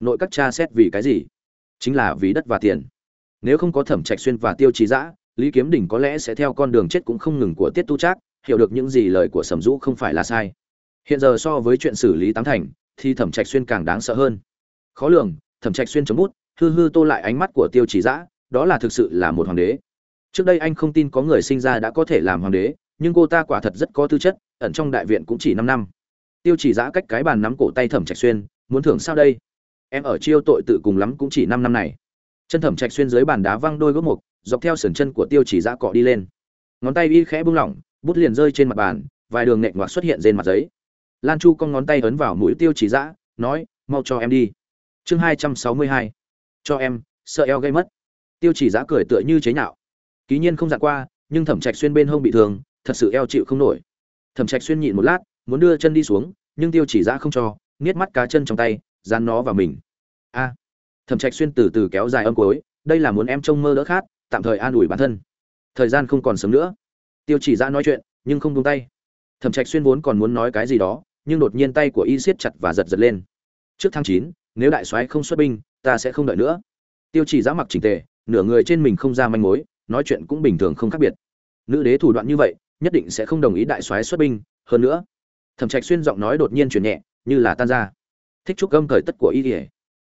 nội các cha xét vì cái gì? Chính là vì đất và tiền. Nếu không có thẩm trạch xuyên và tiêu trí dã lý kiếm đỉnh có lẽ sẽ theo con đường chết cũng không ngừng của tiết tu trác, hiểu được những gì lời của sầm dũ không phải là sai. Hiện giờ so với chuyện xử lý tám thành, thì thẩm trạch xuyên càng đáng sợ hơn. Khó lường, thẩm trạch xuyên chống bút, hư hư tô lại ánh mắt của tiêu trí dã đó là thực sự là một hoàng đế. Trước đây anh không tin có người sinh ra đã có thể làm hoàng đế, nhưng cô ta quả thật rất có tư chất, ẩn trong đại viện cũng chỉ năm năm. Tiêu chỉ giã cách cái bàn nắm cổ tay thẩm trạch xuyên, muốn thưởng sao đây? Em ở chiêu tội tự cùng lắm cũng chỉ năm năm này. Chân thẩm trạch xuyên dưới bàn đá văng đôi gốc mục, dọc theo sườn chân của tiêu chỉ giã cọ đi lên. Ngón tay y khẽ buông lỏng, bút liền rơi trên mặt bàn, vài đường nện ngoạc xuất hiện trên mặt giấy. Lan chu con ngón tay ấn vào mũi tiêu chỉ dã nói, mau cho em đi. Chương hai trăm sáu mươi hai. Cho em, sợ eo gây mất. Tiêu chỉ dã cười tựa như chế nhạo. Ký nhiên không dặn qua, nhưng thẩm trạch xuyên bên hông bị thương, thật sự eo chịu không nổi. Thẩm trạch xuyên nhịn một lát, muốn đưa chân đi xuống, nhưng tiêu chỉ dã không cho niết mắt cá chân trong tay dán nó vào mình. A, thẩm trạch xuyên từ từ kéo dài âm cuối, đây là muốn em trông mơ đỡ khát, tạm thời an ủi bản thân. Thời gian không còn sớm nữa. Tiêu chỉ ra nói chuyện, nhưng không buông tay. Thẩm trạch xuyên vốn còn muốn nói cái gì đó, nhưng đột nhiên tay của y siết chặt và giật giật lên. Trước tháng chín, nếu đại soái không xuất binh, ta sẽ không đợi nữa. Tiêu chỉ giã mặc chỉnh tề, nửa người trên mình không ra manh mối, nói chuyện cũng bình thường không khác biệt. Nữ đế thủ đoạn như vậy, nhất định sẽ không đồng ý đại soái xuất binh, hơn nữa. Thẩm trạch xuyên giọng nói đột nhiên chuyển nhẹ, như là tan ra thích trúc gâm cởi tất của y ỉa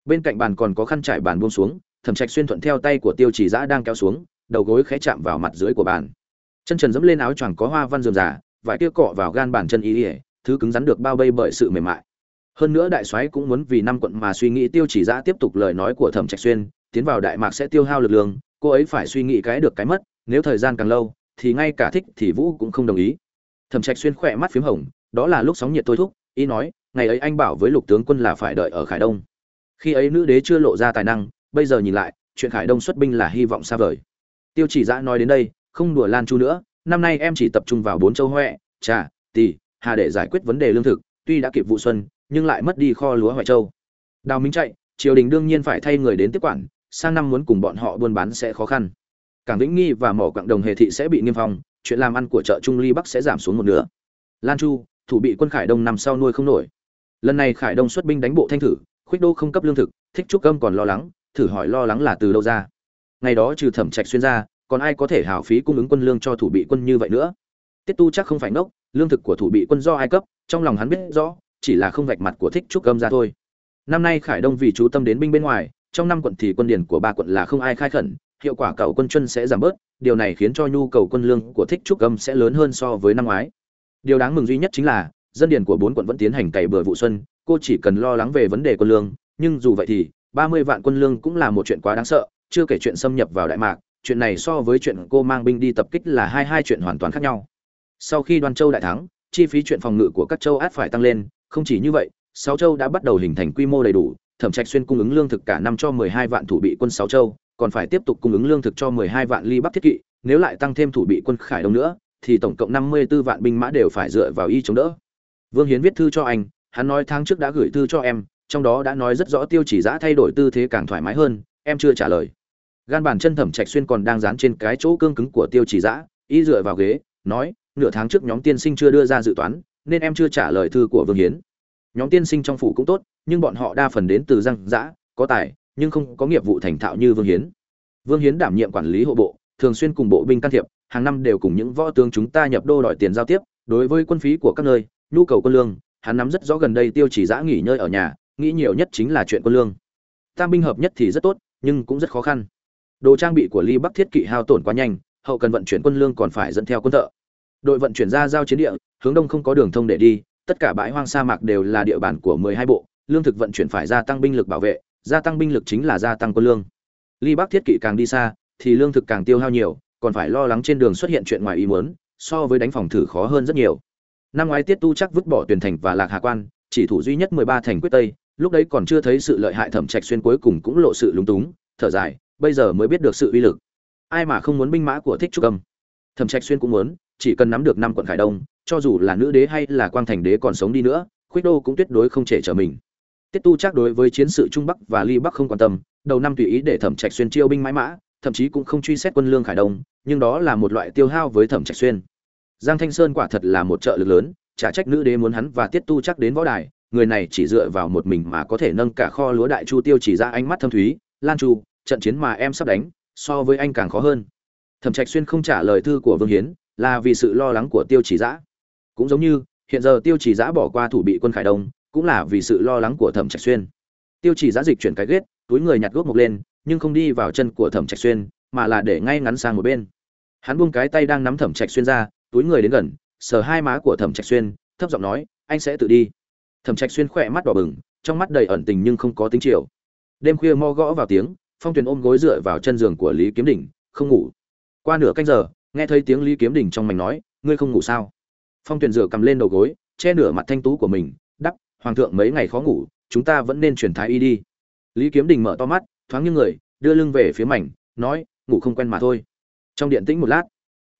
bên cạnh bàn còn có khăn trải bàn buông xuống, thẩm trạch xuyên thuận theo tay của tiêu chỉ giã đang kéo xuống, đầu gối khẽ chạm vào mặt dưới của bàn. Chân trần dẫm lên áo choàng có hoa văn rườm rà, vải kia cọ vào gan bàn chân y ỉa thứ cứng rắn được bao vây bởi sự mềm mại. Hơn nữa đại soái cũng muốn vì năm quận mà suy nghĩ tiêu chỉ giã tiếp tục lời nói của thẩm trạch xuyên, tiến vào đại mạc sẽ tiêu hao lực lượng, cô ấy phải suy nghĩ cái được cái mất, nếu thời gian càng lâu, thì ngay cả thích thì vũ cũng không đồng ý. Thẩm trạch xuyên khỏe mắt p hồng, đó là lúc sóng nhiệt thôi thúc ý nói ngày ấy anh bảo với lục tướng quân là phải đợi ở khải đông. Khi ấy nữ đế chưa lộ ra tài năng, bây giờ nhìn lại, chuyện khải đông xuất binh là hy vọng xa vời. Tiêu chỉ giã nói đến đây, không đùa lan chu nữa, năm nay em chỉ tập trung vào bốn châu huệ, trà, tỳ, hà để giải quyết vấn đề lương thực, tuy đã kịp vụ xuân, nhưng lại mất đi kho lúa hoài châu. Đào minh chạy, triều đình đương nhiên phải thay người đến tiếp quản, sang năm muốn cùng bọn họ buôn bán sẽ khó khăn. Cảng vĩnh nghi và mỏ quặng đồng hề thị sẽ bị niêm phong, chuyện làm ăn của chợ trung ly bắc sẽ giảm xuống một nửa. Lan chu, thủ bị quân khải đông nằm sau nuôi không nổi lần này khải đông xuất binh đánh bộ thanh thử, khuyết đô không cấp lương thực, thích trúc cơm còn lo lắng, thử hỏi lo lắng là từ đâu ra? Ngày đó trừ thẩm trạch xuyên ra, còn ai có thể hào phí cung ứng quân lương cho thủ bị quân như vậy nữa? Tiết tu chắc không phải ngốc, lương thực của thủ bị quân do ai cấp, trong lòng hắn biết rõ, chỉ là không vạch mặt của thích trúc cơm ra thôi. Năm nay khải đông vì chú tâm đến binh bên ngoài, trong năm quận thì quân điển của ba quận là không ai khai khẩn, hiệu quả cầu quân chân sẽ giảm bớt, điều này khiến cho nhu cầu quân lương của thích trúc âm sẽ lớn hơn so với năm ngoái. Điều đáng mừng duy nhất chính là dân điền của bốn quận vẫn tiến hành cày bừa vụ xuân, cô chỉ cần lo lắng về vấn đề quân lương, nhưng dù vậy thì, ba mươi vạn quân lương cũng là một chuyện quá đáng sợ, chưa kể chuyện xâm nhập vào đại mạc, chuyện này so với chuyện cô mang binh đi tập kích là hai hai chuyện hoàn toàn khác nhau. Sau khi đoan châu đại thắng, chi phí chuyện phòng ngự của các châu át phải tăng lên, không chỉ như vậy, sáu châu đã bắt đầu hình thành quy mô đầy đủ, thẩm trạch xuyên cung ứng lương thực cả năm cho mười hai vạn thủ bị quân sáu châu, còn phải tiếp tục cung ứng lương thực cho mười hai vạn ly bắc thiết kỵ, nếu lại tăng thêm thủ bị quân khải đông nữa, thì tổng cộng năm mươi 54 vạn binh mã đều phải dựa vào y chống đỡ vương hiến viết thư cho anh, hắn nói tháng trước đã gửi thư cho em, trong đó đã nói rất rõ tiêu chỉ giã thay đổi tư thế càng thoải mái hơn, em chưa trả lời. Gan bàn chân thẩm trạch xuyên còn đang dán trên cái chỗ cương cứng của tiêu chỉ giã y dựa vào ghế, nói, nửa tháng trước nhóm tiên sinh chưa đưa ra dự toán, nên em chưa trả lời thư của vương hiến. Nhóm tiên sinh trong phủ cũng tốt, nhưng bọn họ đa phần đến từ răng dã có tài, nhưng không có nghiệp vụ thành thạo như vương hiến. Vương hiến đảm nhiệm quản lý hộ bộ, thường xuyên cùng bộ binh can thiệp, hàng năm đều cùng những võ tướng chúng ta nhập đô đòi tiền giao tiếp, đối với quân phí của các nơi nhu cầu quân lương, hắn nắm rất rõ gần đây tiêu chỉ giã nghỉ ngơi ở nhà, nghĩ nhiều nhất chính là chuyện quân lương. Tam binh hợp nhất thì rất tốt, nhưng cũng rất khó khăn. Đồ trang bị của ly bắc thiết kỵ hao tổn quá nhanh, hậu cần vận chuyển quân lương còn phải dẫn theo quân thợ. Đội vận chuyển ra giao chiến địa, hướng đông không có đường thông để đi, tất cả bãi hoang sa mạc đều là địa bàn của mười hai bộ, lương thực vận chuyển phải gia tăng binh lực bảo vệ, gia tăng binh lực chính là gia tăng quân lương. Ly bắc thiết kỵ càng đi xa, thì lương thực càng tiêu hao nhiều, còn phải lo lắng trên đường xuất hiện chuyện ngoài ý muốn, so với đánh phòng thử khó hơn rất nhiều năm ngoái tiết tu chắc vứt bỏ tuyển thành và lạc hà quan, chỉ thủ duy nhất mười ba thành quyết tây, lúc đấy còn chưa thấy sự lợi hại thẩm trạch xuyên cuối cùng cũng lộ sự lúng túng, thở dài, bây giờ mới biết được sự uy lực. Ai mà không muốn binh mã của thích trúc âm? Thẩm trạch xuyên cũng muốn, chỉ cần nắm được năm quận khải đông, cho dù là nữ đế hay là quang thành đế còn sống đi nữa, khuyết đô cũng tuyệt đối không thể trở mình. Tiết tu chắc đối với chiến sự trung bắc và ly bắc không quan tâm, đầu năm tùy ý để thẩm trạch xuyên chiêu binh mãi mã, thậm chí cũng không truy xét quân lương khải đông, nhưng đó là một loại tiêu hao với thẩm trạch xuyên giang thanh sơn quả thật là một trợ lực lớn trả trách nữ đế muốn hắn và tiết tu chắc đến võ đài, người này chỉ dựa vào một mình mà có thể nâng cả kho lúa đại chu tiêu chỉ ra ánh mắt thâm thúy, lan chu, trận chiến mà em sắp đánh, so với anh càng khó hơn. Thẩm trạch xuyên không trả lời thư của vương hiến, là vì sự lo lắng của tiêu chỉ giã. Cũng giống như, hiện giờ tiêu chỉ giã bỏ qua thủ bị quân khải đông, cũng là vì sự lo lắng của thẩm trạch xuyên. Tiêu chỉ giã dịch chuyển cái ghét túi người nhặt gốc mục lên, nhưng không đi vào chân của thẩm trạch xuyên, mà là để ngay ngắn sang một bên. Hắn buông cái tay đang nắm thẩm trạch xuyên ra túi người đến gần, sờ hai má của thẩm trạch xuyên, thấp giọng nói, anh sẽ tự đi. Thẩm trạch xuyên khỏe mắt đỏ bừng, trong mắt đầy ẩn tình nhưng không có tính chiều. Đêm khuya mo gõ vào tiếng, phong tuyền ôm gối dựa vào chân giường của lý kiếm đỉnh không ngủ. Qua nửa canh giờ, nghe thấy tiếng lý kiếm đỉnh trong mảnh nói, ngươi không ngủ sao? Phong tuyền dựa cầm lên đầu gối, che nửa mặt thanh tú của mình, đắp, hoàng thượng mấy ngày khó ngủ, chúng ta vẫn nên chuyển thái y đi. Lý kiếm đình mở to mắt, thoáng như người, đưa lưng về phía mảnh, nói, ngủ không quen mà thôi. Trong điện tĩnh một lát,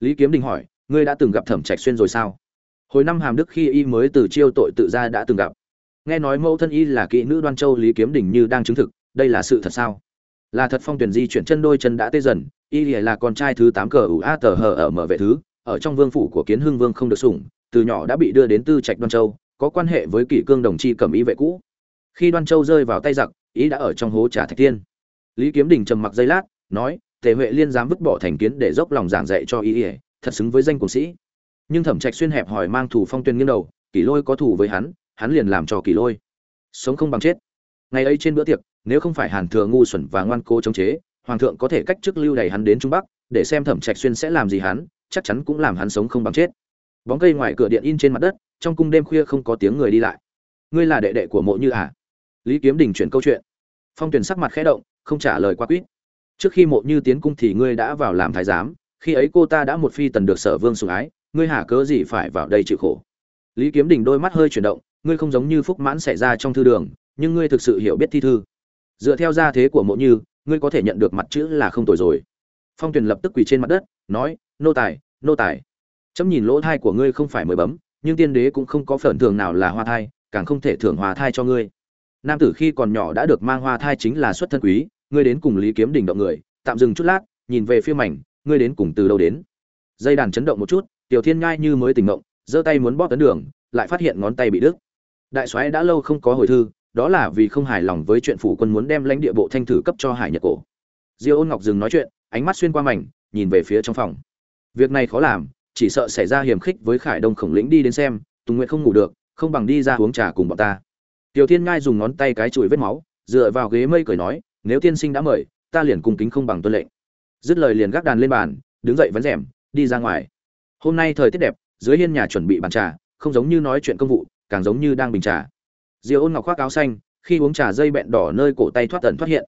lý kiếm đình hỏi ngươi đã từng gặp thẩm trạch xuyên rồi sao? Hồi năm hàm đức khi y mới từ chiêu tội tự ra đã từng gặp. Nghe nói mẫu thân y là kỹ nữ đoan châu lý kiếm đình như đang chứng thực, đây là sự thật sao? Là thật phong tuyển di chuyển chân đôi chân đã tê dần, y là con trai thứ tám cờ ủ a tờ hờ ở mở vệ thứ, ở trong vương phủ của kiến hưng vương không được sủng, từ nhỏ đã bị đưa đến tư trạch đoan châu, có quan hệ với kỷ cương đồng chi cầm y vệ cũ. Khi đoan châu rơi vào tay giặc ý đã ở trong hố trà thạch tiên lý kiếm đình trầm mặc giây lát, nói, tề huệ liên dám vứt bỏ thành kiến để dốc lòng giảng dạy cho ý ỉa thật xứng với danh cùng sĩ. Nhưng thẩm trạch xuyên hẹp hỏi mang thủ phong tuyên nghiêng đầu, kỷ lôi có thủ với hắn hắn liền làm cho kỷ lôi. Sống không bằng chết. Ngày ấy trên bữa tiệc, nếu không phải hàn thừa ngu xuẩn và ngoan cố chống chế, hoàng thượng có thể cách chức lưu đày hắn đến trung bắc, để xem thẩm trạch xuyên sẽ làm gì hắn, chắc chắn cũng làm hắn sống không bằng chết. Bóng cây ngoài cửa điện in trên mặt đất, trong cung đêm khuya không có tiếng người đi lại. Ngươi là đệ đệ của mộ như à? Lý kiếm đình chuyển câu chuyện. Phong tuyển sắc mặt khẽ động, không trả lời quá quýt. Trước khi mộ như tiến cung thì ngươi đã vào làm thái giám khi ấy cô ta đã một phi tần được sở vương sủng ái, ngươi hả cớ gì phải vào đây chịu khổ? Lý kiếm đình đôi mắt hơi chuyển động, ngươi không giống như phúc mãn xảy ra trong thư đường, nhưng ngươi thực sự hiểu biết thi thư. Dựa theo gia thế của mộ như, ngươi có thể nhận được mặt chữ là không tồi rồi. Phong tuyền lập tức quỳ trên mặt đất, nói, nô tài nô tài. Chấm nhìn lỗ thai của ngươi không phải mới bấm, nhưng tiên đế cũng không có phần thường nào là hoa thai, càng không thể thưởng hoa thai cho ngươi. Nam tử khi còn nhỏ đã được mang hoa thai chính là xuất thân quý, ngươi đến cùng lý kiếm đỉnh động người, tạm dừng chút lát, nhìn về phía mảnh ngươi đến cùng từ đâu đến? Dây đàn chấn động một chút, tiểu thiên nhai như mới tỉnh ngộng, giơ tay muốn bóp tấn đường, lại phát hiện ngón tay bị đứt. Đại soái đã lâu không có hồi thư, đó là vì không hài lòng với chuyện phủ quân muốn đem lãnh địa bộ thanh thử cấp cho hải nhật cổ. Diêu ôn ngọc dừng nói chuyện, ánh mắt xuyên qua mảnh, nhìn về phía trong phòng. Việc này khó làm, chỉ sợ xảy ra hiểm khích với khải đông khổng lĩnh đi đến xem, tùng nguyện không ngủ được, không bằng đi ra uống trà cùng bọn ta. Tiểu thiên ngai dùng ngón tay cái chùi vết máu, dựa vào ghế mây cười nói, nếu tiên sinh đã mời, ta liền cung kính không bằng tuân lệnh dứt lời liền gác đàn lên bàn, đứng dậy vén rèm đi ra ngoài. Hôm nay thời tiết đẹp, dưới hiên nhà chuẩn bị bàn trà, không giống như nói chuyện công vụ, càng giống như đang bình trà. Diều ôn ngọc khoác áo xanh, khi uống trà dây bẹn đỏ nơi cổ tay thoát tần thoát hiện.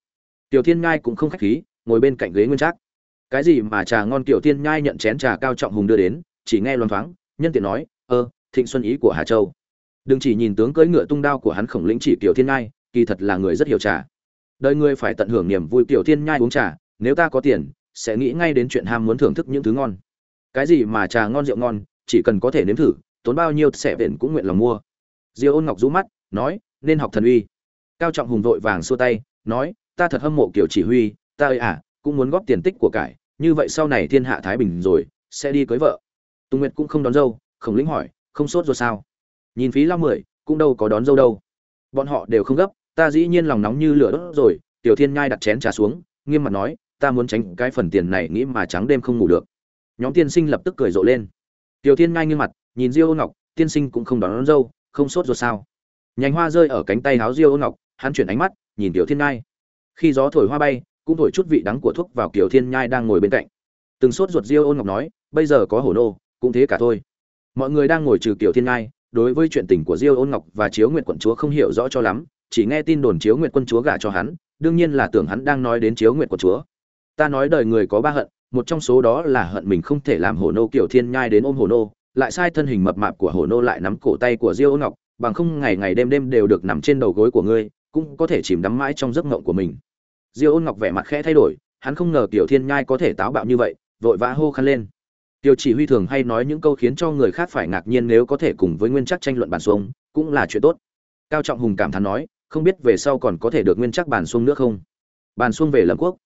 Tiểu thiên ngai cũng không khách khí, ngồi bên cạnh ghế nguyên trác. Cái gì mà trà ngon tiểu thiên nhai nhận chén trà cao trọng hùng đưa đến, chỉ nghe loan thoáng, nhân tiện nói, ơ, thịnh xuân ý của hà châu. Đừng chỉ nhìn tướng cưỡi ngựa tung đao của hắn khổng lĩnh chỉ tiểu thiên nhai, kỳ thật là người rất hiểu trà. Đời ngươi phải tận hưởng niềm vui tiểu thiên nhai uống trà, nếu ta có tiền sẽ nghĩ ngay đến chuyện ham muốn thưởng thức những thứ ngon. Cái gì mà trà ngon, rượu ngon, chỉ cần có thể nếm thử, tốn bao nhiêu sẽ viện cũng nguyện lòng mua. Diêu ôn ngọc rũ mắt, nói, nên học thần uy. Cao trọng hùng vội vàng xua tay, nói, ta thật hâm mộ kiểu chỉ huy, ta ơi à cũng muốn góp tiền tích của cải, như vậy sau này thiên hạ thái bình rồi, sẽ đi cưới vợ. Tùng nguyệt cũng không đón dâu, khổng lĩnh hỏi, không sốt rồi sao? Nhìn phí lao mười, cũng đâu có đón dâu đâu. Bọn họ đều không gấp, ta dĩ nhiên lòng nóng như lửa đốt rồi, tiểu thiên nhai đặt chén trà xuống, nghiêm mặt nói ta muốn tránh cái phần tiền này nghĩ mà trắng đêm không ngủ được. Nhóm tiên sinh lập tức cười rộ lên. Tiểu thiên nhai nghiêng mặt nhìn diêu ngọc tiên sinh cũng không đón, đón dâu không sốt ruột sao? Nhành hoa rơi ở cánh tay háo diêu ngọc hắn chuyển ánh mắt nhìn tiểu thiên ngai khi gió thổi hoa bay cũng thổi chút vị đắng của thuốc vào kiểu thiên nhai đang ngồi bên cạnh. Từng sốt ruột diêu ôn ngọc nói bây giờ có hổ nô cũng thế cả thôi. Mọi người đang ngồi trừ kiểu thiên nhai đối với chuyện tình của diêu ôn ngọc và chiếu nguyện quận chúa không hiểu rõ cho lắm chỉ nghe tin đồn chiếu nguyện quân chúa gả cho hắn đương nhiên là tưởng hắn đang nói đến chiếu nguyện quận chúa ta nói đời người có ba hận, một trong số đó là hận mình không thể làm hổ nô kiểu thiên nhai đến ôm hổ nô, lại sai thân hình mập mạp của hổ nô lại nắm cổ tay của diêu ôn ngọc, bằng không ngày ngày đêm đêm đều được nằm trên đầu gối của ngươi, cũng có thể chìm đắm mãi trong giấc mộng của mình. Diêu ôn ngọc vẻ mặt khẽ thay đổi, hắn không ngờ tiểu thiên nhai có thể táo bạo như vậy, vội vã hô khăn lên. Tiêu chỉ huy thường hay nói những câu khiến cho người khác phải ngạc nhiên nếu có thể cùng với nguyên chắc tranh luận bàn xuông, cũng là chuyện tốt. Cao trọng hùng cảm thán nói, không biết về sau còn có thể được nguyên chắc bàn xuông nữa không? Bàn xuông về lâm quốc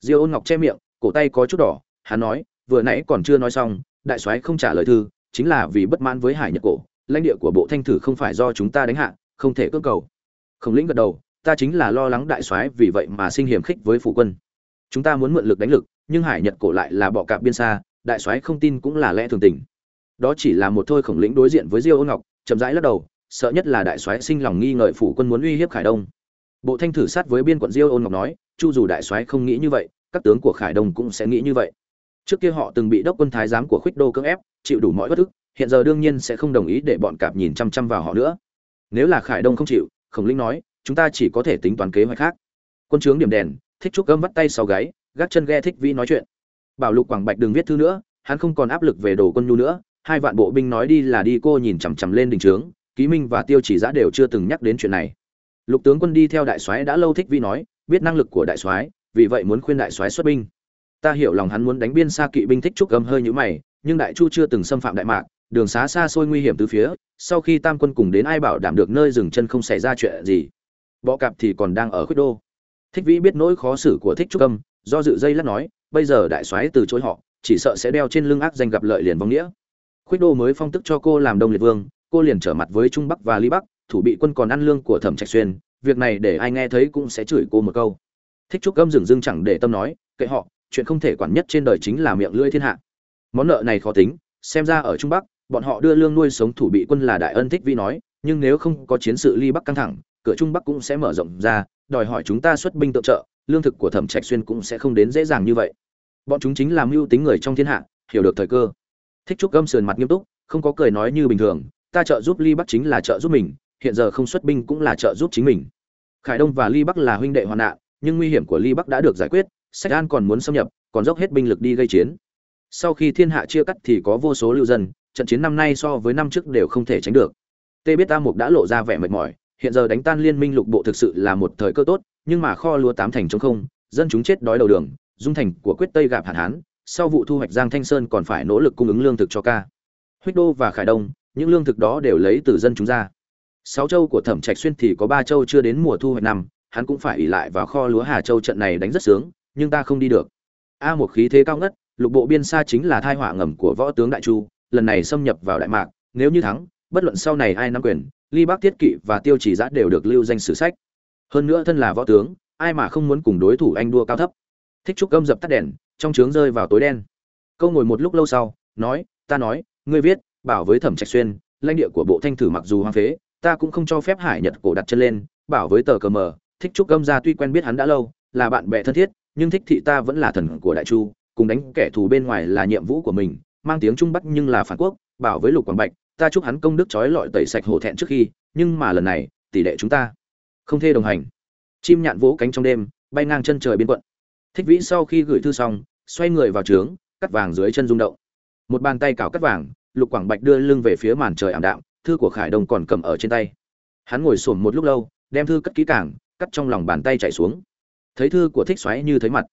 diêu ôn ngọc che miệng, cổ tay có chút đỏ, hắn nói, vừa nãy còn chưa nói xong, đại soái không trả lời thư, chính là vì bất mãn với hải nhật cổ, lãnh địa của bộ thanh thử không phải do chúng ta đánh hạ, không thể cưỡng cầu. Khổng lĩnh gật đầu, ta chính là lo lắng đại soái vì vậy mà sinh hiểm khích với phụ quân. Chúng ta muốn mượn lực đánh lực, nhưng hải nhật cổ lại là bọ cạp biên xa, đại soái không tin cũng là lẽ thường tình. Đó chỉ là một thôi khổng lĩnh đối diện với diêu ôn ngọc, chậm rãi lắc đầu, sợ nhất là đại soái sinh lòng nghi ngợi phủ quân muốn uy hiếp khải đông bộ thanh thử sát với biên quận diêu ôn ngọc nói, chu dù đại soái không nghĩ như vậy, các tướng của khải đông cũng sẽ nghĩ như vậy. Trước kia họ từng bị đốc quân thái giám của khuyết đô cưỡng ép, chịu đủ mọi bất ức, hiện giờ đương nhiên sẽ không đồng ý để bọn cạp nhìn chăm chăm vào họ nữa. Nếu là khải đông không chịu, khổng linh nói, chúng ta chỉ có thể tính toán kế hoạch khác. Quân trướng điểm đèn, thích trúc gâm vắt tay sau gáy, gác chân ghe thích vĩ nói chuyện. Bảo lục quảng bạch đừng viết thư nữa, hắn không còn áp lực về đồ quân nhu nữa, hai vạn bộ binh nói đi là đi cô nhìn chằm chằm lên đình trướng, ký minh và tiêu chỉ giã đều chưa từng nhắc đến chuyện này lục tướng quân đi theo đại soái đã lâu thích vi nói, biết năng lực của đại soái, vì vậy muốn khuyên đại soái xuất binh. Ta hiểu lòng hắn muốn đánh biên xa kỵ binh thích trúc gầm hơi như mày, nhưng đại chu chưa từng xâm phạm đại mạc, đường xá xa xôi nguy hiểm từ phía, sau khi tam quân cùng đến ai bảo đảm được nơi dừng chân không xảy ra chuyện gì. Bọ cạp thì còn đang ở khuyết đô. Thích vĩ biết nỗi khó xử của thích trúc âm do dự dây lát nói, bây giờ đại soái từ chối họ, chỉ sợ sẽ đeo trên lưng ác danh gặp lợi liền vong nghĩa. Khuyết đô mới phong tức cho cô làm đông liệt vương, cô liền trở mặt với trung bắc và ly bắc thủ bị quân còn ăn lương của thẩm trạch xuyên, việc này để ai nghe thấy cũng sẽ chửi cô một câu. Thích trúc gâm dừng dưng chẳng để tâm nói, kệ họ, chuyện không thể quản nhất trên đời chính là miệng lưỡi thiên hạ. Món nợ này khó tính, xem ra ở trung bắc, bọn họ đưa lương nuôi sống thủ bị quân là đại ân thích vi nói, nhưng nếu không có chiến sự ly bắc căng thẳng, cửa trung bắc cũng sẽ mở rộng ra, đòi hỏi chúng ta xuất binh tự trợ, lương thực của thẩm trạch xuyên cũng sẽ không đến dễ dàng như vậy. Bọn chúng chính là mưu tính người trong thiên hạ, hiểu được thời cơ. Thích trúc gâm sườn mặt nghiêm túc, không có cười nói như bình thường, ta trợ giúp ly bắc chính là trợ giúp mình hiện giờ không xuất binh cũng là trợ giúp chính mình. Khải đông và ly bắc là huynh đệ hoạn nạn, nhưng nguy hiểm của ly bắc đã được giải quyết, sách an còn muốn xâm nhập, còn dốc hết binh lực đi gây chiến. Sau khi thiên hạ chia cắt thì có vô số lưu dân, trận chiến năm nay so với năm trước đều không thể tránh được. Tê biết ta mục đã lộ ra vẻ mệt mỏi, hiện giờ đánh tan liên minh lục bộ thực sự là một thời cơ tốt, nhưng mà kho lúa tám thành trống không, dân chúng chết đói đầu đường, dung thành của quyết tây gặp hạn hán, sau vụ thu hoạch giang thanh sơn còn phải nỗ lực cung ứng lương thực cho ca. Huyết đô và khải đông, những lương thực đó đều lấy từ dân chúng ra sáu châu của thẩm trạch xuyên thì có ba châu chưa đến mùa thu hoạch năm, hắn cũng phải ỉ lại vào kho lúa hà châu trận này đánh rất sướng, nhưng ta không đi được. A một khí thế cao ngất, lục bộ biên xa chính là thai họa ngầm của võ tướng đại chu, lần này xâm nhập vào đại mạc, nếu như thắng, bất luận sau này ai nắm quyền, ly bắc thiết kỵ và tiêu chỉ giã đều được lưu danh sử sách. Hơn nữa thân là võ tướng, ai mà không muốn cùng đối thủ anh đua cao thấp. Thích trúc âm dập tắt đèn, trong trướng rơi vào tối đen. Câu ngồi một lúc lâu sau, nói, ta nói, ngươi viết, bảo với thẩm trạch xuyên, lãnh địa của bộ thanh thử mặc dù hoang phế ta cũng không cho phép hải nhật cổ đặt chân lên, bảo với tờ cờ mờ, thích trúc gâm ra tuy quen biết hắn đã lâu, là bạn bè thân thiết, nhưng thích thị ta vẫn là thần của đại chu, cùng đánh kẻ thù bên ngoài là nhiệm vụ của mình, mang tiếng trung bắc nhưng là phản quốc, bảo với lục quảng bạch, ta chúc hắn công đức trói lọi tẩy sạch hổ thẹn trước khi, nhưng mà lần này, tỷ lệ chúng ta không thể đồng hành. Chim nhạn vỗ cánh trong đêm, bay ngang chân trời biên quận. Thích vĩ sau khi gửi thư xong, xoay người vào trướng, cắt vàng dưới chân rung động. Một bàn tay cào cắt vàng, lục quảng bạch đưa lưng về phía màn trời ảm đạm thư của khải đông còn cầm ở trên tay. Hắn ngồi xổm một lúc lâu, đem thư cất kỹ cảng cắt trong lòng bàn tay chạy xuống. Thấy thư của thích xoáy như thấy mặt.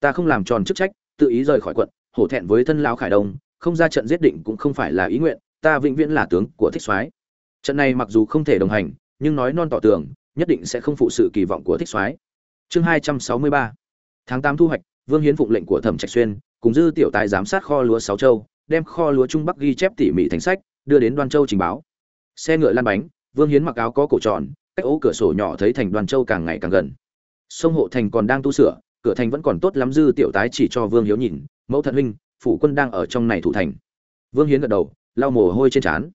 Ta không làm tròn chức trách, tự ý rời khỏi quận, hổ thẹn với thân lão khải đông, không ra trận giết định cũng không phải là ý nguyện, ta vĩnh viễn là tướng của thích soái trận này mặc dù không thể đồng hành, nhưng nói non tỏ tường, nhất định sẽ không phụ sự kỳ vọng của thích soái chương hai trăm sáu mươi ba. Tháng tám thu hoạch, vương hiến phụng lệnh của thẩm trạch xuyên, cùng dư tiểu tài giám sát kho lúa sáu châu, đem kho lúa trung bắc ghi chép tỉ mỉ thành sách, đưa đến đoan châu trình báo xe ngựa lăn bánh, vương hiến mặc áo có cổ tròn, cách ố cửa sổ nhỏ thấy thành đoan châu càng ngày càng gần. Sông hộ thành còn đang tu sửa, cửa thành vẫn còn tốt lắm dư tiểu tái chỉ cho vương hiếu nhìn, mẫu thận huynh, phủ quân đang ở trong này thủ thành. Vương hiến gật đầu, lau mồ hôi trên trán.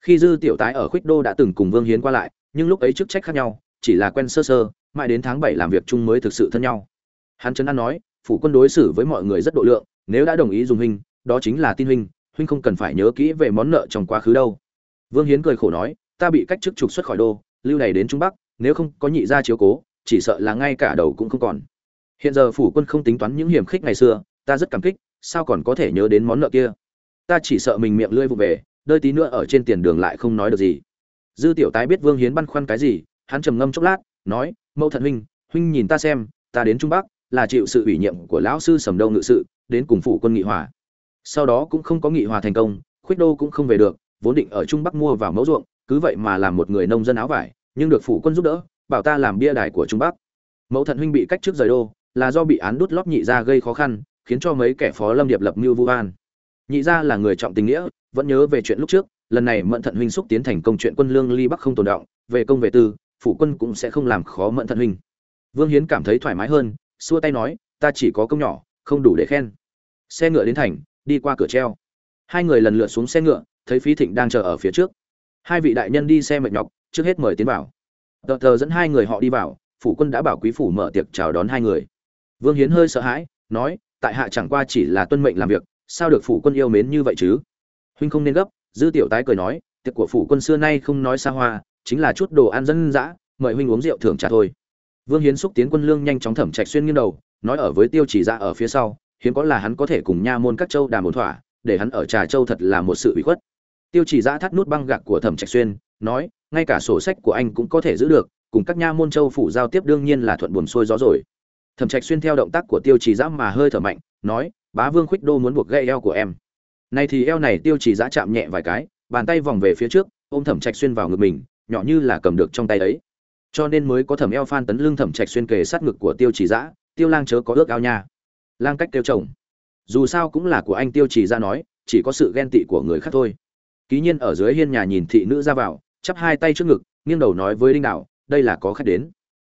Khi dư tiểu tái ở khuyết đô đã từng cùng vương hiến qua lại, nhưng lúc ấy chức trách khác nhau, chỉ là quen sơ sơ, mãi đến tháng bảy làm việc chung mới thực sự thân nhau. Hắn chấn an nói, phủ quân đối xử với mọi người rất độ lượng, nếu đã đồng ý dùng huynh, đó chính là tin huynh huynh không cần phải nhớ kỹ về món nợ trong quá khứ đâu vương hiến cười khổ nói, ta bị cách chức trục xuất khỏi đô, lưu này đến trung bắc, nếu không có nhị gia chiếu cố, chỉ sợ là ngay cả đầu cũng không còn. Hiện giờ phủ quân không tính toán những hiểm khích ngày xưa, ta rất cảm kích, sao còn có thể nhớ đến món nợ kia? Ta chỉ sợ mình miệng lưỡi vụ về đợi tí nữa ở trên tiền đường lại không nói được gì. Dư tiểu tái biết vương hiến băn khoăn cái gì, hắn trầm ngâm chốc lát, nói, mẫu thận huynh huynh nhìn ta xem, ta đến trung bắc, là chịu sự ủy nhiệm của lão sư sầm đông ngự sự, đến cùng phủ quân nghị hòa. Sau đó cũng không có nghị hòa thành công, khuyết đô cũng không về được vốn định ở trung bắc mua vào mẫu ruộng, cứ vậy mà làm một người nông dân áo vải, nhưng được phủ quân giúp đỡ, bảo ta làm bia đài của trung bắc. Mẫu thận huynh bị cách trước rời đô, là do bị án đút lót nhị Gia gây khó khăn, khiến cho mấy kẻ phó lâm điệp lập mưu vu an nhị Gia là người trọng tình nghĩa, vẫn nhớ về chuyện lúc trước, lần này mẫn thận huynh xúc tiến thành công chuyện quân lương ly bắc không tồn động, về công về tư, phủ quân cũng sẽ không làm khó mẫn thận huynh. Vương hiến cảm thấy thoải mái hơn, xua tay nói, ta chỉ có công nhỏ, không đủ để khen. Xe ngựa đến thành, đi qua cửa treo. Hai người lần lượt xuống xe ngựa thấy phí thịnh đang chờ ở phía trước. Hai vị đại nhân đi xe mệt nhọc, trước hết mời tiến vào. Tờ tờ dẫn hai người họ đi vào, phủ quân đã bảo quý phủ mở tiệc chào đón hai người. Vương hiến hơi sợ hãi, nói, tại hạ chẳng qua chỉ là tuân mệnh làm việc, sao được phủ quân yêu mến như vậy chứ? Huynh không nên gấp, dư tiểu tái cười nói, tiệc của phủ quân xưa nay không nói xa hoa, chính là chút đồ ăn dân dã, mời huynh uống rượu thưởng trả thôi. Vương hiến xúc tiến quân lương nhanh chóng thẩm trạch xuyên nghiêng đầu, nói ở với tiêu chỉ ra ở phía sau, hiếm có là hắn có thể cùng nha môn các châu đàm ổn thỏa, để hắn ở trà châu thật là một sự bị khuất tiêu chỉ giã thắt nút băng gạc của thẩm trạch xuyên, nói, ngay cả sổ sách của anh cũng có thể giữ được, cùng các nha môn châu phủ giao tiếp đương nhiên là thuận buồm xuôi gió rồi. Thẩm trạch xuyên theo động tác của tiêu chỉ giã mà hơi thở mạnh, nói, bá vương khuyết đô muốn buộc gãy eo của em. Nay thì eo này tiêu chỉ giã chạm nhẹ vài cái, bàn tay vòng về phía trước, ôm thẩm trạch xuyên vào ngực mình, nhỏ như là cầm được trong tay ấy. Cho nên mới có thẩm eo phan tấn lưng thẩm trạch xuyên kề sát ngực của tiêu chỉ giã, tiêu lang chớ có ước ao nha. Lang cách tiêu chồng. Dù sao cũng là của anh, tiêu chỉ ra nói, chỉ có sự ghen tị của người khác thôi ký nhiên ở dưới hiên nhà nhìn thị nữ ra vào, chắp hai tay trước ngực, nghiêng đầu nói với đinh đạo đây là có khách đến.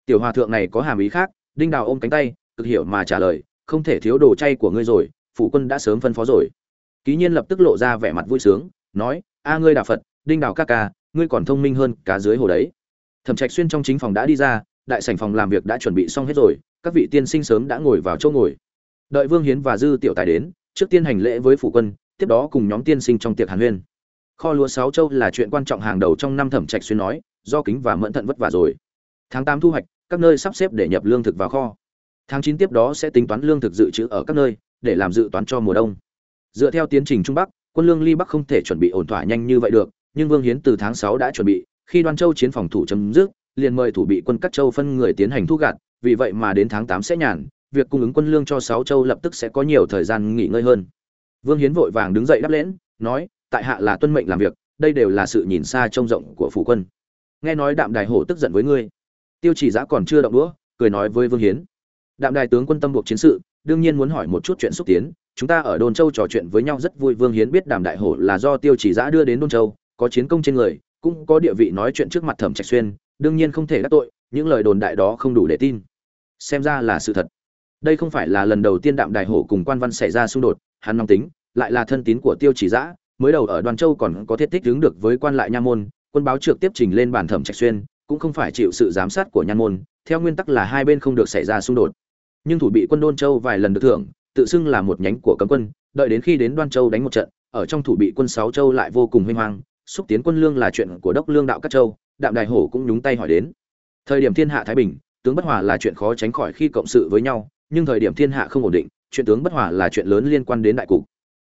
Tiểu hòa thượng này có hàm ý khác. Đinh đào ôm cánh tay, cực hiểu mà trả lời, không thể thiếu đồ chay của ngươi rồi, phủ quân đã sớm phân phó rồi. Ký nhiên lập tức lộ ra vẻ mặt vui sướng, nói, a ngươi đạo phật, đinh đào ca ca, ngươi còn thông minh hơn cả dưới hồ đấy. Thẩm trạch xuyên trong chính phòng đã đi ra, đại sảnh phòng làm việc đã chuẩn bị xong hết rồi, các vị tiên sinh sớm đã ngồi vào chỗ ngồi. Đợi vương hiến và dư tiểu tài đến, trước tiên hành lễ với phủ quân, tiếp đó cùng nhóm tiên sinh trong tiệc hàn huyên kho lúa sáu châu là chuyện quan trọng hàng đầu trong năm thẩm trạch xuyên nói, do kính và mẫn thận vất vả rồi. Tháng tám thu hoạch, các nơi sắp xếp để nhập lương thực vào kho. Tháng chín tiếp đó sẽ tính toán lương thực dự trữ ở các nơi, để làm dự toán cho mùa đông. Dựa theo tiến trình trung bắc, quân lương ly bắc không thể chuẩn bị ổn thỏa nhanh như vậy được, nhưng vương hiến từ tháng sáu đã chuẩn bị, khi đoan châu chiến phòng thủ chấm dứt, liền mời thủ bị quân các châu phân người tiến hành thu gạt, vì vậy mà đến tháng tám sẽ nhàn, việc cung ứng quân lương cho sáu châu lập tức sẽ có nhiều thời gian nghỉ ngơi hơn. Vương hiến vội vàng đứng dậy đáp lễ, nói tại hạ là tuân mệnh làm việc, đây đều là sự nhìn xa trông rộng của phủ quân. Nghe nói đạm đài hổ tức giận với ngươi. Tiêu chỉ giã còn chưa động đũa, cười nói với vương hiến. Đạm đài tướng quân tâm buộc chiến sự, đương nhiên muốn hỏi một chút chuyện xúc tiến. Chúng ta ở đôn châu trò chuyện với nhau rất vui, vương hiến biết đàm đại hổ là do tiêu chỉ giã đưa đến đôn châu, có chiến công trên người, cũng có địa vị nói chuyện trước mặt thẩm trạch xuyên, đương nhiên không thể đắc tội, những lời đồn đại đó không đủ để tin. Xem ra là sự thật. Đây không phải là lần đầu tiên đạm đại hổ cùng quan văn xảy ra xung đột, hắn nóng tính, lại là thân tín của tiêu chỉ giã mới đầu ở đoàn châu còn có thiết thích đứng được với quan lại nha môn, quân báo trược tiếp trình lên bản thẩm trạch xuyên, cũng không phải chịu sự giám sát của nhan môn, theo nguyên tắc là hai bên không được xảy ra xung đột. Nhưng thủ bị quân đôn châu vài lần được thưởng, tự xưng là một nhánh của cấm quân, đợi đến khi đến đoan châu đánh một trận, ở trong thủ bị quân sáu châu lại vô cùng huy hoang xúc tiến quân lương là chuyện của đốc lương đạo các châu, đạm đài hổ cũng nhúng tay hỏi đến. Thời điểm thiên hạ thái bình, tướng bất hòa là chuyện khó tránh khỏi khi cộng sự với nhau, nhưng thời điểm thiên hạ không ổn định, chuyện tướng bất hòa là chuyện lớn liên quan đến đại cục.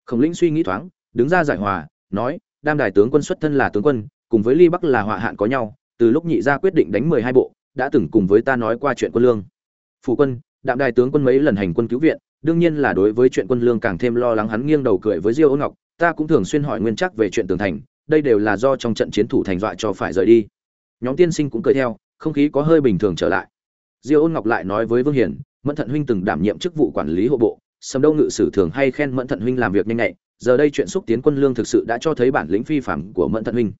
Khổng lĩnh suy nghĩ thoáng đứng ra giải hòa, nói, đam đài tướng quân xuất thân là tướng quân, cùng với ly bắc là họa hạn có nhau, từ lúc nhị gia quyết định đánh mười hai bộ, đã từng cùng với ta nói qua chuyện quân lương. Phụ quân, đạm đài tướng quân mấy lần hành quân cứu viện, đương nhiên là đối với chuyện quân lương càng thêm lo lắng hắn nghiêng đầu cười với diêu ôn ngọc, ta cũng thường xuyên hỏi nguyên chắc về chuyện tường thành, đây đều là do trong trận chiến thủ thành dọa cho phải rời đi. Nhóm tiên sinh cũng cười theo, không khí có hơi bình thường trở lại. Diêu ôn ngọc lại nói với vương hiển, mẫn thận huynh từng đảm nhiệm chức vụ quản lý hộ bộ, sầm đâu ngự sử thường hay khen mẫn thận huynh làm việc nhanh nhạy giờ đây chuyện xúc tiến quân lương thực sự đã cho thấy bản lĩnh phi phạm của mẫn thận huynh.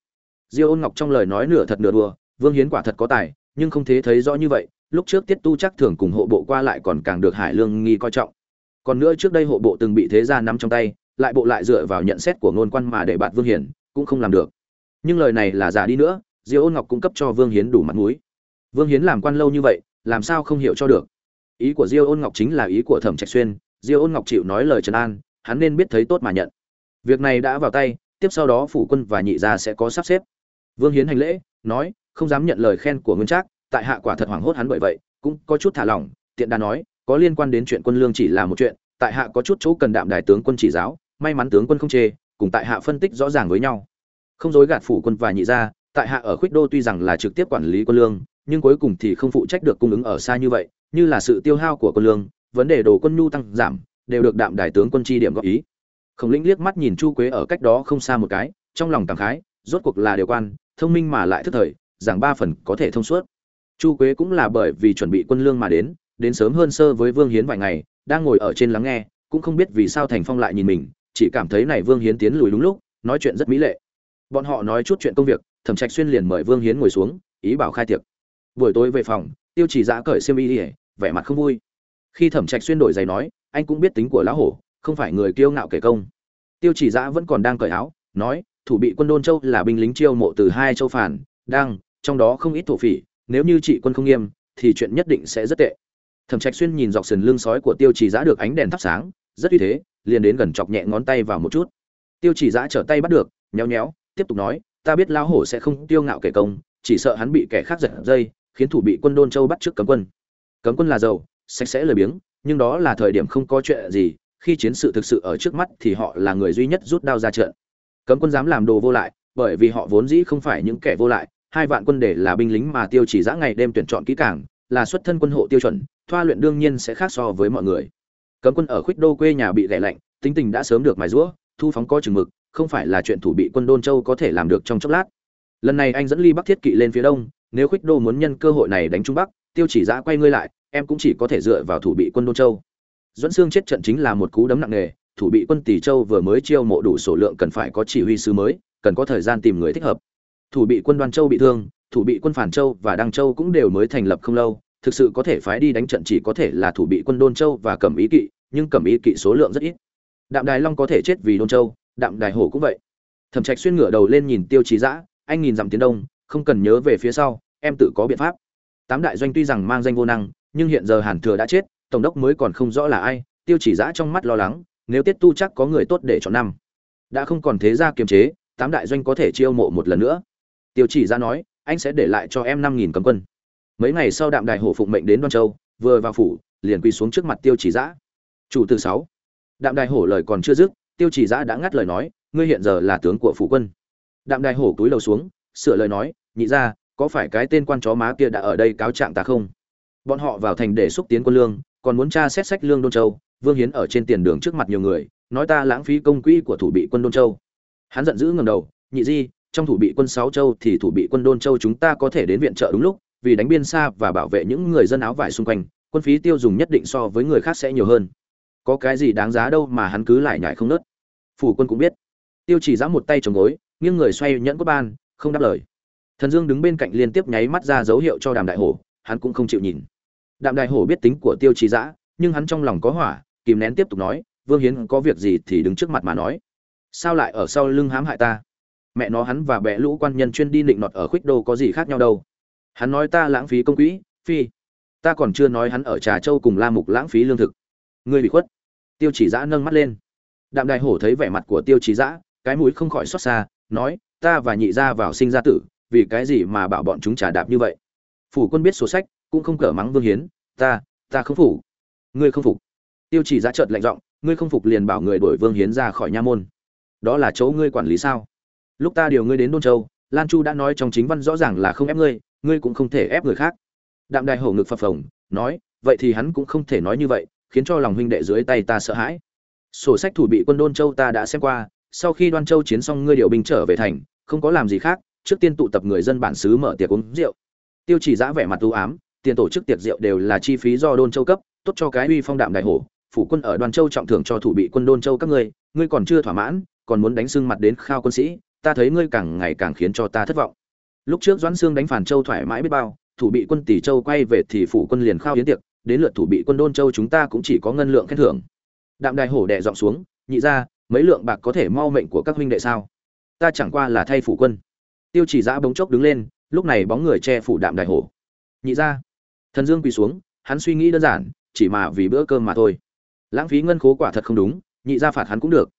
Diêu ôn ngọc trong lời nói nửa thật nửa đùa, vương hiến quả thật có tài, nhưng không thế thấy rõ như vậy, lúc trước tiết tu chắc thường cùng hộ bộ qua lại còn càng được hải lương nghi coi trọng. Còn nữa trước đây hộ bộ từng bị thế gia nắm trong tay, lại bộ lại dựa vào nhận xét của ngôn quan mà để bạt vương hiển, cũng không làm được. Nhưng lời này là giả đi nữa, diêu ôn ngọc cung cấp cho vương hiến đủ mặt mũi. Vương hiến làm quan lâu như vậy, làm sao không hiểu cho được? Ý của diêu ôn ngọc chính là ý của thẩm trạch xuyên, diêu ôn ngọc chịu nói lời trấn an hắn nên biết thấy tốt mà nhận. Việc này đã vào tay, tiếp sau đó phủ quân và nhị gia sẽ có sắp xếp. Vương hiến hành lễ, nói, không dám nhận lời khen của nguyên trác, tại hạ quả thật hoảng hốt hắn bởi vậy, cũng có chút thả lỏng. Tiện đà nói, có liên quan đến chuyện quân lương chỉ là một chuyện, tại hạ có chút chỗ cần đạm đại tướng quân chỉ giáo, may mắn tướng quân không chê, cùng tại hạ phân tích rõ ràng với nhau. Không dối gạt phủ quân và nhị gia, tại hạ ở khuyết đô tuy rằng là trực tiếp quản lý quân lương, nhưng cuối cùng thì không phụ trách được cung ứng ở xa như vậy, như là sự tiêu hao của quân lương, vấn đề đồ quân nhu tăng giảm đều được đạm đại tướng quân chi điểm góp ý. Khổng lĩnh liếc mắt nhìn chu quế ở cách đó không xa một cái, trong lòng cảm khái, rốt cuộc là điều quan, thông minh mà lại thức thời, giảng ba phần có thể thông suốt. Chu quế cũng là bởi vì chuẩn bị quân lương mà đến đến sớm hơn sơ với vương hiến vài ngày, đang ngồi ở trên lắng nghe, cũng không biết vì sao thành phong lại nhìn mình, chỉ cảm thấy này vương hiến tiến lùi đúng lúc, nói chuyện rất mỹ lệ. Bọn họ nói chút chuyện công việc, thẩm trạch xuyên liền mời vương hiến ngồi xuống, ý bảo khai tiệc. Buổi tối về phòng, tiêu chỉ giã cởi xiêm y vẻ mặt không vui. Khi thẩm trạch xuyên đổi giày nói anh cũng biết tính của lão hổ, không phải người kiêu ngạo kể công. Tiêu chỉ giã vẫn còn đang cởi áo, nói, thủ bị quân đôn châu là binh lính chiêu mộ từ hai châu phản đang trong đó không ít thổ phỉ, nếu như trị quân không nghiêm, thì chuyện nhất định sẽ rất tệ. Thẩm trạch xuyên nhìn dọc sườn lưng sói của tiêu chỉ giã được ánh đèn thắp sáng, rất uy thế, liền đến gần chọc nhẹ ngón tay vào một chút. Tiêu chỉ giã trở tay bắt được, nhéo nhéo, tiếp tục nói, ta biết lão hổ sẽ không tiêu ngạo kể công, chỉ sợ hắn bị kẻ khác giật dây, khiến thủ bị quân đôn châu bắt trước cấm quân. Cấm quân là giàu, sạch sẽ lười biếng nhưng đó là thời điểm không có chuyện gì, khi chiến sự thực sự ở trước mắt thì họ là người duy nhất rút đao ra trận. Cấm quân dám làm đồ vô lại, bởi vì họ vốn dĩ không phải những kẻ vô lại, hai vạn quân để là binh lính mà tiêu chỉ giã ngày đêm tuyển chọn kỹ càng, là xuất thân quân hộ tiêu chuẩn, thoa luyện đương nhiên sẽ khác so với mọi người. Cấm quân ở khuyết đô quê nhà bị ghẻ lạnh, tính tình đã sớm được mài rũa thu phóng có chừng mực, không phải là chuyện thủ bị quân đôn châu có thể làm được trong chốc lát. Lần này anh dẫn ly bắc thiết kỵ lên phía đông, nếu khuyết đô muốn nhân cơ hội này đánh trung bắc, tiêu chỉ giã quay ngươi lại em cũng chỉ có thể dựa vào thủ bị quân đôn châu. Dẫn xương chết trận chính là một cú đấm nặng nề, thủ bị quân tỷ châu vừa mới chiêu mộ đủ số lượng cần phải có chỉ huy sứ mới, cần có thời gian tìm người thích hợp. Thủ bị quân đoan châu bị thương, thủ bị quân phản châu và đăng châu cũng đều mới thành lập không lâu, thực sự có thể phái đi đánh trận chỉ có thể là thủ bị quân đôn châu và cẩm ý kỵ, nhưng cẩm ý kỵ số lượng rất ít. Đạm đài long có thể chết vì đôn châu, đạm đài hổ cũng vậy. Thẩm trạch xuyên ngửa đầu lên nhìn tiêu chí dã, anh nhìn dặm tiến đông, không cần nhớ về phía sau, em tự có biện pháp. Tám đại doanh tuy rằng mang danh vô năng nhưng hiện giờ hàn thừa đã chết, tổng đốc mới còn không rõ là ai, tiêu chỉ dã trong mắt lo lắng, nếu tiết tu chắc có người tốt để chọn năm. Đã không còn thế gia kiềm chế, tám đại doanh có thể chiêu mộ một lần nữa. Tiêu chỉ Dã nói, anh sẽ để lại cho em năm nghìn cấm quân. Mấy ngày sau đạm đại hổ phụng mệnh đến đoan châu, vừa vào phủ, liền quỳ xuống trước mặt tiêu chỉ giã. Chủ tử sáu. Đạm đại hổ lời còn chưa dứt, tiêu chỉ giã đã ngắt lời nói, ngươi hiện giờ là tướng của phủ quân. Đạm đại hổ cúi đầu xuống, sửa lời nói, nhị ra có phải cái tên quan chó má kia đã ở đây cáo trạng ta không? Bọn họ vào thành để xúc tiến quân lương, còn muốn tra xét sách lương đôn châu. Vương hiến ở trên tiền đường trước mặt nhiều người, nói ta lãng phí công quỹ của thủ bị quân đôn châu. Hắn giận dữ ngầm đầu, nhị di, trong thủ bị quân sáu châu thì thủ bị quân đôn châu chúng ta có thể đến viện trợ đúng lúc, vì đánh biên xa và bảo vệ những người dân áo vải xung quanh, quân phí tiêu dùng nhất định so với người khác sẽ nhiều hơn. Có cái gì đáng giá đâu mà hắn cứ lại nhải không nớt. Phủ quân cũng biết. Tiêu chỉ giã một tay chống gối, nghiêng người xoay nhẫn cốt ban, không đáp lời. Thần dương đứng bên cạnh liên tiếp nháy mắt ra dấu hiệu cho đàm đại hổ, hắn cũng không chịu nhìn đạm đài hổ biết tính của tiêu chỉ giã nhưng hắn trong lòng có hỏa, kìm nén tiếp tục nói, vương hiến có việc gì thì đứng trước mặt mà nói. Sao lại ở sau lưng hãm hại ta? Mẹ nó hắn và bẽ lũ quan nhân chuyên đi định nọt ở khuyết đô có gì khác nhau đâu. Hắn nói ta lãng phí công quỹ, phi. Ta còn chưa nói hắn ở trà châu cùng la mục lãng phí lương thực. Ngươi bị khuất. Tiêu chỉ giã nâng mắt lên. Đạm đài hổ thấy vẻ mặt của tiêu chỉ giã cái mũi không khỏi xót xa, nói, ta và nhị gia vào sinh ra tử, vì cái gì mà bảo bọn chúng trà đạp như vậy? Phủ quân biết sổ sách cũng không cỡ mắng vương hiến, ta ta không phủ ngươi không phục? Tiêu chỉ giã trợt lạnh giọng, ngươi không phục liền bảo người đuổi vương hiến ra khỏi nha môn. Đó là chỗ ngươi quản lý sao? Lúc ta điều ngươi đến đôn châu, lan chu đã nói trong chính văn rõ ràng là không ép ngươi ngươi cũng không thể ép người khác. Đạm đại hổ ngực phập phồng, nói, vậy thì hắn cũng không thể nói như vậy, khiến cho lòng huynh đệ dưới tay ta sợ hãi. Sổ sách thủ bị quân đôn châu ta đã xem qua, sau khi đoan châu chiến xong ngươi điều binh trở về thành, không có làm gì khác, trước tiên tụ tập người dân bản xứ mở tiệc uống rượu. Tiêu chỉ giã vẻ mặt u ám tiền tổ chức tiệc rượu đều là chi phí do đôn châu cấp, tốt cho cái uy phong đạm đại hổ, phủ quân ở đoàn châu trọng thưởng cho thủ bị quân đôn châu các ngươi ngươi còn chưa thỏa mãn, còn muốn đánh sưng mặt đến khao quân sĩ, ta thấy ngươi càng ngày càng khiến cho ta thất vọng. Lúc trước doãn sương đánh phản châu thoải mái biết bao, thủ bị quân tỷ châu quay về thì phủ quân liền khao hiến tiệc, đến lượt thủ bị quân đôn châu chúng ta cũng chỉ có ngân lượng khen thưởng. Đạm đại hổ đè dọn xuống, nhị ra, mấy lượng bạc có thể mau mệnh của các huynh đệ sao? Ta chẳng qua là thay phủ quân. Tiêu chỉ giã bóng chốc đứng lên, lúc này bóng người che phủ đạm đại hổ. Nhị ra thần dương quỳ xuống, hắn suy nghĩ đơn giản, chỉ mà vì bữa cơm mà thôi. Lãng phí ngân khố quả thật không đúng, nhị ra phạt hắn cũng được.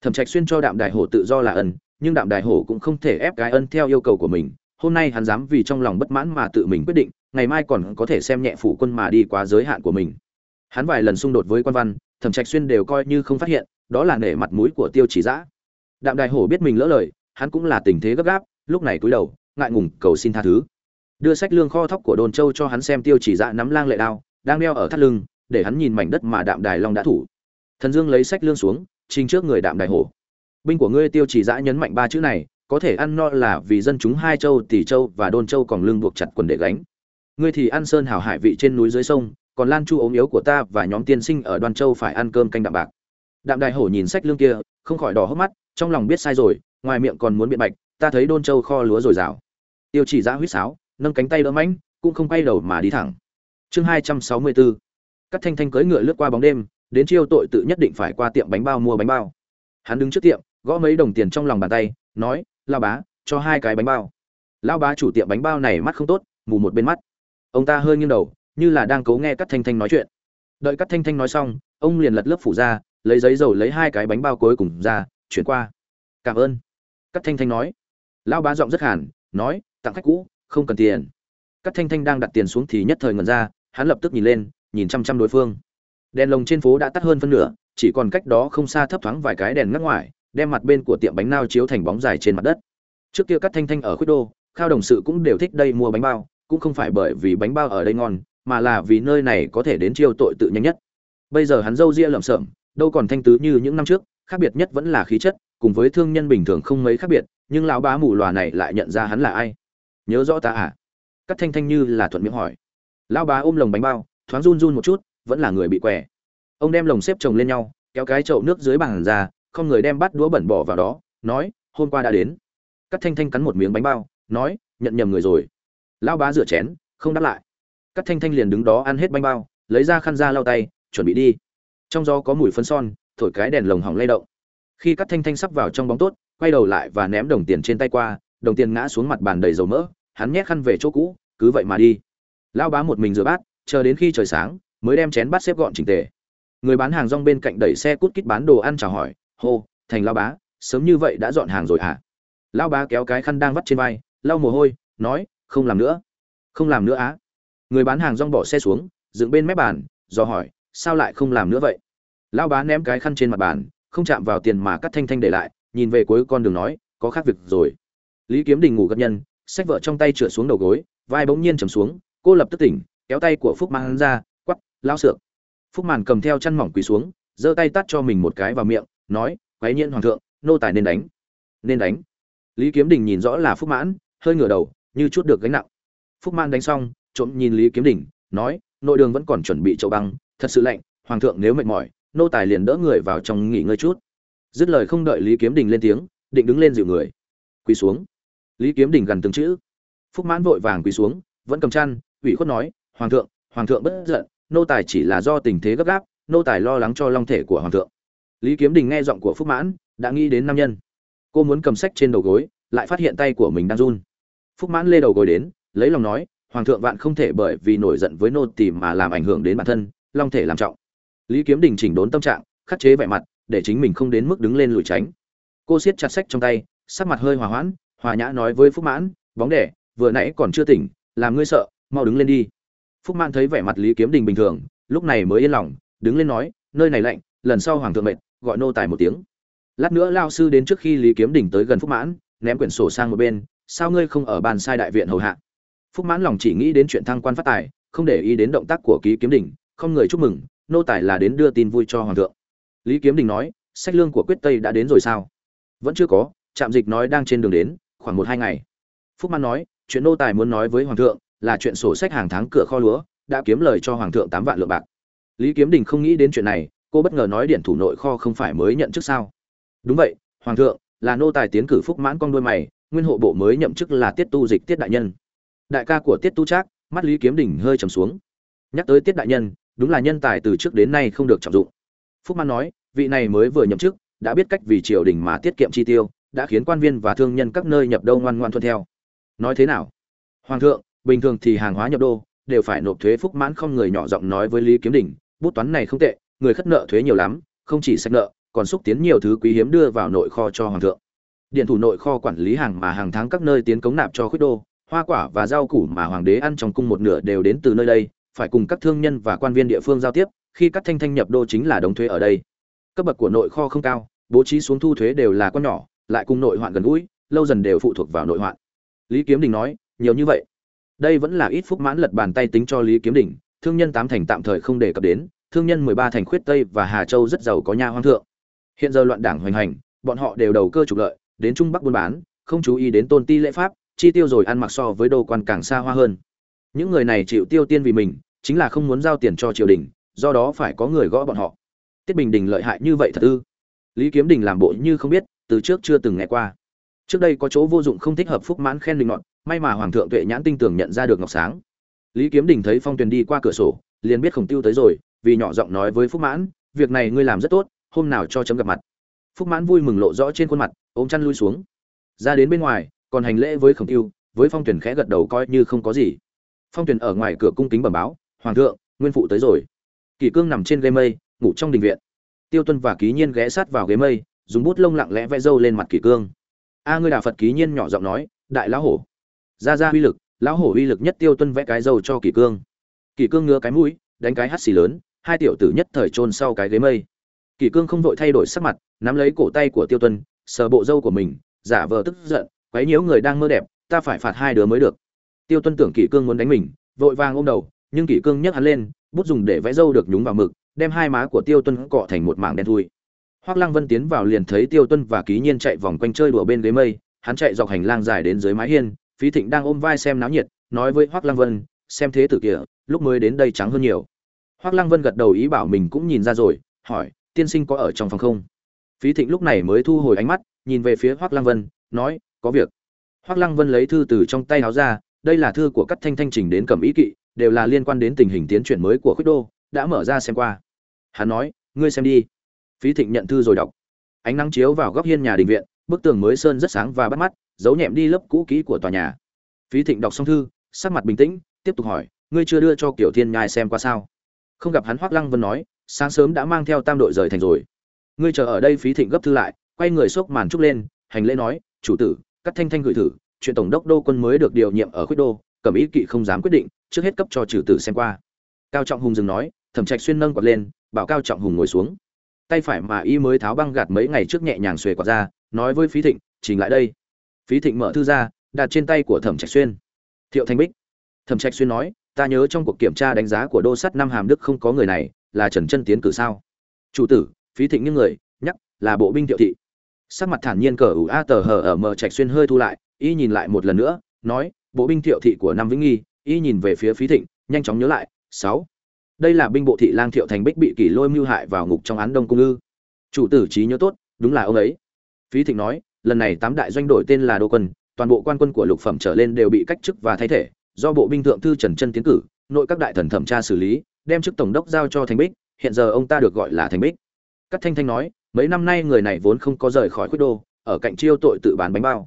Thẩm trạch xuyên cho đạm đại hổ tự do là ân, nhưng đạm đại hổ cũng không thể ép cái ân theo yêu cầu của mình. Hôm nay hắn dám vì trong lòng bất mãn mà tự mình quyết định, ngày mai còn có thể xem nhẹ phủ quân mà đi quá giới hạn của mình. Hắn vài lần xung đột với quan văn, thẩm trạch xuyên đều coi như không phát hiện, đó là nể mặt mũi của tiêu chỉ giã đạm đại hổ biết mình lỡ lời, hắn cũng là tình thế gấp gáp, lúc này cúi đầu, ngại ngùng cầu xin tha thứ đưa sách lương kho thóc của đồn châu cho hắn xem tiêu chỉ dạ nắm lang lệ đao, đang đeo ở thắt lưng, để hắn nhìn mảnh đất mà đạm đài long đã thủ. Thần dương lấy sách lương xuống, trình trước người đạm đài hổ. Binh của ngươi tiêu chỉ dã nhấn mạnh ba chữ này, có thể ăn no là vì dân chúng hai châu, tỷ châu và đôn châu còn lưng buộc chặt quần để gánh. Ngươi thì ăn sơn hảo hải vị trên núi dưới sông, còn lan chu ốm yếu của ta và nhóm tiên sinh ở đoan châu phải ăn cơm canh đạm bạc. Đạm đại hổ nhìn sách lương kia, không khỏi đỏ hốc mắt, trong lòng biết sai rồi, ngoài miệng còn muốn biện bạch, ta thấy đôn châu kho lúa dồi dào. Tiêu chỉ giã huýt sáo nâng cánh tay đỡ mãnh, cũng không quay đầu mà đi thẳng. Chương hai trăm sáu mươi bốn cắt thanh thanh cưỡi ngựa lướt qua bóng đêm, đến chiêu tội tự nhất định phải qua tiệm bánh bao mua bánh bao. Hắn đứng trước tiệm, gõ mấy đồng tiền trong lòng bàn tay, nói lao bá, cho hai cái bánh bao. Lao bá chủ tiệm bánh bao này mắt không tốt, mù một bên mắt. Ông ta hơi nghiêng đầu, như là đang cố nghe cắt thanh thanh nói chuyện. Đợi cắt thanh thanh nói xong, ông liền lật lớp phủ ra, lấy giấy dầu lấy hai cái bánh bao cuối cùng ra, chuyển qua. Cảm ơn. Cắt thanh thanh nói. Lao bá giọng rất hàn, nói, tặng khách cũ không cần tiền. Các thanh thanh đang đặt tiền xuống thì nhất thời ngần ra, hắn lập tức nhìn lên, nhìn chăm chăm đối phương. Đèn lồng trên phố đã tắt hơn phân nửa, chỉ còn cách đó không xa thấp thoáng vài cái đèn ngắt ngoài, đem mặt bên của tiệm bánh nao chiếu thành bóng dài trên mặt đất. Trước kia các thanh thanh ở khuyết đô, khao đồng sự cũng đều thích đây mua bánh bao, cũng không phải bởi vì bánh bao ở đây ngon, mà là vì nơi này có thể đến chiêu tội tự nhanh nhất. Bây giờ hắn râu ria lợm sợm đâu còn thanh tứ như những năm trước, khác biệt nhất vẫn là khí chất, cùng với thương nhân bình thường không mấy khác biệt, nhưng lão bá mù lòa này lại nhận ra hắn là ai nhớ rõ ta à? Cắt thanh thanh như là thuận miệng hỏi. Lão bá ôm lồng bánh bao, thoáng run run một chút, vẫn là người bị què. Ông đem lồng xếp chồng lên nhau, kéo cái chậu nước dưới bàn ra, không người đem bắt đũa bẩn bỏ vào đó, nói, hôm qua đã đến. Cắt thanh thanh cắn một miếng bánh bao, nói, nhận nhầm người rồi. Lão bá rửa chén, không đáp lại. Cắt thanh thanh liền đứng đó ăn hết bánh bao, lấy ra khăn ra lau tay, chuẩn bị đi. Trong gió có mùi phấn son, thổi cái đèn lồng hỏng lay động. Khi cắt thanh thanh sắp vào trong bóng tốt, quay đầu lại và ném đồng tiền trên tay qua đồng tiền ngã xuống mặt bàn đầy dầu mỡ, hắn nhét khăn về chỗ cũ, cứ vậy mà đi. Lao bá một mình rửa bát, chờ đến khi trời sáng, mới đem chén bát xếp gọn chỉnh tề. Người bán hàng rong bên cạnh đẩy xe cút kít bán đồ ăn chào hỏi, hô, thành lao bá, sớm như vậy đã dọn hàng rồi à lao bá kéo cái khăn đang vắt trên vai, lau mồ hôi, nói, không làm nữa. Không làm nữa á? Người bán hàng rong bỏ xe xuống, dựng bên mép bàn, do hỏi, sao lại không làm nữa vậy? Lao bá ném cái khăn trên mặt bàn, không chạm vào tiền mà cắt thanh thanh để lại, nhìn về cuối con đường nói, có khác việc rồi lý kiếm đình ngủ gật nhân sách vợ trong tay trượt xuống đầu gối, vai bỗng nhiên trầm xuống, cô lập tức tỉnh, kéo tay của phúc Mãn ra quắp lao sượng phúc màn cầm theo chăn mỏng quỳ xuống, giơ tay tắt cho mình một cái vào miệng, nói quái nhiên hoàng thượng, nô tài nên đánh. Nên đánh? Lý kiếm đình nhìn rõ là phúc mãn, hơi ngửa đầu, như chút được gánh nặng. Phúc mãn đánh xong, trộm nhìn lý kiếm đình, nói, nội đường vẫn còn chuẩn bị chậu băng, thật sự lạnh, hoàng thượng nếu mệt mỏi, nô tài liền đỡ người vào trong nghỉ ngơi chút. Dứt lời không đợi lý kiếm đình lên tiếng, định đứng lên dịu người. Quỳ xuống lý kiếm đình gần từng chữ. Phúc mãn vội vàng quỳ xuống, vẫn cầm chăn, ủy khuất nói, hoàng thượng hoàng thượng bất giận, nô tài chỉ là do tình thế gấp gáp, nô tài lo lắng cho long thể của hoàng thượng. Lý kiếm đình nghe giọng của phúc mãn, đã nghĩ đến nam nhân. Cô muốn cầm sách trên đầu gối, lại phát hiện tay của mình đang run. Phúc mãn lê đầu gối đến, lấy lòng nói, hoàng thượng vạn không thể bởi vì nổi giận với nô tỳ mà làm ảnh hưởng đến bản thân, long thể làm trọng. Lý kiếm đình chỉnh đốn tâm trạng, khắc chế vẻ mặt, để chính mình không đến mức đứng lên lùi tránh. Cô siết chặt sách trong tay, sắc mặt hơi hòa hoãn hòa nhã nói với phúc mãn, bóng đẻ, vừa nãy còn chưa tỉnh, làm ngươi sợ, mau đứng lên đi. Phúc mãn thấy vẻ mặt lý kiếm đình bình thường, lúc này mới yên lòng, đứng lên nói, nơi này lạnh, lần sau hoàng thượng mệt, gọi nô tài một tiếng. Lát nữa lao sư đến trước khi lý kiếm đình tới gần phúc mãn, ném quyển sổ sang một bên, sao ngươi không ở bàn sai đại viện hầu hạ? Phúc mãn lòng chỉ nghĩ đến chuyện thăng quan phát tài, không để ý đến động tác của ký kiếm đình, không người chúc mừng, nô tài là đến đưa tin vui cho hoàng thượng. Lý kiếm đình nói, sách lương của quyết tây đã đến rồi sao? Vẫn chưa có, trạm dịch nói đang trên đường đến khoảng một hai ngày. Phúc man nói, chuyện nô tài muốn nói với hoàng thượng là chuyện sổ sách hàng tháng cửa kho lúa, đã kiếm lời cho hoàng thượng tám vạn lượng bạc. Lý kiếm đình không nghĩ đến chuyện này, cô bất ngờ nói điện thủ nội kho không phải mới nhận chức sao? Đúng vậy, hoàng thượng, là nô tài tiến cử phúc mãn con đôi mày, nguyên hộ bộ mới nhậm chức là tiết tu dịch tiết đại nhân. Đại ca của tiết tu trác, mắt lý kiếm đình hơi trầm xuống. Nhắc tới tiết đại nhân, đúng là nhân tài từ trước đến nay không được trọng dụng. Phúc man nói, vị này mới vừa nhậm chức, đã biết cách vì triều đình mà tiết kiệm chi tiêu đã khiến quan viên và thương nhân các nơi nhập đô ngoan ngoan thuận theo. Nói thế nào? Hoàng thượng, bình thường thì hàng hóa nhập đô đều phải nộp thuế phúc mãn không người nhỏ giọng nói với lý kiếm đình, bút toán này không tệ, người khất nợ thuế nhiều lắm, không chỉ sách nợ, còn xúc tiến nhiều thứ quý hiếm đưa vào nội kho cho hoàng thượng. Điện thủ nội kho quản lý hàng mà hàng tháng các nơi tiến cống nạp cho khuyết đô, hoa quả và rau củ mà hoàng đế ăn trong cung một nửa đều đến từ nơi đây, phải cùng các thương nhân và quan viên địa phương giao tiếp, khi các thanh thanh nhập đô chính là đóng thuế ở đây. Cấp bậc của nội kho không cao, bố trí xuống thu thuế đều là con nhỏ lại cùng nội hoạn gần gũi, lâu dần đều phụ thuộc vào nội hoạn. Lý kiếm đình nói, nhiều như vậy, đây vẫn là ít phúc mãn lật bàn tay tính cho lý kiếm đình, thương nhân tám thành tạm thời không đề cập đến, thương nhân mười ba thành khuyết tây và hà châu rất giàu có nhà hoang thượng. Hiện giờ loạn đảng hoành hành, bọn họ đều đầu cơ trục lợi, đến trung bắc buôn bán, không chú ý đến tôn ti lễ pháp, chi tiêu rồi ăn mặc so với đô quan càng xa hoa hơn. Những người này chịu tiêu tiên vì mình, chính là không muốn giao tiền cho triều đình, do đó phải có người gõ bọn họ. Tiết bình đình lợi hại như vậy thật ư? Lý kiếm đình làm bộ như không biết từ trước chưa từng nghe qua. Trước đây có chỗ vô dụng không thích hợp phúc mãn khen linh ngọn, may mà hoàng thượng tuệ nhãn tinh tường nhận ra được ngọc sáng. Lý kiếm đình thấy phong tuyền đi qua cửa sổ, liền biết khổng tiêu tới rồi, vì nhỏ giọng nói với phúc mãn, việc này ngươi làm rất tốt, hôm nào cho chấm gặp mặt. Phúc mãn vui mừng lộ rõ trên khuôn mặt, ôm chăn lui xuống. Ra đến bên ngoài, còn hành lễ với khổng tiêu, với phong tuyển khẽ gật đầu coi như không có gì. Phong tuyển ở ngoài cửa cung kính bẩm báo, hoàng thượng, nguyên phụ tới rồi. Kỷ cương nằm trên ghế mây, ngủ trong đình viện. Tiêu tuân và ký nhiên ghé sát vào ghế mây dùng bút lông lặng lẽ vẽ râu lên mặt kỷ cương. A, ngươi đà phật ký nhiên nhỏ giọng nói, đại lão hổ ra ra uy lực, lão hổ uy lực nhất tiêu tuân vẽ cái râu cho kỷ cương. Kỷ cương ngứa cái mũi, đánh cái hắt xì lớn, hai tiểu tử nhất thời trôn sau cái ghế mây. Kỷ cương không vội thay đổi sắc mặt, nắm lấy cổ tay của tiêu tuân, sờ bộ râu của mình, giả vờ tức giận, quấy nhiễu người đang mơ đẹp, ta phải phạt hai đứa mới được. Tiêu tuân tưởng kỷ cương muốn đánh mình, vội vàng ôm đầu, nhưng kỷ cương nhấc hắn lên, bút dùng để vẽ râu được nhúng vào mực, đem hai má của tiêu tuân cọ thành một mảng đen thui. Hoắc lăng vân tiến vào liền thấy tiêu tuân và ký nhiên chạy vòng quanh chơi đùa bên ghế mây hắn chạy dọc hành lang dài đến dưới mái hiên phí thịnh đang ôm vai xem náo nhiệt nói với Hoắc lăng vân xem thế tử kia, lúc mới đến đây trắng hơn nhiều. Hoắc lăng vân gật đầu ý bảo mình cũng nhìn ra rồi hỏi tiên sinh có ở trong phòng không? Phí thịnh lúc này mới thu hồi ánh mắt nhìn về phía Hoắc lăng vân nói có việc. Hoắc lăng vân lấy thư từ trong tay áo ra đây là thư của các thanh thanh trình đến cẩm ý kỵ đều là liên quan đến tình hình tiến triển mới của khuyết đô đã mở ra xem qua. Hắn nói ngươi xem đi phí thịnh nhận thư rồi đọc. Ánh nắng chiếu vào góc hiên nhà đình viện, bức tường mới sơn rất sáng và bắt mắt giấu nhẹm đi lớp cũ kỹ của tòa nhà. Phí thịnh đọc xong thư, sắc mặt bình tĩnh, tiếp tục hỏi, ngươi chưa đưa cho kiểu thiên nhai xem qua sao? Không gặp hắn hoác lăng vân nói, sáng sớm đã mang theo tam đội rời thành rồi. Ngươi chờ ở đây phí thịnh gấp thư lại, quay người xốc màn trúc lên, hành lễ nói, chủ tử cắt thanh thanh gửi thử, chuyện tổng đốc đô quân mới được điều nhiệm ở khuyết đô, cẩm ý kỵ không dám quyết định, trước hết cấp cho trừ tử xem qua. Cao trọng hùng dừng nói, thẩm trạch xuyên nâng quạt lên, bảo cao trọng hùng ngồi xuống tay phải mà y mới tháo băng gạt mấy ngày trước nhẹ nhàng xuề quạt ra, nói với phí thịnh, trình lại đây. Phí thịnh mở thư ra, đặt trên tay của thẩm trạch xuyên. Thiệu thanh bích. Thẩm trạch xuyên nói, ta nhớ trong cuộc kiểm tra đánh giá của đô sắt năm hàm đức không có người này, là trần chân tiến cử sao? Chủ tử, phí thịnh những người, nhắc, là bộ binh thiệu thị. Sắc mặt thản nhiên cờ ủ a tờ hờ ở mờ trạch xuyên hơi thu lại, y nhìn lại một lần nữa, nói, bộ binh thiệu thị của năm vĩnh nghi, y nhìn về phía phí thịnh, nhanh chóng nhớ lại, sáu đây là binh bộ thị lang thiệu thành bích bị kỷ lôi mưu hại vào ngục trong án đông cung ư. Chủ tử trí nhớ tốt đúng là ông ấy. Phí thịnh nói lần này tám đại doanh đổi tên là đô quân toàn bộ quan quân của lục phẩm trở lên đều bị cách chức và thay thể do bộ binh thượng thư trần Trân tiến cử nội các đại thần thẩm tra xử lý đem chức tổng đốc giao cho thành bích hiện giờ ông ta được gọi là thành bích. Các thanh thanh nói mấy năm nay người này vốn không có rời khỏi khuất đô ở cạnh chiêu tội tự bán bánh bao.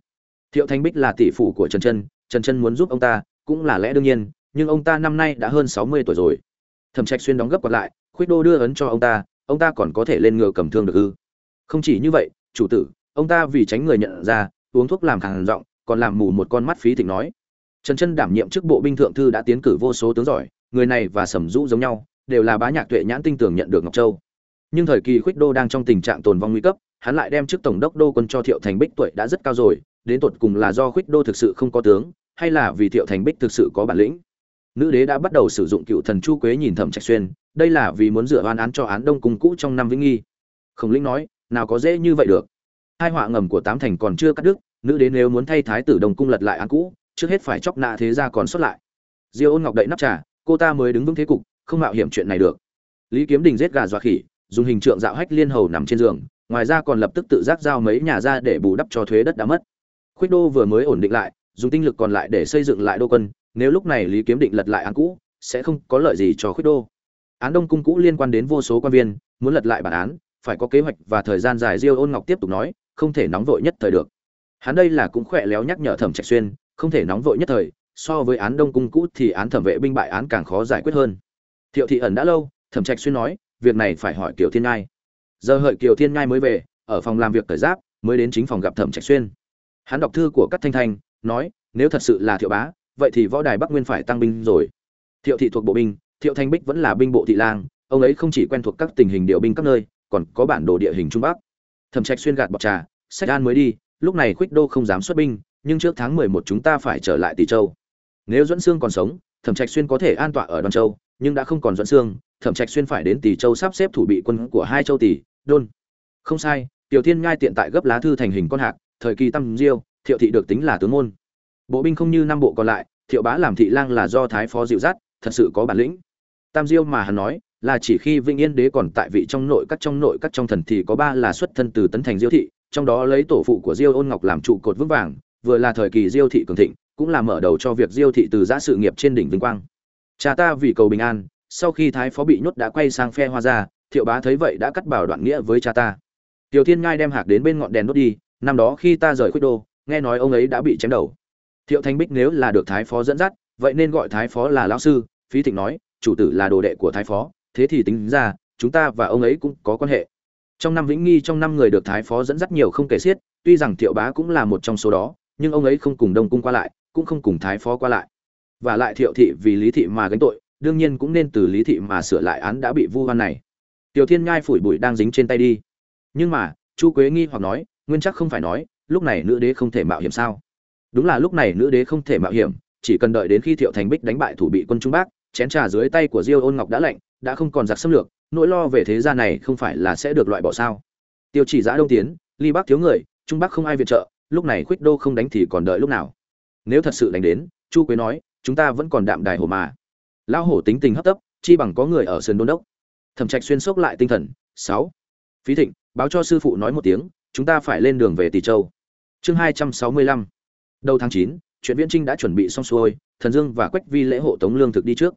Thiệu thanh bích là tỷ phủ của trần Trân, trần Trân muốn giúp ông ta cũng là lẽ đương nhiên nhưng ông ta năm nay đã hơn sáu mươi tuổi rồi thẩm trạch xuyên đóng gấp còn lại khuyết đô đưa ấn cho ông ta ông ta còn có thể lên ngựa cầm thương được ư? Không chỉ như vậy chủ tử ông ta vì tránh người nhận ra uống thuốc làm càng rộng, còn làm mù một con mắt phí thịnh nói. Trần chân đảm nhiệm chức bộ binh thượng thư đã tiến cử vô số tướng giỏi người này và sầm dũ giống nhau đều là bá nhạc tuệ nhãn tinh tưởng nhận được ngọc châu. Nhưng thời kỳ khuyết đô đang trong tình trạng tồn vong nguy cấp hắn lại đem chức tổng đốc đô quân cho thiệu thành bích tuổi đã rất cao rồi đến tột cùng là do khuyết đô thực sự không có tướng hay là vì thiệu thành bích thực sự có bản lĩnh? Nữ đế đã bắt đầu sử dụng cựu thần chu quế nhìn thẩm trạch xuyên, đây là vì muốn dựa oan án cho án đông cung cũ trong năm vĩnh nghi. Khổng lĩnh nói, nào có dễ như vậy được. Hai họa ngầm của tám thành còn chưa cắt đứt, nữ đế nếu muốn thay thái tử đông cung lật lại án cũ, trước hết phải chóc nạ thế ra còn xuất lại. Diêu ôn ngọc đậy nắp trà, cô ta mới đứng vững thế cục, không mạo hiểm chuyện này được. Lý kiếm đình giết gà dọa khỉ, dùng hình trượng dạo hách liên hầu nằm trên giường, ngoài ra còn lập tức tự giác giao mấy nhà ra để bù đắp cho thuế đất đã mất. Khuyết đô vừa mới ổn định lại, dùng tinh lực còn lại để xây dựng lại đô quân nếu lúc này lý kiếm định lật lại án cũ, sẽ không có lợi gì cho khuyết đô. Án đông cung cũ liên quan đến vô số quan viên, muốn lật lại bản án, phải có kế hoạch và thời gian dài, diêu ôn ngọc tiếp tục nói, không thể nóng vội nhất thời được. Hắn đây là cũng khỏe léo nhắc nhở thẩm trạch xuyên, không thể nóng vội nhất thời, so với án đông cung cũ thì án thẩm vệ binh bại án càng khó giải quyết hơn. Thiệu thị ẩn đã lâu, thẩm trạch xuyên nói, việc này phải hỏi kiều thiên ngai. Giờ hợi kiều thiên ngai mới về, ở phòng làm việc thời giáp, mới đến chính phòng gặp thẩm trạch xuyên. Hắn đọc thư của các thanh thanh, nói, nếu thật sự là thiệu bá vậy thì võ đài bắc nguyên phải tăng binh rồi. Thiệu thị thuộc bộ binh, thiệu thanh bích vẫn là binh bộ thị lang, ông ấy không chỉ quen thuộc các tình hình điều binh các nơi, còn có bản đồ địa hình trung bắc. Thẩm trạch xuyên gạt bọc trà, sách an mới đi, lúc này khuếch đô không dám xuất binh, nhưng trước tháng mười một chúng ta phải trở lại tỷ châu. Nếu duẫn xương còn sống, thẩm trạch xuyên có thể an tọa ở đoàn châu, nhưng đã không còn duẫn xương thẩm trạch xuyên phải đến tỷ châu sắp xếp thủ bị quân của hai châu tỷ, đôn. Không sai, tiểu thiên ngai tiện tại gấp lá thư thành hình con hạc, thời kỳ tâm diêu, thiệu thị được tính là tướng môn bộ binh không như năm bộ còn lại, thiệu bá làm thị lang là do thái phó dịu dắt, thật sự có bản lĩnh. Tam diêu mà hắn nói, là chỉ khi vĩnh yên đế còn tại vị trong nội các trong nội các trong thần thì có ba là xuất thân từ tấn thành diêu thị, trong đó lấy tổ phụ của diêu ôn ngọc làm trụ cột vững vàng, vừa là thời kỳ diêu thị cường thịnh, cũng là mở đầu cho việc diêu thị từ giã sự nghiệp trên đỉnh vinh quang. Cha ta vì cầu bình an, sau khi thái phó bị nhốt đã quay sang phe hoa gia, thiệu bá thấy vậy đã cắt bảo đoạn nghĩa với cha ta. Tiểu thiên ngai đem hạc đến bên ngọn đèn đốt đi, năm đó khi ta rời khuyết đô, nghe nói ông ấy đã bị chém đầu thiệu thanh bích nếu là được thái phó dẫn dắt, vậy nên gọi thái phó là lão sư. Phí thịnh nói, chủ tử là đồ đệ của thái phó, thế thì tính ra, chúng ta và ông ấy cũng có quan hệ. Trong năm vĩnh nghi, trong năm người được thái phó dẫn dắt nhiều không kể xiết, tuy rằng thiệu bá cũng là một trong số đó, nhưng ông ấy không cùng đông cung qua lại, cũng không cùng thái phó qua lại. Và lại thiệu thị vì lý thị mà gánh tội, đương nhiên cũng nên từ lý thị mà sửa lại án đã bị vu hoan này. Tiểu thiên nhai phủi bụi đang dính trên tay đi. Nhưng mà, chu quế nghi hoặc nói, nguyên chắc không phải nói, lúc này nữ đế không thể mạo hiểm sao? Đúng là lúc này nữ đế không thể mạo hiểm, chỉ cần đợi đến khi thiệu thành bích đánh bại thủ bị quân trung bắc, chén trà dưới tay của diêu ôn ngọc đã lạnh, đã không còn giặc xâm lược, nỗi lo về thế gia này không phải là sẽ được loại bỏ sao? Tiêu chỉ giã đông tiến, ly bắc thiếu người, trung bắc không ai viện trợ, lúc này khuyết đô không đánh thì còn đợi lúc nào? Nếu thật sự đánh đến, chu quế nói, chúng ta vẫn còn đạm đài hồ mà. Lão hổ tính tình hấp tấp, chi bằng có người ở sườn đôn đốc. Thẩm trạch xuyên sốc lại tinh thần. Sáu. Phí thịnh, báo cho sư phụ nói một tiếng, chúng ta phải lên đường về tỷ châu. Chương hai trăm sáu mươi lăm đầu tháng chín, chuyện viễn trinh đã chuẩn bị xong xuôi, thần dương và quách vi lễ hộ tống lương thực đi trước.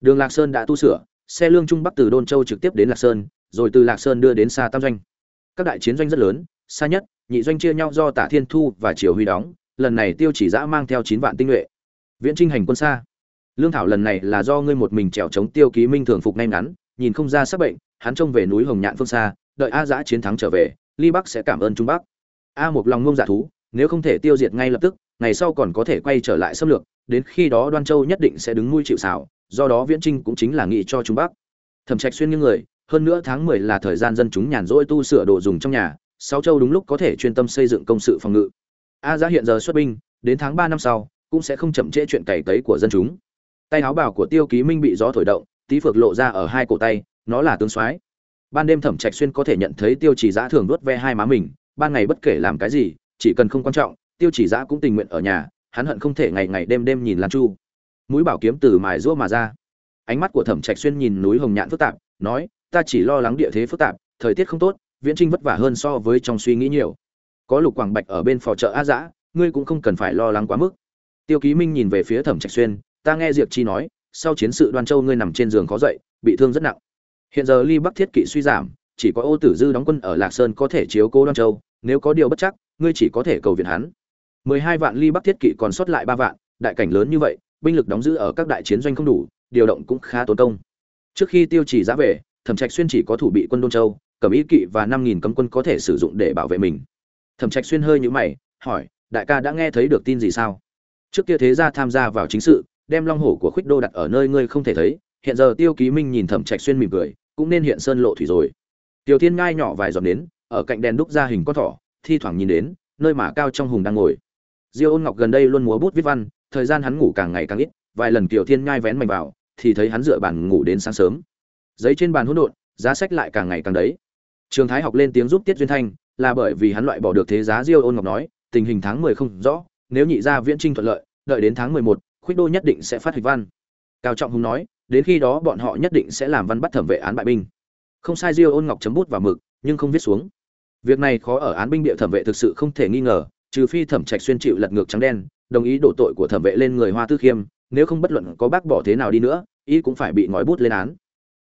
Đường lạc sơn đã tu sửa, xe lương trung bắc từ đôn châu trực tiếp đến lạc sơn, rồi từ lạc sơn đưa đến xa tam doanh. Các đại chiến doanh rất lớn xa nhất, nhị doanh chia nhau do tả thiên thu và triều huy đóng, lần này tiêu chỉ giã mang theo chín vạn tinh nhuệ. Viễn trinh hành quân xa lương thảo lần này là do ngươi một mình trèo chống tiêu ký minh thường phục ngay ngắn, nhìn không ra sắc bệnh, hắn trông về núi hồng nhạn phương xa đợi a giã chiến thắng trở về, ly bắc sẽ cảm ơn trung bắc. A một lòng ngông giả dạ thú nếu không thể tiêu diệt ngay lập tức, ngày sau còn có thể quay trở lại xâm lược, đến khi đó đoan châu nhất định sẽ đứng nuôi chịu xảo, do đó viễn trinh cũng chính là nghị cho trung bắc. Thẩm trạch xuyên những người, hơn nữa tháng mười là thời gian dân chúng nhàn rỗi tu sửa đồ dùng trong nhà, sáu châu đúng lúc có thể chuyên tâm xây dựng công sự phòng ngự. A giá hiện giờ xuất binh, đến tháng ba năm sau, cũng sẽ không chậm trễ chuyện cày tấy của dân chúng. Tay áo bào của tiêu ký minh bị gió thổi động, tí phược lộ ra ở hai cổ tay, nó là tướng soái. Ban đêm thẩm trạch xuyên có thể nhận thấy tiêu chỉ giã thường đuốt ve hai má mình, ban ngày bất kể làm cái gì chỉ cần không quan trọng, tiêu chỉ giã cũng tình nguyện ở nhà, hắn hận không thể ngày ngày đêm đêm nhìn lan chu. Mũi bảo kiếm từ mài rũa mà ra. Ánh mắt của thẩm trạch xuyên nhìn núi hồng nhạn phức tạp, nói, ta chỉ lo lắng địa thế phức tạp, thời tiết không tốt, viễn trinh vất vả hơn so với trong suy nghĩ nhiều. Có lục quảng bạch ở bên phò chợ a dã ngươi cũng không cần phải lo lắng quá mức. Tiêu ký minh nhìn về phía thẩm trạch xuyên, ta nghe diệp chi nói, sau chiến sự đoan châu ngươi nằm trên giường khó dậy, bị thương rất nặng. Hiện giờ ly bắc thiết kỵ suy giảm, chỉ có ô tử dư đóng quân ở lạc sơn có thể chiếu cố đoan châu nếu có điều bất chắc, ngươi chỉ có thể cầu viện hắn. Mười hai vạn ly bắc thiết kỵ còn sót lại ba vạn, đại cảnh lớn như vậy, binh lực đóng giữ ở các đại chiến doanh không đủ, điều động cũng khá tốn công. Trước khi tiêu chỉ giá về, thẩm trạch xuyên chỉ có thủ bị quân đôn châu, cầm ý kỵ và năm nghìn cấm quân có thể sử dụng để bảo vệ mình. Thẩm trạch xuyên hơi nhũ mày, hỏi, đại ca đã nghe thấy được tin gì sao? Trước kia thế gia tham gia vào chính sự, đem long hổ của khuyết đô đặt ở nơi ngươi không thể thấy, hiện giờ tiêu ký minh nhìn thẩm trạch xuyên mỉm cười, cũng nên hiện sơn lộ thủy rồi. Tiểu thiên ngai nhỏ vài giọt đến ở cạnh đèn đúc ra hình con thỏ, thi thoảng nhìn đến, nơi mà cao trong hùng đang ngồi. Diêu ôn ngọc gần đây luôn múa bút viết văn, thời gian hắn ngủ càng ngày càng ít, vài lần tiểu thiên nhai vén mạnh vào, thì thấy hắn dựa bàn ngủ đến sáng sớm. Giấy trên bàn hỗn độn, giá sách lại càng ngày càng đấy. Trường thái học lên tiếng giúp tiết duyên thanh, là bởi vì hắn loại bỏ được thế giá diêu ôn ngọc nói, tình hình tháng mười không rõ, nếu nhị gia viễn trinh thuận lợi, đợi đến tháng mười một, khuyết đô nhất định sẽ phát hịch văn. Cao trọng hùng nói, đến khi đó bọn họ nhất định sẽ làm văn bắt thẩm vệ án bại binh. Không sai diêu ôn ngọc chấm bút vào mực, nhưng không viết xuống việc này khó ở án binh địa thẩm vệ thực sự không thể nghi ngờ, trừ phi thẩm trạch xuyên chịu lật ngược trắng đen, đồng ý đổ tội của thẩm vệ lên người hoa tư khiêm, nếu không bất luận có bác bỏ thế nào đi nữa ý cũng phải bị ngói bút lên án.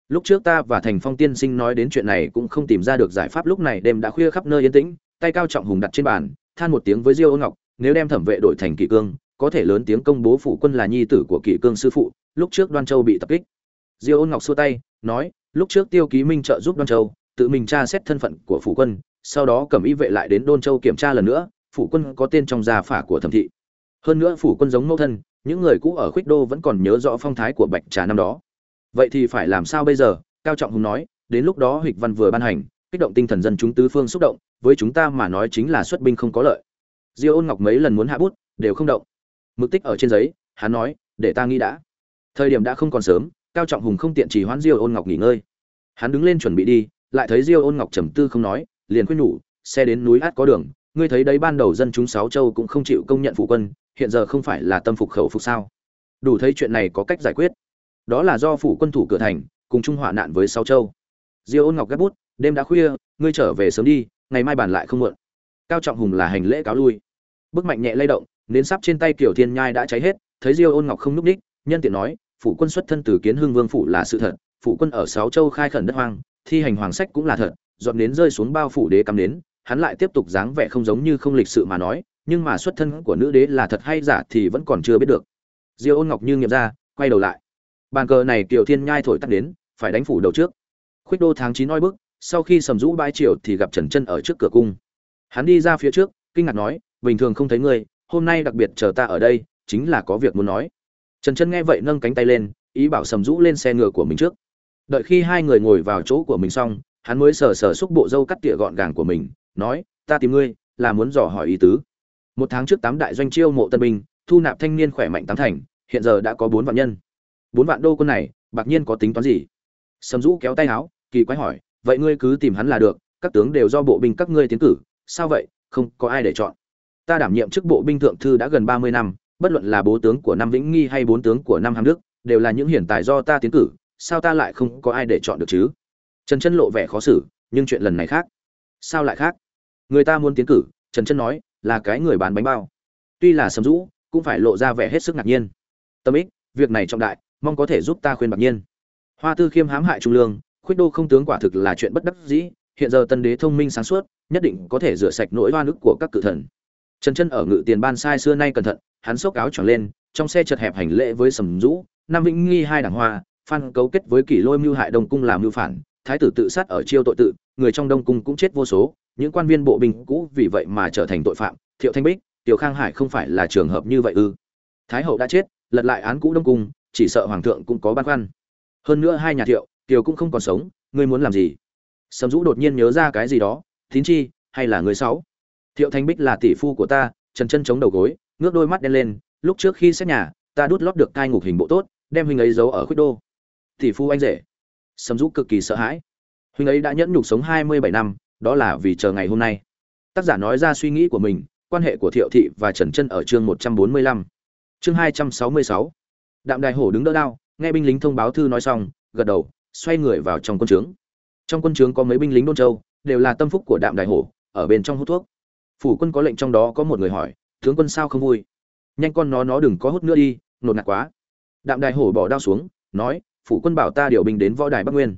Lúc trước ta và thành phong tiên sinh nói đến chuyện này cũng không tìm ra được giải pháp lúc này đêm đã khuya khắp nơi yên tĩnh, tay cao trọng hùng đặt trên bàn, than một tiếng với diêu ôn ngọc, nếu đem thẩm vệ đổi thành Kỵ cương, có thể lớn tiếng công bố phụ quân là nhi tử của Kỵ cương sư phụ, lúc trước đoan châu bị tập kích. Diêu ôn ngọc xua tay, nói, lúc trước tiêu ký minh trợ giúp đoan châu, tự mình tra xét thân phận của phụ quân sau đó cầm ý vệ lại đến đôn châu kiểm tra lần nữa, phủ quân có tên trong gia phả của thẩm thị. Hơn nữa phủ quân giống mẫu thân, những người cũ ở khuyết đô vẫn còn nhớ rõ phong thái của bạch trà năm đó. Vậy thì phải làm sao bây giờ? Cao trọng hùng nói, đến lúc đó hịch văn vừa ban hành, kích động tinh thần dân chúng tứ phương xúc động, với chúng ta mà nói chính là xuất binh không có lợi. Diêu ôn ngọc mấy lần muốn hạ bút, đều không động. Mực tích ở trên giấy, hắn nói, để ta nghĩ đã. Thời điểm đã không còn sớm, cao trọng hùng không tiện chỉ hoãn diêu ôn ngọc nghỉ ngơi. Hắn đứng lên chuẩn bị đi, lại thấy diêu ôn ngọc trầm tư không nói liền khuyên nhủ, xe đến núi át có đường, ngươi thấy đấy ban đầu dân chúng sáu châu cũng không chịu công nhận phụ quân, hiện giờ không phải là tâm phục khẩu phục sao? Đủ thấy chuyện này có cách giải quyết. Đó là do phủ quân thủ cửa thành, cùng chung hỏa nạn với sáu châu. Diêu ôn ngọc gác bút, đêm đã khuya, ngươi trở về sớm đi, ngày mai bàn lại không muộn. Cao trọng hùng là hành lễ cáo lui. Bức mạnh nhẹ lay động, nến sắp trên tay kiểu thiên nhai đã cháy hết, thấy diêu ôn ngọc không núp đích nhân tiện nói, phủ quân xuất thân từ kiến hưng vương phủ là sự thật, phủ quân ở sáu châu khai khẩn đất hoang, thi hành hoàng sách cũng là thật dọn nến rơi xuống bao phủ đế cắm nến, hắn lại tiếp tục dáng vẻ không giống như không lịch sự mà nói, nhưng mà xuất thân của nữ đế là thật hay giả thì vẫn còn chưa biết được. Diêu ôn ngọc như nghiệm ra, quay đầu lại. Bàn cờ này kiều thiên nhai thổi tắt đến phải đánh phủ đầu trước. Khuyết đô tháng chín nói bức, sau khi sầm rũ bãi triều thì gặp trần chân ở trước cửa cung. Hắn đi ra phía trước, kinh ngạc nói, bình thường không thấy ngươi, hôm nay đặc biệt chờ ta ở đây, chính là có việc muốn nói. Trần chân nghe vậy nâng cánh tay lên, ý bảo sầm rũ lên xe ngựa của mình trước. Đợi khi hai người ngồi vào chỗ của mình xong hắn mới sờ sờ xúc bộ râu cắt tỉa gọn gàng của mình, nói, ta tìm ngươi, là muốn dò hỏi ý tứ. Một tháng trước tám đại doanh chiêu mộ tân binh, thu nạp thanh niên khỏe mạnh tám thành, hiện giờ đã có bốn vạn nhân. Bốn vạn đô quân này, bạc nhiên có tính toán gì? Sầm rũ kéo tay áo, kỳ quái hỏi, vậy ngươi cứ tìm hắn là được, các tướng đều do bộ binh các ngươi tiến cử, sao vậy, không có ai để chọn. Ta đảm nhiệm chức bộ binh thượng thư đã gần ba mươi năm, bất luận là bố tướng của năm vĩnh nghi hay bốn tướng của năm hàm đức, đều là những hiển tài do ta tiến cử, sao ta lại không có ai để chọn được chứ? Trần chân lộ vẻ khó xử, nhưng chuyện lần này khác. Sao lại khác? Người ta muốn tiến cử, trần chân nói, là cái người bán bánh bao. Tuy là sầm rũ, cũng phải lộ ra vẻ hết sức ngạc nhiên. Tâm ích việc này trọng đại, mong có thể giúp ta khuyên bạc nhiên. Hoa tư khiêm hãm hại trung lương, khuyết đô không tướng quả thực là chuyện bất đắc dĩ, hiện giờ tân đế thông minh sáng suốt, nhất định có thể rửa sạch nỗi oan ức của các cự thần. Trần chân ở ngự tiền ban sai xưa nay cẩn thận, hắn xốc áo tròn lên, trong xe chật hẹp hành lễ với sầm rũ, nam vĩnh nghi hai đảng hoa, phan cấu kết với kỷ lôi mưu hại đông cung làm mưu phản thái tử tự sát ở chiêu tội tự, người trong đông cung cũng chết vô số, những quan viên bộ binh cũ vì vậy mà trở thành tội phạm. Thiệu thanh bích, tiểu khang hải không phải là trường hợp như vậy ư? Thái hậu đã chết, lật lại án cũ đông cung, chỉ sợ hoàng thượng cũng có băn khoăn. Hơn nữa hai nhà thiệu tiểu cũng không còn sống, ngươi muốn làm gì? Sầm dũ đột nhiên nhớ ra cái gì đó Thín chi, hay là người sáu? Thiệu thanh bích là tỷ phu của ta, trần chân chống đầu gối, ngước đôi mắt đen lên, lúc trước khi xét nhà, ta đút lót được cai ngục hình bộ tốt, đem huynh ấy giấu ở khuyết đô. Tỷ phu anh rể sầm dũ cực kỳ sợ hãi. Huynh ấy đã nhẫn nhục sống hai mươi bảy năm, đó là vì chờ ngày hôm nay. Tác giả nói ra suy nghĩ của mình, quan hệ của thiệu thị và trần chân ở chương một trăm bốn mươi lăm. Chương hai trăm sáu mươi sáu. Đạm đại hổ đứng đỡ đao, nghe binh lính thông báo thư nói xong, gật đầu, xoay người vào trong quân trướng. Trong quân trướng có mấy binh lính đôn châu, đều là tâm phúc của đạm đại hổ, ở bên trong hút thuốc. Phủ quân có lệnh trong đó có một người hỏi, tướng quân sao không vui? Nhanh con nó nó đừng có hút nữa đi, nột nạt quá. Đạm đại hổ bỏ đao xuống, nói phủ quân bảo ta điều binh đến võ đài bắc nguyên.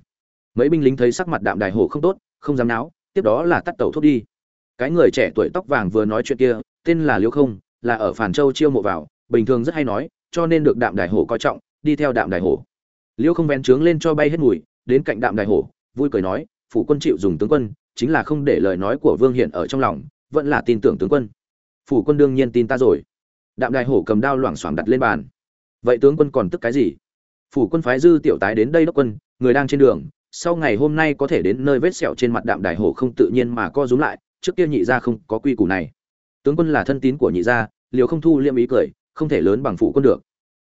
Mấy binh lính thấy sắc mặt đạm đài hổ không tốt, không dám náo, tiếp đó là tắt tàu thuốc đi. Cái người trẻ tuổi tóc vàng vừa nói chuyện kia, tên là liễu không, là ở phản châu chiêu mộ vào, bình thường rất hay nói, cho nên được đạm đài hổ coi trọng, đi theo đạm đài hổ. Liễu không vén trướng lên cho bay hết mùi, đến cạnh đạm đài hổ, vui cười nói, phủ quân chịu dùng tướng quân, chính là không để lời nói của vương hiển ở trong lòng, vẫn là tin tưởng tướng quân. Phủ quân đương nhiên tin ta rồi. Đạm đài hổ cầm đao loảng xoảng đặt lên bàn. Vậy tướng quân còn tức cái gì? Phủ quân phái dư tiểu tái đến đây đốc quân, người đang trên đường, sau ngày hôm nay có thể đến nơi vết sẹo trên mặt đạm đại hổ không tự nhiên mà co rúm lại, trước kia nhị gia không có quy củ này. Tướng quân là thân tín của nhị gia, liều không thu liêm ý cười, không thể lớn bằng phụ quân được.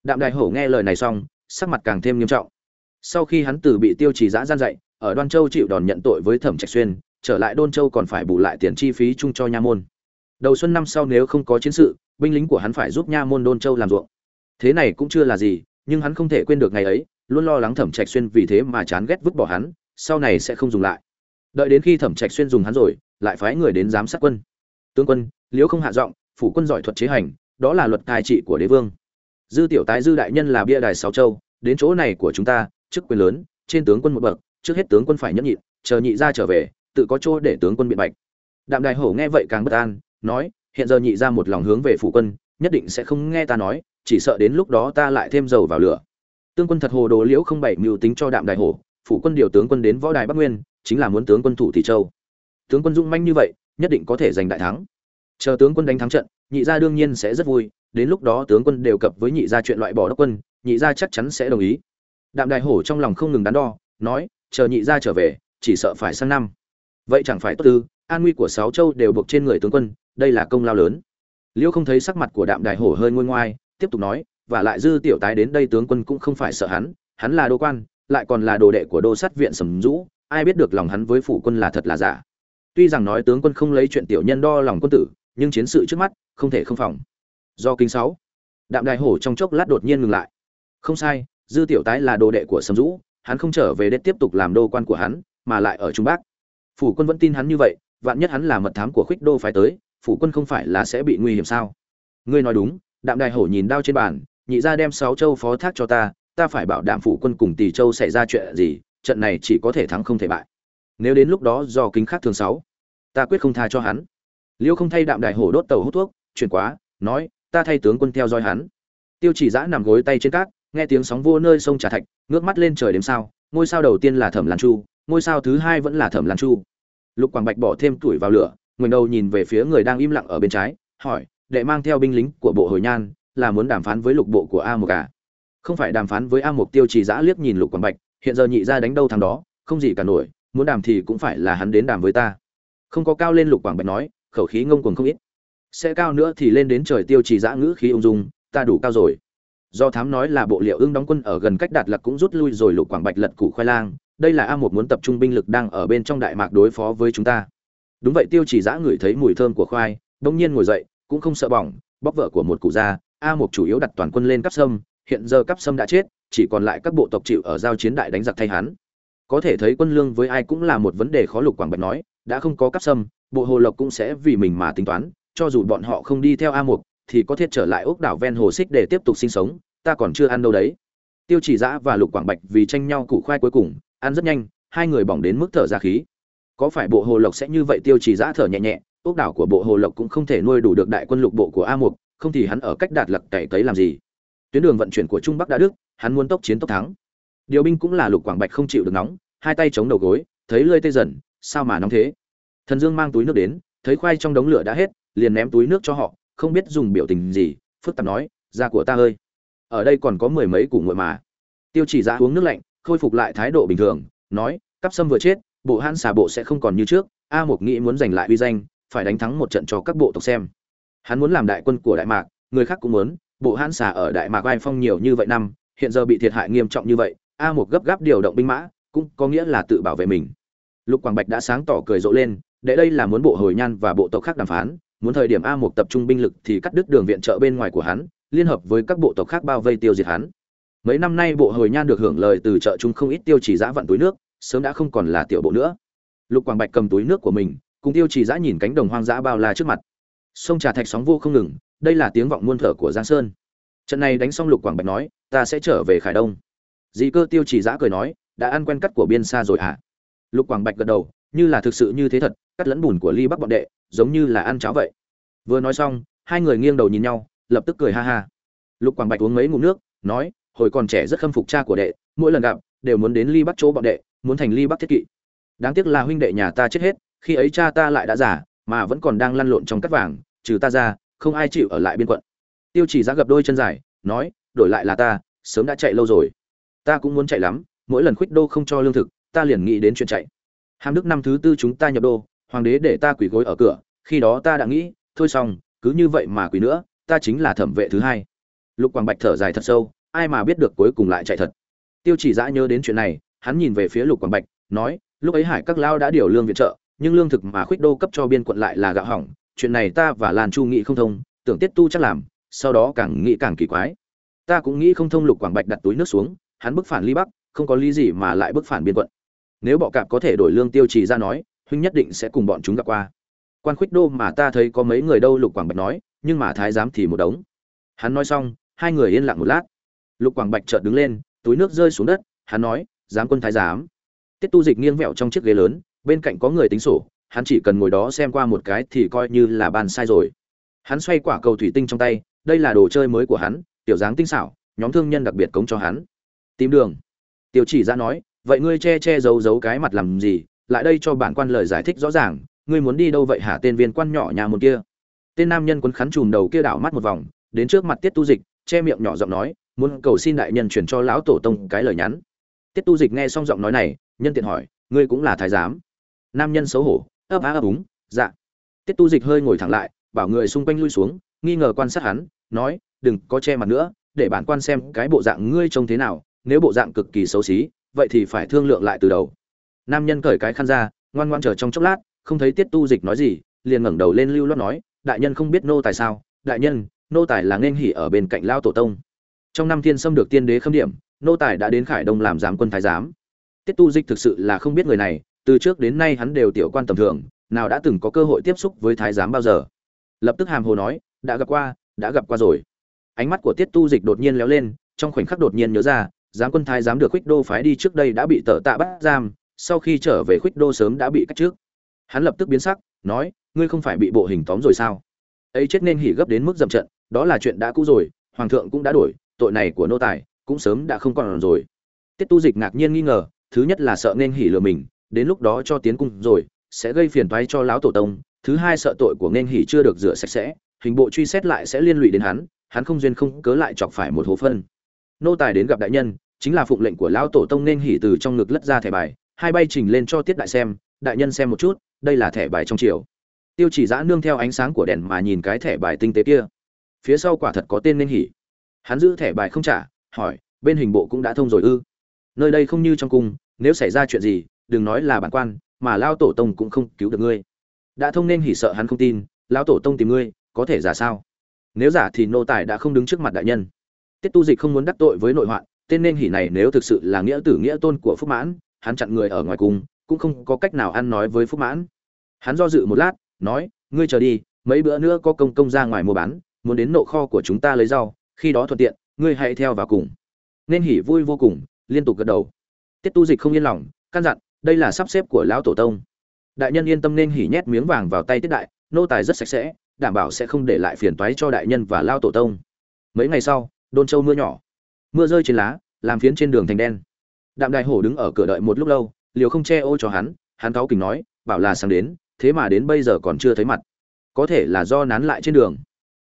Đạm đại hổ nghe lời này xong, sắc mặt càng thêm nghiêm trọng. Sau khi hắn từ bị tiêu trì giã gian dạy, ở đoan châu chịu đòn nhận tội với thẩm trạch xuyên, trở lại đôn châu còn phải bù lại tiền chi phí chung cho nha môn. Đầu xuân năm sau nếu không có chiến sự, binh lính của hắn phải giúp nha môn đôn châu làm ruộng. Thế này cũng chưa là gì nhưng hắn không thể quên được ngày ấy, luôn lo lắng thẩm trạch xuyên vì thế mà chán ghét vứt bỏ hắn, sau này sẽ không dùng lại. Đợi đến khi thẩm trạch xuyên dùng hắn rồi, lại phái người đến giám sát quân. Tướng quân, liễu không hạ giọng, phủ quân giỏi thuật chế hành, đó là luật tài trị của đế vương. Dư tiểu tái dư đại nhân là bia đài sáu châu, đến chỗ này của chúng ta, chức quyền lớn, trên tướng quân một bậc, trước hết tướng quân phải nhẫn nhịn, chờ nhị ra trở về, tự có chỗ để tướng quân biện bạch. Đạm đại hổ nghe vậy càng bất an, nói, hiện giờ nhị ra một lòng hướng về phủ quân, nhất định sẽ không nghe ta nói chỉ sợ đến lúc đó ta lại thêm dầu vào lửa. Tướng quân thật hồ đồ liễu không bảy mưu tính cho đạm đại hổ phụ quân điều tướng quân đến võ đài bắc nguyên, chính là muốn tướng quân thủ thị châu. Tướng quân dũng manh như vậy, nhất định có thể giành đại thắng. Chờ tướng quân đánh thắng trận, nhị gia đương nhiên sẽ rất vui, đến lúc đó tướng quân đều cập với nhị gia chuyện loại bỏ đốc quân, nhị gia chắc chắn sẽ đồng ý. Đạm đại hổ trong lòng không ngừng đắn đo, nói, chờ nhị gia trở về, chỉ sợ phải sang năm. Vậy chẳng phải tốt tư an nguy của sáu châu đều buộc trên người tướng quân, đây là công lao lớn. Liễu không thấy sắc mặt của đạm đại hổ hơi ngôi ngoai tiếp tục nói, và lại dư tiểu tái đến đây tướng quân cũng không phải sợ hắn hắn là đô quan, lại còn là đồ đệ của đô sát viện sầm dũ, ai biết được lòng hắn với phủ quân là thật là giả. Tuy rằng nói tướng quân không lấy chuyện tiểu nhân đo lòng quân tử, nhưng chiến sự trước mắt, không thể không phòng. Do kinh sáu, đạm đại hổ trong chốc lát đột nhiên ngừng lại. Không sai, dư tiểu tái là đồ đệ của sầm dũ, hắn không trở về để tiếp tục làm đô quan của hắn, mà lại ở trung bắc. Phủ quân vẫn tin hắn như vậy, vạn nhất hắn là mật thám của khuyết đô phải tới, phủ quân không phải là sẽ bị nguy hiểm sao? Ngươi nói đúng đạm đài hổ nhìn đao trên bàn, nhị ra đem sáu châu phó thác cho ta ta phải bảo đảm phủ quân cùng tỷ châu xảy ra chuyện gì, trận này chỉ có thể thắng không thể bại. Nếu đến lúc đó do kính khác thường sáu, ta quyết không tha cho hắn. Liêu không thay đạm đài hổ đốt tàu hút thuốc, chuyển quá, nói, ta thay tướng quân theo dõi hắn. Tiêu chỉ giã nằm gối tay trên cát, nghe tiếng sóng vô nơi sông trà thạch, ngước mắt lên trời đêm sao, ngôi sao đầu tiên là thẩm lan chu, ngôi sao thứ hai vẫn là thẩm lan chu. Lục quảng bạch bỏ thêm tuổi vào lửa, ngẩng đầu nhìn về phía người đang im lặng ở bên trái, hỏi đệ mang theo binh lính của bộ hồi nhan, là muốn đàm phán với lục bộ của a một cả à? không phải đàm phán với a một tiêu trì giã liếc nhìn lục quảng bạch, hiện giờ nhị ra đánh đâu thằng đó, không gì cả nổi, muốn đàm thì cũng phải là hắn đến đàm với ta. Không có cao lên lục quảng bạch nói, khẩu khí ngông cuồng không ít. Sẽ cao nữa thì lên đến trời tiêu trì giã ngữ khí ung dung, ta đủ cao rồi. Do thám nói là bộ liệu ưng đóng quân ở gần cách đạt lạc cũng rút lui rồi lục quảng bạch lật củ khoai lang, đây là a một muốn tập trung binh lực đang ở bên trong đại mạc đối phó với chúng ta. Đúng vậy tiêu chỉ giã ngửi thấy mùi thơm của khoai, bỗng nhiên ngồi dậy cũng không sợ bỏng bóc vợ của một cụ già a Mục chủ yếu đặt toàn quân lên cắp sâm hiện giờ cắp sâm đã chết chỉ còn lại các bộ tộc chịu ở giao chiến đại đánh giặc thay hắn. Có thể thấy quân lương với ai cũng là một vấn đề khó lục quảng bạch nói đã không có cắp sâm bộ hồ lộc cũng sẽ vì mình mà tính toán cho dù bọn họ không đi theo a Mục, thì có thể trở lại ốc đảo ven hồ xích để tiếp tục sinh sống ta còn chưa ăn đâu đấy. Tiêu chỉ giã và lục quảng bạch vì tranh nhau củ khoai cuối cùng ăn rất nhanh hai người bỏng đến mức thở ra khí. Có phải bộ hồ lộc sẽ như vậy? Tiêu chỉ giã thở nhẹ nhẹ ốc đảo của bộ hồ lộc cũng không thể nuôi đủ được đại quân lục bộ của a mục, không thì hắn ở cách đạt lặc cày cấy làm gì? Tuyến đường vận chuyển của trung bắc đã đức hắn muốn tốc chiến tốc thắng. Điều binh cũng là lục quảng bạch không chịu được nóng, hai tay chống đầu gối, thấy lơi tê dần, sao mà nóng thế? Thần dương mang túi nước đến, thấy khoai trong đống lửa đã hết, liền ném túi nước cho họ, không biết dùng biểu tình gì, phức tạp nói da của ta ơi, ở đây còn có mười mấy củ nguội mà. Tiêu chỉ ra uống nước lạnh, khôi phục lại thái độ bình thường, nói, cắp sâm vừa chết, bộ hãn xà bộ sẽ không còn như trước, a mục nghĩ muốn giành lại uy danh phải đánh thắng một trận cho các bộ tộc xem. Hắn muốn làm đại quân của đại mạc, người khác cũng muốn, bộ hãn xà ở đại mạc vai phong nhiều như vậy năm, hiện giờ bị thiệt hại nghiêm trọng như vậy, a mục gấp gáp điều động binh mã, cũng có nghĩa là tự bảo vệ mình. Lục quảng bạch đã sáng tỏ cười rộ lên, để đây là muốn bộ hồi nhan và bộ tộc khác đàm phán, muốn thời điểm a mục tập trung binh lực thì cắt đứt đường viện trợ bên ngoài của hắn, liên hợp với các bộ tộc khác bao vây tiêu diệt hắn. Mấy năm nay bộ hồi nhan được hưởng lời từ chợ chung không ít tiêu chỉ giã vận túi nước, sớm đã không còn là tiểu bộ nữa. Lục quảng bạch cầm túi nước của mình cùng tiêu chỉ dã nhìn cánh đồng hoang dã bao la trước mặt. Sông trà thạch sóng vô không ngừng, đây là tiếng vọng muôn thở của giang sơn. Trận này đánh xong lục quảng bạch nói, ta sẽ trở về khải đông. Dị cơ tiêu chỉ dã cười nói, đã ăn quen cắt của biên xa rồi hả? Lục quảng bạch gật đầu, như là thực sự như thế thật, cắt lẫn bùn của ly bắc bọn đệ, giống như là ăn cháo vậy. Vừa nói xong, hai người nghiêng đầu nhìn nhau, lập tức cười ha ha. Lục quảng bạch uống mấy ngụm nước, nói, hồi còn trẻ rất khâm phục cha của đệ, mỗi lần gặp, đều muốn đến ly bắc chỗ bọn đệ, muốn thành ly bắc thiết kỵ. Đáng tiếc là huynh đệ nhà ta chết hết khi ấy cha ta lại đã giả mà vẫn còn đang lăn lộn trong cắt vàng, trừ ta ra, không ai chịu ở lại biên quận. Tiêu chỉ giá gập đôi chân dài, nói, đổi lại là ta, sớm đã chạy lâu rồi. Ta cũng muốn chạy lắm, mỗi lần khuyết đô không cho lương thực, ta liền nghĩ đến chuyện chạy. Hàm đức năm thứ tư chúng ta nhập đô, hoàng đế để ta quỳ gối ở cửa, khi đó ta đã nghĩ, thôi xong, cứ như vậy mà quỳ nữa, ta chính là thẩm vệ thứ hai. Lục quảng bạch thở dài thật sâu, ai mà biết được cuối cùng lại chạy thật. Tiêu chỉ giã nhớ đến chuyện này, hắn nhìn về phía lục quảng bạch, nói, lúc ấy hải các lao đã điều lương viện trợ nhưng lương thực mà khuyết đô cấp cho biên quận lại là gạo hỏng, chuyện này ta và lan chu nghĩ không thông, tưởng tiết tu chắc làm, sau đó càng nghĩ càng kỳ quái. Ta cũng nghĩ không thông lục quảng bạch đặt túi nước xuống, hắn bức phản ly bắc, không có lý gì mà lại bức phản biên quận. Nếu bọ cạp có thể đổi lương tiêu trì ra nói, huynh nhất định sẽ cùng bọn chúng gặp qua. Quan khuyết đô mà ta thấy có mấy người đâu lục quảng bạch nói, nhưng mà thái giám thì một đống. Hắn nói xong, hai người yên lặng một lát. Lục quảng bạch chợt đứng lên, túi nước rơi xuống đất, hắn nói, giám quân thái giám. Tiết tu dịch nghiêng vẹo trong chiếc ghế lớn bên cạnh có người tính sổ, hắn chỉ cần ngồi đó xem qua một cái thì coi như là bàn sai rồi. Hắn xoay quả cầu thủy tinh trong tay, đây là đồ chơi mới của hắn, tiểu dáng tinh xảo, nhóm thương nhân đặc biệt cống cho hắn. Tìm đường. Tiểu chỉ ra nói, vậy ngươi che che giấu giấu cái mặt làm gì, lại đây cho bản quan lời giải thích rõ ràng, ngươi muốn đi đâu vậy hả tên viên quan nhỏ nhà một kia? Tên nam nhân quấn khắn chùm đầu kia đảo mắt một vòng, đến trước mặt tiết tu dịch, che miệng nhỏ giọng nói, muốn cầu xin đại nhân chuyển cho lão tổ tông cái lời nhắn. Tiết tu dịch nghe xong giọng nói này, nhân tiện hỏi, ngươi cũng là thái giám? Nam nhân xấu hổ, ấp á ấp úng dạ. Tiết tu dịch hơi ngồi thẳng lại, bảo người xung quanh lui xuống, nghi ngờ quan sát hắn, nói, đừng có che mặt nữa, để bản quan xem cái bộ dạng ngươi trông thế nào, nếu bộ dạng cực kỳ xấu xí, vậy thì phải thương lượng lại từ đầu. Nam nhân cởi cái khăn ra, ngoan ngoan chờ trong chốc lát, không thấy tiết tu dịch nói gì, liền ngẩng đầu lên lưu loát nói, đại nhân không biết nô tài sao, đại nhân, nô tài là nên hỉ ở bên cạnh lao tổ tông. Trong năm thiên xâm được tiên đế khâm điểm, nô tài đã đến khải đông làm giám quân thái giám. Tiết tu dịch thực sự là không biết người này từ trước đến nay hắn đều tiểu quan tầm thường, nào đã từng có cơ hội tiếp xúc với thái giám bao giờ. Lập tức hàm hồ nói, đã gặp qua, đã gặp qua rồi. Ánh mắt của tiết tu dịch đột nhiên léo lên, trong khoảnh khắc đột nhiên nhớ ra, giám quân thái giám được khuếch đô phái đi trước đây đã bị tờ tạ bắt giam, sau khi trở về khuếch đô sớm đã bị cách trước. Hắn lập tức biến sắc, nói, ngươi không phải bị bộ hình tóm rồi sao? Ấy chết nên hỉ gấp đến mức dậm trận, đó là chuyện đã cũ rồi, hoàng thượng cũng đã đổi, tội này của nô tài cũng sớm đã không còn rồi. Tiết tu dịch ngạc nhiên nghi ngờ, thứ nhất là sợ nên hỉ lừa mình đến lúc đó cho tiến cung rồi, sẽ gây phiền toái cho lão tổ tông, thứ hai sợ tội của nên hỉ chưa được rửa sạch sẽ, hình bộ truy xét lại sẽ liên lụy đến hắn hắn không duyên không cớ lại chọc phải một hố phân. Nô tài đến gặp đại nhân, chính là phụng lệnh của lão tổ tông nên hỉ từ trong ngực lất ra thẻ bài, hai bay trình lên cho tiết đại xem, đại nhân xem một chút, đây là thẻ bài trong triều. Tiêu chỉ giã nương theo ánh sáng của đèn mà nhìn cái thẻ bài tinh tế kia. Phía sau quả thật có tên nên hỉ. Hắn giữ thẻ bài không trả, hỏi, bên hình bộ cũng đã thông rồi ư? Nơi đây không như trong cung, nếu xảy ra chuyện gì đừng nói là bản quan, mà lao tổ tông cũng không cứu được ngươi. Đã thông nên hỉ sợ hắn không tin, lao tổ tông tìm ngươi, có thể giả sao? Nếu giả thì nô tài đã không đứng trước mặt đại nhân. Tiết tu dịch không muốn đắc tội với nội hoạn, tên nên hỉ này nếu thực sự là nghĩa tử nghĩa tôn của phúc mãn, hắn chặn người ở ngoài cung cũng không có cách nào ăn nói với phúc mãn. Hắn do dự một lát, nói, ngươi chờ đi, mấy bữa nữa có công công ra ngoài mua bán, muốn đến nộ kho của chúng ta lấy rau, khi đó thuận tiện, ngươi hãy theo vào cùng. Nên hỉ vui vô cùng, liên tục gật đầu. Tiết tu dịch không yên lòng, căn dặn đây là sắp xếp của lão tổ tông. Đại nhân yên tâm nên hỉ nhét miếng vàng vào tay tiết đại nô tài rất sạch sẽ đảm bảo sẽ không để lại phiền toái cho đại nhân và lao tổ tông. Mấy ngày sau đôn châu mưa nhỏ. Mưa rơi trên lá làm phiến trên đường thành đen. Đạm đại hổ đứng ở cửa đợi một lúc lâu liều không che ô cho hắn hắn cáu kính nói bảo là sáng đến thế mà đến bây giờ còn chưa thấy mặt. Có thể là do nán lại trên đường.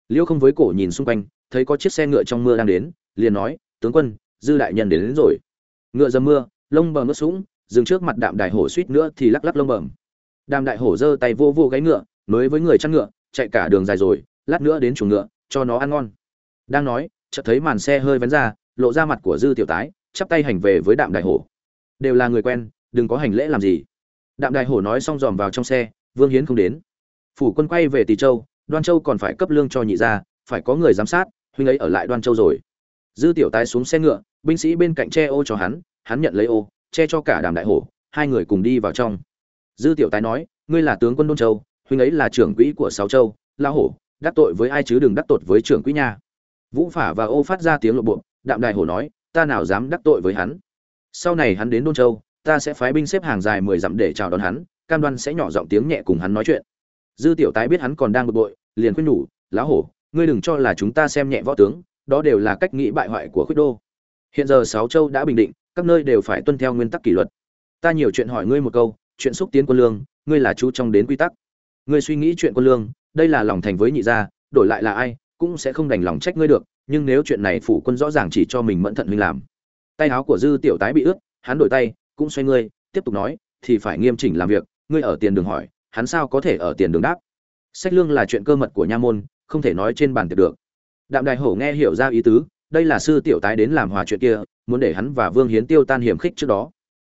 Liêu không với cổ nhìn xung quanh thấy có chiếc xe ngựa trong mưa đang đến liền nói tướng quân dư đại nhân đến, đến rồi. Ngựa dầm mưa lông bờ ngất sũng dừng trước mặt đạm đại hổ suýt nữa thì lắc lắc lông bẩm. Đạm đại hổ giơ tay vô vô gáy ngựa, nối với người chăn ngựa, chạy cả đường dài rồi, lát nữa đến chuồng ngựa, cho nó ăn ngon. Đang nói, chợt thấy màn xe hơi vén ra, lộ ra mặt của dư tiểu tái, chắp tay hành về với đạm đại hổ. Đều là người quen, đừng có hành lễ làm gì. Đạm đại hổ nói xong dòm vào trong xe, vương hiến không đến. Phủ quân quay về tỳ châu, đoan châu còn phải cấp lương cho nhị gia, phải có người giám sát, huynh ấy ở lại đoan châu rồi. Dư tiểu tái xuống xe ngựa, binh sĩ bên cạnh che ô cho hắn hắn nhận lấy ô che cho cả đàm đại hổ, hai người cùng đi vào trong. Dư tiểu tái nói, ngươi là tướng quân đôn châu, huynh ấy là trưởng quỹ của sáu châu la hổ, đắc tội với ai chứ đừng đắc tội với trưởng quỹ nha. Vũ phả và ô phát ra tiếng lộ bộ, đạm đại hổ nói, ta nào dám đắc tội với hắn? Sau này hắn đến đôn châu, ta sẽ phái binh xếp hàng dài mười dặm để chào đón hắn, cam đoan sẽ nhỏ giọng tiếng nhẹ cùng hắn nói chuyện. Dư tiểu tái biết hắn còn đang bực bội, liền khuyên nhủ lá hổ, ngươi đừng cho là chúng ta xem nhẹ võ tướng, đó đều là cách nghĩ bại hoại của khuyết đô. Hiện giờ sáu châu đã bình định các nơi đều phải tuân theo nguyên tắc kỷ luật. Ta nhiều chuyện hỏi ngươi một câu, chuyện xúc tiến quân lương, ngươi là chú trọng đến quy tắc. Ngươi suy nghĩ chuyện quân lương, đây là lòng thành với nhị gia, đổi lại là ai, cũng sẽ không đành lòng trách ngươi được, nhưng nếu chuyện này phủ quân rõ ràng chỉ cho mình mẫn thận huynh làm. Tay áo của dư tiểu tái bị ướt, hắn đổi tay, cũng xoay ngươi, tiếp tục nói, thì phải nghiêm chỉnh làm việc, ngươi ở tiền đường hỏi, hắn sao có thể ở tiền đường đáp? Sách lương là chuyện cơ mật của nha môn, không thể nói trên bàn tiệc được. Đạm đại hổ nghe hiểu ra ý tứ, đây là sư tiểu tái đến làm hòa chuyện kia muốn để hắn và vương hiến tiêu tan hiểm khích trước đó.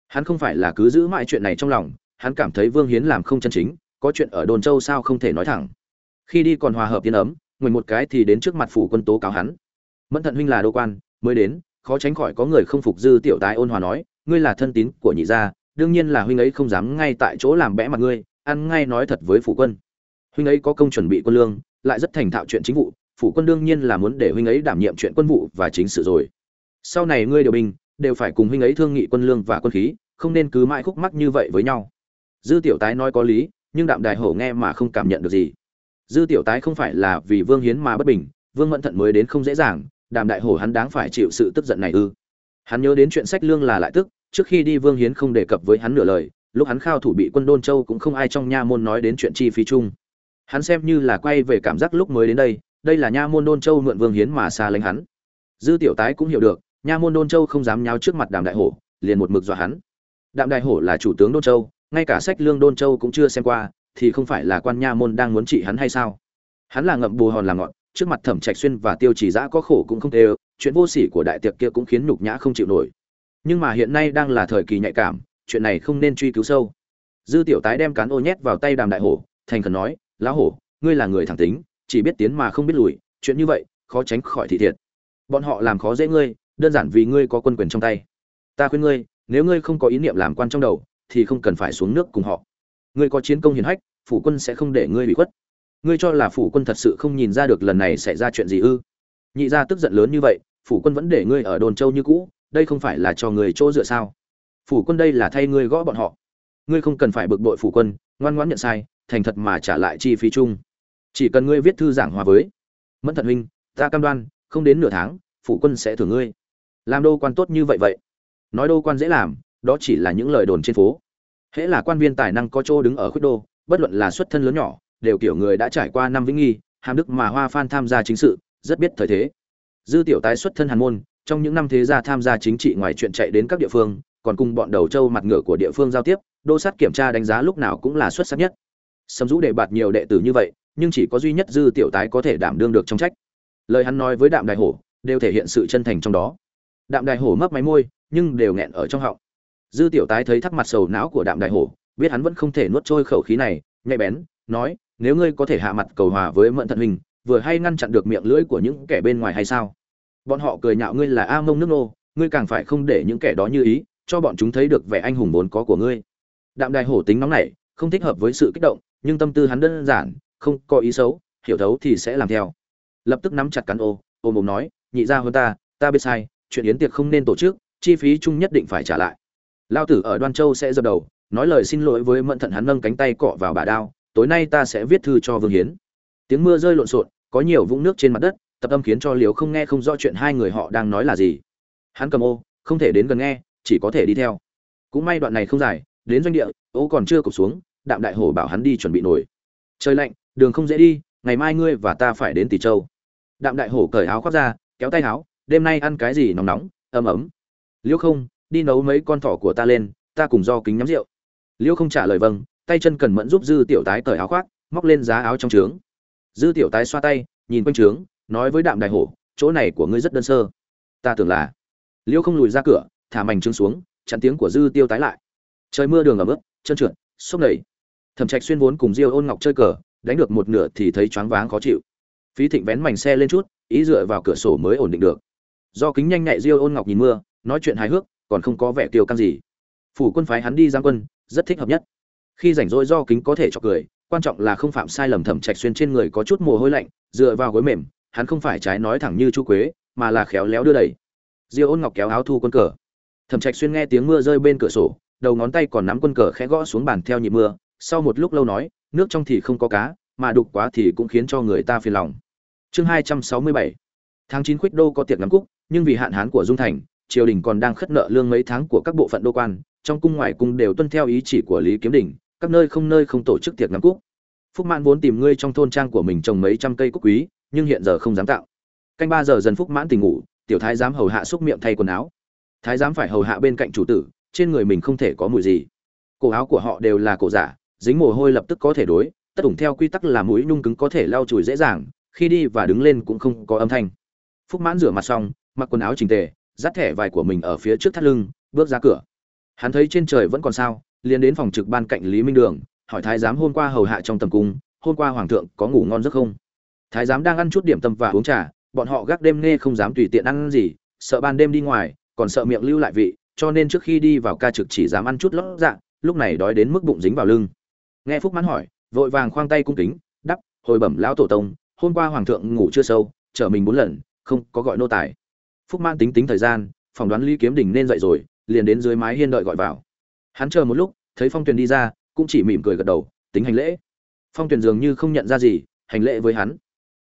Hắn không phải là cứ giữ mãi chuyện này trong lòng, hắn cảm thấy vương hiến làm không chân chính, có chuyện ở đồn châu sao không thể nói thẳng. Khi đi còn hòa hợp yên ấm, ngồi một cái thì đến trước mặt phủ quân tố cáo hắn. Mẫn thận huynh là đô quan, mới đến, khó tránh khỏi có người không phục dư tiểu tái ôn hòa nói, ngươi là thân tín của nhị gia, đương nhiên là huynh ấy không dám ngay tại chỗ làm bẽ mặt ngươi, ăn ngay nói thật với phủ quân. Huynh ấy có công chuẩn bị quân lương, lại rất thành thạo chuyện chính vụ, phủ quân đương nhiên là muốn để huynh ấy đảm nhiệm chuyện quân vụ và chính sự rồi sau này ngươi điều binh, đều phải cùng huynh ấy thương nghị quân lương và quân khí, không nên cứ mãi khúc mắc như vậy với nhau. Dư tiểu tái nói có lý, nhưng đạm đài hổ nghe mà không cảm nhận được gì. Dư tiểu tái không phải là vì vương hiến mà bất bình, vương mẫn thận mới đến không dễ dàng, đạm đại hổ hắn đáng phải chịu sự tức giận này ư. Hắn nhớ đến chuyện sách lương là lại tức, trước khi đi vương hiến không đề cập với hắn nửa lời, lúc hắn khao thủ bị quân đôn châu cũng không ai trong nha môn nói đến chuyện chi phí chung. Hắn xem như là quay về cảm giác lúc mới đến đây đây là nha môn đôn châu mượn vương hiến mà xa lánh hắn. Dư tiểu tái cũng hiểu được nha môn đôn châu không dám nháo trước mặt đàm đại hổ, liền một mực dọa hắn. Đạm đại hổ là chủ tướng đôn châu, ngay cả sách lương đôn châu cũng chưa xem qua, thì không phải là quan nha môn đang muốn trị hắn hay sao? Hắn là ngậm bù hòn làm ngọn, trước mặt thẩm trạch xuyên và tiêu chỉ giã có khổ cũng không tê chuyện vô sỉ của đại tiệc kia cũng khiến nhục nhã không chịu nổi. Nhưng mà hiện nay đang là thời kỳ nhạy cảm, chuyện này không nên truy cứu sâu. Dư tiểu tái đem cán ô nhét vào tay đàm đại hổ, thành khẩn nói, lão hổ, ngươi là người thẳng tính, chỉ biết tiến mà không biết lùi, chuyện như vậy, khó tránh khỏi thị thiệt. Bọn họ làm khó dễ ngươi đơn giản vì ngươi có quân quyền trong tay. Ta khuyên ngươi, nếu ngươi không có ý niệm làm quan trong đầu, thì không cần phải xuống nước cùng họ. Ngươi có chiến công hiển hách, phủ quân sẽ không để ngươi bị khuất. Ngươi cho là phủ quân thật sự không nhìn ra được lần này xảy ra chuyện gì ư? Nhị gia tức giận lớn như vậy, phủ quân vẫn để ngươi ở đồn châu như cũ, đây không phải là cho người chỗ dựa sao? Phủ quân đây là thay ngươi gõ bọn họ. Ngươi không cần phải bực bội phủ quân, ngoan ngoãn nhận sai, thành thật mà trả lại chi phí chung. Chỉ cần ngươi viết thư giảng hòa với. Mẫn thật huynh, ta cam đoan, không đến nửa tháng, phủ quân sẽ thưởng ngươi làm đô quan tốt như vậy vậy. Nói đô quan dễ làm, đó chỉ là những lời đồn trên phố. Hễ là quan viên tài năng có chỗ đứng ở khuyết đô, bất luận là xuất thân lớn nhỏ, đều kiểu người đã trải qua năm vĩnh nghi, hàm đức mà hoa phan tham gia chính sự, rất biết thời thế. Dư tiểu tái xuất thân hàn môn, trong những năm thế gia tham gia chính trị ngoài chuyện chạy đến các địa phương, còn cùng bọn đầu châu mặt ngựa của địa phương giao tiếp, đô sát kiểm tra đánh giá lúc nào cũng là xuất sắc nhất. Sầm rũ đề bạt nhiều đệ tử như vậy, nhưng chỉ có duy nhất dư tiểu tái có thể đảm đương được trong trách. Lời hắn nói với đạm đại hổ, đều thể hiện sự chân thành trong đó đạm đại hổ mấp máy môi, nhưng đều nghẹn ở trong họng. Dư tiểu tái thấy thắc mặt sầu não của đạm đại hổ, biết hắn vẫn không thể nuốt trôi khẩu khí này, nhạy bén, nói, nếu ngươi có thể hạ mặt cầu hòa với mận thận hình vừa hay ngăn chặn được miệng lưỡi của những kẻ bên ngoài hay sao? Bọn họ cười nhạo ngươi là a mông nước nô, ngươi càng phải không để những kẻ đó như ý, cho bọn chúng thấy được vẻ anh hùng vốn có của ngươi. Đạm đại hổ tính nóng này không thích hợp với sự kích động, nhưng tâm tư hắn đơn giản, không có ý xấu, hiểu thấu thì sẽ làm theo. Lập tức nắm chặt cắn ô, ôm ôm nói, nhị ra hơn ta ta biết sai chuyện yến tiệc không nên tổ chức, chi phí chung nhất định phải trả lại. Lao tử ở đoan châu sẽ dập đầu, nói lời xin lỗi với mẫn thận hắn nâng cánh tay cọ vào bà đao, tối nay ta sẽ viết thư cho vương hiến. Tiếng mưa rơi lộn xộn, có nhiều vũng nước trên mặt đất, tập âm khiến cho liều không nghe không rõ chuyện hai người họ đang nói là gì. Hắn cầm ô, không thể đến gần nghe, chỉ có thể đi theo. Cũng may đoạn này không dài, đến doanh địa, ô còn chưa cụp xuống, đạm đại hổ bảo hắn đi chuẩn bị nổi trời lạnh, đường không dễ đi, ngày mai ngươi và ta phải đến tỷ châu. Đạm đại hổ cởi áo khoác ra, kéo tay áo đêm nay ăn cái gì nóng nóng, ấm ấm. Liễu không, đi nấu mấy con thỏ của ta lên, ta cùng do kính nhắm rượu. Liễu không trả lời vâng tay chân cần mẫn giúp dư tiểu tái cởi áo khoác, móc lên giá áo trong trướng. Dư tiểu tái xoa tay, nhìn quanh trướng, nói với đạm đại hổ, chỗ này của ngươi rất đơn sơ. Ta tưởng là. Liễu không lùi ra cửa, thả mảnh trướng xuống, chặn tiếng của dư tiêu tái lại. Trời mưa đường ẩm ướt chân trượt, sốc nảy. Thẩm trạch xuyên vốn cùng diêu ôn ngọc chơi cờ, đánh được một nửa thì thấy choáng váng khó chịu. Phí thịnh vén mảnh xe lên chút, ý dựa vào cửa sổ mới ổn định được do kính nhanh nhạy diêu ôn ngọc nhìn mưa, nói chuyện hài hước, còn không có vẻ kiêu căng gì. Phủ quân phái hắn đi giang quân, rất thích hợp nhất. Khi rảnh rỗi do kính có thể cho cười, quan trọng là không phạm sai lầm thẩm trạch xuyên trên người có chút mồ hôi lạnh, dựa vào gối mềm, hắn không phải trái nói thẳng như chu quế, mà là khéo léo đưa đẩy. Diêu ôn ngọc kéo áo thu quân cờ. Thẩm trạch xuyên nghe tiếng mưa rơi bên cửa sổ, đầu ngón tay còn nắm quân cờ khẽ gõ xuống bàn theo nhịp mưa, sau một lúc lâu nói, nước trong thì không có cá, mà đục quá thì cũng khiến cho người ta phiền lòng. Chương hai trăm sáu mươi bảy. Tháng chín khuếch đô có tiệc ngắm cúc nhưng vì hạn hán của dung thành, triều đình còn đang khất nợ lương mấy tháng của các bộ phận đô quan, trong cung ngoài cung đều tuân theo ý chỉ của lý kiếm đình, các nơi không nơi không tổ chức tiệc ngắm cúc. Phúc mãn vốn tìm ngươi trong thôn trang của mình trồng mấy trăm cây cúc quý, nhưng hiện giờ không dám tạo. Canh ba giờ dần phúc mãn tỉnh ngủ, tiểu thái giám hầu hạ xúc miệng thay quần áo. Thái giám phải hầu hạ bên cạnh chủ tử, trên người mình không thể có mùi gì. Cổ áo của họ đều là cổ giả, dính mồ hôi lập tức có thể đối, tất ủng theo quy tắc là mũi nhung cứng có thể lau chùi dễ dàng, khi đi và đứng lên cũng không có âm thanh. Phúc mãn rửa mặt xong mặc quần áo chỉnh tề, dắt thẻ vải của mình ở phía trước thắt lưng, bước ra cửa. Hắn thấy trên trời vẫn còn sao, liền đến phòng trực ban cạnh lý minh đường, hỏi thái giám hôm qua hầu hạ trong tầm cung, hôm qua hoàng thượng có ngủ ngon giấc không? Thái giám đang ăn chút điểm tâm và uống trà, bọn họ gác đêm nghe không dám tùy tiện ăn gì, sợ ban đêm đi ngoài, còn sợ miệng lưu lại vị, cho nên trước khi đi vào ca trực chỉ dám ăn chút lót dạ lúc này đói đến mức bụng dính vào lưng. Nghe phúc mãn hỏi, vội vàng khoang tay cung kính, đắp, hồi bẩm lão tổ tông, hôm qua hoàng thượng ngủ chưa sâu chở mình bốn lần, không có gọi nô tài phúc mãn tính tính thời gian, phỏng đoán lý kiếm đình nên dậy rồi, liền đến dưới mái hiên đợi gọi vào. Hắn chờ một lúc, thấy phong tuyền đi ra, cũng chỉ mỉm cười gật đầu, tính hành lễ. Phong tuyền dường như không nhận ra gì, hành lễ với hắn.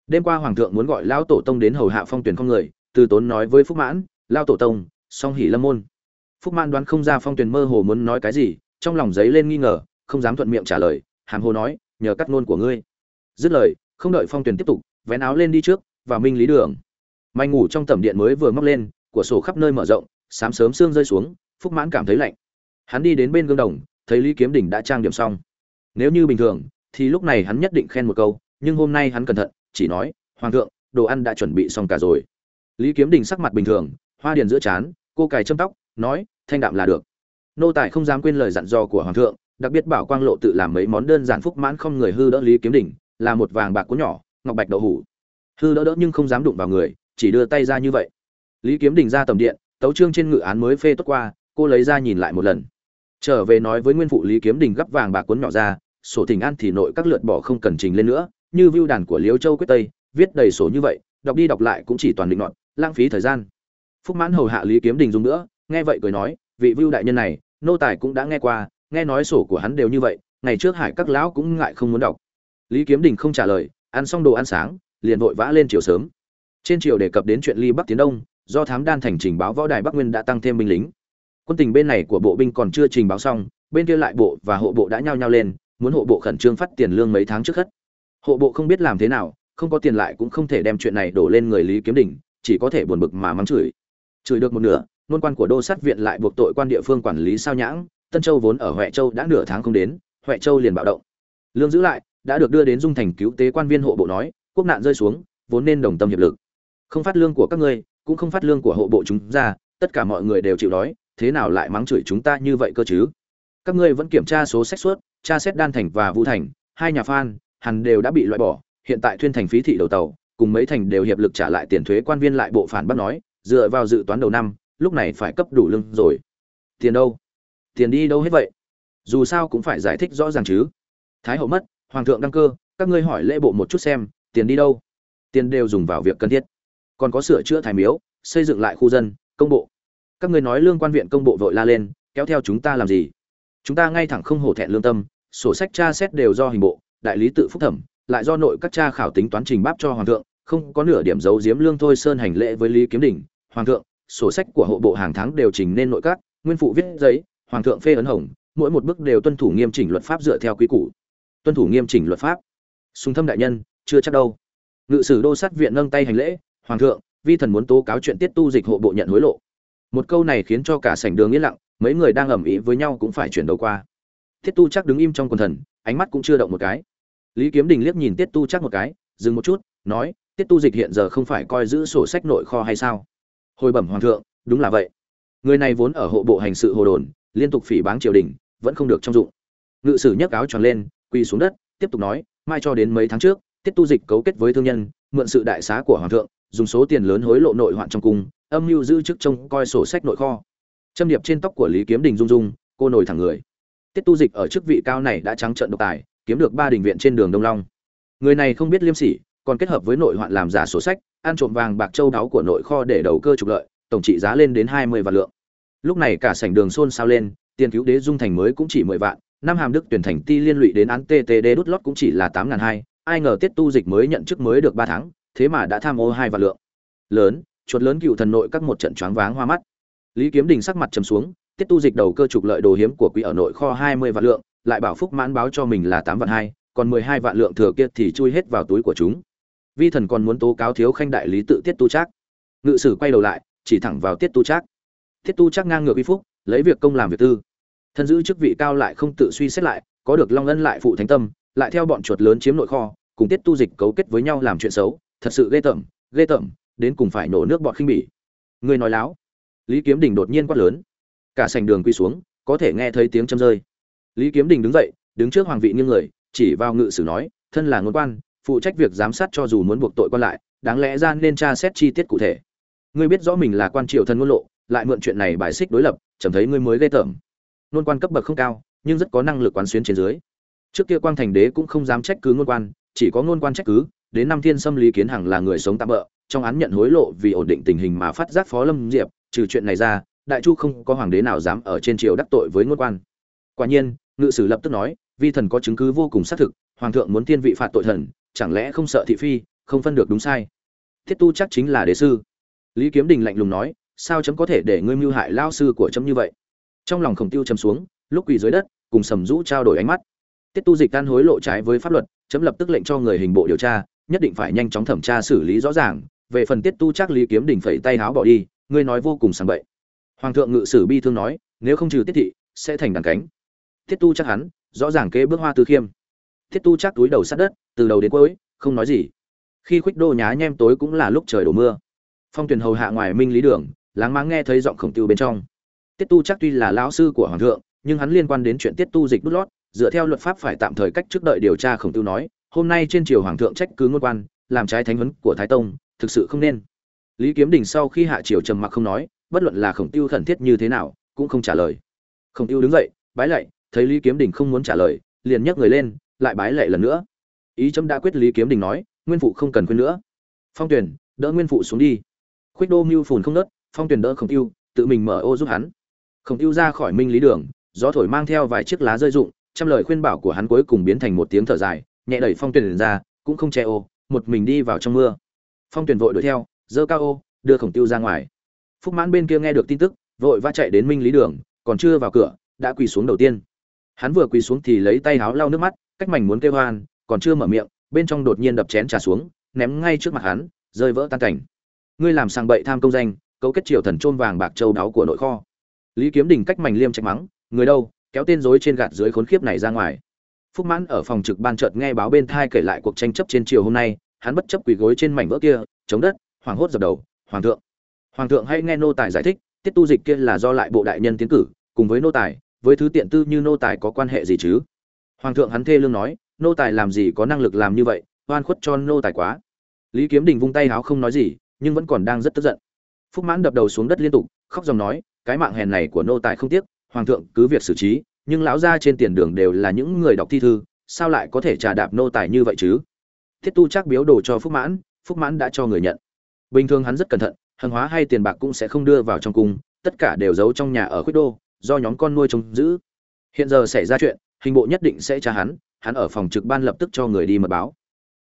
Đêm qua hoàng thượng muốn gọi lão tổ tông đến hầu hạ phong tuyền không người, từ tốn nói với phúc mãn lao tổ tông, song hỉ lâm môn. Phúc mãn đoán không ra phong tuyền mơ hồ muốn nói cái gì, trong lòng giấy lên nghi ngờ, không dám thuận miệng trả lời, hàm hồ nói, nhờ cắt ngôn của ngươi. Dứt lời, không đợi phong tuyền tiếp tục, vén áo lên đi trước và minh lý đường mai ngủ trong tầm điện mới vừa móc lên, của sổ khắp nơi mở rộng, sáng sớm sương rơi xuống, phúc mãn cảm thấy lạnh. Hắn đi đến bên gương đồng, thấy lý kiếm đỉnh đã trang điểm xong. Nếu như bình thường, thì lúc này hắn nhất định khen một câu, nhưng hôm nay hắn cẩn thận, chỉ nói, hoàng thượng, đồ ăn đã chuẩn bị xong cả rồi. Lý kiếm đình sắc mặt bình thường, hoa điền giữa trán, cô cài châm tóc, nói, thanh đạm là được. Nô tài không dám quên lời dặn dò của hoàng thượng, đặc biệt bảo quang lộ tự làm mấy món đơn giản phúc mãn không người hư đỡ lý kiếm đỉnh là một vàng bạc cuốn nhỏ, ngọc bạch đậu hủ. Hư đỡ đỡ nhưng không dám đụng vào người chỉ đưa tay ra như vậy. Lý kiếm Đình ra tầm điện, tấu trương trên ngự án mới phê tốt qua, cô lấy ra nhìn lại một lần. Trở về nói với nguyên phụ lý kiếm đình gấp vàng bạc cuốn nhỏ ra, sổ tình an thì nội các lượt bỏ không cần trình lên nữa, như view đàn của Liễu châu quyết tây, viết đầy sổ như vậy, đọc đi đọc lại cũng chỉ toàn định nọt, lãng phí thời gian. Phúc mãn hầu hạ lý kiếm đình dùng nữa, nghe vậy cười nói, vị view đại nhân này, nô tài cũng đã nghe qua, nghe nói sổ của hắn đều như vậy, ngày trước hải các lão cũng ngại không muốn đọc. Lý kiếm đình không trả lời, ăn xong đồ ăn sáng, liền vội vã lên chiều sớm trên triều đề cập đến chuyện ly bắc tiến đông, do thám đan thành trình báo võ đài bắc nguyên đã tăng thêm binh lính. Quân tình bên này của bộ binh còn chưa trình báo xong, bên kia lại bộ và hộ bộ đã nhao nhao lên, muốn hộ bộ khẩn trương phát tiền lương mấy tháng trước hết. Hộ bộ không biết làm thế nào, không có tiền lại cũng không thể đem chuyện này đổ lên người lý kiếm đình, chỉ có thể buồn bực mà mắng chửi. Chửi được một nửa, nôn quan của đô sát viện lại buộc tội quan địa phương quản lý sao nhãng, tân châu vốn ở huệ châu đã nửa tháng không đến, huệ châu liền bạo động. Lương giữ lại, đã được đưa đến dung thành cứu tế quan viên hộ bộ nói, quốc nạn rơi xuống, vốn nên đồng tâm hiệp lực không phát lương của các ngươi, cũng không phát lương của hộ bộ chúng ra, tất cả mọi người đều chịu đói, thế nào lại mắng chửi chúng ta như vậy cơ chứ? Các ngươi vẫn kiểm tra số sách suốt, tra xét đan thành và vũ thành, hai nhà phan hẳn đều đã bị loại bỏ, hiện tại thuyên thành phí thị đầu tàu, cùng mấy thành đều hiệp lực trả lại tiền thuế quan viên lại bộ phản bác nói, dựa vào dự toán đầu năm, lúc này phải cấp đủ lương rồi. Tiền đâu? Tiền đi đâu hết vậy? Dù sao cũng phải giải thích rõ ràng chứ. Thái hậu mất, hoàng thượng đăng cơ, các ngươi hỏi lễ bộ một chút xem, tiền đi đâu? Tiền đều dùng vào việc cần thiết còn có sửa chữa thái miếu, xây dựng lại khu dân, công bộ. Các ngươi nói lương quan viện công bộ vội la lên, kéo theo chúng ta làm gì? Chúng ta ngay thẳng không hổ thẹn lương tâm, sổ sách tra xét đều do hình bộ, đại lý tự phúc thẩm, lại do nội các cha khảo tính toán trình báp cho hoàng thượng, không có nửa điểm giấu giếm lương thôi sơn hành lễ với lý kiếm đỉnh hoàng thượng, sổ sách của hộ bộ hàng tháng đều trình nên nội các, nguyên phụ viết giấy, hoàng thượng phê ấn hồng, mỗi một bước đều tuân thủ nghiêm chỉnh luật pháp dựa theo quy củ. Tuân thủ nghiêm chỉnh luật pháp. Sùng thâm đại nhân, chưa chắc đâu. Ngự sử đô sát viện nâng tay hành lễ hoàng thượng, vi thần muốn tố cáo chuyện tiết tu dịch hộ bộ nhận hối lộ. Một câu này khiến cho cả sảnh đường yên lặng, mấy người đang ầm ĩ với nhau cũng phải chuyển đầu qua. Tiết tu chắc đứng im trong quần thần, ánh mắt cũng chưa động một cái. Lý kiếm đình liếc nhìn tiết tu chắc một cái, dừng một chút, nói, tiết tu dịch hiện giờ không phải coi giữ sổ sách nội kho hay sao? Hồi bẩm hoàng thượng, đúng là vậy. Người này vốn ở hộ bộ hành sự hồ đồn, liên tục phỉ báng triều đình, vẫn không được trong dụng. Ngự sử nhấc áo tròn lên, quỳ xuống đất, tiếp tục nói, mai cho đến mấy tháng trước, tiết tu dịch cấu kết với thương nhân, mượn sự đại xá của hoàng thượng dùng số tiền lớn hối lộ nội hoạn trong cung, âm mưu giữ chức trông coi sổ sách nội kho. Châm điệp trên tóc của lý kiếm đình rung rung, cô nổi thẳng người. Tiết tu dịch ở chức vị cao này đã trắng trợn độc tài, kiếm được ba đình viện trên đường đông long. Người này không biết liêm sỉ, còn kết hợp với nội hoạn làm giả sổ sách, ăn trộm vàng bạc châu đáo của nội kho để đầu cơ trục lợi, tổng trị giá lên đến hai mươi vạn lượng. Lúc này cả sảnh đường xôn xao lên, tiền cứu đế dung thành mới cũng chỉ mười vạn, năm hàm đức tuyển thành ti liên lụy đến án ttd đút lót cũng chỉ là tám ngàn hai, ai ngờ tiết tu dịch mới nhận chức mới được ba tháng thế mà đã tham ô hai vạn lượng. Lớn, chuột lớn cựu thần nội các một trận choáng váng hoa mắt. Lý kiếm đình sắc mặt trầm xuống, tiết tu dịch đầu cơ trục lợi đồ hiếm của quỹ ở nội kho hai mươi vạn lượng, lại bảo phúc mãn báo cho mình là tám vạn hai, còn mười hai vạn lượng thừa kia thì chui hết vào túi của chúng. Vi thần còn muốn tố cáo thiếu khanh đại lý tự tiết tu trác. Ngự sử quay đầu lại, chỉ thẳng vào tiết tu trác. Tiết tu trác ngang ngược uy phúc, lấy việc công làm việc tư. Thân giữ chức vị cao lại không tự suy xét lại, có được long ân lại phụ thánh tâm, lại theo bọn chuột lớn chiếm nội kho, cùng tiết tu dịch cấu kết với nhau làm chuyện xấu thật sự ghê tởm ghê tởm, đến cùng phải nổ nước bọn khinh bỉ. Ngươi nói láo. Lý kiếm đình đột nhiên quát lớn. Cả sành đường quy xuống, có thể nghe thấy tiếng châm rơi. Lý kiếm đình đứng dậy, đứng trước hoàng vị nghiêng người, chỉ vào ngự sử nói, thân là ngôn quan, phụ trách việc giám sát cho dù muốn buộc tội quan lại, đáng lẽ ra nên tra xét chi tiết cụ thể. Ngươi biết rõ mình là quan triều thân ngôn lộ, lại mượn chuyện này bài xích đối lập chẳng thấy ngươi mới ghê tởm. Ngôn quan cấp bậc không cao, nhưng rất có năng lực quán xuyến trên dưới. Trước kia quang thành đế cũng không dám trách cứ ngôn quan, chỉ có ngôn quan trách cứ đến năm thiên xâm lý kiến hằng là người sống tạm bỡ trong án nhận hối lộ vì ổn định tình hình mà phát giác phó lâm diệp, trừ chuyện này ra, đại chu không có hoàng đế nào dám ở trên triều đắc tội với ngôn quan. Quả nhiên, ngự sử lập tức nói, vi thần có chứng cứ vô cùng xác thực, hoàng thượng muốn tiên vị phạt tội thần, chẳng lẽ không sợ thị phi, không phân được đúng sai? Thiết tu chắc chính là đế sư. Lý kiếm đình lạnh lùng nói, sao chấm có thể để ngươi mưu hại lao sư của chấm như vậy? Trong lòng khổng tiêu chấm xuống, lúc quỳ dưới đất, cùng sầm rũ trao đổi ánh mắt. Tiết tu dịch can hối lộ trái với pháp luật, chấm lập tức lệnh cho người hình bộ điều tra nhất định phải nhanh chóng thẩm tra xử lý rõ ràng, về phần tiết tu chắc lý kiếm đình phẩy tay háo bỏ đi, ngươi nói vô cùng sảng bậy. Hoàng thượng ngự sử bi thương nói, nếu không trừ tiết thị, sẽ thành đàn cánh. Tiết tu chắc hắn, rõ ràng kế bước hoa tư khiêm. Tiết tu chắc túi đầu sát đất, từ đầu đến cuối, không nói gì. Khi khuếch đô nhá nhem tối cũng là lúc trời đổ mưa. Phong tuyển hầu hạ ngoài minh lý đường, láng máng nghe thấy giọng khổng tiêu bên trong. Tiết tu chắc tuy là lão sư của hoàng thượng, nhưng hắn liên quan đến chuyện tiết tu dịch đút lót, dựa theo luật pháp phải tạm thời cách trước đợi điều tra khổng tiêu nói hôm nay trên triều hoàng thượng trách cứ ngôn quan, làm trái thánh huấn của thái tông, thực sự không nên. Lý kiếm đình sau khi hạ triều trầm mặc không nói, bất luận là khổng tiêu khẩn thiết như thế nào, cũng không trả lời. Khổng tiêu đứng dậy, bái lạy, thấy lý kiếm đình không muốn trả lời, liền nhấc người lên, lại bái lạy lần nữa. Ý chấm đã quyết lý kiếm đình nói, nguyên phụ không cần quên nữa. Phong tuyển đỡ nguyên phụ xuống đi. Khuyết đô mưu phùn không nớt, phong tuyển đỡ khổng tiêu, tự mình mở ô giúp hắn. Khổng tiêu ra khỏi minh lý đường, gió thổi mang theo vài chiếc lá rơi rụng, trăm lời khuyên bảo của hắn cuối cùng biến thành một tiếng thở dài nhẹ đẩy phong tuyển ra, cũng không che ô, một mình đi vào trong mưa. Phong tuyển vội đuổi theo dơ cao ô, đưa khổng tiêu ra ngoài. Phúc mãn bên kia nghe được tin tức, vội va chạy đến minh lý đường, còn chưa vào cửa, đã quỳ xuống đầu tiên. Hắn vừa quỳ xuống thì lấy tay háo lau nước mắt, cách mảnh muốn kêu hoan, còn chưa mở miệng, bên trong đột nhiên đập chén trà xuống, ném ngay trước mặt hắn, rơi vỡ tan cảnh. Ngươi làm sang bậy tham công danh, cấu kết triều thần trôn vàng bạc châu đáo của nội kho. Lý kiếm đình cách mảnh liêm trách mắng, người đâu, kéo tên dối trên gạt dưới khốn khiếp này ra ngoài phúc mãn ở phòng trực ban chợt nghe báo bên thai kể lại cuộc tranh chấp trên triều hôm nay, hắn bất chấp quỳ gối trên mảnh vỡ kia, chống đất, hoảng hốt dập đầu, hoàng thượng hoàng thượng hãy nghe nô tài giải thích, tiết tu dịch kia là do lại bộ đại nhân tiến cử, cùng với nô tài, với thứ tiện tư như nô tài có quan hệ gì chứ? Hoàng thượng hắn thê lương nói, nô tài làm gì có năng lực làm như vậy, oan khuất cho nô tài quá. Lý kiếm đình vung tay háo không nói gì, nhưng vẫn còn đang rất tức giận. Phúc mãn đập đầu xuống đất liên tục, khóc dòng nói, cái mạng hèn này của nô tài không tiếc, hoàng thượng cứ việc xử trí nhưng lão gia trên tiền đường đều là những người đọc thi thư, sao lại có thể trà đạp nô tài như vậy chứ? Thiết tu chắc biếu đồ cho phúc mãn phúc mãn đã cho người nhận. Bình thường hắn rất cẩn thận hàng hóa hay tiền bạc cũng sẽ không đưa vào trong cung, tất cả đều giấu trong nhà ở khuyết đô, do nhóm con nuôi trông giữ. Hiện giờ xảy ra chuyện, hình bộ nhất định sẽ tra hắn hắn ở phòng trực ban lập tức cho người đi mật báo.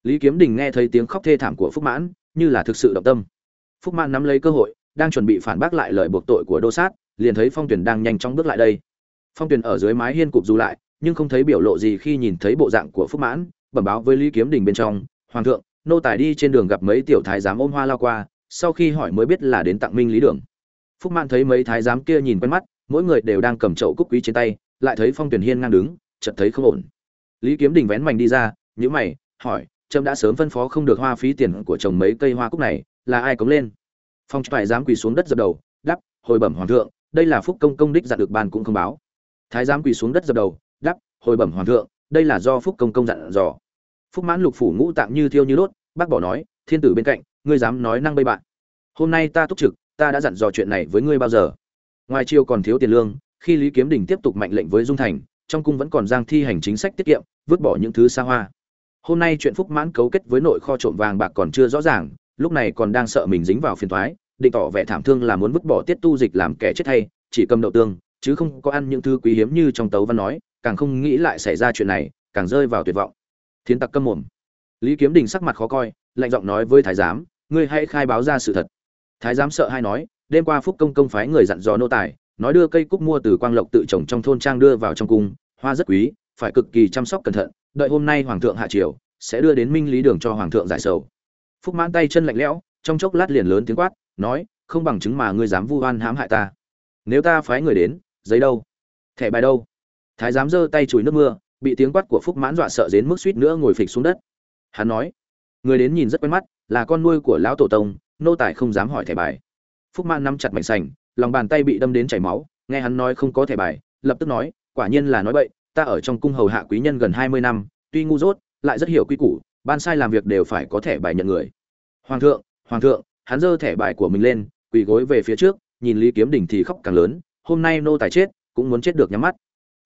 Lý kiếm đình nghe thấy tiếng khóc thê thảm của phúc mãn, như là thực sự động tâm. Phúc mãn nắm lấy cơ hội, đang chuẩn bị phản bác lại lời buộc tội của đô sát, liền thấy phong tuyển đang nhanh chóng bước lại đây phong Tuyền ở dưới mái hiên cụp dù lại, nhưng không thấy biểu lộ gì khi nhìn thấy bộ dạng của phúc mãn, bẩm báo với lý kiếm đình bên trong, hoàng thượng, nô tài đi trên đường gặp mấy tiểu thái giám ôm hoa lao qua, sau khi hỏi mới biết là đến tặng minh lý đường. Phúc mãn thấy mấy thái giám kia nhìn quen mắt, mỗi người đều đang cầm chậu cúc quý trên tay, lại thấy phong tuyển hiên ngang đứng, chợt thấy không ổn. Lý kiếm đình vén mảnh đi ra nhữ mày, hỏi, trâm đã sớm phân phó không được hoa phí tiền của chồng mấy cây hoa cúc này, là ai cống lên? Phong phải dám quỳ xuống đất dập đầu đắp hồi bẩm hoàng thượng, đây là phúc công công đích giặt được bàn cũng không báo thái giám quỳ xuống đất dập đầu đắp hồi bẩm hoàng thượng, đây là do phúc công công dặn dò. Phúc mãn lục phủ ngũ tạng như thiêu như đốt, bác bỏ nói, thiên tử bên cạnh, ngươi dám nói năng bây bạn. Hôm nay ta túc trực, ta đã dặn dò chuyện này với ngươi bao giờ? Ngoài chiêu còn thiếu tiền lương, khi lý kiếm đình tiếp tục mệnh lệnh với dung thành, trong cung vẫn còn giang thi hành chính sách tiết kiệm, vứt bỏ những thứ xa hoa. Hôm nay chuyện phúc mãn cấu kết với nội kho trộm vàng bạc còn chưa rõ ràng, lúc này còn đang sợ mình dính vào phiền thoái định tỏ vẻ thảm thương là muốn vứt bỏ tiết tu dịch làm kẻ chết hay, chỉ cầm đậu tương chứ không có ăn những thứ quý hiếm như trong tấu văn nói, càng không nghĩ lại xảy ra chuyện này, càng rơi vào tuyệt vọng. Thiến tặc câm mồm. Lý kiếm đình sắc mặt khó coi, lạnh giọng nói với thái giám, ngươi hãy khai báo ra sự thật. Thái giám sợ hay nói, đêm qua phúc công công phái người dặn dò nô tài, nói đưa cây cúc mua từ quang lộc tự trồng trong thôn trang đưa vào trong cung, hoa rất quý, phải cực kỳ chăm sóc cẩn thận, đợi hôm nay hoàng thượng hạ triều, sẽ đưa đến minh lý đường cho hoàng thượng giải sầu. Phúc mãn tay chân lạnh lẽo, trong chốc lát liền lớn tiếng quát, nói, không bằng chứng mà ngươi dám vu oan hãm hại ta. Nếu ta phái người đến giấy đâu? Thẻ bài đâu? Thái giám giơ tay chùi nước mưa, bị tiếng quát của phúc mãn dọa sợ đến mức suýt nữa ngồi phịch xuống đất. Hắn nói, người đến nhìn rất quen mắt, là con nuôi của lão tổ tông, nô tài không dám hỏi thẻ bài. Phúc mãn nắm chặt mảnh sành, lòng bàn tay bị đâm đến chảy máu, nghe hắn nói không có thẻ bài, lập tức nói, quả nhiên là nói bậy, ta ở trong cung hầu hạ quý nhân gần hai mươi năm, tuy ngu dốt, lại rất hiểu quy củ, ban sai làm việc đều phải có thẻ bài nhận người. Hoàng thượng hoàng thượng, hắn giơ thẻ bài của mình lên, quỳ gối về phía trước, nhìn lý kiếm đỉnh thì khóc càng lớn hôm nay nô tài chết, cũng muốn chết được nhắm mắt.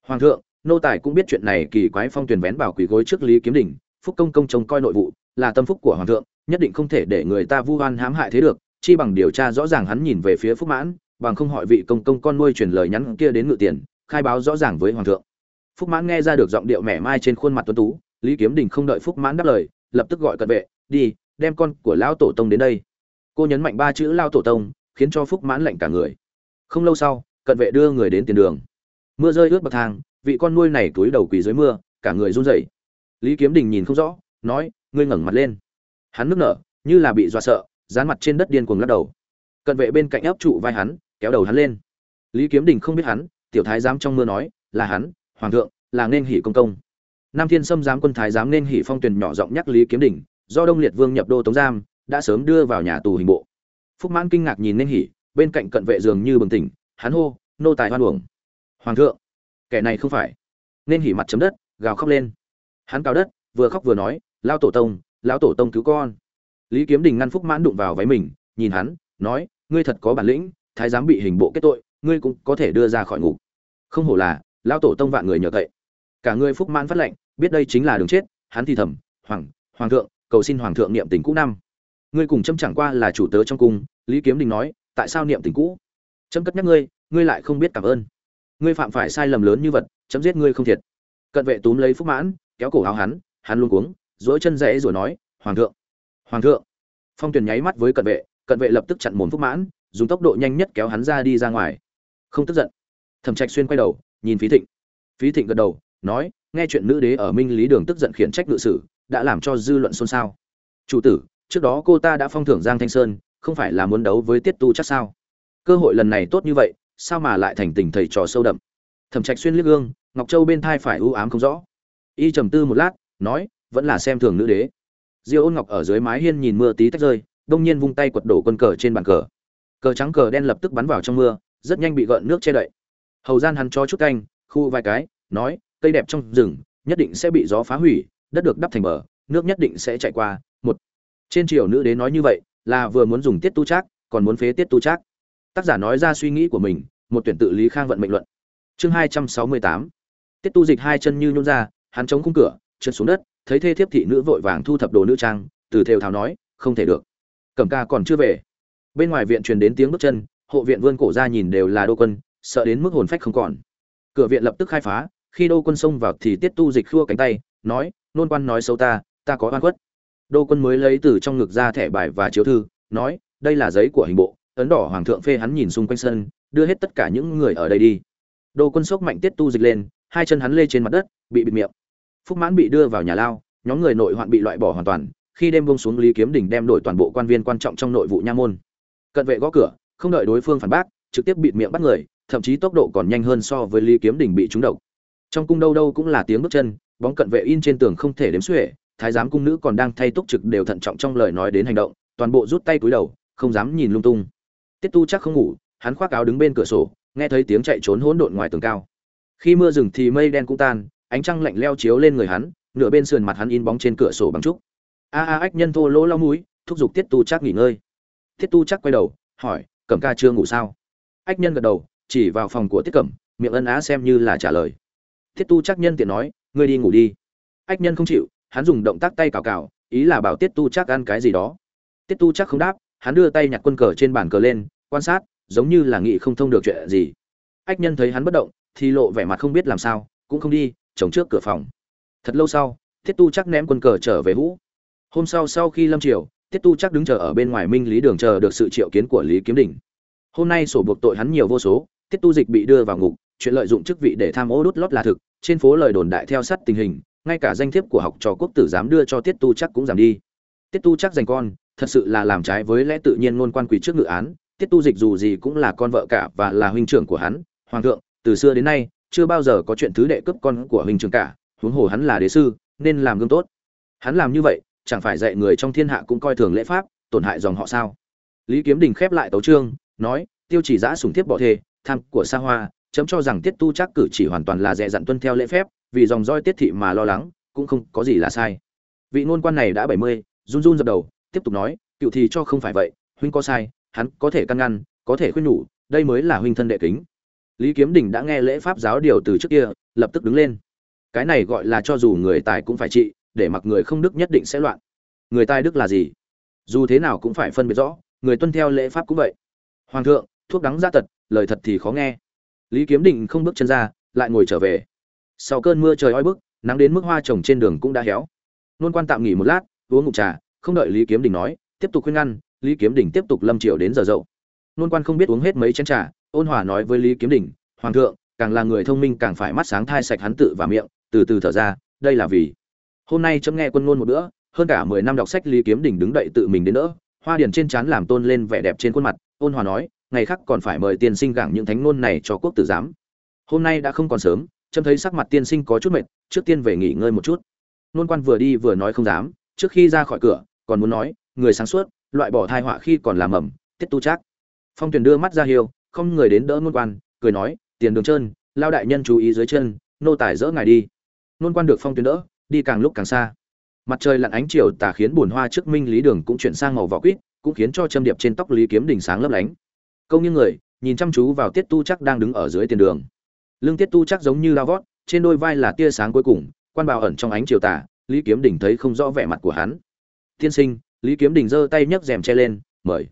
Hoàng thượng, nô tài cũng biết chuyện này kỳ quái phong tuyền vén bảo quỷ gối trước lý kiếm đỉnh phúc công công trông coi nội vụ, là tâm phúc của hoàng thượng, nhất định không thể để người ta vu oan hãm hại thế được, chi bằng điều tra rõ ràng hắn nhìn về phía phúc mãn, bằng không hỏi vị công công con nuôi truyền lời nhắn kia đến ngự tiền, khai báo rõ ràng với hoàng thượng. Phúc mãn nghe ra được giọng điệu mẻ mai trên khuôn mặt tuấn tú, lý kiếm đình không đợi phúc mãn đáp lời, lập tức gọi cận vệ, đi, đem con của lão tổ tông đến đây. Cô nhấn mạnh ba chữ lao tổ tông khiến cho phúc mãn lạnh cả người. Không lâu sau cận vệ đưa người đến tiền đường. Mưa rơi ướt bậc thang, vị con nuôi này túi đầu quỳ dưới mưa, cả người run rẩy. Lý kiếm đình nhìn không rõ, nói, ngươi ngẩng mặt lên. Hắn nức nở, như là bị dọa sợ, dán mặt trên đất điên cuồng lắc đầu. Cận vệ bên cạnh ép trụ vai hắn, kéo đầu hắn lên. Lý kiếm đình không biết hắn, tiểu thái giám trong mưa nói, là hắn, hoàng thượng, là nên hỉ công công. Nam thiên sâm giám quân thái giám nên hỉ phong tuyền nhỏ giọng nhắc lý kiếm đình, do đông liệt vương nhập đô tống giam, đã sớm đưa vào nhà tù hình bộ. Phúc mãn kinh ngạc nhìn nên hỉ, bên cạnh cận vệ dường như bừng tỉnh hắn hô, nô tài hoan uổng. Hoàng thượng, kẻ này không phải. Nên hỉ mặt chấm đất, gào khóc lên. Hắn cao đất, vừa khóc vừa nói lao tổ tông, lão tổ tông cứu con. Lý kiếm đình ngăn phúc mãn đụng vào váy mình, nhìn hắn, nói, ngươi thật có bản lĩnh, thái giám bị hình bộ kết tội, ngươi cũng có thể đưa ra khỏi ngục. Không hổ là, lão tổ tông vạn người nhờ cậy. Cả ngươi phúc mãn phát lệnh, biết đây chính là đường chết, hắn thì thầm, hoàng hoàng thượng, cầu xin hoàng thượng niệm tình cũ năm. Ngươi cùng châm chẳng qua là chủ tớ trong cung, lý kiếm đình nói, tại sao niệm tình cũ? Chấm cất nhắc ngươi ngươi lại không biết cảm ơn. Ngươi phạm phải sai lầm lớn như vật, chấm giết ngươi không thiệt. Cận vệ túm lấy phúc mãn, kéo cổ áo hắn hắn luôn cuống dỗi chân rẽ rồi nói, hoàng thượng hoàng thượng. Phong tuyền nháy mắt với cận vệ cận vệ lập tức chặn mồm phúc mãn, dùng tốc độ nhanh nhất kéo hắn ra đi ra ngoài. Không tức giận, thẩm trạch xuyên quay đầu, nhìn phí thịnh. Phí thịnh gật đầu, nói, nghe chuyện nữ đế ở minh lý đường tức giận khiển trách ngự sử, đã làm cho dư luận xôn xao. Chủ tử, trước đó cô ta đã phong thưởng giang thanh sơn, không phải là muốn đấu với tiết tu chắc sao? Cơ hội lần này tốt như vậy, sao mà lại thành tình thầy trò sâu đậm? Thẩm trạch xuyên liếc gương, ngọc châu bên thai phải ưu ám không rõ. Y trầm tư một lát, nói, vẫn là xem thường nữ đế. Diêu ôn ngọc ở dưới mái hiên nhìn mưa tí tách rơi, đông nhiên vung tay quật đổ quân cờ trên bàn cờ. Cờ trắng cờ đen lập tức bắn vào trong mưa, rất nhanh bị gợn nước che đậy. Hầu gian hắn cho chút canh, khu vài cái, nói, cây đẹp trong rừng, nhất định sẽ bị gió phá hủy, đất được đắp thành bờ, nước nhất định sẽ chạy qua. Một. Trên triều nữ đế nói như vậy, là vừa muốn dùng tiết tu trác, còn muốn phế tiết tu trác tác giả nói ra suy nghĩ của mình, một tuyển tự lý khang vận mệnh luận. Chương hai trăm sáu mươi tám. Tiết tu dịch hai chân như nhún ra, hắn chống khung cửa, trượt xuống đất, thấy thê thiếp thị nữ vội vàng thu thập đồ nữ trang, từ thều thào nói, không thể được. Cẩm ca còn chưa về. Bên ngoài viện truyền đến tiếng bước chân, hộ viện vươn cổ ra nhìn đều là đô quân, sợ đến mức hồn phách không còn. Cửa viện lập tức khai phá, khi đô quân xông vào thì tiết tu dịch khua cánh tay, nói, nôn quan nói xấu ta ta có oan khuất. Đô quân mới lấy từ trong ngực ra thẻ bài và chiếu thư, nói, đây là giấy của hình bộ ấn đỏ hoàng thượng phê hắn nhìn xung quanh sân, đưa hết tất cả những người ở đây đi. Đô quân sốc mạnh tiết tu dịch lên, hai chân hắn lê trên mặt đất, bị bịt miệng. Phúc mãn bị đưa vào nhà lao, nhóm người nội hoạn bị loại bỏ hoàn toàn, khi đêm bông xuống lý kiếm đỉnh đem đổi toàn bộ quan viên quan trọng trong nội vụ nha môn. Cận vệ gõ cửa, không đợi đối phương phản bác, trực tiếp bịt miệng bắt người, thậm chí tốc độ còn nhanh hơn so với lý kiếm đỉnh bị trúng độc. Trong cung đâu đâu cũng là tiếng bước chân, bóng cận vệ in trên tường không thể đếm xuể, thái giám cung nữ còn đang thay túc trực đều thận trọng trong lời nói đến hành động, toàn bộ rút tay cúi đầu, không dám nhìn lung tung tiết tu chắc không ngủ, hắn khoác áo đứng bên cửa sổ, nghe thấy tiếng chạy trốn hỗn độn ngoài tường cao. Khi mưa dừng thì mây đen cũng tan, ánh trăng lạnh leo chiếu lên người hắn, nửa bên sườn mặt hắn in bóng trên cửa sổ bằng trúc. A a, ách nhân thô lỗ lau mũi, thúc giục tiết tu chắc nghỉ ngơi. Tiết tu chắc quay đầu, hỏi, cẩm ca chưa ngủ sao? Ách nhân gật đầu, chỉ vào phòng của tiết cẩm, miệng ân á xem như là trả lời. Tiết tu chắc nhân tiện nói, ngươi đi ngủ đi. Ách nhân không chịu, hắn dùng động tác tay cào cào, ý là bảo tiết tu chắc ăn cái gì đó. Tiết tu chắc không đáp hắn đưa tay nhặt quân cờ trên bàn cờ lên, quan sát, giống như là nghĩ không thông được chuyện gì. Ách nhân thấy hắn bất động, thì lộ vẻ mặt không biết làm sao, cũng không đi chống trước cửa phòng. Thật lâu sau, Thiết tu chắc ném quân cờ trở về hũ. Hôm sau sau khi lâm triều tiết tu chắc đứng chờ ở bên ngoài minh lý đường chờ được sự triệu kiến của lý kiếm đình. Hôm nay sổ buộc tội hắn nhiều vô số tiết tu dịch bị đưa vào ngục, chuyện lợi dụng chức vị để tham ô đốt lót là thực, trên phố lời đồn đại theo sát tình hình, ngay cả danh thiếp của học trò quốc tử dám đưa cho tiết tu chắc cũng giảm đi. Tiết tu chắc dành con thật sự là làm trái với lẽ tự nhiên ngôn quan quỷ trước ngự án, tiết tu dịch dù gì cũng là con vợ cả và là huynh trưởng của hắn, hoàng thượng, từ xưa đến nay, chưa bao giờ có chuyện thứ đệ cướp con của huynh trưởng cả, huống hồ hắn là đế sư, nên làm gương tốt. Hắn làm như vậy, chẳng phải dạy người trong thiên hạ cũng coi thường lễ pháp, tổn hại dòng họ sao? Lý kiếm đình khép lại tấu trương nói, tiêu chỉ giã sùng thiếp bỏ thê tham của sa hoa, chấm cho rằng tiết tu chắc cử chỉ hoàn toàn là dè dặn tuân theo lễ phép, vì dòng roi tiết thị mà lo lắng, cũng không có gì là sai. Vị ngôn quan này đã bảy mươi, run run dập đầu tiếp tục nói, cựu thì cho không phải vậy, huynh có sai, hắn có thể căn ngăn, có thể khuyên nhủ, đây mới là huynh thân đệ kính. Lý kiếm đình đã nghe lễ pháp giáo điều từ trước kia, lập tức đứng lên. Cái này gọi là cho dù người tài cũng phải trị, để mặc người không đức nhất định sẽ loạn. Người tài đức là gì? Dù thế nào cũng phải phân biệt rõ, người tuân theo lễ pháp cũng vậy. Hoàng thượng, thuốc đắng ra tật, lời thật thì khó nghe. Lý kiếm định không bước chân ra, lại ngồi trở về. Sau cơn mưa trời oi bức, nắng đến mức hoa trồng trên đường cũng đã héo. Nôn quan tạm nghỉ một lát, uống ngụm trà không đợi lý kiếm đình nói, tiếp tục khuyên ngăn, lý kiếm đình tiếp tục lâm triệu đến giờ dậu. Nôn quan không biết uống hết mấy chén trà, ôn hòa nói với lý kiếm đình, hoàng thượng, càng là người thông minh càng phải mắt sáng thai sạch hắn tự và miệng, từ từ thở ra, đây là vì hôm nay chấm nghe quân ngôn một bữa, hơn cả mười năm đọc sách lý kiếm đình đứng đợi tự mình đến đỡ, hoa điển trên trán làm tôn lên vẻ đẹp trên khuôn mặt, ôn hòa nói, ngày khác còn phải mời tiên sinh gặng những thánh ngôn này cho quốc tử giám. Hôm nay đã không còn sớm trâm thấy sắc mặt tiên sinh có chút mệt, trước tiên về nghỉ ngơi một chút. Nôn quan vừa đi vừa nói không dám trước khi ra khỏi cửa, còn muốn nói, người sáng suốt, loại bỏ thai họa khi còn làm mầm tiết tu trác. Phong tuyền đưa mắt ra hiêu không người đến đỡ nôn quan, cười nói, tiền đường trơn lao đại nhân chú ý dưới chân, nô tài dỡ ngài đi. Nôn quan được phong tuyền đỡ, đi càng lúc càng xa. Mặt trời lặn ánh chiều tà khiến bùn hoa trước minh lý đường cũng chuyển sang màu vỏ quýt, cũng khiến cho châm điệp trên tóc lý kiếm đỉnh sáng lấp lánh. Câu như người, nhìn chăm chú vào tiết tu chắc đang đứng ở dưới tiền đường. Lưng tiết tu chắc giống như lao vót, trên đôi vai là tia sáng cuối cùng, quan bào ẩn trong ánh chiều tà lý kiếm đình thấy không rõ vẻ mặt của hắn. Tiên sinh, lý kiếm đình giơ tay nhấc rèm che lên, mời.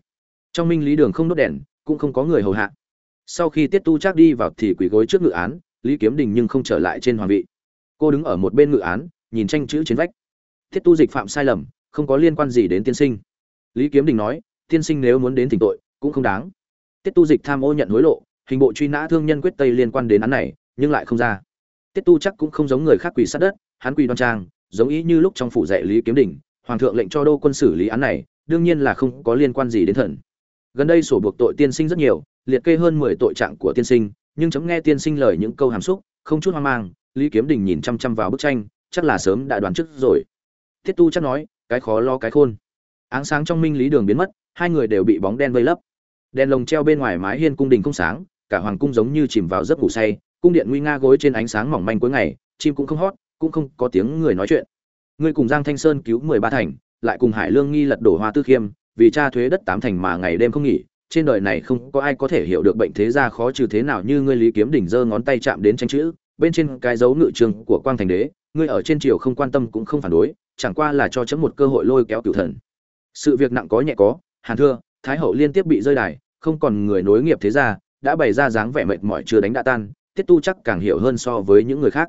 Trong minh lý đường không đốt đèn, cũng không có người hầu hạ. Sau khi tiết tu Trác đi vào thì quỳ gối trước ngự án, lý kiếm đình nhưng không trở lại trên hoàng vị. Cô đứng ở một bên ngự án, nhìn tranh chữ trên vách. Tiết tu dịch phạm sai lầm, không có liên quan gì đến tiên sinh. Lý kiếm đình nói, tiên sinh nếu muốn đến thỉnh tội, cũng không đáng. Tiết tu dịch tham ô nhận hối lộ, hình bộ truy nã thương nhân quyết tây liên quan đến án này, nhưng lại không ra. Tiết tu chắc cũng không giống người khác quỳ sát đất, hắn quỳ đoan trang giống ý như lúc trong phủ dạy lý kiếm đình, hoàng thượng lệnh cho đô quân xử lý án này, đương nhiên là không có liên quan gì đến thần. Gần đây sổ buộc tội tiên sinh rất nhiều, liệt kê hơn mười tội trạng của tiên sinh, nhưng chấm nghe tiên sinh lời những câu hàm xúc, không chút hoang mang, lý kiếm đình nhìn chăm chăm vào bức tranh, chắc là sớm đã đoán trước rồi. Thiết tu chắc nói, cái khó lo cái khôn. Áng sáng trong minh lý đường biến mất, hai người đều bị bóng đen vây lấp. Đèn lồng treo bên ngoài mái hiên cung đình không sáng, cả hoàng cung giống như chìm vào giấc ngủ say, cung điện nguy nga gối trên ánh sáng mỏng manh cuối ngày, chim cũng không hót cũng không có tiếng người nói chuyện. Ngươi cùng giang thanh sơn cứu mười ba thành, lại cùng hải lương nghi lật đổ hoa tư khiêm, vì cha thuế đất tám thành mà ngày đêm không nghỉ, trên đời này không có ai có thể hiểu được bệnh thế gia khó trừ thế nào như ngươi lý kiếm đỉnh giơ ngón tay chạm đến tranh chữ, bên trên cái dấu ngự trường của quang thành đế, ngươi ở trên triều không quan tâm cũng không phản đối, chẳng qua là cho chấm một cơ hội lôi kéo cửu thần. Sự việc nặng có nhẹ có, hàn thưa, thái hậu liên tiếp bị rơi đài, không còn người nối nghiệp thế gia, đã bày ra dáng vẻ mệt mỏi chưa đánh đã tan, tiết tu chắc càng hiểu hơn so với những người khác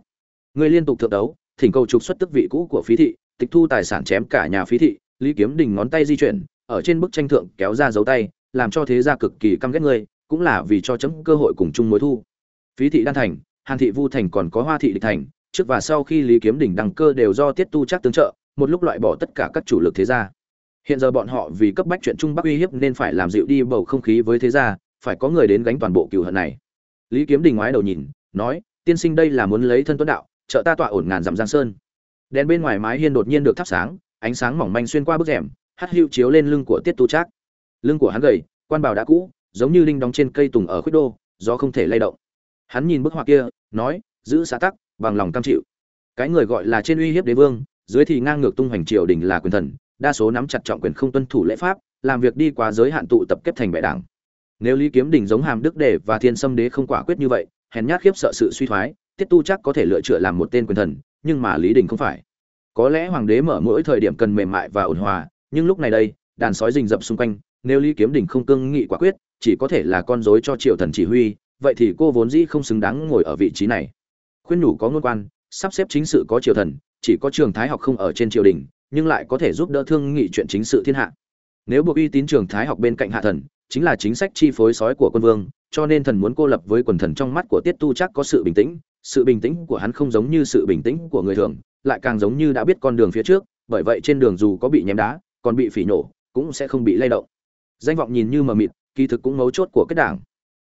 ngươi liên tục thượng đấu, thỉnh cầu trục xuất tức vị cũ của phí thị, tịch thu tài sản chém cả nhà phí thị, lý kiếm đình ngón tay di chuyển, ở trên bức tranh thượng kéo ra dấu tay, làm cho thế gia cực kỳ căm ghét ngươi, cũng là vì cho chấm cơ hội cùng chung mối thu. Phí thị đan thành, hàn thị vu thành còn có hoa thị địch thành, trước và sau khi lý kiếm đỉnh đăng cơ đều do tiết tu chắc tương trợ, một lúc loại bỏ tất cả các chủ lực thế gia. Hiện giờ bọn họ vì cấp bách chuyện trung bắc uy hiếp nên phải làm dịu đi bầu không khí với thế gia, phải có người đến gánh toàn bộ cựu hận này. Lý kiếm đình ngoái đầu nhìn, nói, tiên sinh đây là muốn lấy thân tuấn đạo trợ ta tọa ổn ngàn dặm giang sơn. Đèn bên ngoài mái hiên đột nhiên được thắp sáng, ánh sáng mỏng manh xuyên qua bức rèm hắt hữu chiếu lên lưng của tiết tu trác. Lưng của hắn gầy, quan bào đã cũ, giống như linh đóng trên cây tùng ở khuyết đô, gió không thể lay động. Hắn nhìn bức họa kia, nói, giữ xã tắc, bằng lòng cam chịu. Cái người gọi là trên uy hiếp đế vương, dưới thì ngang ngược tung hoành triều đình là quyền thần, đa số nắm chặt trọng quyền không tuân thủ lễ pháp, làm việc đi quá giới hạn tụ tập kết thành bệ đảng. Nếu lý kiếm đình giống hàm đức đề và thiên sâm đế không quả quyết như vậy, hèn nhát khiếp sợ sự suy thoái tiết tu chắc có thể lựa chọn làm một tên quyền thần, nhưng mà lý đình không phải. Có lẽ hoàng đế mở mỗi thời điểm cần mềm mại và ổn hòa, nhưng lúc này đây, đàn sói rình rập xung quanh, nếu lý kiếm đình không cương nghị quả quyết, chỉ có thể là con rối cho triệu thần chỉ huy, vậy thì cô vốn dĩ không xứng đáng ngồi ở vị trí này. Khuyên nhủ có ngôn quan, sắp xếp chính sự có triều thần, chỉ có trường thái học không ở trên triều đình, nhưng lại có thể giúp đỡ thương nghị chuyện chính sự thiên hạ. Nếu buộc uy tín trường thái học bên cạnh hạ thần, chính là chính sách chi phối sói của quân vương, cho nên thần muốn cô lập với quần thần trong mắt của tiết tu chắc có sự bình tĩnh sự bình tĩnh của hắn không giống như sự bình tĩnh của người thường, lại càng giống như đã biết con đường phía trước, bởi vậy trên đường dù có bị ném đá, còn bị phỉ nổ, cũng sẽ không bị lay động. Danh vọng nhìn như mờ mịt, kỳ thực cũng mấu chốt của kết đảng.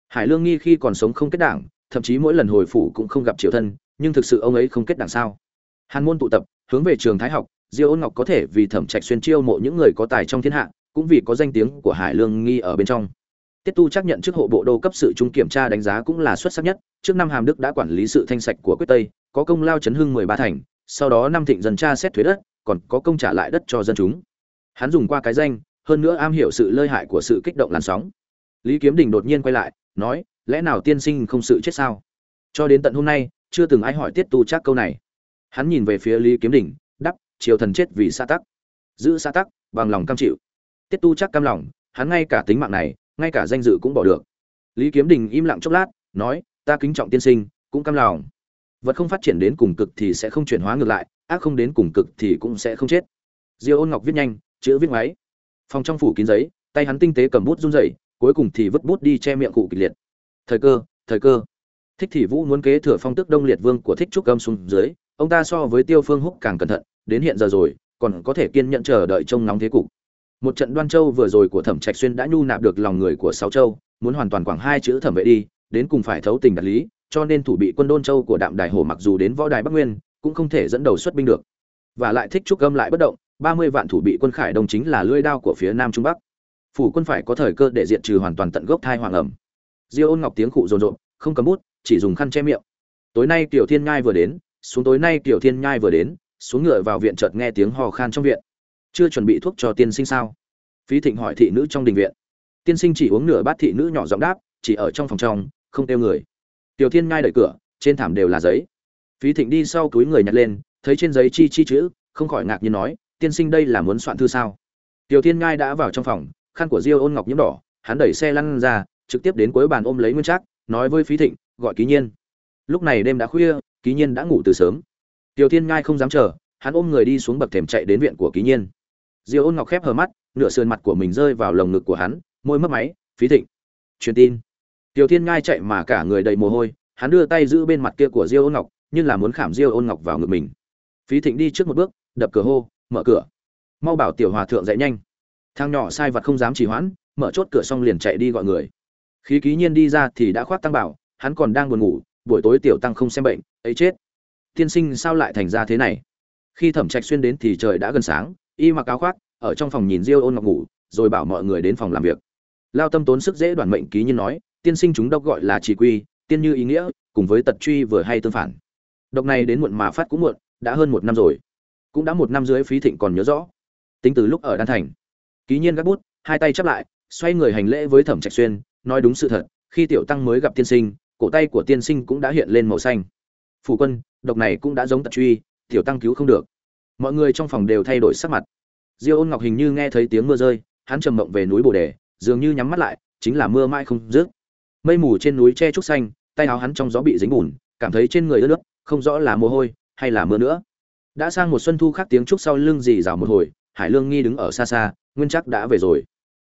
Hải lương nghi khi còn sống không kết đảng, thậm chí mỗi lần hồi phủ cũng không gặp triều thân, nhưng thực sự ông ấy không kết đảng sao? Hàn môn tụ tập, hướng về trường thái học, diêu ôn ngọc có thể vì thẩm trạch xuyên chiêu mộ những người có tài trong thiên hạ, cũng vì có danh tiếng của hải lương nghi ở bên trong. Tiết tu chắc nhận chức hộ bộ đô cấp sự trung kiểm tra đánh giá cũng là xuất sắc nhất trước năm hàm đức đã quản lý sự thanh sạch của quyết tây, có công lao chấn hưng mười ba thành, sau đó năm thịnh dần tra xét thuế đất, còn có công trả lại đất cho dân chúng. Hắn dùng qua cái danh, hơn nữa am hiểu sự lơi hại của sự kích động làn sóng. Lý kiếm đình đột nhiên quay lại, nói, lẽ nào tiên sinh không sự chết sao? Cho đến tận hôm nay, chưa từng ai hỏi tiết tu Trác câu này. Hắn nhìn về phía lý kiếm đình đắp triều thần chết vì xã tắc. Giữ xã tắc, bằng lòng cam chịu. Tiết tu Trác cam lòng, hắn ngay cả tính mạng này, ngay cả danh dự cũng bỏ được. Lý kiếm đình im lặng chốc lát, nói ta kính trọng tiên sinh, cũng cam lòng. Vật không phát triển đến cùng cực thì sẽ không chuyển hóa ngược lại, ác không đến cùng cực thì cũng sẽ không chết. Diêu ôn ngọc viết nhanh, chữ viết máy phòng trong phủ kín giấy, tay hắn tinh tế cầm bút run rẩy, cuối cùng thì vứt bút đi che miệng cụ kịch liệt. Thời cơ thời cơ. Thích thị vũ muốn kế thừa phong tước đông liệt vương của thích trúc âm xuống dưới, ông ta so với tiêu phương húc càng cẩn thận, đến hiện giờ rồi, còn có thể kiên nhẫn chờ đợi trông nóng thế cục. Một trận đoan châu vừa rồi của thẩm trạch xuyên đã nhu nạp được lòng người của sáu châu, muốn hoàn toàn quảng hai chữ thẩm vệ đi đến cùng phải thấu tình đạt lý, cho nên thủ bị quân đôn châu của đạm đài hồ mặc dù đến võ đài bắc nguyên, cũng không thể dẫn đầu xuất binh được. Và lại thích trúc gâm lại bất động, ba mươi vạn thủ bị quân khải đông chính là lưỡi đao của phía nam trung bắc. Phủ quân phải có thời cơ để diện trừ hoàn toàn tận gốc thai hoàng ẩm. Diêu ôn ngọc tiếng khụ rồn rộn, không cầm bút, chỉ dùng khăn che miệng. Tối nay tiểu thiên nhai vừa đến, xuống tối nay tiểu thiên nhai vừa đến, xuống ngựa vào viện chợt nghe tiếng hò khan trong viện. Chưa chuẩn bị thuốc cho tiên sinh sao? Phí thịnh hỏi thị nữ trong đình viện. Tiên sinh chỉ uống nửa bát thị nữ nhỏ giọng đáp, chỉ ở trong phòng trong không kêu người. Tiểu thiên Ngai đẩy cửa, trên thảm đều là giấy. Phí thịnh đi sau túi người nhặt lên, thấy trên giấy chi chi chữ, không khỏi ngạc nhiên nói, tiên sinh đây là muốn soạn thư sao? Tiểu thiên ngai đã vào trong phòng, khăn của diêu ôn ngọc nhiễm đỏ, hắn đẩy xe lăn ra, trực tiếp đến cuối bàn ôm lấy nguyên trác, nói với phí thịnh, gọi ký nhiên. Lúc này đêm đã khuya, ký nhiên đã ngủ từ sớm. Tiểu thiên ngai không dám chờ, hắn ôm người đi xuống bậc thềm chạy đến viện của ký nhiên. Diêu ôn ngọc khép hờ mắt, nửa sườn mặt của mình rơi vào lồng ngực của hắn, môi mất máy, phí thịnh, truyền tin tiểu thiên ngai chạy mà cả người đầy mồ hôi, hắn đưa tay giữ bên mặt kia của diêu ôn ngọc nhưng là muốn khảm diêu ôn ngọc vào ngực mình. Phí thịnh đi trước một bước, đập cửa hô, mở cửa. Mau bảo tiểu hòa thượng dậy nhanh. Thằng nhỏ sai vật không dám trì hoãn, mở chốt cửa xong liền chạy đi gọi người. Khí ký nhiên đi ra thì đã khoác tăng bảo, hắn còn đang buồn ngủ, buổi tối tiểu tăng không xem bệnh, ấy chết. Tiên sinh sao lại thành ra thế này? Khi thẩm trạch xuyên đến thì trời đã gần sáng, y mặc áo khoác, ở trong phòng nhìn diêu ôn ngọc ngủ, rồi bảo mọi người đến phòng làm việc. Lao tâm tốn sức dễ đoàn mệnh ký nhiên nói tiên sinh chúng độc gọi là chỉ quy, tiên như ý nghĩa, cùng với tật truy vừa hay tương phản. Độc này đến muộn mà phát cũng muộn, đã hơn một năm rồi. Cũng đã một năm dưới phí thịnh còn nhớ rõ. Tính từ lúc ở đan thành, ký nhiên gác bút, hai tay chắp lại, xoay người hành lễ với thẩm trạch xuyên, nói đúng sự thật, khi tiểu tăng mới gặp tiên sinh, cổ tay của tiên sinh cũng đã hiện lên màu xanh. Phủ quân, độc này cũng đã giống tật truy, tiểu tăng cứu không được. Mọi người trong phòng đều thay đổi sắc mặt. Diêu ôn ngọc hình như nghe thấy tiếng mưa rơi, hắn trầm mộng về núi bồ đề, dường như nhắm mắt lại, chính là mưa mãi không dứt mây mù trên núi che trúc xanh, tay áo hắn trong gió bị dính bùn, cảm thấy trên người ướt nước không rõ là mồ hôi hay là mưa nữa. Đã sang một xuân thu khác tiếng trúc sau lưng dì rào một hồi, hải lương nghi đứng ở xa xa, nguyên chắc đã về rồi.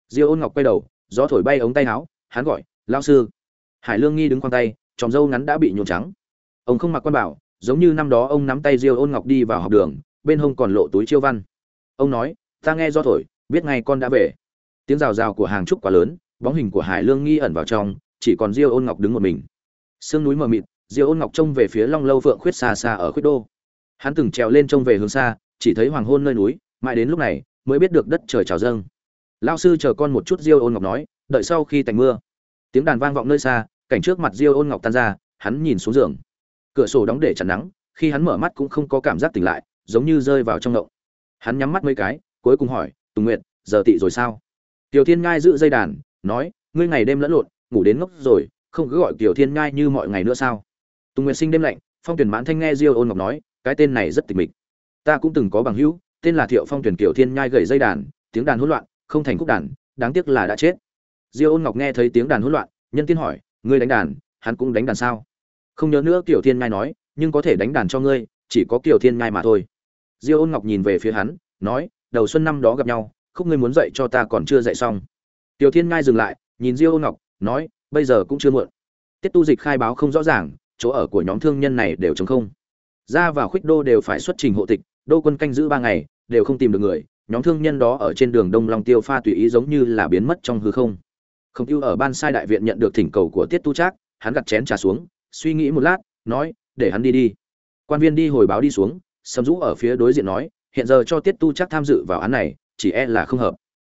Diêu ôn ngọc quay đầu, gió thổi bay ống tay áo, hắn gọi lao sư. Hải lương nghi đứng khoang tay, tròm râu ngắn đã bị nhuộm trắng. Ông không mặc quan bảo, giống như năm đó ông nắm tay diêu ôn ngọc đi vào học đường, bên hông còn lộ túi chiêu văn. Ông nói, ta nghe do thổi, biết ngay con đã về. Tiếng rào rào của hàng trúc quá lớn, bóng hình của hải lương nghi ẩn vào trong chỉ còn diêu ôn ngọc đứng một mình. Sương núi mờ mịt, diêu ôn ngọc trông về phía long lâu phượng khuyết xa xa ở khuyết đô. Hắn từng trèo lên trông về hướng xa, chỉ thấy hoàng hôn nơi núi, mãi đến lúc này, mới biết được đất trời trào dâng. Lao sư chờ con một chút, diêu ôn ngọc nói, đợi sau khi tạnh mưa. Tiếng đàn vang vọng nơi xa, cảnh trước mặt diêu ôn ngọc tan ra, hắn nhìn xuống giường. Cửa sổ đóng để chắn nắng, khi hắn mở mắt cũng không có cảm giác tỉnh lại, giống như rơi vào trong ngộng. Hắn nhắm mắt mấy cái, cuối cùng hỏi, tùng nguyệt, giờ tị rồi sao? Tiểu thiên ngai giữ dây đàn, nói, ngươi ngày đêm lẫn lộn ngủ đến ngốc rồi, không cứ gọi tiểu thiên ngai như mọi ngày nữa sao? Tùng nguyệt sinh đêm lạnh, phong tuyển mãn thanh nghe diêu ôn ngọc nói, cái tên này rất tịch mịch. Ta cũng từng có bằng hữu, tên là thiệu phong tuyển kiểu thiên nhai gầy dây đàn, tiếng đàn hỗn loạn, không thành khúc đàn, đáng tiếc là đã chết. Diêu ôn ngọc nghe thấy tiếng đàn hỗn loạn, nhân tiên hỏi, ngươi đánh đàn, hắn cũng đánh đàn sao? Không nhớ nữa kiểu thiên nhai nói, nhưng có thể đánh đàn cho ngươi, chỉ có kiểu thiên nhai mà thôi. Diêu ôn ngọc nhìn về phía hắn, nói, đầu xuân năm đó gặp nhau, khúc ngươi muốn dạy cho ta còn chưa dạy xong. Tiểu thiên nhai dừng lại, nhìn diêu ôn ngọc nói, bây giờ cũng chưa muộn. Tiết tu dịch khai báo không rõ ràng, chỗ ở của nhóm thương nhân này đều chống không. Ra vào khuyết đô đều phải xuất trình hộ tịch, đô quân canh giữ ba ngày, đều không tìm được người, nhóm thương nhân đó ở trên đường đông long tiêu pha tùy ý giống như là biến mất trong hư không. Không tiêu ở ban sai đại viện nhận được thỉnh cầu của tiết tu trác, hắn gặt chén trà xuống, suy nghĩ một lát, nói, để hắn đi đi. Quan viên đi hồi báo đi xuống sầm rũ ở phía đối diện nói, hiện giờ cho tiết tu trác tham dự vào án này, chỉ e là không hợp.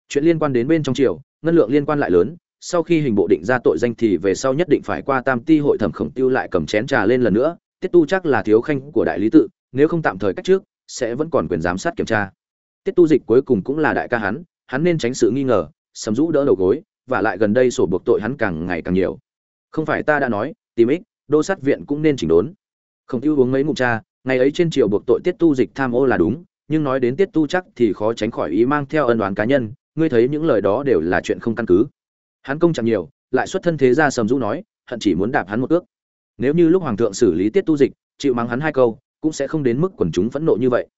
Chuyện liên quan đến bên trong triều, ngân lượng liên quan lại lớn sau khi hình bộ định ra tội danh thì về sau nhất định phải qua tam ti hội thẩm khổng tiêu lại cầm chén trà lên lần nữa, tiết tu chắc là thiếu khanh của đại lý tự, nếu không tạm thời cách trước, sẽ vẫn còn quyền giám sát kiểm tra. Tiết tu dịch cuối cùng cũng là đại ca hắn hắn nên tránh sự nghi ngờ sầm rũ đỡ đầu gối, và lại gần đây sổ buộc tội hắn càng ngày càng nhiều. Không phải ta đã nói, tìm ích, đô sát viện cũng nên chỉnh đốn. Khổng tiêu uống mấy ngụm cha ngày ấy trên triều buộc tội tiết tu dịch tham ô là đúng, nhưng nói đến tiết tu chắc thì khó tránh khỏi ý mang theo ân đoán cá nhân, ngươi thấy những lời đó đều là chuyện không căn cứ hắn công chẳng nhiều, lại xuất thân thế ra sầm rũ nói, hận chỉ muốn đạp hắn một ước. Nếu như lúc hoàng thượng xử lý tiết tu dịch, chịu mắng hắn hai câu, cũng sẽ không đến mức quần chúng phẫn nộ như vậy.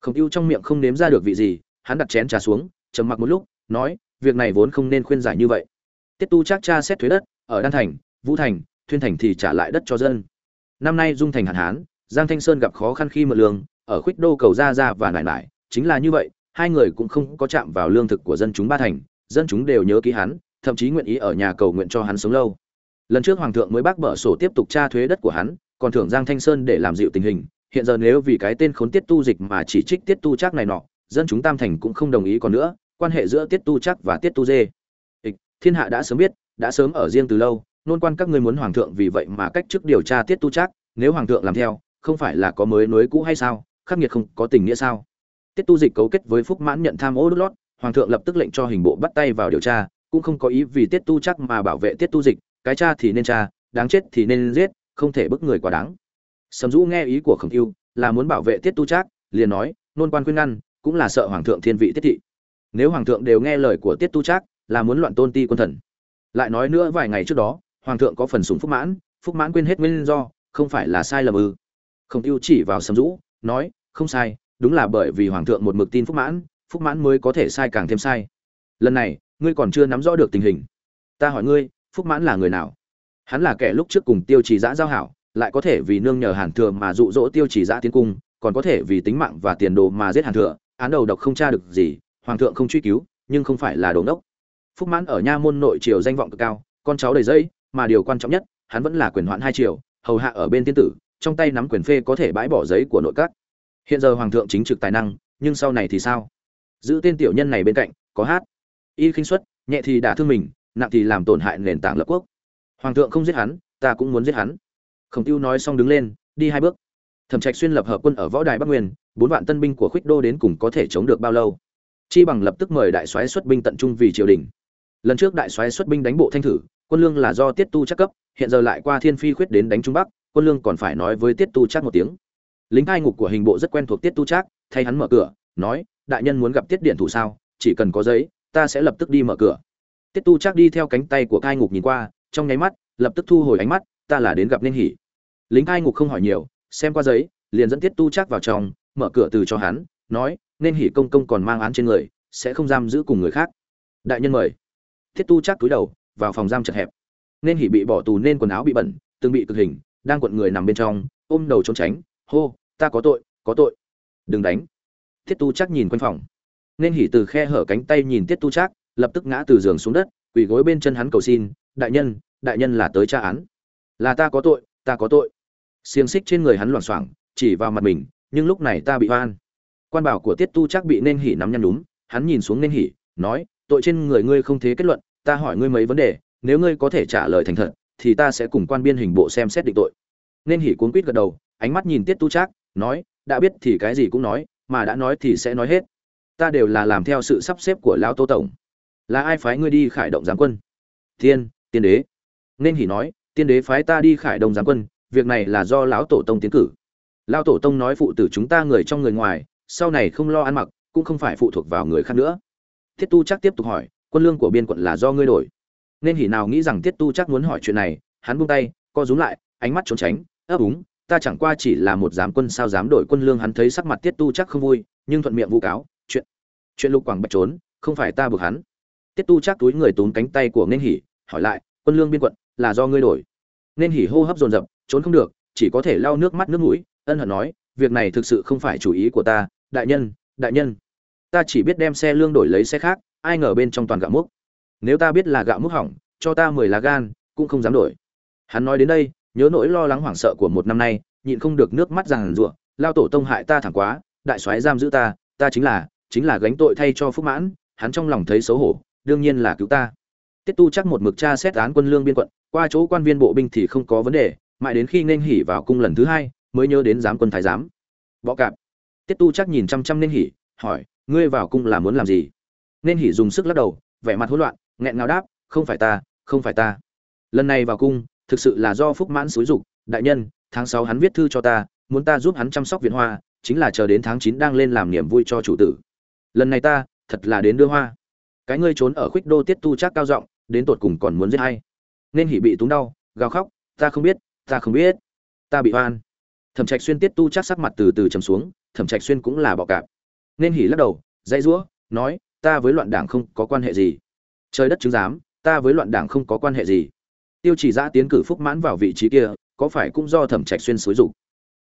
Khổng tiêu trong miệng không nếm ra được vị gì, hắn đặt chén trà xuống, trầm mặc một lúc, nói, việc này vốn không nên khuyên giải như vậy. Tiết tu chắc cha xét thuế đất, ở đan thành, vũ thành, thuyên thành thì trả lại đất cho dân. Năm nay dung thành hạn hán, giang thanh sơn gặp khó khăn khi mượn lương, ở khuyết đô cầu ra ra và nải nải chính là như vậy, hai người cũng không có chạm vào lương thực của dân chúng ba thành, dân chúng đều nhớ ký hắn thậm chí nguyện ý ở nhà cầu nguyện cho hắn sống lâu. Lần trước hoàng thượng mới bác bở sổ tiếp tục tra thuế đất của hắn, còn thưởng giang thanh sơn để làm dịu tình hình, hiện giờ nếu vì cái tên khốn tiết tu dịch mà chỉ trích tiết tu chắc này nọ, dân chúng tam thành cũng không đồng ý còn nữa, quan hệ giữa tiết tu chắc và tiết tu dê. Ịch, thiên hạ đã sớm biết, đã sớm ở riêng từ lâu, nôn quan các ngươi muốn hoàng thượng vì vậy mà cách chức điều tra tiết tu chắc nếu hoàng thượng làm theo, không phải là có mới nối cũ hay sao? Khắc nghiệt không có tình nghĩa sao? Tiết tu dịch cấu kết với phúc mãn nhận tham ô đốt lót, hoàng thượng lập tức lệnh cho hình bộ bắt tay vào điều tra cũng không có ý vì tiết tu chắc mà bảo vệ tiết tu dịch, cái cha thì nên cha, đáng chết thì nên giết, không thể bức người quá đáng. Sầm dũ nghe ý của khổng tiêu là muốn bảo vệ tiết tu trác liền nói, nôn quan khuyên ngăn, cũng là sợ hoàng thượng thiên vị tiết thị. Nếu hoàng thượng đều nghe lời của tiết tu trác là muốn loạn tôn ti quân thần. Lại nói nữa vài ngày trước đó, hoàng thượng có phần súng phúc mãn phúc mãn quên hết nguyên do, không phải là sai lầm ư. Khổng tiêu chỉ vào sầm dũ, nói, không sai, đúng là bởi vì hoàng thượng một mực tin phúc mãn phúc mãn mới có thể sai càng thêm sai. Lần này ngươi còn chưa nắm rõ được tình hình. Ta hỏi ngươi, phúc mãn là người nào? Hắn là kẻ lúc trước cùng tiêu trì giã giao hảo, lại có thể vì nương nhờ hàn thừa mà dụ dỗ tiêu trì giã tiến cung, còn có thể vì tính mạng và tiền đồ mà giết hàn thừa. Án đầu độc không tra được gì, hoàng thượng không truy cứu, nhưng không phải là đồ ngốc. phúc mãn ở nha môn nội triều danh vọng cực cao, con cháu đầy dây, mà điều quan trọng nhất, hắn vẫn là quyền hoạn hai triều, hầu hạ ở bên tiên tử, trong tay nắm quyền phê có thể bãi bỏ giấy của nội các. Hiện giờ hoàng thượng chính trực tài năng, nhưng sau này thì sao? Giữ tên tiểu nhân này bên cạnh, có hát y khinh xuất nhẹ thì đả thương mình, nặng thì làm tổn hại nền tảng lập quốc. Hoàng thượng không giết hắn, ta cũng muốn giết hắn. Khổng tiêu nói xong đứng lên, đi hai bước. Thẩm trạch xuyên lập hợp quân ở võ đài bắc nguyên, bốn vạn tân binh của khuyết đô đến cùng có thể chống được bao lâu? Chi bằng lập tức mời đại soái xuất binh tận trung vì triều đình. Lần trước đại soái xuất binh đánh bộ thanh thử, quân lương là do tiết tu chắc cấp, hiện giờ lại qua thiên phi khuyết đến đánh trung bắc, quân lương còn phải nói với tiết tu chắc một tiếng. Lính hai ngục của hình bộ rất quen thuộc tiết tu chắc, thay hắn mở cửa, nói, đại nhân muốn gặp tiết điện thủ sao? Chỉ cần có giấy ta sẽ lập tức đi mở cửa. Tiết tu chắc đi theo cánh tay của cai ngục nhìn qua, trong nháy mắt, lập tức thu hồi ánh mắt, ta là đến gặp nên hỉ. Lính cai ngục không hỏi nhiều, xem qua giấy, liền dẫn tiết tu chắc vào trong, mở cửa từ cho hắn, nói, nên hỉ công công còn mang án trên người, sẽ không giam giữ cùng người khác. Đại nhân mời. Thiết tu chắc túi đầu, vào phòng giam chật hẹp. Nên hỉ bị bỏ tù nên quần áo bị bẩn, từng bị cực hình, đang cuộn người nằm bên trong, ôm đầu trốn tránh, hô, ta có tội có tội. Đừng đánh. Thiết tu chắc nhìn quanh phòng nên hỉ từ khe hở cánh tay nhìn tiết tu Trác, lập tức ngã từ giường xuống đất quỳ gối bên chân hắn cầu xin đại nhân đại nhân là tới tra án. Là ta có tội ta có tội. Xiềng xích trên người hắn loảng xoảng chỉ vào mặt mình nhưng lúc này ta bị oan. Quan bảo của tiết tu Trác bị nên hỉ nắm nhăn đúng hắn nhìn xuống nên hỉ nói tội trên người ngươi không thế kết luận ta hỏi ngươi mấy vấn đề nếu ngươi có thể trả lời thành thật thì ta sẽ cùng quan biên hình bộ xem xét định tội. Nên hỉ cuốn quýt gật đầu ánh mắt nhìn tiết tu Trác, nói đã biết thì cái gì cũng nói mà đã nói thì sẽ nói hết ta đều là làm theo sự sắp xếp của lão tô tổng. Là ai phái ngươi đi khải động giáng quân? Thiên, tiên đế. Nên hỉ nói tiên đế phái ta đi khải động giáng quân việc này là do lão tổ tông tiến cử. Lão tổ tông nói phụ tử chúng ta người trong người ngoài sau này không lo ăn mặc cũng không phải phụ thuộc vào người khác nữa. Thiết tu chắc tiếp tục hỏi quân lương của biên quận là do ngươi đổi. Nên hỉ nào nghĩ rằng thiết tu chắc muốn hỏi chuyện này hắn buông tay co rúm lại ánh mắt trốn tránh ấp úng ta chẳng qua chỉ là một giám quân sao dám đổi quân lương. Hắn thấy sắc mặt tiết tu chắc không vui nhưng thuận miệng vu cáo chuyện lục quảng bạch trốn, không phải ta buộc hắn. Tiết tu chắc túi người tốn cánh tay của nên hỉ hỏi lại, quân lương biên quận, là do ngươi đổi? Nên hỉ hô hấp dồn dập, trốn không được, chỉ có thể lau nước mắt nước mũi, ân hận nói, việc này thực sự không phải chủ ý của ta, đại nhân đại nhân. Ta chỉ biết đem xe lương đổi lấy xe khác, ai ngờ bên trong toàn gạo múc. Nếu ta biết là gạo múc hỏng, cho ta mười lá gan, cũng không dám đổi. Hắn nói đến đây, nhớ nỗi lo lắng hoảng sợ của một năm nay, nhịn không được nước mắt ràng rụa lao tổ tông hại ta thẳng quá, đại soái giam giữ ta ta chính là chính là gánh tội thay cho phúc mãn, hắn trong lòng thấy xấu hổ, đương nhiên là cứu ta. Tiết tu chắc một mực tra xét án quân lương biên quận, qua chỗ quan viên bộ binh thì không có vấn đề, mãi đến khi nên hỉ vào cung lần thứ hai, mới nhớ đến giám quân thái giám. Võ cạp. Tiết tu chắc nhìn chăm chăm nên hỉ, hỏi, ngươi vào cung là muốn làm gì? Nên hỉ dùng sức lắc đầu, vẻ mặt hỗn loạn, nghẹn ngào đáp, không phải ta, không phải ta. Lần này vào cung, thực sự là do phúc mãn xúi dục, đại nhân, tháng sáu hắn viết thư cho ta, muốn ta giúp hắn chăm sóc viện hoa, chính là chờ đến tháng chín đang lên làm niềm vui cho chủ tử lần này ta, thật là đến đưa hoa. Cái ngươi trốn ở khuyết đô tiết tu trác cao giọng, đến tột cùng còn muốn giết hay nên hỉ bị túng đau, gào khóc, ta không biết, ta không biết. Ta bị oan. Thẩm trạch xuyên tiết tu trác sắc mặt từ từ trầm xuống, thẩm trạch xuyên cũng là bọ cạp. Nên hỉ lắc đầu, dãy rũa nói, ta với loạn đảng không có quan hệ gì. Trời đất chứng giám, ta với loạn đảng không có quan hệ gì. Tiêu chỉ giã tiến cử phúc mãn vào vị trí kia, có phải cũng do thẩm trạch xuyên xúi dục?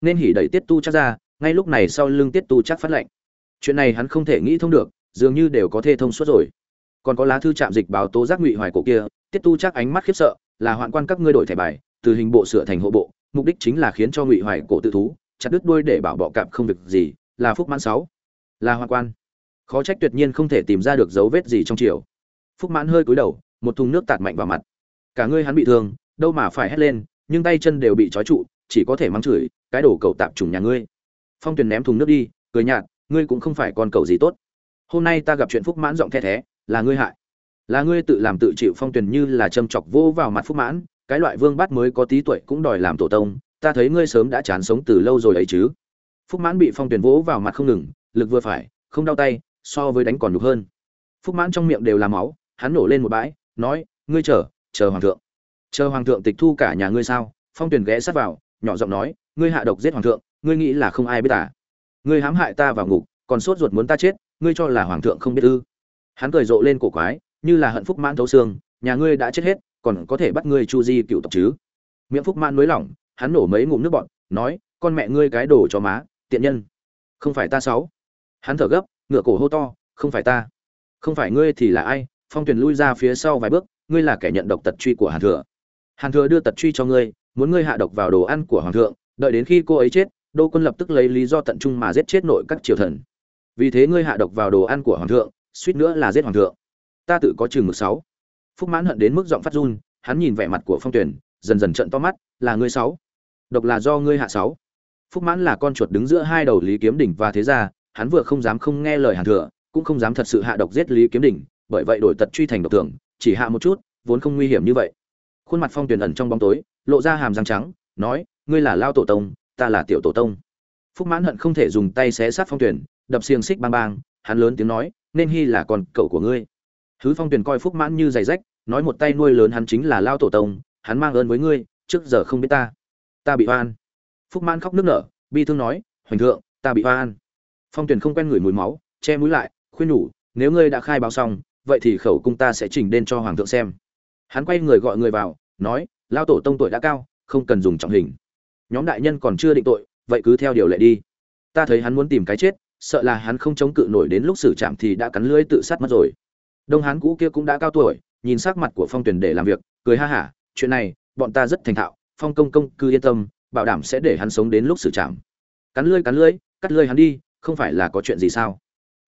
Nên hỉ đẩy tiết tu chắc ra, ngay lúc này sau lưng tiết tu chắc phát lệnh chuyện này hắn không thể nghĩ thông được, dường như đều có thể thông suốt rồi. Còn có lá thư trạm dịch báo tố giác ngụy hoài cổ kia, tiết tu chắc ánh mắt khiếp sợ, là hoạn quan các ngươi đổi thẻ bài, từ hình bộ sửa thành hộ bộ, mục đích chính là khiến cho ngụy hoài cổ tự thú, chặt đứt đuôi để bảo bọ cạp không việc gì, là phúc mãn sáu. Là hoạn quan. Khó trách tuyệt nhiên không thể tìm ra được dấu vết gì trong chiều. phúc mãn hơi cúi đầu, một thùng nước tạt mạnh vào mặt. Cả ngươi hắn bị thương, đâu mà phải hét lên, nhưng tay chân đều bị trói trụ, chỉ có thể mắng chửi, cái đổ cầu tạp trùng nhà ngươi. Phong tuyền ném thùng nước đi, cười nhạt ngươi cũng không phải con cầu gì tốt. Hôm nay ta gặp chuyện phúc mãn giọng the thé, là ngươi hại. Là ngươi tự làm tự chịu phong tuyền như là châm chọc vô vào mặt phúc mãn, cái loại vương bát mới có tí tuổi cũng đòi làm tổ tông, ta thấy ngươi sớm đã chán sống từ lâu rồi ấy chứ. Phúc mãn bị phong tuyển vỗ vào mặt không ngừng, lực vừa phải, không đau tay, so với đánh còn nhục hơn. Phúc mãn trong miệng đều là máu, hắn nổ lên một bãi, nói, ngươi chờ chờ hoàng thượng. Chờ hoàng thượng tịch thu cả nhà ngươi sao? Phong tuyển ghé sát vào, nhỏ giọng nói, ngươi hạ độc giết hoàng thượng, ngươi nghĩ là không ai biết à? Ngươi hãm hại ta vào ngục, còn sốt ruột muốn ta chết, ngươi cho là hoàng thượng không biết ư? Hắn cười rộ lên cổ quái, như là hận phúc mãn thấu xương, nhà ngươi đã chết hết, còn có thể bắt ngươi chu di cựu tộc chứ? Miệng phúc mãn nới lỏng, hắn nổ mấy ngụm nước bọn nói, con mẹ ngươi cái đồ cho má, tiện nhân. Không phải ta sáu. Hắn thở gấp ngựa cổ hô to, không phải ta. Không phải ngươi thì là ai? Phong tuyền lui ra phía sau vài bước, ngươi là kẻ nhận độc tật truy của hàn thừa. Hàn thừa đưa tật truy cho ngươi, muốn ngươi hạ độc vào đồ ăn của hoàng thượng, đợi đến khi cô ấy chết đô quân lập tức lấy lý do tận trung mà giết chết nội các triều thần. Vì thế ngươi hạ độc vào đồ ăn của hoàng thượng, suýt nữa là giết hoàng thượng. Ta tự có chừng mực sáu. Phúc mãn hận đến mức giọng phát run, hắn nhìn vẻ mặt của phong tuyển dần dần trận to mắt, là ngươi sáu. Độc là do ngươi hạ sáu. Phúc mãn là con chuột đứng giữa hai đầu lý kiếm đỉnh và thế gia, hắn vừa không dám không nghe lời hàn thừa, cũng không dám thật sự hạ độc giết lý kiếm đỉnh, bởi vậy đổi tật truy thành độc tưởng chỉ hạ một chút, vốn không nguy hiểm như vậy. Khuôn mặt phong tuyển ẩn trong bóng tối, lộ ra hàm răng trắng, nói, ngươi là lao tổ tông ta là tiểu tổ tông. Phúc mãn hận không thể dùng tay xé sát phong tuyển, đập xiềng xích bang bang, hắn lớn tiếng nói, nên hy là con cậu của ngươi. Thứ phong tuyển coi phúc mãn như giày rách, nói một tay nuôi lớn hắn chính là lao tổ tông, hắn mang ơn với ngươi, trước giờ không biết ta. Ta bị oan. Phúc mãn khóc nước nở, bi thương nói, hoành thượng, ta bị oan. Phong tuyển không quen người mùi máu, che mũi lại, khuyên nhủ, nếu ngươi đã khai báo xong, vậy thì khẩu cung ta sẽ trình lên cho hoàng thượng xem. Hắn quay người gọi người vào, nói, lao tổ tông tuổi đã cao, không cần dùng trọng hình nhóm đại nhân còn chưa định tội, vậy cứ theo điều lệ đi. Ta thấy hắn muốn tìm cái chết, sợ là hắn không chống cự nổi đến lúc xử trạm thì đã cắn lưỡi tự sát mất rồi. Đông hán cũ kia cũng đã cao tuổi, nhìn sắc mặt của phong tuyển để làm việc, cười ha hả, chuyện này, bọn ta rất thành thạo, phong công công cứ yên tâm, bảo đảm sẽ để hắn sống đến lúc xử trạm cắn lưỡi cắn lưỡi cắt lưỡi hắn đi, không phải là có chuyện gì sao?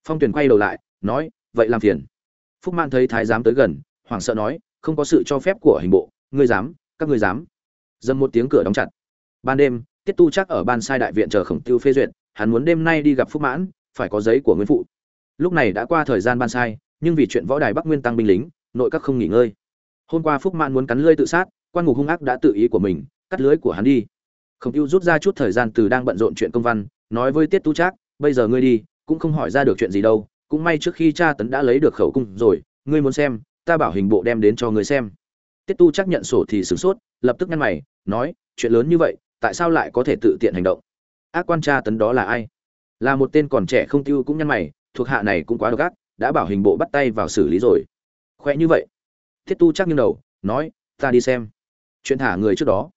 Phong tuyển quay đầu lại, nói, vậy làm phiền. Phúc man thấy thái giám tới gần, hoảng sợ nói, không có sự cho phép của hình bộ, ngươi dám, các ngươi dám. Dầm một tiếng cửa đóng chặt ban đêm, tiết tu chắc ở ban sai đại viện chờ khổng tiêu phê duyệt, hắn muốn đêm nay đi gặp phúc mãn, phải có giấy của nguyên phụ. Lúc này đã qua thời gian ban sai, nhưng vì chuyện võ đài bắc nguyên tăng binh lính, nội các không nghỉ ngơi. Hôm qua phúc mãn muốn cắn lưới tự sát, quan ngục hung ác đã tự ý của mình, cắt lưới của hắn đi. Khổng tiêu rút ra chút thời gian từ đang bận rộn chuyện công văn, nói với tiết tu trác bây giờ ngươi đi, cũng không hỏi ra được chuyện gì đâu, cũng may trước khi cha tấn đã lấy được khẩu cung rồi, ngươi muốn xem, ta bảo hình bộ đem đến cho ngươi xem. Tiết tu chắc nhận sổ thì sửng sốt, lập tức nhăn mày, nói, chuyện lớn như vậy tại sao lại có thể tự tiện hành động? Ác quan tra tấn đó là ai? Là một tên còn trẻ không tiêu cũng nhăn mày, thuộc hạ này cũng quá độc ác, đã bảo hình bộ bắt tay vào xử lý rồi. Khoe như vậy. Thiết tu chắc như đầu, nói, ta đi xem. Chuyện thả người trước đó.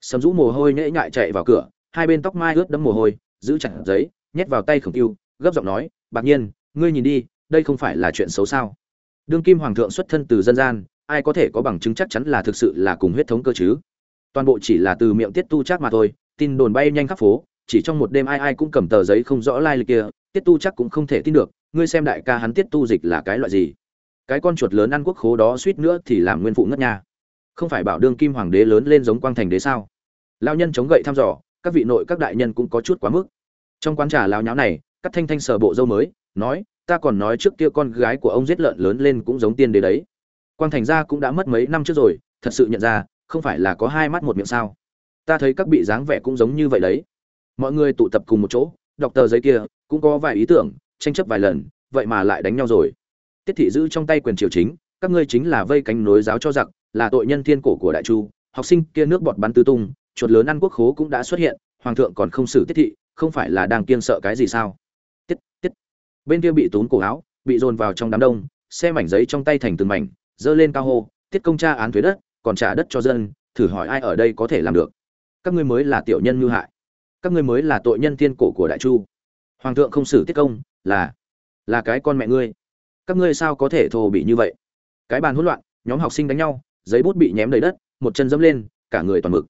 Sầm rũ mồ hôi nhễ nhại chạy vào cửa, hai bên tóc mai ướt đẫm mồ hôi, giữ chặt giấy, nhét vào tay khổng tiêu, gấp giọng nói, bạc nhiên, ngươi nhìn đi, đây không phải là chuyện xấu sao? Đương kim hoàng thượng xuất thân từ dân gian, ai có thể có bằng chứng chắc chắn là thực sự là cùng huyết thống cơ chứ? Toàn bộ chỉ là từ miệng tiết tu chắc mà thôi, tin đồn bay nhanh khắp phố, chỉ trong một đêm ai ai cũng cầm tờ giấy không rõ lai lịch kia, tiết tu chắc cũng không thể tin được, ngươi xem đại ca hắn tiết tu dịch là cái loại gì? Cái con chuột lớn ăn quốc khố đó suýt nữa thì làm nguyên phụ ngất nha. Không phải bảo đương kim hoàng đế lớn lên giống quang thành đế sao? Lao nhân chống gậy thăm dò, các vị nội các đại nhân cũng có chút quá mức. Trong quán trà lao nháo này cắt thanh thanh sờ bộ dâu mới, nói, ta còn nói trước kia con gái của ông giết lợn lớn lên cũng giống tiên đế đấy. Quang thành gia cũng đã mất mấy năm trước rồi, thật sự nhận ra không phải là có hai mắt một miệng sao? Ta thấy các bị dáng vẻ cũng giống như vậy đấy. Mọi người tụ tập cùng một chỗ, đọc tờ giấy kia, cũng có vài ý tưởng, tranh chấp vài lần, vậy mà lại đánh nhau rồi. Tiết thị giữ trong tay quyền triều chính, các ngươi chính là vây cánh nối giáo cho giặc, là tội nhân thiên cổ của đại chu, học sinh kia nước bọt bắn tứ tung, chuột lớn ăn quốc khố cũng đã xuất hiện, hoàng thượng còn không xử tiết thị, không phải là đang kiên sợ cái gì sao? Tiết tiết. Bên kia bị tốn cổ áo, bị dồn vào trong đám đông xe mảnh giấy trong tay thành từng mảnh, dơ lên cao hô, tiết công tra án thuế đất còn trả đất cho dân, thử hỏi ai ở đây có thể làm được. Các ngươi mới là tiểu nhân ngư hại. Các ngươi mới là tội nhân thiên cổ của đại chu. Hoàng thượng không xử tiết công, là là cái con mẹ ngươi. Các ngươi sao có thể thô bị như vậy? Cái bàn hỗn loạn, nhóm học sinh đánh nhau, giấy bút bị nhém đầy đất, một chân dẫm lên, cả người toàn mực.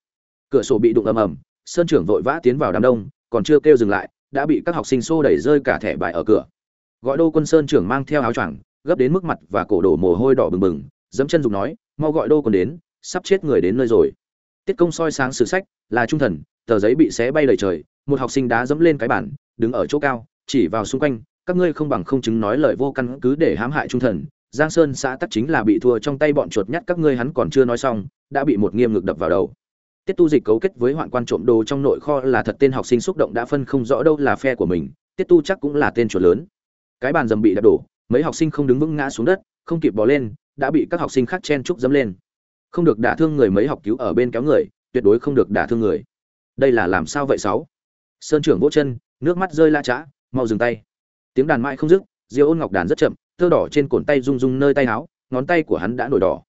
Cửa sổ bị đụng ầm ầm, sơn trưởng vội vã tiến vào đám đông, còn chưa kêu dừng lại, đã bị các học sinh xô đẩy rơi cả thẻ bài ở cửa. Gọi đô quân sơn trưởng mang theo áo choàng, gấp đến mức mặt và cổ đổ mồ hôi đỏ bừng bừng, dẫm chân dùng nói, mau gọi đô quân đến sắp chết người đến nơi rồi. Tiết công soi sáng sử sách, là trung thần, tờ giấy bị xé bay đầy trời, một học sinh đá dẫm lên cái bản, đứng ở chỗ cao, chỉ vào xung quanh, các ngươi không bằng không chứng nói lời vô căn cứ để hãm hại trung thần. Giang sơn xã tắc chính là bị thua trong tay bọn chuột nhắt các ngươi hắn còn chưa nói xong, đã bị một nghiêm ngực đập vào đầu. Tiết tu dịch cấu kết với hoạn quan trộm đồ trong nội kho là thật tên học sinh xúc động đã phân không rõ đâu là phe của mình, tiết tu chắc cũng là tên chuột lớn. Cái bàn dầm bị đập đổ, mấy học sinh không đứng vững ngã xuống đất, không kịp bò lên, đã bị các học sinh khác chen trúc dẫm lên không được đả thương người mấy học cứu ở bên kéo người, tuyệt đối không được đả thương người. Đây là làm sao vậy sáu? Sơn trưởng vỗ chân, nước mắt rơi la chã mau dừng tay. Tiếng đàn mãi không dứt, diêu ôn ngọc đàn rất chậm tơ đỏ trên cổn tay rung rung nơi tay áo, ngón tay của hắn đã nổi đỏ.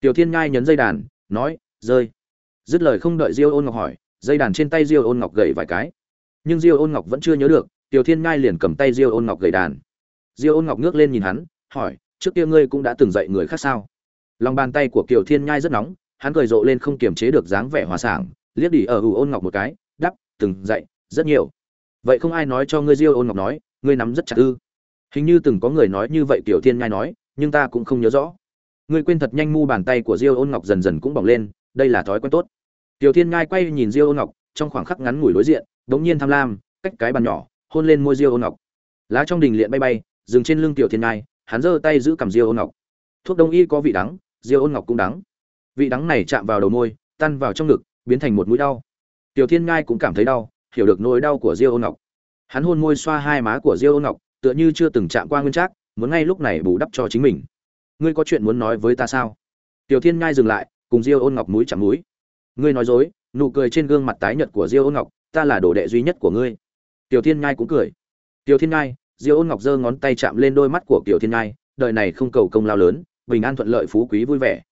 Tiểu thiên ngai nhấn dây đàn, nói, rơi. Dứt lời không đợi diêu ôn ngọc hỏi, dây đàn trên tay diêu ôn ngọc gầy vài cái. Nhưng diêu ôn ngọc vẫn chưa nhớ được, tiểu thiên ngai liền cầm tay diêu ôn ngọc gầy đàn. Diêu ôn ngọc ngước lên nhìn hắn, hỏi, trước kia ngươi cũng đã từng dạy người khác sao? Lòng bàn tay của kiều thiên nhai rất nóng, hắn cười rộ lên không kiềm chế được dáng vẻ hòa sảng, liếc đi ở ủ ôn ngọc một cái, đắp, từng dạy, rất nhiều. Vậy không ai nói cho ngươi diêu ôn ngọc nói, ngươi nắm rất chặt ư? Hình như từng có người nói như vậy tiểu thiên nhai nói, nhưng ta cũng không nhớ rõ. Ngươi quên thật nhanh mu bàn tay của diêu ôn ngọc dần dần cũng bỏng lên, đây là thói quen tốt. Tiểu thiên nhai quay nhìn diêu ôn ngọc, trong khoảng khắc ngắn ngủi đối diện đống nhiên tham lam, cách cái bàn nhỏ, hôn lên môi diêu ôn ngọc. Lá trong đình liện bay bay, dừng trên lưng tiểu thiên nhai, hắn giơ tay giữ cầm diêu ôn ngọc. Thuốc đông y có vị đắng diêu ôn ngọc cũng đắng. Vị đắng này chạm vào đầu môi, tan vào trong ngực, biến thành một mũi đau. Tiểu thiên nhai cũng cảm thấy đau, hiểu được nỗi đau của diêu ôn ngọc. Hắn hôn môi xoa hai má của diêu ôn ngọc, tựa như chưa từng chạm qua nguyên trác, muốn ngay lúc này bù đắp cho chính mình. Ngươi có chuyện muốn nói với ta sao? Tiểu thiên nhai dừng lại, cùng diêu ôn ngọc mũi chạm mũi. Ngươi nói dối, nụ cười trên gương mặt tái nhợt của diêu ôn ngọc, ta là đồ đệ duy nhất của ngươi. Tiểu thiên nhai cũng cười. Tiểu thiên nhai diêu ôn ngọc giơ ngón tay chạm lên đôi mắt của tiểu thiên nhai đời này không cầu công lao lớn bình an thuận lợi phú quý vui vẻ.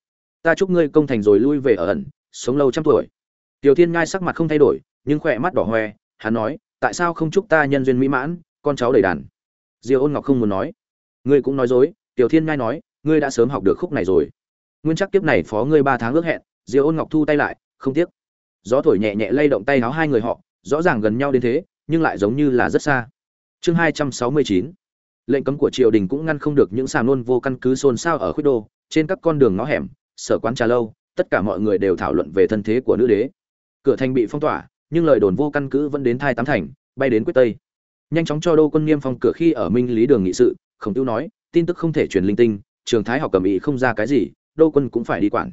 Ta chúc ngươi công thành rồi lui về ở ẩn, sống lâu trăm tuổi. Tiểu thiên ngai sắc mặt không thay đổi, nhưng khỏe mắt đỏ hoe, hắn nói, tại sao không chúc ta nhân duyên mỹ mãn, con cháu đầy đàn? Diêu ôn ngọc không muốn nói. Ngươi cũng nói dối, tiểu thiên ngai nói, ngươi đã sớm học được khúc này rồi. Nguyên chắc kiếp này phó ngươi ba tháng ước hẹn, diêu ôn ngọc thu tay lại, không tiếc. Gió thổi nhẹ nhẹ lay động tay áo hai người họ, rõ ràng gần nhau đến thế, nhưng lại giống như là rất xa. Chương hai trăm sáu mươi chín lệnh cấm của triều đình cũng ngăn không được những sàm nôn vô căn cứ xôn xao ở khuyết đô, trên các con đường ngõ hẻm, sở quán trà lâu, tất cả mọi người đều thảo luận về thân thế của nữ đế. Cửa thành bị phong tỏa, nhưng lời đồn vô căn cứ vẫn đến thai tám thành, bay đến quyết tây. Nhanh chóng cho đô quân niêm phong cửa khi ở minh lý đường nghị sự, khổng tiêu nói, tin tức không thể truyền linh tinh, trường thái học cầm ý không ra cái gì, đô quân cũng phải đi quản.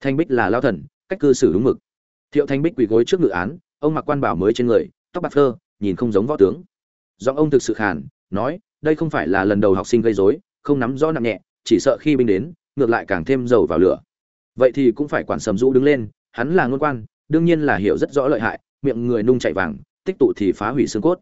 Thanh bích là lao thần, cách cư xử đúng mực. Thiệu thanh bích quỳ gối trước ngự án, ông mặc quan bảo mới trên người, tóc bạc phơ, nhìn không giống võ tướng. Do ông thực sự khàn, nói đây không phải là lần đầu học sinh gây rối, không nắm rõ nặng nhẹ, chỉ sợ khi binh đến, ngược lại càng thêm dầu vào lửa. Vậy thì cũng phải quản sầm rũ đứng lên, hắn là ngôn quan, đương nhiên là hiểu rất rõ lợi hại, miệng người nung chạy vàng, tích tụ thì phá hủy xương cốt.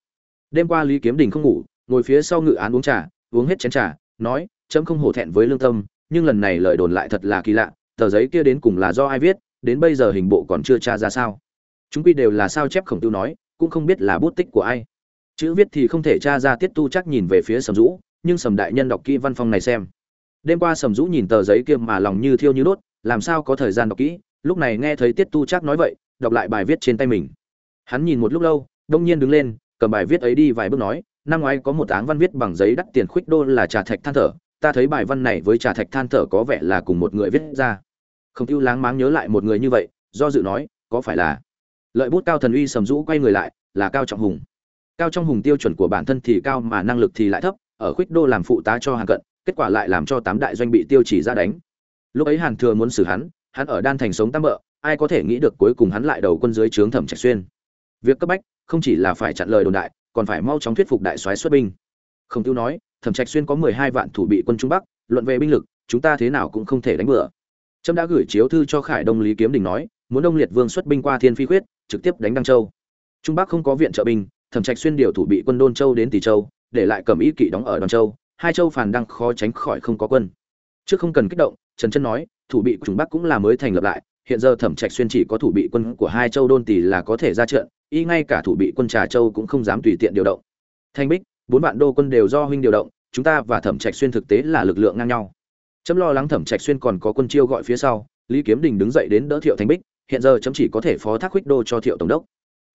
Đêm qua lý kiếm đình không ngủ, ngồi phía sau ngự án uống trà, uống hết chén trà, nói, chấm không hổ thẹn với lương tâm, nhưng lần này lời đồn lại thật là kỳ lạ, tờ giấy kia đến cùng là do ai viết, đến bây giờ hình bộ còn chưa tra ra sao? Chúng quy đều là sao chép khổng tiêu nói, cũng không biết là bút tích của ai chữ viết thì không thể tra ra tiết tu chắc nhìn về phía sầm rũ nhưng sầm đại nhân đọc kỹ văn phong này xem. Đêm qua sầm rũ nhìn tờ giấy kia mà lòng như thiêu như đốt, làm sao có thời gian đọc kỹ? Lúc này nghe thấy tiết tu chắc nói vậy, đọc lại bài viết trên tay mình. Hắn nhìn một lúc lâu, đông nhiên đứng lên, cầm bài viết ấy đi vài bước nói, năm ngoái có một áng văn viết bằng giấy đắt tiền khuếch đô là trà thạch than thở, ta thấy bài văn này với trà thạch than thở có vẻ là cùng một người viết ra. Không tiêu láng máng nhớ lại một người như vậy, do dự nói, có phải là? Lợi bút cao thần uy sầm rũ quay người lại, là cao trọng hùng cao trong hùng tiêu chuẩn của bản thân thì cao mà năng lực thì lại thấp, ở khuếch đô làm phụ tá cho hàn cận, kết quả lại làm cho tám đại doanh bị tiêu chỉ ra đánh. Lúc ấy hàn thừa muốn xử hắn hắn ở đan thành sống tam bợ, ai có thể nghĩ được cuối cùng hắn lại đầu quân dưới trướng thẩm trạch xuyên. Việc cấp bách, không chỉ là phải chặn lời đồn đại, còn phải mau chóng thuyết phục đại soái xuất binh. Không tiêu nói, thẩm trạch xuyên có mười hai vạn thủ bị quân trung bắc, luận về binh lực, chúng ta thế nào cũng không thể đánh bừa. Trâm đã gửi chiếu thư cho khải đông lý kiếm đình nói, muốn đông liệt vương xuất binh qua thiên phi khuyết, trực tiếp đánh đăng châu. Trung bắc không có viện trợ binh thẩm trạch xuyên điều thủ bị quân đôn châu đến tỷ châu, để lại cầm ý kỵ đóng ở đoàn châu. Hai châu phàn đang khó tránh khỏi không có quân. Trước không cần kích động, trần chân nói, thủ bị trung bắc cũng là mới thành lập lại. Hiện giờ thẩm trạch xuyên chỉ có thủ bị quân của hai châu đôn tỷ là có thể ra trận, y ngay cả thủ bị quân trà châu cũng không dám tùy tiện điều động. Thanh bích, bốn vạn đô quân đều do huynh điều động, chúng ta và thẩm trạch xuyên thực tế là lực lượng ngang nhau. Chấm lo lắng thẩm trạch xuyên còn có quân chiêu gọi phía sau, lý kiếm đình đứng dậy đến đỡ thiệu thanh bích, hiện giờ chấm chỉ có thể phó thác huyết đô cho thiệu tổng đốc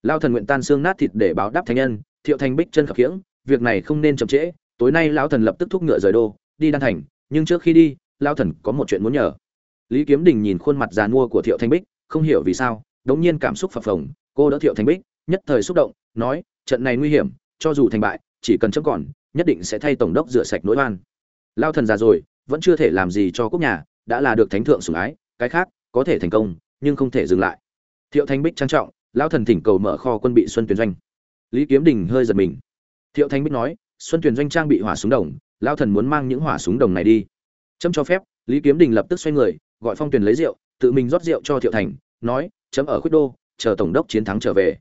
lao thần nguyện tan xương nát thịt để báo đáp thánh nhân, thiệu thanh bích chân khập khiễng, việc này không nên chậm trễ, tối nay lão thần lập tức thúc ngựa rời đô, đi đan thành, nhưng trước khi đi, lao thần có một chuyện muốn nhờ. Lý kiếm đình nhìn khuôn mặt già nua của thiệu thanh bích, không hiểu vì sao, đống nhiên cảm xúc phập phồng, cô đỡ thiệu thanh bích, nhất thời xúc động, nói, trận này nguy hiểm, cho dù thành bại, chỉ cần chấm còn, nhất định sẽ thay tổng đốc rửa sạch nỗi oan. Lao thần già rồi, vẫn chưa thể làm gì cho quốc nhà, đã là được thánh thượng sủng ái, cái khác có thể thành công, nhưng không thể dừng lại. Thiệu thanh bích trang trọng lão thần thỉnh cầu mở kho quân bị xuân Tuyền doanh. Lý kiếm đình hơi giật mình. Thiệu thanh bích nói, xuân Tuyền doanh trang bị hỏa súng đồng, lão thần muốn mang những hỏa súng đồng này đi. Chấm cho phép, lý kiếm đình lập tức xoay người, gọi phong tuyền lấy rượu, tự mình rót rượu cho thiệu thành, nói, chấm ở khuyết đô, chờ tổng đốc chiến thắng trở về.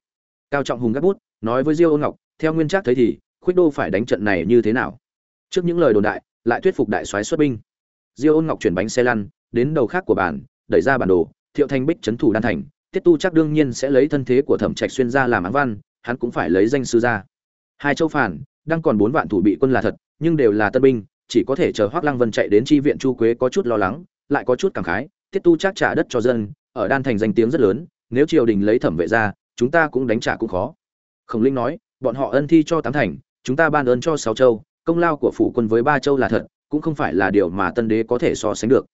Cao trọng hùng gắt bút, nói với diêu ôn ngọc, theo nguyên trác thấy thì, khuyết đô phải đánh trận này như thế nào? Trước những lời đồn đại, lại thuyết phục đại soái xuất binh. Diêu ôn ngọc chuyển bánh xe lăn, đến đầu khác của bàn, đẩy ra bản đồ, thiệu thanh bích trấn thủ đan thành tiết tu chắc đương nhiên sẽ lấy thân thế của thẩm trạch xuyên ra làm án văn, hắn cũng phải lấy danh sư ra. Hai châu phản, đang còn bốn vạn thủ bị quân là thật, nhưng đều là tân binh, chỉ có thể chờ hoác lăng vân chạy đến tri viện chu quế có chút lo lắng, lại có chút cảm khái, tiết tu chắc trả đất cho dân, ở đan thành danh tiếng rất lớn, nếu triều đình lấy thẩm vệ ra, chúng ta cũng đánh trả cũng khó. Khổng linh nói, bọn họ ân thi cho tám thành, chúng ta ban ơn cho sáu châu, công lao của phủ quân với ba châu là thật, cũng không phải là điều mà tân đế có thể so sánh được.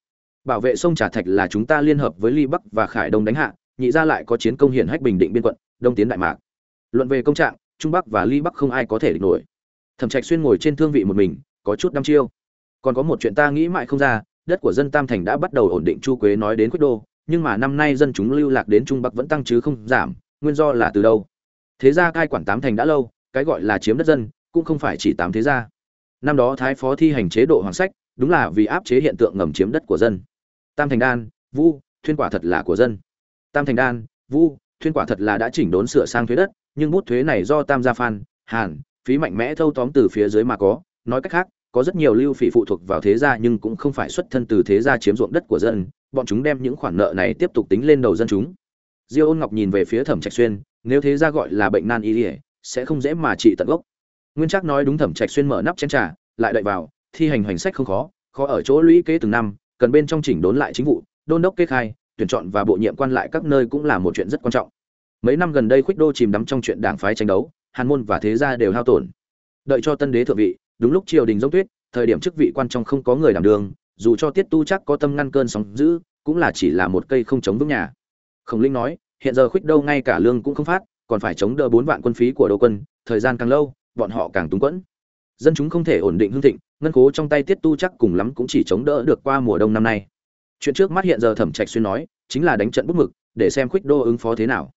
Bảo vệ sông trà thạch là chúng ta liên hợp với ly bắc và khải đông đánh hạ nhị ra lại có chiến công hiển hách bình định biên quận, đông tiến đại mạc. Luận về công trạng, trung bắc và ly bắc không ai có thể địch nổi. Thẩm trạch xuyên ngồi trên thương vị một mình, có chút đăm chiêu. Còn có một chuyện ta nghĩ mãi không ra, đất của dân tam thành đã bắt đầu ổn định chu quế nói đến quyết đô, nhưng mà năm nay dân chúng lưu lạc đến trung bắc vẫn tăng chứ không giảm, nguyên do là từ đâu? Thế gia cai quản tám thành đã lâu, cái gọi là chiếm đất dân, cũng không phải chỉ tám thế gia. Năm đó thái phó thi hành chế độ hoàng sách, đúng là vì áp chế hiện tượng ngầm chiếm đất của dân. Tam thành đan, vu, thuyên quả thật là của dân tam thành đan, vu, thuyên quả thật là đã chỉnh đốn sửa sang thuế đất, nhưng bút thuế này do tam gia phan, hàn, phí mạnh mẽ thâu tóm từ phía dưới mà có. Nói cách khác, có rất nhiều lưu phỉ phụ thuộc vào thế gia nhưng cũng không phải xuất thân từ thế gia chiếm ruộng đất của dân, bọn chúng đem những khoản nợ này tiếp tục tính lên đầu dân chúng. Diêu ôn ngọc nhìn về phía thẩm trạch xuyên, nếu thế gia gọi là bệnh nan y ỉa sẽ không dễ mà trị tận gốc. Nguyên chắc nói đúng thẩm trạch xuyên mở nắp chén trà, lại đợi vào, thi hành hoành sách không khó khó ở chỗ lũy kế từng năm, cần bên trong chỉnh đốn lại chính vụ, đôn đốc kê khai tuyển chọn và bộ nhiệm quan lại các nơi cũng là một chuyện rất quan trọng. Mấy năm gần đây khuếch đô chìm đắm trong chuyện đảng phái tranh đấu, hàn môn và thế gia đều hao tổn. Đợi cho tân đế thượng vị, đúng lúc triều đình giống tuyết, thời điểm chức vị quan trọng không có người đảm đường, dù cho tiết tu chắc có tâm ngăn cơn sóng dữ, cũng là chỉ là một cây không chống vững nhà. Khổng linh nói, hiện giờ khuếch đô ngay cả lương cũng không phát, còn phải chống đỡ bốn vạn quân phí của đô quân, thời gian càng lâu, bọn họ càng túng quẫn. Dân chúng không thể ổn định hương thịnh, ngân khố trong tay tiết tu chắc cùng lắm cũng chỉ chống đỡ được qua mùa đông năm nay chuyện trước mắt hiện giờ thẩm trạch xuyên nói, chính là đánh trận bút mực, để xem khuếch đô ứng phó thế nào.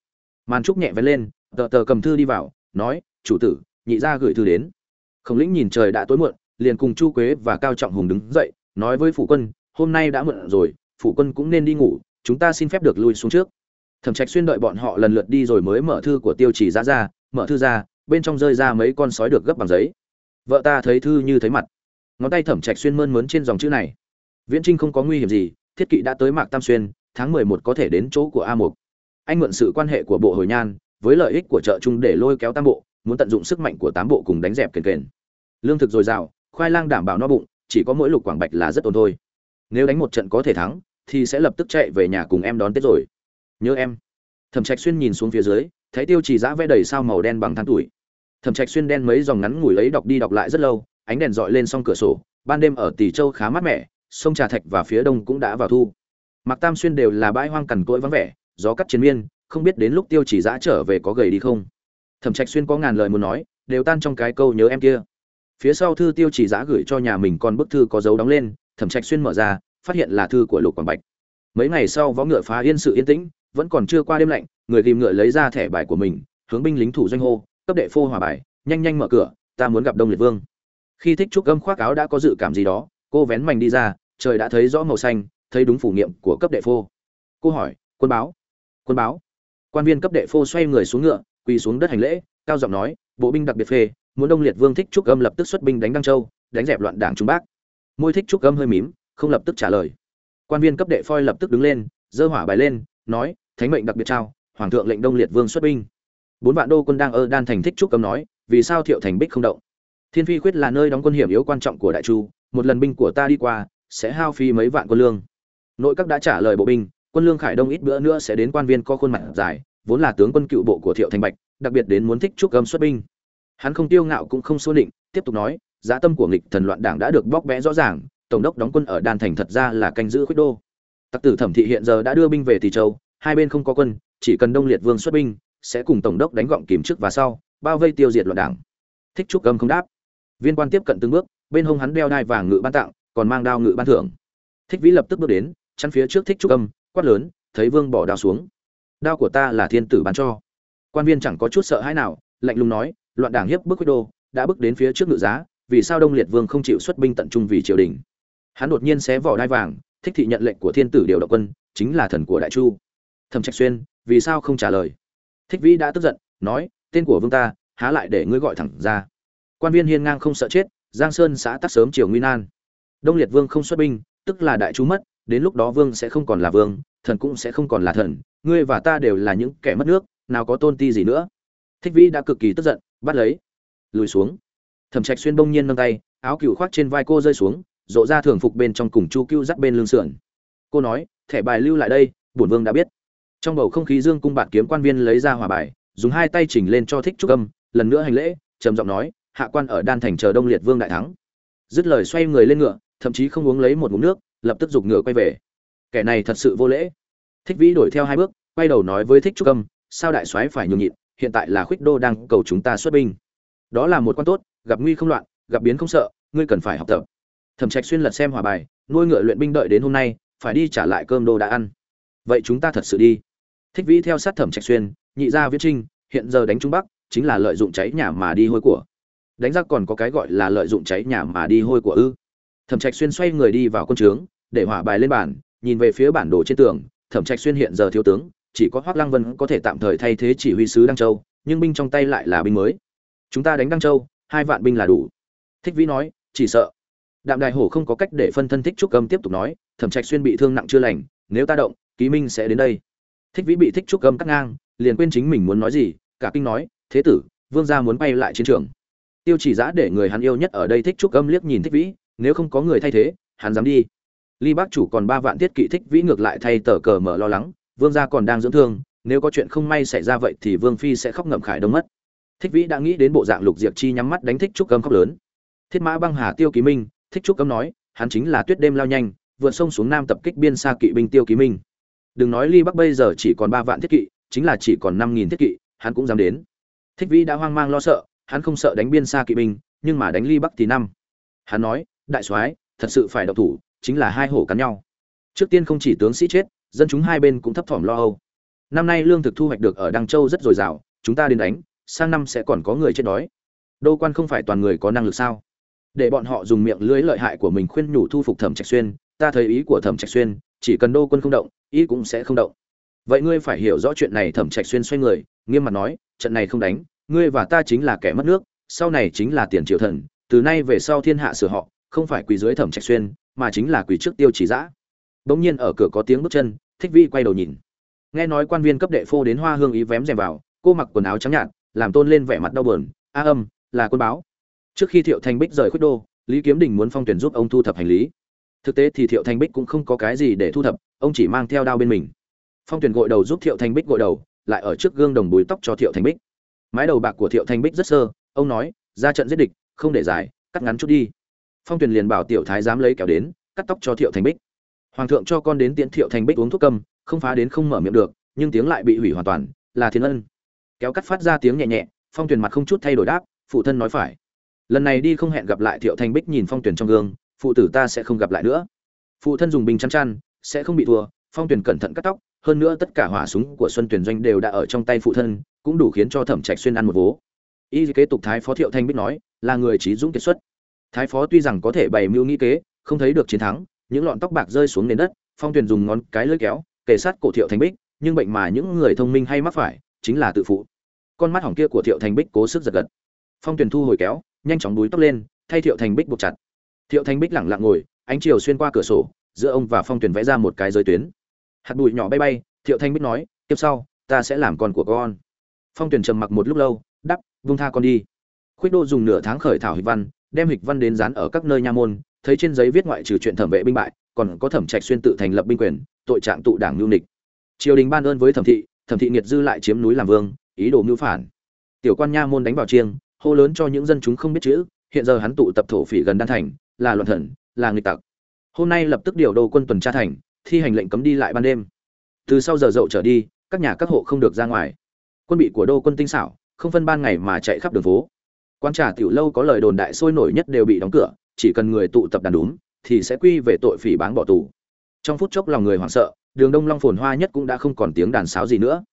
Màn trúc nhẹ vén lên, tờ tờ cầm thư đi vào, nói, chủ tử, nhị gia gửi thư đến. Khổng lĩnh nhìn trời đã tối muộn, liền cùng chu quế và cao trọng hùng đứng dậy, nói với phủ quân, hôm nay đã muộn rồi, phủ quân cũng nên đi ngủ, chúng ta xin phép được lui xuống trước. Thẩm trạch xuyên đợi bọn họ lần lượt đi rồi mới mở thư của tiêu chỉ ra ra, mở thư ra, bên trong rơi ra mấy con sói được gấp bằng giấy. Vợ ta thấy thư như thấy mặt. Ngón tay thẩm trạch xuyên mơn mớn trên dòng chữ này. Viễn trinh không có nguy hiểm gì thiết kỵ đã tới mạc tam xuyên, tháng mười một có thể đến chỗ của a mục. Anh mượn sự quan hệ của bộ hồi nhan, với lợi ích của chợ trung để lôi kéo tam bộ, muốn tận dụng sức mạnh của tám bộ cùng đánh dẹp kền kền. Lương thực dồi dào, khoai lang đảm bảo no bụng, chỉ có mỗi lục quảng bạch là rất ổn thôi. Nếu đánh một trận có thể thắng, thì sẽ lập tức chạy về nhà cùng em đón tết rồi. Nhớ em. Thẩm trạch xuyên nhìn xuống phía dưới, thấy tiêu chỉ giã vẽ đầy sao màu đen bằng than tuổi. Thẩm trạch xuyên đen mấy dòng ngắn ngủi ấy đọc đi đọc lại rất lâu, ánh đèn dọi lên song cửa sổ, ban đêm ở tỷ châu khá mát mẻ sông trà thạch và phía đông cũng đã vào thu. Mặc tam xuyên đều là bãi hoang cằn cỗi vắng vẻ, gió cắt chiến miên, không biết đến lúc tiêu chỉ giã trở về có gầy đi không. Thẩm trạch xuyên có ngàn lời muốn nói, đều tan trong cái câu nhớ em kia. Phía sau thư tiêu chỉ giã gửi cho nhà mình còn bức thư có dấu đóng lên, thẩm trạch xuyên mở ra, phát hiện là thư của lục quảng bạch. Mấy ngày sau võ ngựa phá yên sự yên tĩnh, vẫn còn chưa qua đêm lạnh, người tìm ngựa lấy ra thẻ bài của mình, hướng binh lính thủ doanh hô, cấp đệ phô hòa bài, nhanh nhanh mở cửa, ta muốn gặp đông liệt vương. Khi thích trúc gâm khoác áo đã có dự cảm gì đó, cô vén mảnh đi ra trời đã thấy rõ màu xanh, thấy đúng phủ nghiệm của cấp đệ phô. Cô hỏi, quân báo? Quân báo. Quan viên cấp đệ phô xoay người xuống ngựa, quỳ xuống đất hành lễ, cao giọng nói, bộ binh đặc biệt phê, muốn đông liệt vương thích trúc âm lập tức xuất binh đánh đăng châu, đánh dẹp loạn đảng trung bắc. Môi thích trúc âm hơi mím, không lập tức trả lời. Quan viên cấp đệ phôi lập tức đứng lên, giơ hỏa bài lên, nói, thánh mệnh đặc biệt trao, hoàng thượng lệnh đông liệt vương xuất binh. Bốn vạn đô quân đang ở đan thành thích trúc âm nói, vì sao thiệu thành bích không động? Thiên phi khuyết là nơi đóng quân hiểm yếu quan trọng của đại chu, một lần binh của ta đi qua sẽ hao phí mấy vạn quân lương. Nội các đã trả lời bộ binh, quân lương khải đông ít bữa nữa sẽ đến quan viên có khuôn mặt dài, vốn là tướng quân cựu bộ của thiệu thành bạch, đặc biệt đến muốn thích trúc âm xuất binh. Hắn không tiêu ngạo cũng không xô định tiếp tục nói, giá tâm của nghịch thần loạn đảng đã được bóc vẽ rõ ràng, tổng đốc đóng quân ở đan thành thật ra là canh giữ khuyết đô. Tặc tử thẩm thị hiện giờ đã đưa binh về tỷ châu, hai bên không có quân, chỉ cần đông liệt vương xuất binh, sẽ cùng tổng đốc đánh gọn kìm trước và sau, bao vây tiêu diệt loạn đảng. Thích trúc âm không đáp. Viên quan tiếp cận từng bước, bên hông hắn đeo đai vàng ngự ban tặng còn mang đao ngự ban thưởng. Thích vĩ lập tức bước đến, chắn phía trước thích trúc âm, quát lớn, thấy vương bỏ đao xuống. Đao của ta là thiên tử bán cho. Quan viên chẳng có chút sợ hãi nào, lạnh lùng nói, loạn đảng hiếp bức quyết đô, đã bước đến phía trước ngự giá, vì sao đông liệt vương không chịu xuất binh tận trung vì triều đình? Hắn đột nhiên xé vỏ đai vàng, thích thị nhận lệnh của thiên tử điều động quân, chính là thần của đại chu. Thẩm trạch xuyên, vì sao không trả lời? Thích vĩ đã tức giận, nói, tên của vương ta, há lại để ngươi gọi thẳng ra. Quan viên hiên ngang không sợ chết, giang sơn xã tắc sớm triều nguy nan đông liệt vương không xuất binh, tức là đại chú mất, đến lúc đó vương sẽ không còn là vương, thần cũng sẽ không còn là thần, ngươi và ta đều là những kẻ mất nước, nào có tôn ti gì nữa. Thích vĩ đã cực kỳ tức giận, bắt lấy, lùi xuống. Thẩm trạch xuyên bông nhiên nâng tay, áo cựu khoác trên vai cô rơi xuống, rộ ra thường phục bên trong cùng chu cưu dắt bên lưng sườn. Cô nói, thẻ bài lưu lại đây, bổn vương đã biết. Trong bầu không khí dương cung bạn kiếm quan viên lấy ra hòa bài, dùng hai tay chỉnh lên cho thích trúc âm, lần nữa hành lễ, trầm giọng nói, hạ quan ở đan thành chờ đông liệt vương đại thắng. Dứt lời xoay người lên ngựa thậm chí không uống lấy một ngụm nước, lập tức giục ngựa quay về. Kẻ này thật sự vô lễ. Thích vĩ đổi theo hai bước, quay đầu nói với thích trúc âm, sao đại soái phải nhường nhịn, hiện tại là khuyết đô đang cầu chúng ta xuất binh. Đó là một quan tốt, gặp nguy không loạn, gặp biến không sợ, ngươi cần phải học tập. Thẩm trạch xuyên lật xem hòa bài, nuôi ngựa luyện binh đợi đến hôm nay, phải đi trả lại cơm đô đã ăn. Vậy chúng ta thật sự đi. Thích vĩ theo sát thẩm trạch xuyên, nhị gia viễn trinh, hiện giờ đánh trung bắc, chính là lợi dụng cháy nhà mà đi hôi của. Đánh giặc còn có cái gọi là lợi dụng cháy nhà mà đi hôi của ư? Thẩm trạch xuyên xoay người đi vào quân trướng, để hỏa bài lên bàn, nhìn về phía bản đồ trên tường. Thẩm trạch xuyên hiện giờ thiếu tướng, chỉ có hoắc lăng vân có thể tạm thời thay thế chỉ huy sứ đăng châu, nhưng binh trong tay lại là binh mới. Chúng ta đánh đăng châu, hai vạn binh là đủ. Thích vĩ nói, chỉ sợ. Đạm đại hổ không có cách để phân thân thích trúc âm tiếp tục nói, thẩm trạch xuyên bị thương nặng chưa lành, nếu ta động, ký minh sẽ đến đây. Thích vĩ bị thích trúc âm cắt ngang, liền quên chính mình muốn nói gì, cả kinh nói, thế tử, vương gia muốn bay lại chiến trường. Tiêu chỉ giã để người hắn yêu nhất ở đây thích trúc âm liếc nhìn thích vĩ nếu không có người thay thế, hắn dám đi. Ly bác chủ còn ba vạn tiết kỵ thích vĩ ngược lại thay tờ cờ mở lo lắng, vương gia còn đang dưỡng thương, nếu có chuyện không may xảy ra vậy thì vương phi sẽ khóc ngậm khải đông mất. Thích vĩ đã nghĩ đến bộ dạng lục diệp chi nhắm mắt đánh thích trúc cấm khóc lớn. Thiết mã băng hà tiêu ký minh, thích trúc cấm nói, hắn chính là tuyết đêm lao nhanh, vượt sông xuống nam tập kích biên xa kỵ binh tiêu ký minh. Đừng nói ly bắc bây giờ chỉ còn ba vạn thiết kỵ, chính là chỉ còn năm nghìn thiết kỵ, hắn cũng dám đến. Thích vĩ đã hoang mang lo sợ, hắn không sợ đánh biên xa kỵ binh, nhưng mà đánh ly bắc thì năm. Hắn nói đại soái, thật sự phải độc thủ, chính là hai hổ cắn nhau. Trước tiên không chỉ tướng sĩ chết, dân chúng hai bên cũng thấp thỏm lo âu. Năm nay lương thực thu hoạch được ở đăng châu rất dồi dào, chúng ta đến đánh, sang năm sẽ còn có người chết đói. Đô quan không phải toàn người có năng lực sao? Để bọn họ dùng miệng lưới lợi hại của mình khuyên nhủ thu phục thẩm trạch xuyên, ta thấy ý của thẩm trạch xuyên, chỉ cần đô quân không động, ý cũng sẽ không động. Vậy ngươi phải hiểu rõ chuyện này, thẩm trạch xuyên xoay người, nghiêm mặt nói, trận này không đánh, ngươi và ta chính là kẻ mất nước, sau này chính là tiền triều thần, từ nay về sau thiên hạ sửa họ không phải quỳ dưới thẩm trạch xuyên, mà chính là quỳ trước tiêu chỉ giã bỗng nhiên ở cửa có tiếng bước chân, thích vi quay đầu nhìn. Nghe nói quan viên cấp đệ phô đến hoa hương ý vém rèm vào, cô mặc quần áo trắng nhạt, làm tôn lên vẻ mặt đau buồn, a âm, là quân báo. Trước khi thiệu thanh bích rời khuất đô, lý kiếm đình muốn phong tuyển giúp ông thu thập hành lý. Thực tế thì thiệu thanh bích cũng không có cái gì để thu thập, ông chỉ mang theo đao bên mình. Phong tuyển gội đầu giúp thiệu thanh bích gội đầu, lại ở trước gương đồng bùi tóc cho thiệu thanh bích. Mái đầu bạc của thiệu thanh bích rất sơ, ông nói, ra trận giết địch, không để dài, cắt ngắn chút đi phong Tuyền liền bảo tiểu thái dám lấy kéo đến, cắt tóc cho thiệu thanh bích. Hoàng thượng cho con đến tiễn thiệu thanh bích uống thuốc cầm không phá đến không mở miệng được, nhưng tiếng lại bị hủy hoàn toàn, là thiên ân. Kéo cắt phát ra tiếng nhẹ nhẹ, phong Tuyền mặt không chút thay đổi đáp, phụ thân nói phải. Lần này đi không hẹn gặp lại thiệu thanh bích nhìn phong Tuyền trong gương, phụ tử ta sẽ không gặp lại nữa. Phụ thân dùng bình chăn chăn, sẽ không bị thua, phong Tuyền cẩn thận cắt tóc, hơn nữa tất cả hỏa súng của xuân Tuyền doanh đều đã ở trong tay phụ thân, cũng đủ khiến cho thẩm trạch xuyên ăn một vố. Y kế tục thái phó thiệu thanh bích nói, là người trí dũng kiệt xuất thái phó tuy rằng có thể bày mưu nghĩ kế, không thấy được chiến thắng, những lọn tóc bạc rơi xuống nền đất, phong Tuyền dùng ngón cái lưỡi kéo, kề sát cổ thiệu Thành bích, nhưng bệnh mà những người thông minh hay mắc phải, chính là tự phụ. Con mắt hỏng kia của thiệu Thành bích cố sức giật gật. Phong Tuyền thu hồi kéo, nhanh chóng đuối tóc lên, thay thiệu Thành bích buộc chặt. Thiệu Thành bích lẳng lặng ngồi, ánh chiều xuyên qua cửa sổ, giữa ông và phong Tuyền vẽ ra một cái giới tuyến. Hạt bụi nhỏ bay bay, thiệu thanh bích nói tiếp sau, ta sẽ làm con của con. Phong Tuyền trầm mặc một lúc lâu, đắp, vung tha con đi. Khuyết đô dùng nửa tháng khởi thảo hịch văn đem hịch văn đến dán ở các nơi nha môn, thấy trên giấy viết ngoại trừ chuyện thẩm vệ binh bại, còn có thẩm trạch xuyên tự thành lập binh quyền, tội trạng tụ đảng lưu nịch. Triều đình ban ơn với thẩm thị thẩm thị nghiệt dư lại chiếm núi làm vương, ý đồ mưu phản. Tiểu quan nha môn đánh vào chiêng, hô lớn cho những dân chúng không biết chữ, hiện giờ hắn tụ tập thổ phỉ gần đan thành, là loạn thần, là nghịch tặc. Hôm nay lập tức điều đô quân tuần tra thành, thi hành lệnh cấm đi lại ban đêm. Từ sau giờ dậu trở đi, các nhà các hộ không được ra ngoài. Quân bị của đô quân tinh xảo, không phân ban ngày mà chạy khắp đường phố quan trà tiểu lâu có lời đồn đại sôi nổi nhất đều bị đóng cửa, chỉ cần người tụ tập đàn đúng, thì sẽ quy về tội phỉ báng bỏ tù. Trong phút chốc lòng người hoảng sợ, đường đông long phồn hoa nhất cũng đã không còn tiếng đàn sáo gì nữa.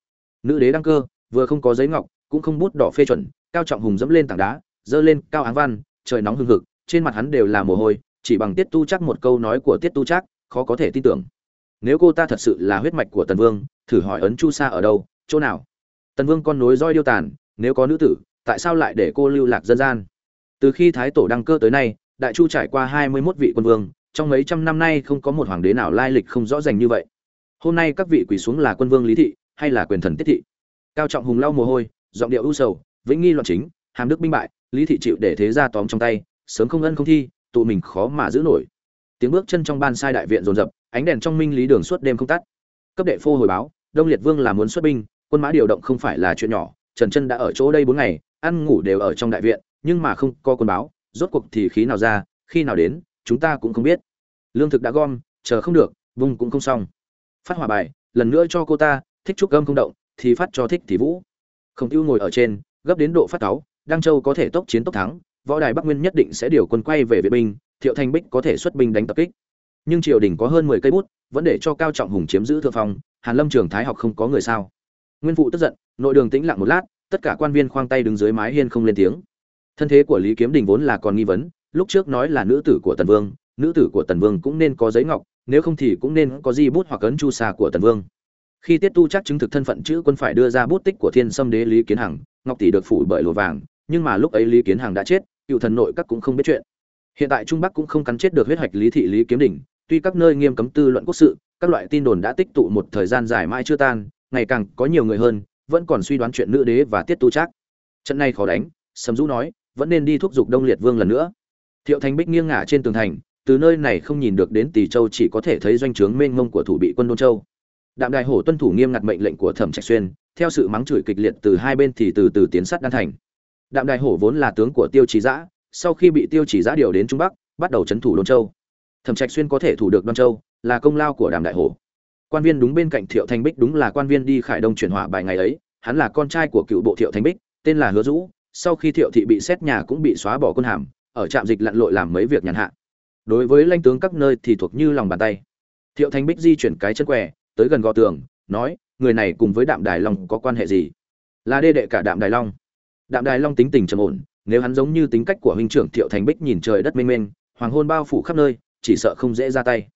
Nữ đế đăng cơ, vừa không có giấy ngọc, cũng không bút đỏ phê chuẩn, cao trọng hùng dẫm lên tảng đá dơ lên cao áng văn, trời nóng hừng hực, trên mặt hắn đều là mồ hôi, chỉ bằng tiết tu chắc một câu nói của tiết tu chắc khó có thể tin tưởng. Nếu cô ta thật sự là huyết mạch của tần vương, thử hỏi ấn chu sa ở đâu, chỗ nào? Tần vương con nối roi điêu tàn, nếu có nữ tử tại sao lại để cô lưu lạc dân gian? Từ khi thái tổ đăng cơ tới nay, đại chu trải qua hai mươi 21 vị quân vương, trong mấy trăm năm nay không có một hoàng đế nào lai lịch không rõ ràng như vậy. Hôm nay các vị quỳ xuống là quân vương lý thị, hay là quyền thần tiết thị? Cao trọng hùng lau mồ hôi, giọng điệu ưu sầu, vĩnh nghi loạn chính, hàm đức binh bại, lý thị chịu để thế ra tóm trong tay, sớm không ân không thi, tụ mình khó mà giữ nổi. Tiếng bước chân trong ban sai đại viện rồn rập ánh đèn trong minh lý đường suốt đêm không tắt. Cấp đệ phô hồi báo, đông liệt vương là muốn xuất binh, quân mã điều động không phải là chuyện nhỏ, trần chân đã ở chỗ đây bốn ngày ăn ngủ đều ở trong đại viện, nhưng mà không có quân báo, rốt cuộc thì khí nào ra, khi nào đến, chúng ta cũng không biết. Lương thực đã gom, chờ không được vùng cũng không xong. Phát hỏa bài, lần nữa cho cô ta, thích trúc gâm không động, thì phát cho thích thì vũ. Không tiêu ngồi ở trên, gấp đến độ phát cáu, đăng châu có thể tốc chiến tốc thắng, võ đài bắc nguyên nhất định sẽ điều quân quay về việt binh, thiệu thanh bích có thể xuất binh đánh tập kích. Nhưng triều đình có hơn mười cây bút, vẫn để cho cao trọng hùng chiếm giữ thượng phong, hàn lâm trường thái học không có người sao. Nguyên phụ tức giận, nội đường tĩnh lặng một lát tất cả quan viên khoang tay đứng dưới mái hiên không lên tiếng. Thân thế của lý kiếm đình vốn là còn nghi vấn lúc trước nói là nữ tử của tần vương nữ tử của tần vương cũng nên có giấy ngọc nếu không thì cũng nên có di bút hoặc ấn chu sa của tần vương. Khi tiết tu chắc chứng thực thân phận chữ quân phải đưa ra bút tích của thiên sâm đế lý kiến hằng ngọc tỷ được phủ bởi lụa vàng nhưng mà lúc ấy lý kiến hằng đã chết cựu thần nội các cũng không biết chuyện. Hiện tại trung bắc cũng không cắn chết được huyết hạch lý thị lý kiếm Đình, tuy các nơi nghiêm cấm tư luận quốc sự các loại tin đồn đã tích tụ một thời gian dài mãi chưa tan ngày càng có nhiều người hơn vẫn còn suy đoán chuyện nữ đế và tiết tu trác. Trận này khó đánh, sầm dũ nói, vẫn nên đi thúc giục đông liệt vương lần nữa. Thiệu thành bích nghiêng ngả trên tường thành, từ nơi này không nhìn được đến tỷ châu chỉ có thể thấy doanh trướng mênh mông của thủ bị quân đôn châu. Đạm đại hổ tuân thủ nghiêm ngặt mệnh lệnh của thẩm trạch xuyên, theo sự mắng chửi kịch liệt từ hai bên thì từ từ tiến sát đan thành. Đạm đại hổ vốn là tướng của tiêu trí giã, sau khi bị tiêu chỉ giã điều đến trung bắc, bắt đầu trấn thủ đôn châu. Thẩm trạch xuyên có thể thủ được đoan châu, là công lao của đàm đại hổ quan viên đúng bên cạnh thiệu thanh bích đúng là quan viên đi khải đông chuyển hỏa bài ngày ấy, hắn là con trai của cựu bộ thiệu thanh bích, tên là hứa dũ, sau khi thiệu thị bị xét nhà cũng bị xóa bỏ quân hàm, ở trạm dịch lặn lội làm mấy việc nhàn hạ. Đối với lãnh tướng các nơi thì thuộc như lòng bàn tay. Thiệu thanh bích di chuyển cái chân què, tới gần gò tường, nói, người này cùng với đạm đài long có quan hệ gì? Là đê đệ cả đạm đài long. Đạm đài long tính tình trầm ổn, nếu hắn giống như tính cách của huynh trưởng thiệu thành bích nhìn trời đất mênh mênh, hoàng hôn bao phủ khắp nơi, chỉ sợ không dễ ra tay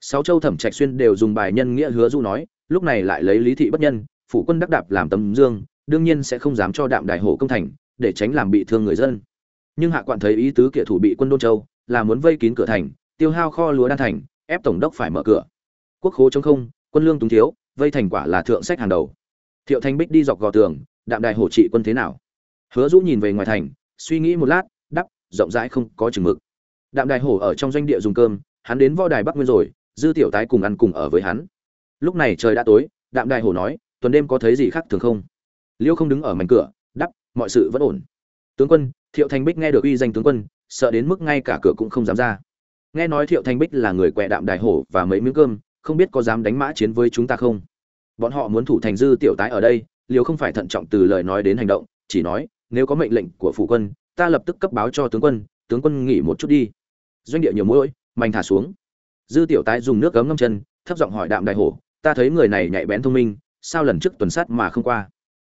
sáu châu thẩm trạch xuyên đều dùng bài nhân nghĩa hứa du nói, lúc này lại lấy lý thị bất nhân, phủ quân đắc đạp làm tấm dương, đương nhiên sẽ không dám cho đạm đại hổ công thành, để tránh làm bị thương người dân. Nhưng hạ quan thấy ý tứ kẻ thủ bị quân đôn châu, là muốn vây kín cửa thành, tiêu hao kho lúa đan thành, ép tổng đốc phải mở cửa. Quốc khố chống không, quân lương túng thiếu, vây thành quả là thượng sách hàng đầu. Thiệu thanh bích đi dọc gò tường, đạm đại hổ trị quân thế nào? Hứa dũ nhìn về ngoài thành, suy nghĩ một lát, đắp, rộng rãi không có chừng mực. Đạm đại hổ ở trong doanh địa dùng cơm, hắn đến võ đài bắc nguyên rồi dư tiểu tái cùng ăn cùng ở với hắn. Lúc này trời đã tối, đạm đại hổ nói, tuần đêm có thấy gì khác thường không? Liêu không đứng ở mảnh cửa đắp mọi sự vẫn ổn. Tướng quân, thiệu thanh bích nghe được uy danh tướng quân, sợ đến mức ngay cả cửa cũng không dám ra. Nghe nói thiệu thanh bích là người quẹ đạm đại hổ và mấy miếng cơm, không biết có dám đánh mã chiến với chúng ta không? Bọn họ muốn thủ thành dư tiểu tái ở đây, liêu không phải thận trọng từ lời nói đến hành động, chỉ nói, nếu có mệnh lệnh của phủ quân, ta lập tức cấp báo cho tướng quân tướng quân nghỉ một chút đi. Doanh địa nhiều mũi mảnh thả xuống dư tiểu tái dùng nước cấm ngâm chân, thấp giọng hỏi đạm đại hổ, ta thấy người này nhạy bén thông minh, sao lần trước tuần sát mà không qua?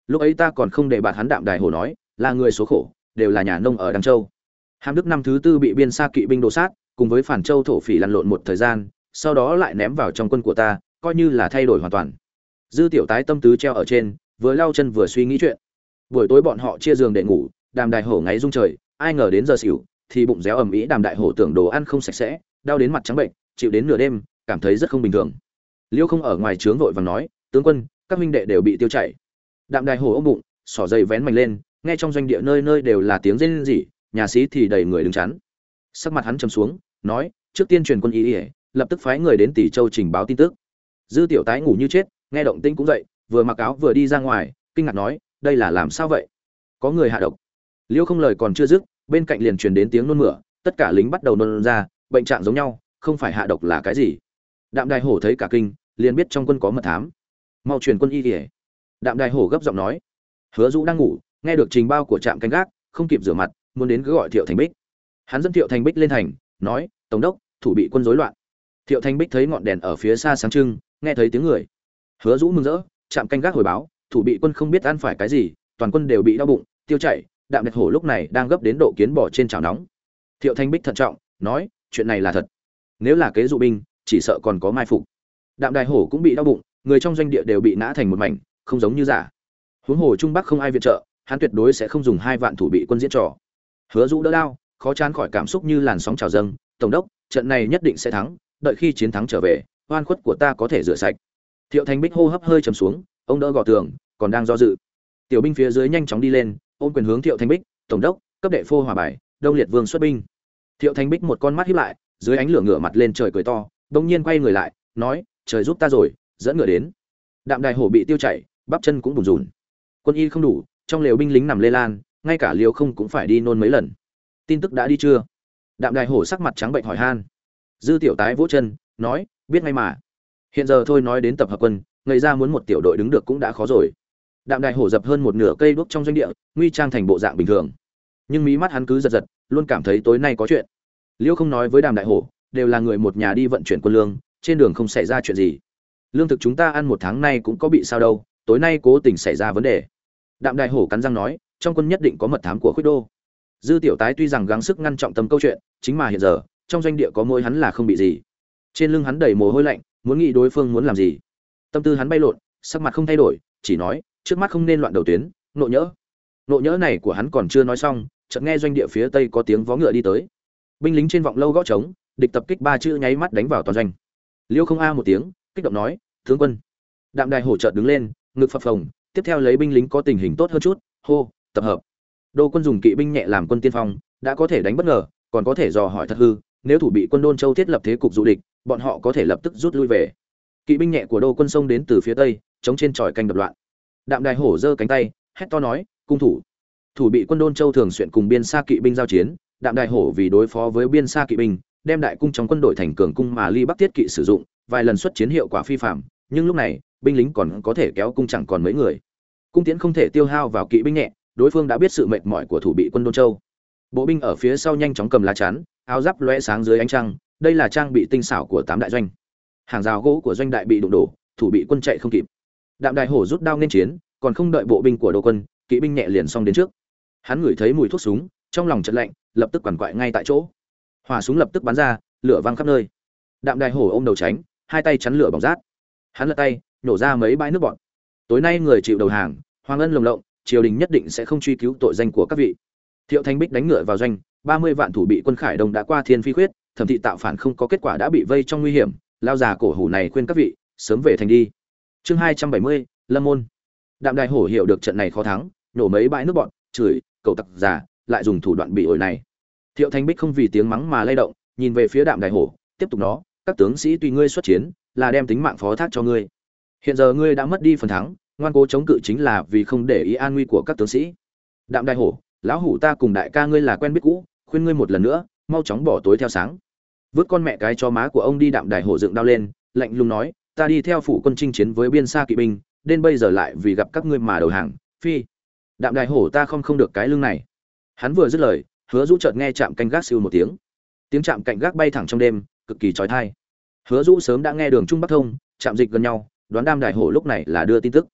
Lúc ấy ta còn không để bạn hắn đạm đại hổ nói, là người số khổ, đều là nhà nông ở đăng châu. Hàm đức năm thứ tư bị biên xa kỵ binh đồ sát, cùng với phản châu thổ phỉ lăn lộn một thời gian, sau đó lại ném vào trong quân của ta, coi như là thay đổi hoàn toàn. Dư tiểu tái tâm tứ treo ở trên, vừa lau chân vừa suy nghĩ chuyện. Buổi tối bọn họ chia giường để ngủ đàm đại hổ ngáy rung trời, ai ngờ đến giờ xỉu, thì bụng réo ầm ĩ đàm đại hổ tưởng đồ ăn không sạch sẽ, đau đến mặt trắng bệnh chịu đến nửa đêm, cảm thấy rất không bình thường. Liêu không ở ngoài trướng vội vàng nói, tướng quân, các minh đệ đều bị tiêu chảy. Đạm đài hổ ôm bụng sỏ dây vén mạnh lên, nghe trong doanh địa nơi nơi đều là tiếng rên rỉ, nhà sĩ thì đầy người đứng chắn. Sắc mặt hắn trầm xuống, nói, trước tiên truyền quân ý ỉa lập tức phái người đến tỷ châu trình báo tin tức. Dư tiểu tái ngủ như chết, nghe động tĩnh cũng dậy, vừa mặc áo vừa đi ra ngoài, kinh ngạc nói, đây là làm sao vậy? Có người hạ độc. Liêu không lời còn chưa dứt, bên cạnh liền truyền đến tiếng nôn mửa, tất cả lính bắt đầu nôn ra, bệnh trạng giống nhau không phải hạ độc là cái gì? Đạm đài hổ thấy cả kinh, liền biết trong quân có mật thám. Mau truyền quân y kỉa đạm đài hổ gấp giọng nói. Hứa dũ đang ngủ, nghe được trình bao của trạm canh gác, không kịp rửa mặt, muốn đến cứ gọi thiệu thành bích. Hắn dẫn thiệu thành bích lên thành, nói, tổng đốc, thủ bị quân rối loạn. Thiệu thành bích thấy ngọn đèn ở phía xa sáng trưng, nghe thấy tiếng người. Hứa dũ mừng rỡ, trạm canh gác hồi báo, thủ bị quân không biết ăn phải cái gì, toàn quân đều bị đau bụng, tiêu chảy, đạm đạch hổ lúc này đang gấp đến độ kiến bỏ trên chảo nóng. Thiệu thanh bích thận trọng, nói, chuyện này là thật nếu là kế dụ binh, chỉ sợ còn có mai phục. Đạm đại hổ cũng bị đau bụng, người trong doanh địa đều bị nã thành một mảnh, không giống như giả. Huống hồ trung bắc không ai viện trợ, hắn tuyệt đối sẽ không dùng hai vạn thủ bị quân diễn trò. Hứa dũ đỡ đao khó chán khỏi cảm xúc như làn sóng trào dâng, tổng đốc, trận này nhất định sẽ thắng, đợi khi chiến thắng trở về, oan khuất của ta có thể rửa sạch. Thiệu thành bích hô hấp hơi chầm xuống, ông đỡ gò tường, còn đang do dự. Tiểu binh phía dưới nhanh chóng đi lên, ôm quyền hướng thiệu thành bích, tổng đốc, cấp đệ phô hòa bài, đông liệt vương xuất binh. Thiệu thành bích một con mắt hiếp lại dưới ánh lửa ngửa mặt lên trời cười to, bỗng nhiên quay người lại, nói, trời giúp ta rồi, dẫn ngựa đến. Đạm đài hổ bị tiêu chảy, bắp chân cũng bùn rùn. Quân y không đủ, trong lều binh lính nằm lê lan, ngay cả liều không cũng phải đi nôn mấy lần. Tin tức đã đi chưa? Đạm đài hổ sắc mặt trắng bệnh hỏi han. Dư tiểu tái vỗ chân, nói, biết ngay mà. Hiện giờ thôi nói đến tập hợp quân người ra muốn một tiểu đội đứng được cũng đã khó rồi. Đạm đài hổ dập hơn một nửa cây đuốc trong doanh địa, nguy trang thành bộ dạng bình thường. Nhưng mí mắt hắn cứ giật giật, luôn cảm thấy tối nay có chuyện liêu không nói với đàm đại hổ, đều là người một nhà đi vận chuyển quân lương, trên đường không xảy ra chuyện gì. Lương thực chúng ta ăn một tháng nay cũng có bị sao đâu, tối nay cố tình xảy ra vấn đề. Đạm đại hổ cắn răng nói, trong quân nhất định có mật thám của khuyết đô. Dư tiểu tái tuy rằng gắng sức ngăn trọng tâm câu chuyện, chính mà hiện giờ, trong doanh địa có môi hắn là không bị gì. Trên lưng hắn đầy mồ hôi lạnh, muốn nghĩ đối phương muốn làm gì. Tâm tư hắn bay lộn, sắc mặt không thay đổi, chỉ nói, trước mắt không nên loạn đầu tuyến, nộ nhỡ. Nộ nhỡ này của hắn còn chưa nói xong, chợt nghe doanh địa phía tây có tiếng vó ngựa đi tới binh lính trên vọng lâu gõ trống, địch tập kích ba chữ nháy mắt đánh vào toàn doanh. Liêu không a một tiếng, kích động nói, tướng quân. Đạm đài hổ chợt đứng lên, ngực phập phồng, tiếp theo lấy binh lính có tình hình tốt hơn chút, hô, tập hợp. Đô quân dùng kỵ binh nhẹ làm quân tiên phong, đã có thể đánh bất ngờ, còn có thể dò hỏi thật hư, nếu thủ bị quân đôn châu thiết lập thế cục dụ địch, bọn họ có thể lập tức rút lui về. Kỵ binh nhẹ của đô quân sông đến từ phía tây, chống trên tròi canh đập loạn. Đạm đài hổ giơ cánh tay, hét to nói, cung thủ. Thủ bị quân đôn châu thường xuyên cùng biên xa kỵ binh giao chiến đạm đại hổ vì đối phó với biên xa kỵ binh, đem đại cung trong quân đội thành cường cung mà ly bắc tiết kỵ sử dụng, vài lần xuất chiến hiệu quả phi phạm, nhưng lúc này, binh lính còn có thể kéo cung chẳng còn mấy người. Cung tiễn không thể tiêu hao vào kỵ binh nhẹ, đối phương đã biết sự mệt mỏi của thủ bị quân đôn châu. Bộ binh ở phía sau nhanh chóng cầm lá chắn, áo giáp lóe sáng dưới ánh trăng, đây là trang bị tinh xảo của tám đại doanh. Hàng rào gỗ của doanh đại bị đụng đổ, thủ bị quân chạy không kịp. Đạm đại hổ rút đao nên chiến, còn không đợi bộ binh của đô quân, kỵ binh nhẹ liền xong đến trước. Hắn ngửi thấy mùi thuốc súng trong lòng trận lạnh, lập tức quằn quại ngay tại chỗ. Hỏa súng lập tức bắn ra, lửa văng khắp nơi. Đạm đài hổ ôm đầu tránh, hai tay chắn lửa bỏng rát. Hắn lật tay, nổ ra mấy bãi nước bọt. tối nay người chịu đầu hàng, hoàng ân lồng lộng, triều đình nhất định sẽ không truy cứu tội danh của các vị. Thiệu thanh bích đánh ngựa vào doanh, ba mươi vạn thủ bị quân khải đông đã qua thiên phi khuyết, thẩm thị tạo phản không có kết quả đã bị vây trong nguy hiểm, lao già cổ hủ này khuyên các vị, sớm về thành đi. Chương hai trăm bảy mươi, lâm môn. Đạm đài hổ hiểu được trận này khó thắng, nổ mấy bãi nước bọn chửi, cầu tặc già lại dùng thủ đoạn bị ổi này. Thiệu thanh bích không vì tiếng mắng mà lay động, nhìn về phía đạm đại hổ, tiếp tục nó các tướng sĩ tùy ngươi xuất chiến, là đem tính mạng phó thác cho ngươi. Hiện giờ ngươi đã mất đi phần thắng, ngoan cố chống cự chính là vì không để ý an nguy của các tướng sĩ. Đạm đại hổ, lão hủ ta cùng đại ca ngươi là quen biết cũ, khuyên ngươi một lần nữa, mau chóng bỏ tối theo sáng. Vứt con mẹ cái cho má của ông đi đạm đại hổ dựng đao lên, lạnh lùng nói, ta đi theo phủ quân chinh chiến với biên xa kỵ binh, đến bây giờ lại vì gặp các ngươi mà đầu hàng, phi. Đạm đại hổ, ta không không được cái lưng này hắn vừa dứt lời, hứa rũ chợt nghe chạm canh gác siêu một tiếng. Tiếng chạm cạnh gác bay thẳng trong đêm, cực kỳ trói thai hứa rũ sớm đã nghe đường trung bắc thông chạm dịch gần nhau, đoán đam đại hổ lúc này là đưa tin tức.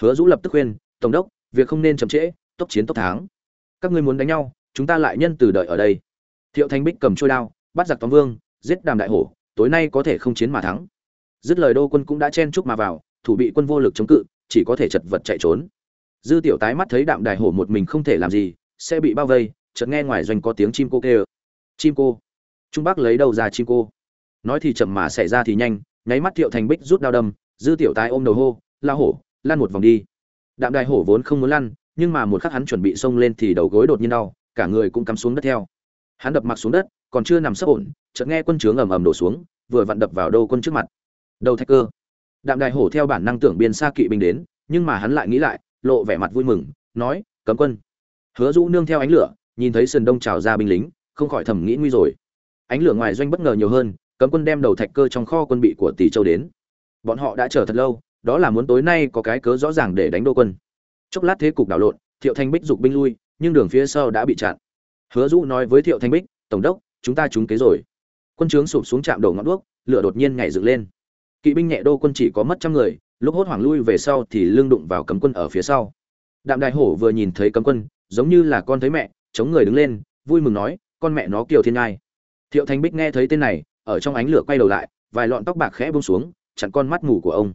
Hứa rũ lập tức khuyên, tổng đốc, việc không nên chậm trễ, tốc chiến tốc thắng. Các ngươi muốn đánh nhau, chúng ta lại nhân từ đợi ở đây. Thiệu thanh bích cầm trôi đao, bắt giặc tóm vương, giết đàm đại hổ, tối nay có thể không chiến mà thắng. Dứt lời đô quân cũng đã chen chúc mà vào, thủ bị quân vô lực chống cự, chỉ có thể chật vật chạy trốn. Dư tiểu tái mắt thấy đạm đại hổ một mình không thể làm gì sẽ bị bao vây, chợt nghe ngoài doanh có tiếng chim cô kêu. Chim cô. Trung bắc lấy đầu ra chim cô? Nói thì chậm mà xảy ra thì nhanh, nháy mắt thiệu thành bích rút đao đâm, dư tiểu tái ôm đầu hô, la hổ lan một vòng đi. Đạm đại hổ vốn không muốn lăn, nhưng mà một khắc hắn chuẩn bị xông lên thì đầu gối đột nhiên đau, cả người cũng cắm xuống đất theo. Hắn đập mặt xuống đất, còn chưa nằm sấp ổn, chợt nghe quân trướng ầm ầm đổ xuống, vừa vặn đập vào đô quân trước mặt. Đầu thạch cơ. Đạm đại hổ theo bản năng tưởng biên xa kỵ binh đến, nhưng mà hắn lại nghĩ lại, lộ vẻ mặt vui mừng, nói, cấm quân hứa dũ nương theo ánh lửa, nhìn thấy sườn đông trào ra binh lính, không khỏi thầm nghĩ nguy rồi. Ánh lửa ngoài doanh bất ngờ nhiều hơn, cấm quân đem đầu thạch cơ trong kho quân bị của tỷ châu đến. Bọn họ đã chờ thật lâu, đó là muốn tối nay có cái cớ rõ ràng để đánh đô quân. Chốc lát thế cục đảo lộn, thiệu thanh bích giục binh lui, nhưng đường phía sau đã bị chặn. Hứa dũ nói với thiệu thanh bích, tổng đốc, chúng ta trúng kế rồi. Quân trướng sụp xuống trạm đầu ngọn đuốc, lửa đột nhiên nhảy dựng lên. Kỵ binh nhẹ đô quân chỉ có mất trăm người, lúc hốt hoảng lui về sau thì lưng đụng vào cấm quân ở phía sau. Đạm đại hổ vừa nhìn thấy cấm quân giống như là con thấy mẹ, chống người đứng lên, vui mừng nói, con mẹ nó kiều thiên ngai thiệu thanh bích nghe thấy tên này, ở trong ánh lửa quay đầu lại, vài lọn tóc bạc khẽ bông xuống, chặn con mắt ngủ của ông.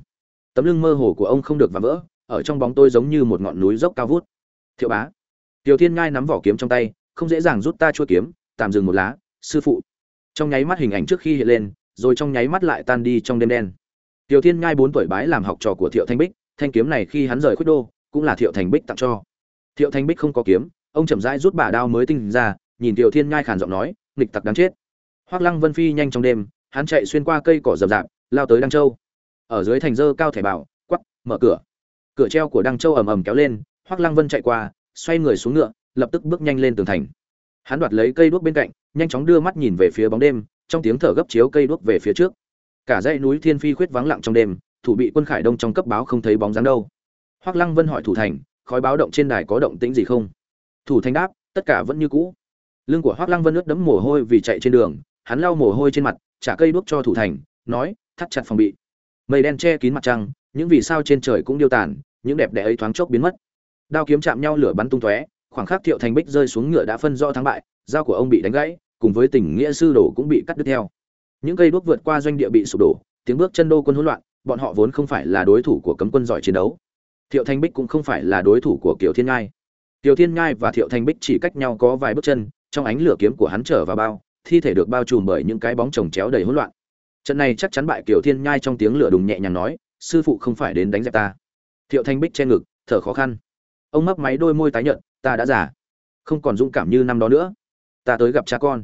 Tấm lưng mơ hồ của ông không được và vỡ, ở trong bóng tôi giống như một ngọn núi dốc cao vút. Thiệu bá tiểu thiên ngai nắm vỏ kiếm trong tay, không dễ dàng rút ta chua kiếm, tạm dừng một lá, sư phụ. Trong nháy mắt hình ảnh trước khi hiện lên, rồi trong nháy mắt lại tan đi trong đêm đen. Tiểu thiên ngai bốn tuổi bái làm học trò của thiệu thanh bích, thanh kiếm này khi hắn rời khuyết đô, cũng là thiệu thành bích tặng cho thiệu thanh bích không có kiếm, ông chậm rãi rút bả đao mới tinh ra, nhìn tiểu thiên nhai khàn giọng nói, nghịch tặc đáng chết. Hoắc lăng vân phi nhanh trong đêm, hắn chạy xuyên qua cây cỏ rậm rạp, lao tới đăng châu. Ở dưới thành dơ cao thẻ bảo quắp mở cửa. Cửa treo của đăng châu ầm ầm kéo lên hoắc lăng vân chạy qua, xoay người xuống ngựa, lập tức bước nhanh lên tường thành. Hắn đoạt lấy cây đuốc bên cạnh, nhanh chóng đưa mắt nhìn về phía bóng đêm, trong tiếng thở gấp chiếu cây đuốc về phía trước. Cả dãy núi thiên phi khuyết vắng lặng trong đêm, thủ bị quân khải đông trong cấp báo không thấy bóng dáng đâu. Hoắc lăng vân hỏi thủ thành khói báo động trên đài có động tĩnh gì không? Thủ Thanh đáp, tất cả vẫn như cũ. Lưng của hoắc lăng vân ướt đẫm mồ hôi vì chạy trên đường, hắn lau mồ hôi trên mặt, trả cây đuốc cho thủ thành, nói, thắt chặt phòng bị. Mây đen che kín mặt trăng, những vì sao trên trời cũng điêu tàn, những đẹp đẽ ấy thoáng chốc biến mất. Đao kiếm chạm nhau lửa bắn tung tóe, khoảng khắc thiệu thành bích rơi xuống ngựa đã phân do thắng bại, dao của ông bị đánh gãy, cùng với tình nghĩa sư đồ cũng bị cắt đứt theo. Những cây đuốc vượt qua doanh địa bị sụp đổ, tiếng bước chân đô quân hỗn loạn, bọn họ vốn không phải là đối thủ của cấm quân giỏi chiến đấu thiệu thanh bích cũng không phải là đối thủ của kiều thiên ngai kiều thiên ngai và thiệu thanh bích chỉ cách nhau có vài bước chân, trong ánh lửa kiếm của hắn trở vào bao, thi thể được bao trùm bởi những cái bóng chồng chéo đầy hỗn loạn. Trận này chắc chắn bại kiều thiên nhai trong tiếng lửa đùng nhẹ nhàng nói, sư phụ không phải đến đánh dẹp ta. Thiệu thanh bích che ngực, thở khó khăn. Ông mấp máy đôi môi tái nhợt, ta đã già, không còn dũng cảm như năm đó nữa. Ta tới gặp cha con.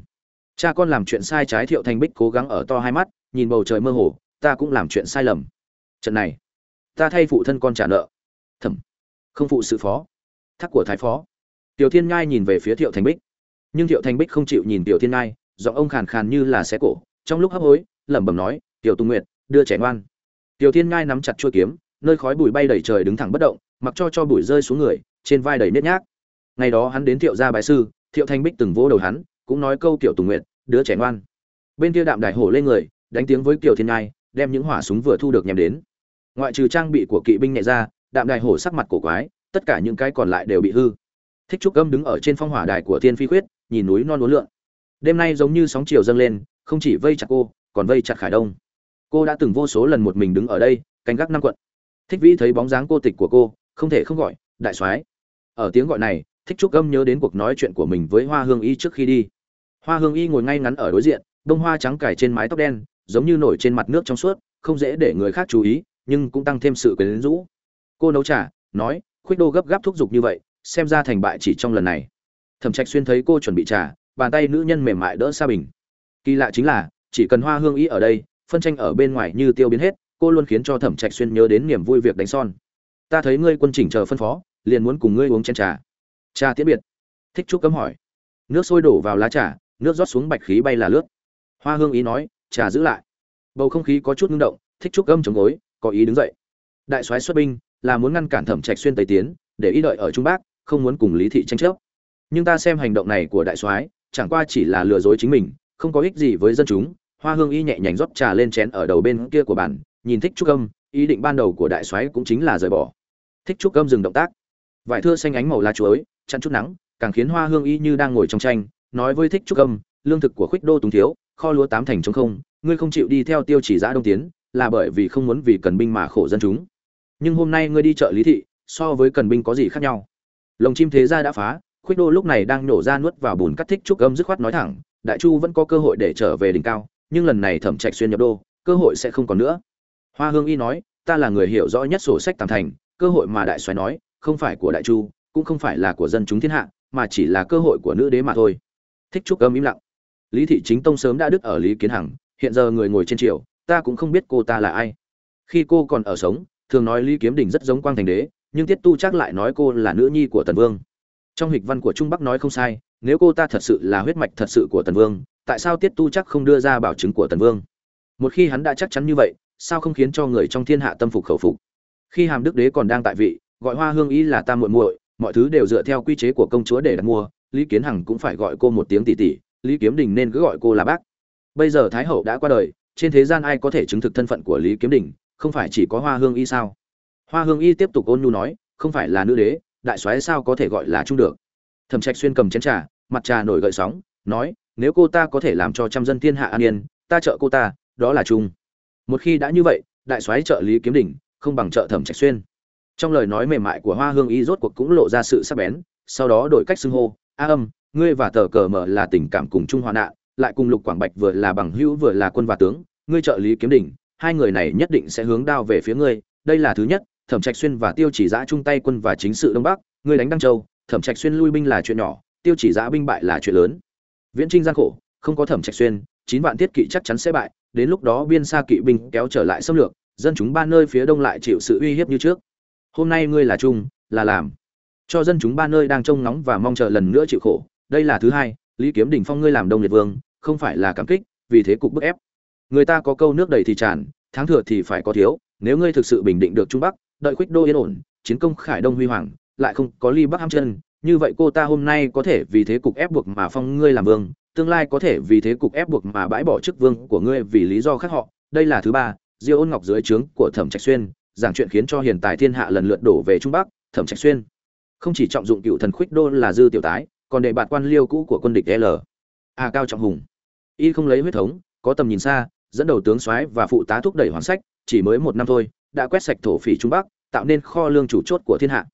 Cha con làm chuyện sai trái thiệu thanh bích cố gắng ở to hai mắt, nhìn bầu trời mơ hồ, ta cũng làm chuyện sai lầm. Trận này, ta thay phụ thân con trả nợ không phụ sự phó, thác của thái phó. Tiểu thiên ngai nhìn về phía thiệu thanh bích. Nhưng thiệu thanh bích không chịu nhìn tiểu thiên ngai giọng ông khàn khàn như là xé cổ, trong lúc hấp hối, lẩm bẩm nói, tiểu tùng nguyệt, đưa trẻ ngoan. Tiểu thiên ngai nắm chặt chuôi kiếm, nơi khói bụi bay đầy trời đứng thẳng bất động, mặc cho cho bụi rơi xuống người, trên vai đầy nếp nhác. Ngày đó hắn đến thiệu gia bái sư, thiệu thanh bích từng vỗ đầu hắn, cũng nói câu tiểu tùng nguyệt, đứa trẻ ngoan. Bên kia đạm đại hổ lên người, đánh tiếng với tiểu thiên ngai đem những hỏa súng vừa thu được nhằm đến. Ngoại trừ trang bị của kỵ binh nhẹ ra đạm đài hổ sắc mặt cổ quái, tất cả những cái còn lại đều bị hư. Thích trúc âm đứng ở trên phong hỏa đài của thiên phi khuyết, nhìn núi non uốn lượn. Đêm nay giống như sóng chiều dâng lên, không chỉ vây chặt cô, còn vây chặt khải đông. Cô đã từng vô số lần một mình đứng ở đây, canh gác năm quận. Thích vĩ thấy bóng dáng cô tịch của cô, không thể không gọi, đại soái. Ở tiếng gọi này, thích trúc âm nhớ đến cuộc nói chuyện của mình với hoa hương y trước khi đi. Hoa hương y ngồi ngay ngắn ở đối diện, bông hoa trắng cải trên mái tóc đen, giống như nổi trên mặt nước trong suốt, không dễ để người khác chú ý, nhưng cũng tăng thêm sự quyến rũ cô nấu trà, nói khuyết đô gấp gáp thúc giục như vậy, xem ra thành bại chỉ trong lần này. Thẩm trạch xuyên thấy cô chuẩn bị trà, bàn tay nữ nhân mềm mại đỡ xa bình. Kỳ lạ chính là, chỉ cần hoa hương ý ở đây, phân tranh ở bên ngoài như tiêu biến hết, cô luôn khiến cho thẩm trạch xuyên nhớ đến niềm vui việc đánh son. Ta thấy ngươi quân chỉnh chờ phân phó, liền muốn cùng ngươi uống chén trà. Trà tiễn biệt. Thích trúc cấm hỏi. Nước sôi đổ vào lá trà, nước rót xuống bạch khí bay là lướt. Hoa hương ý nói, trà giữ lại. Bầu không khí có chút ngưng động, thích trúc gâm chống gối, có ý đứng dậy. Đại soái xuất binh là muốn ngăn cản thẩm trạch xuyên tây tiến, để ý đợi ở trung bắc, không muốn cùng lý thị tranh chấp. Nhưng ta xem hành động này của đại soái, chẳng qua chỉ là lừa dối chính mình, không có ích gì với dân chúng. Hoa hương y nhẹ nhàng rót trà lên chén ở đầu bên kia của bàn, nhìn thích trúc âm, ý định ban đầu của đại soái cũng chính là rời bỏ. Thích trúc âm dừng động tác. Vải thưa xanh ánh màu lá chuối, chăn chút nắng, càng khiến hoa hương y như đang ngồi trong tranh, nói với thích trúc âm, lương thực của khuyết đô túng thiếu, kho lúa tám thành trống không, ngươi không chịu đi theo tiêu chỉ giã đông tiến, là bởi vì không muốn vì cần binh mà khổ dân chúng nhưng hôm nay ngươi đi chợ lý thị, so với cần binh có gì khác nhau? Lồng chim thế gia đã phá, khuyết đô lúc này đang nổ ra nuốt vào bùn cắt thích trúc âm dứt khoát nói thẳng, đại chu vẫn có cơ hội để trở về đỉnh cao, nhưng lần này thẩm trạch xuyên nhập đô, cơ hội sẽ không còn nữa. Hoa hương y nói, ta là người hiểu rõ nhất sổ sách tam thành, cơ hội mà đại soái nói, không phải của đại chu, cũng không phải là của dân chúng thiên hạ, mà chỉ là cơ hội của nữ đế mà thôi. Thích trúc âm im lặng. Lý thị chính tông sớm đã đứt ở lý kiến hằng, hiện giờ người ngồi trên triều, ta cũng không biết cô ta là ai. Khi cô còn ở sống thường nói lý kiếm đình rất giống quang thành đế, nhưng tiết tu chắc lại nói cô là nữ nhi của tần vương. Trong hịch văn của trung bắc nói không sai, nếu cô ta thật sự là huyết mạch thật sự của tần vương, tại sao tiết tu chắc không đưa ra bảo chứng của tần vương? Một khi hắn đã chắc chắn như vậy, sao không khiến cho người trong thiên hạ tâm phục khẩu phục? Khi hàm đức đế còn đang tại vị, gọi hoa hương ý là ta muội muội, mọi thứ đều dựa theo quy chế của công chúa để đặt mua, lý kiến hằng cũng phải gọi cô một tiếng tỷ tỷ, lý kiếm đình nên cứ gọi cô là bác. Bây giờ thái hậu đã qua đời, trên thế gian ai có thể chứng thực thân phận của lý kiếm đình? Không phải chỉ có hoa hương y sao? Hoa hương y tiếp tục ôn nhu nói, không phải là nữ đế, đại soái sao có thể gọi là trung được? Thẩm trạch xuyên cầm chén trà, mặt trà nổi gợn sóng, nói, nếu cô ta có thể làm cho trăm dân thiên hạ an yên, ta trợ cô ta, đó là trung một khi đã như vậy, đại soái trợ lý kiếm đỉnh, không bằng trợ thẩm trạch xuyên. Trong lời nói mềm mại của hoa hương y rốt cuộc cũng lộ ra sự sắc bén, sau đó đổi cách xưng hô, a âm, ngươi và tờ cờ mở là tình cảm cùng chung hoạn nạn, lại cùng lục quảng bạch vừa là bằng hữu vừa là quân và tướng, ngươi trợ lý kiếm đỉnh hai người này nhất định sẽ hướng đao về phía ngươi, đây là thứ nhất, thẩm trạch xuyên và tiêu chỉ giã chung tay quân và chính sự đông bắc, ngươi đánh đăng châu, thẩm trạch xuyên lui binh là chuyện nhỏ, tiêu chỉ giã binh bại là chuyện lớn. Viễn trinh gian khổ, không có thẩm trạch xuyên, chín vạn thiết kỵ chắc chắn sẽ bại, đến lúc đó biên xa kỵ binh kéo trở lại xâm lược, dân chúng ba nơi phía đông lại chịu sự uy hiếp như trước. Hôm nay ngươi là trung là làm. Cho dân chúng ba nơi đang trông ngóng và mong chờ lần nữa chịu khổ, đây là thứ hai, lý kiếm đỉnh phong ngươi làm đông liệt vương, không phải là cảm kích, vì thế cục bức ép người ta có câu nước đầy thì tràn, tháng thừa thì phải có thiếu, nếu ngươi thực sự bình định được trung bắc, đợi khuyết đô yên ổn, chiến công khải đông huy hoàng, lại không có ly bắc ham chân, như vậy cô ta hôm nay có thể vì thế cục ép buộc mà phong ngươi làm vương, tương lai có thể vì thế cục ép buộc mà bãi bỏ chức vương của ngươi vì lý do khác họ. Đây là thứ ba, diêu ôn ngọc dưới trướng của thẩm trạch xuyên, giảng chuyện khiến cho hiện tại thiên hạ lần lượt đổ về trung bắc, thẩm trạch xuyên. Không chỉ trọng dụng cựu thần khuyết đô là dư tiểu tái, còn để bạt quan liêu cũ của quân địch l. A cao trọng hùng. Y không lấy huyết thống, có tầm nhìn xa dẫn đầu tướng soái và phụ tá thúc đẩy hoàn sách, chỉ mới một năm thôi, đã quét sạch thổ phỉ trung bắc, tạo nên kho lương chủ chốt của thiên hạ.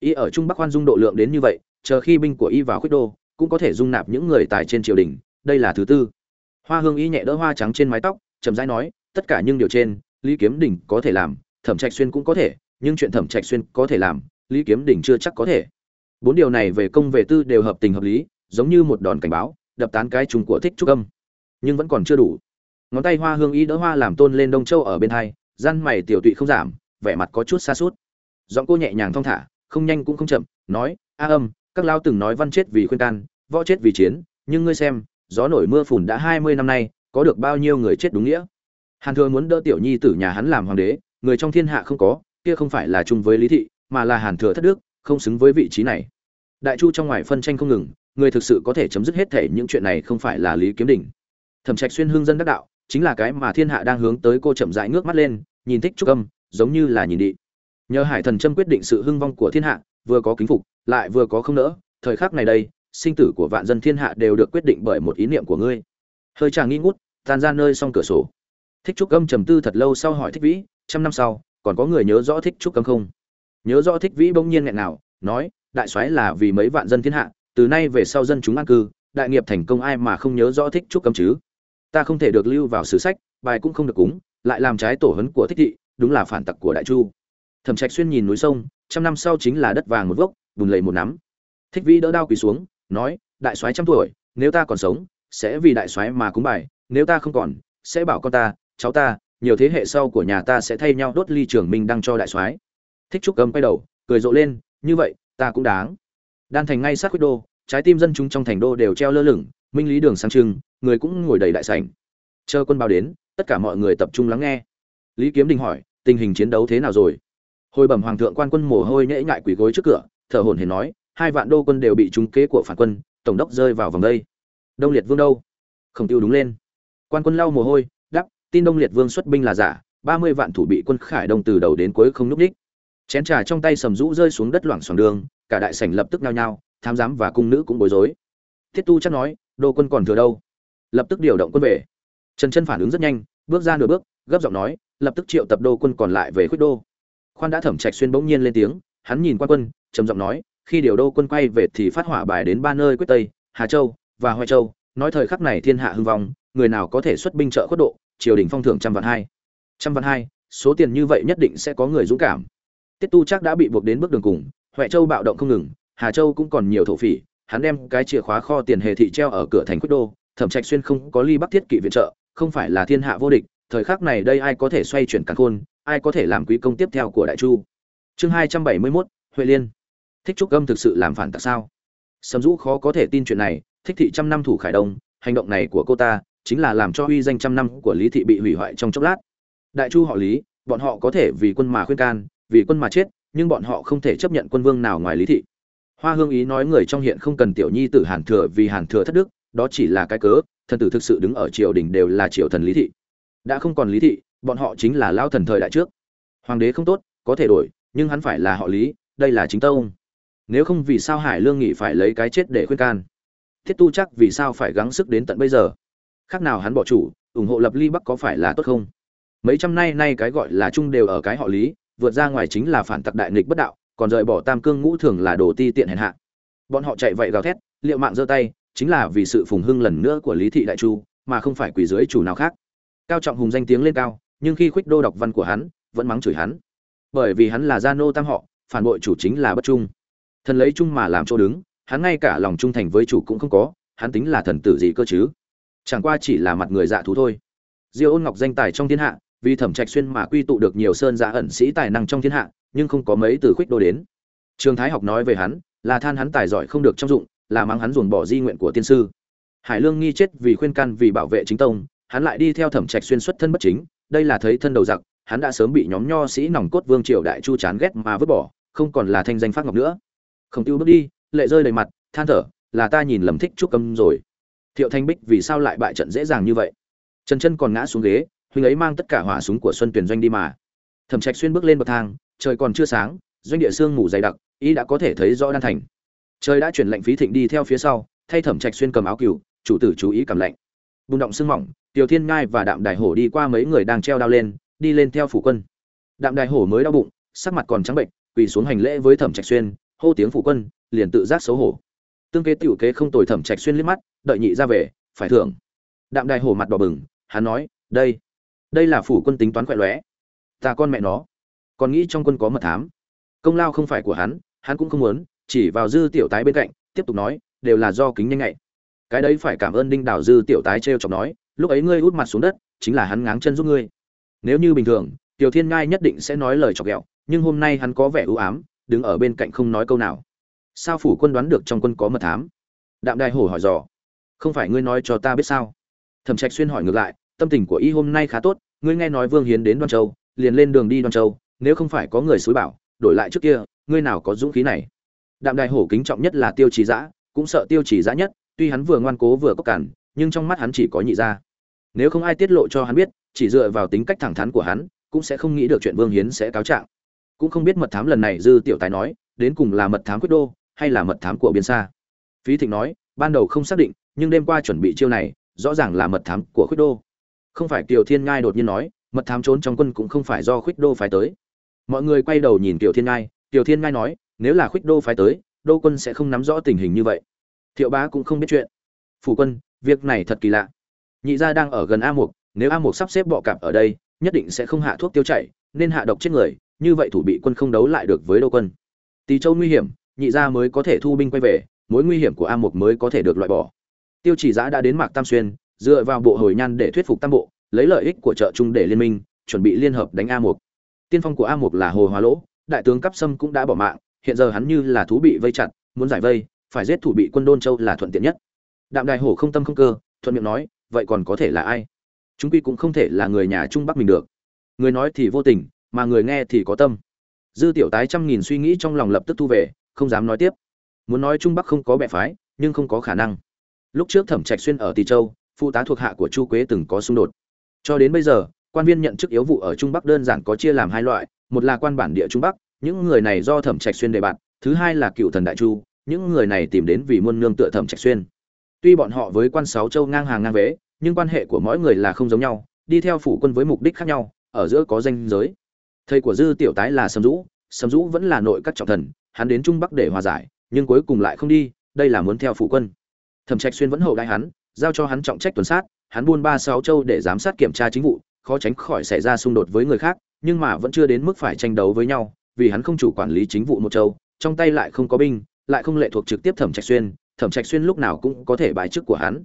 Y ở trung bắc khoan dung độ lượng đến như vậy, chờ khi binh của y vào khuyết đô, cũng có thể dung nạp những người tài trên triều đình, đây là thứ tư. Hoa hương y nhẹ đỡ hoa trắng trên mái tóc, chậm rãi nói, tất cả những điều trên, lý kiếm đỉnh có thể làm, thẩm trạch xuyên cũng có thể, nhưng chuyện thẩm trạch xuyên có thể làm, lý kiếm đỉnh chưa chắc có thể. Bốn điều này về công về tư đều hợp tình hợp lý, giống như một đòn cảnh báo, đập tán cái trùng của thích trúc âm. Nhưng vẫn còn chưa đủ ngón tay hoa hương y đỡ hoa làm tôn lên đông châu ở bên hai, răn mày tiểu tụy không giảm, vẻ mặt có chút xa suốt giọng cô nhẹ nhàng thong thả, không nhanh cũng không chậm, nói, a âm, các lao từng nói văn chết vì khuyên can, võ chết vì chiến, nhưng ngươi xem, gió nổi mưa phùn đã hai mươi năm nay, có được bao nhiêu người chết đúng nghĩa? Hàn thừa muốn đỡ tiểu nhi tử nhà hắn làm hoàng đế, người trong thiên hạ không có, kia không phải là chung với lý thị, mà là hàn thừa thất đức, không xứng với vị trí này. Đại chu trong ngoài phân tranh không ngừng, người thực sự có thể chấm dứt hết thể những chuyện này không phải là lý kiếm đỉnh. Thẩm trạch xuyên hương dân đắc đạo chính là cái mà thiên hạ đang hướng tới cô chậm rãi ngước mắt lên, nhìn thích trúc âm, giống như là nhìn đi. Nhờ hải thần châm quyết định sự hưng vong của thiên hạ, vừa có kính phục, lại vừa có không nỡ, thời khắc này đây, sinh tử của vạn dân thiên hạ đều được quyết định bởi một ý niệm của ngươi. Hơi chàng nghi ngút, tan ra nơi song cửa sổ. Thích trúc âm trầm tư thật lâu sau hỏi thích vĩ, trăm năm sau, còn có người nhớ rõ thích trúc âm không? Nhớ rõ thích vĩ bỗng nhiên nghẹn nào nói, đại soái là vì mấy vạn dân thiên hạ, từ nay về sau dân chúng an cư, đại nghiệp thành công ai mà không nhớ rõ thích trúc âm chứ? Ta không thể được lưu vào sử sách, bài cũng không được cúng, lại làm trái tổ hấn của thích thị, đúng là phản tặc của đại chu. Thẩm trạch xuyên nhìn núi sông, trăm năm sau chính là đất vàng một vốc, bùn lầy một nắm. Thích vĩ đỡ đao quỳ xuống, nói, đại soái trăm tuổi, nếu ta còn sống, sẽ vì đại soái mà cúng bài, nếu ta không còn, sẽ bảo con ta, cháu ta, nhiều thế hệ sau của nhà ta sẽ thay nhau đốt ly trường minh đăng cho đại soái. Thích trúc cầm quay đầu, cười rộ lên, như vậy, ta cũng đáng. Đan thành ngay sát quyết đô, trái tim dân chúng trong thành đô đều treo lơ lửng minh lý đường sang trưng, người cũng ngồi đầy đại sảnh. Chờ quân báo đến, tất cả mọi người tập trung lắng nghe. Lý kiếm đình hỏi, tình hình chiến đấu thế nào rồi? Hồi bẩm hoàng thượng quan quân mồ hôi nhễ nhại quỳ gối trước cửa, thở hổn hển nói, hai vạn đô quân đều bị trúng kế của phản quân, tổng đốc rơi vào vòng đây. Đông liệt vương đâu? Khổng tiêu đúng lên. Quan quân lau mồ hôi đắp tin đông liệt vương xuất binh là giả, ba mươi vạn thủ bị quân khải đông từ đầu đến cuối không núp đích. Chén trà trong tay sầm rũ rơi xuống đất loảng xoảng đường, cả đại sảnh lập tức nhao nhao tham giám và cung nữ cũng bối rối. Thiết tu chắc nói đô quân còn thừa đâu? Lập tức điều động quân về. Trần chân phản ứng rất nhanh, bước ra nửa bước, gấp giọng nói, lập tức triệu tập đô quân còn lại về khuyết đô. Khoan đã thẩm trạch xuyên bỗng nhiên lên tiếng, hắn nhìn quan quân, trầm giọng nói, khi điều đô quân quay về thì phát hỏa bài đến ba nơi quyết tây, hà châu và hoài châu, nói thời khắc này thiên hạ hưng vong, người nào có thể xuất binh trợ khuất độ, triều đình phong thưởng trăm vạn hai. Trăm vạn hai, số tiền như vậy nhất định sẽ có người dũng cảm. Tiết tu chắc đã bị buộc đến bước đường cùng huệ châu bạo động không ngừng, hà châu cũng còn nhiều thổ phỉ hắn đem cái chìa khóa kho tiền hề thị treo ở cửa thành quyết đô thẩm trạch xuyên không có ly bắc thiết kỵ viện trợ không phải là thiên hạ vô địch thời khắc này đây ai có thể xoay chuyển càn khôn ai có thể làm quý công tiếp theo của đại chu. Chương hai trăm bảy mươi 271, huệ liên. Thích trúc âm thực sự làm phản tặc sao? Sầm dũ khó có thể tin chuyện này thích thị trăm năm thủ khải đông hành động này của cô ta chính là làm cho uy danh trăm năm của lý thị bị hủy hoại trong chốc lát. Đại chu họ lý bọn họ có thể vì quân mà khuyên can vì quân mà chết nhưng bọn họ không thể chấp nhận quân vương nào ngoài lý thị hoa hương ý nói người trong hiện không cần tiểu nhi tử hàn thừa vì hàn thừa thất đức, đó chỉ là cái cớ, thần tử thực sự đứng ở triều đình đều là triều thần lý thị. Đã không còn lý thị, bọn họ chính là lao thần thời đại trước. Hoàng đế không tốt, có thể đổi, nhưng hắn phải là họ lý, đây là chính tông. Nếu không vì sao hải lương nghị phải lấy cái chết để khuyên can? Thiết tu chắc vì sao phải gắng sức đến tận bây giờ? Khác nào hắn bỏ chủ, ủng hộ lập ly bắc có phải là tốt không? Mấy trăm nay nay cái gọi là chung đều ở cái họ lý, vượt ra ngoài chính là phản tặc đại nghịch bất đạo còn rời bỏ tam cương ngũ thường là đồ ti tiện hèn hạ. Bọn họ chạy vậy gào thét, liệu mạng giơ tay, chính là vì sự phùng hưng lần nữa của lý thị đại chu, mà không phải quỷ dưới chủ nào khác. Cao trọng hùng danh tiếng lên cao, nhưng khi khuếch đô đọc văn của hắn, vẫn mắng chửi hắn. Bởi vì hắn là gia nô tam họ, phản bội chủ chính là bất trung. Thần lấy chung mà làm chỗ đứng, hắn ngay cả lòng trung thành với chủ cũng không có, hắn tính là thần tử gì cơ chứ? Chẳng qua chỉ là mặt người dạ thú thôi. Diêu ôn ngọc danh tài trong thiên hạ vì thẩm trạch xuyên mà quy tụ được nhiều sơn giả ẩn sĩ tài năng trong thiên hạ, nhưng không có mấy từ khuyết đô đến. Trường thái học nói về hắn, là than hắn tài giỏi không được trong dụng, là mang hắn ruồn bỏ di nguyện của tiên sư. Hải lương nghi chết vì khuyên can vì bảo vệ chính tông, hắn lại đi theo thẩm trạch xuyên xuất thân bất chính, đây là thấy thân đầu giặc, hắn đã sớm bị nhóm nho sĩ nòng cốt vương triều đại chu chán ghét mà vứt bỏ, không còn là thanh danh phát ngọc nữa. Không tiêu bước đi, lệ rơi đầy mặt, than thở, là ta nhìn lầm thích trúc âm rồi. Thiệu thanh bích vì sao lại bại trận dễ dàng như vậy? Trần chân còn ngã xuống ghế huynh ấy mang tất cả hỏa súng của xuân tuyển doanh đi mà. Thẩm trạch xuyên bước lên bậc thang, trời còn chưa sáng, doanh địa sương ngủ dày đặc, ý đã có thể thấy rõ đan thành. Trời đã chuyển lệnh phí thịnh đi theo phía sau, thay thẩm trạch xuyên cầm áo cừu, chủ tử chú ý cầm lệnh bùn động sương mỏng, tiểu thiên ngai và đạm đài hổ đi qua mấy người đang treo đao lên, đi lên theo phủ quân. Đạm đài hổ mới đau bụng, sắc mặt còn trắng bệnh, quỳ xuống hành lễ với thẩm trạch xuyên, hô tiếng phủ quân, liền tự giác xấu hổ. Tương kế tiểu kế không tồi thẩm trạch xuyên liếc mắt, đợi nhị ra về, phải thưởng. Đạm đài hổ mặt đỏ bừng, hắn nói, đây đây là phủ quân tính toán quẹ lóe. Ta con mẹ nó. Còn nghĩ trong quân có mật thám. Công lao không phải của hắn hắn cũng không muốn, chỉ vào dư tiểu tái bên cạnh, tiếp tục nói, đều là do kính nhanh nhạy. Cái đấy phải cảm ơn đinh đảo dư tiểu tái trêu chọc nói, lúc ấy ngươi út mặt xuống đất, chính là hắn ngáng chân giúp ngươi. Nếu như bình thường, tiểu thiên ngai nhất định sẽ nói lời chọc ghẹo, nhưng hôm nay hắn có vẻ ưu ám, đứng ở bên cạnh không nói câu nào. Sao phủ quân đoán được trong quân có mật thám? Đạm đài hổ hỏi dò. Không phải ngươi nói cho ta biết sao? Thẩm trạch xuyên hỏi ngược lại tâm tình của y hôm nay khá tốt, ngươi nghe nói vương hiến đến đoan châu, liền lên đường đi đoan châu, nếu không phải có người xúi bảo, đổi lại trước kia, ngươi nào có dũng khí này. Đạm đài hổ kính trọng nhất là tiêu trì giã, cũng sợ tiêu trì giã nhất, tuy hắn vừa ngoan cố vừa có cản, nhưng trong mắt hắn chỉ có nhị gia. Nếu không ai tiết lộ cho hắn biết, chỉ dựa vào tính cách thẳng thắn của hắn, cũng sẽ không nghĩ được chuyện vương hiến sẽ cáo trạng. Cũng không biết mật thám lần này dư tiểu tài nói, đến cùng là mật thám quyết đô, hay là mật thám của biên xa phí thịnh nói, ban đầu không xác định, nhưng đêm qua chuẩn bị chiêu này, rõ ràng là mật thám của Quyết đô không phải kiều thiên ngai đột nhiên nói, mật thám trốn trong quân cũng không phải do khuyết đô phái tới. Mọi người quay đầu nhìn kiều thiên ngai kiều thiên ngai nói, nếu là khuyết đô phái tới, đô quân sẽ không nắm rõ tình hình như vậy. Thiệu bá cũng không biết chuyện. Phủ quân, việc này thật kỳ lạ. Nhị gia đang ở gần a mục, nếu a mục sắp xếp bọ cạp ở đây, nhất định sẽ không hạ thuốc tiêu chảy, nên hạ độc chết người, như vậy thủ bị quân không đấu lại được với đô quân. Tỳ châu nguy hiểm, nhị gia mới có thể thu binh quay về, mối nguy hiểm của a mục mới có thể được loại bỏ. Tiêu chỉ giã đã đến mạc tam xuyên dựa vào bộ hồi nhan để thuyết phục tam bộ, lấy lợi ích của trợ trung để liên minh, chuẩn bị liên hợp đánh a mục. Tiên phong của a mục là hồ hóa lỗ, đại tướng cấp sâm cũng đã bỏ mạng, hiện giờ hắn như là thú bị vây chặt, muốn giải vây, phải giết thủ bị quân đôn châu là thuận tiện nhất. Đạm đại hổ không tâm không cơ, thuận miệng nói, vậy còn có thể là ai? Chúng quy cũng không thể là người nhà trung bắc mình được. Người nói thì vô tình, mà người nghe thì có tâm. Dư tiểu tái trăm nghìn suy nghĩ trong lòng lập tức thu về, không dám nói tiếp. Muốn nói trung bắc không có bệ phái, nhưng không có khả năng. Lúc trước thẩm trạch xuyên ở tỳ châu phụ tá thuộc hạ của chu quế từng có xung đột. Cho đến bây giờ, quan viên nhận chức yếu vụ ở trung bắc đơn giản có chia làm hai loại, một là quan bản địa trung bắc, những người này do thẩm trạch xuyên đề bạt, thứ hai là cựu thần đại chu, những người này tìm đến vì muôn nương tựa thẩm trạch xuyên. Tuy bọn họ với quan sáu châu ngang hàng ngang vế, nhưng quan hệ của mỗi người là không giống nhau, đi theo phủ quân với mục đích khác nhau, ở giữa có danh giới. Thầy của dư tiểu tái là sầm dũ sầm dũ vẫn là nội các trọng thần, hắn đến trung bắc để hòa giải, nhưng cuối cùng lại không đi, đây là muốn theo phủ quân. Thẩm trạch xuyên vẫn hậu đại hắn giao cho hắn trọng trách tuần sát, hắn buôn ba sáu châu để giám sát kiểm tra chính vụ, khó tránh khỏi xảy ra xung đột với người khác, nhưng mà vẫn chưa đến mức phải tranh đấu với nhau, vì hắn không chủ quản lý chính vụ một châu, trong tay lại không có binh, lại không lệ thuộc trực tiếp thẩm trạch xuyên, thẩm trạch xuyên lúc nào cũng có thể bài chức của hắn.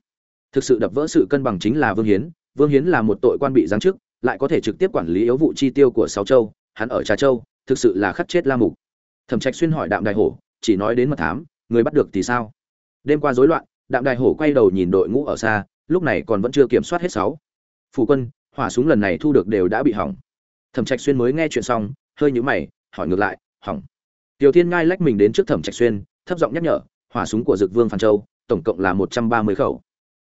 Thực sự đập vỡ sự cân bằng chính là vương hiến vương hiến là một tội quan bị giáng chức, lại có thể trực tiếp quản lý yếu vụ chi tiêu của sáu châu, hắn ở trà châu, thực sự là khắc chết la mục. Thẩm trạch xuyên hỏi đạm đại hổ, chỉ nói đến mật thám, người bắt được thì sao? Đêm qua rối loạn đạm đại hổ quay đầu nhìn đội ngũ ở xa, lúc này còn vẫn chưa kiểm soát hết sáu. Phủ quân, hỏa súng lần này thu được đều đã bị hỏng. Thẩm trạch xuyên mới nghe chuyện xong, hơi nhíu mày, hỏi ngược lại, hỏng. Tiểu thiên ngai lách mình đến trước thẩm trạch xuyên, thấp giọng nhắc nhở, hỏa súng của dực vương phan châu, tổng cộng là một trăm ba mươi khẩu.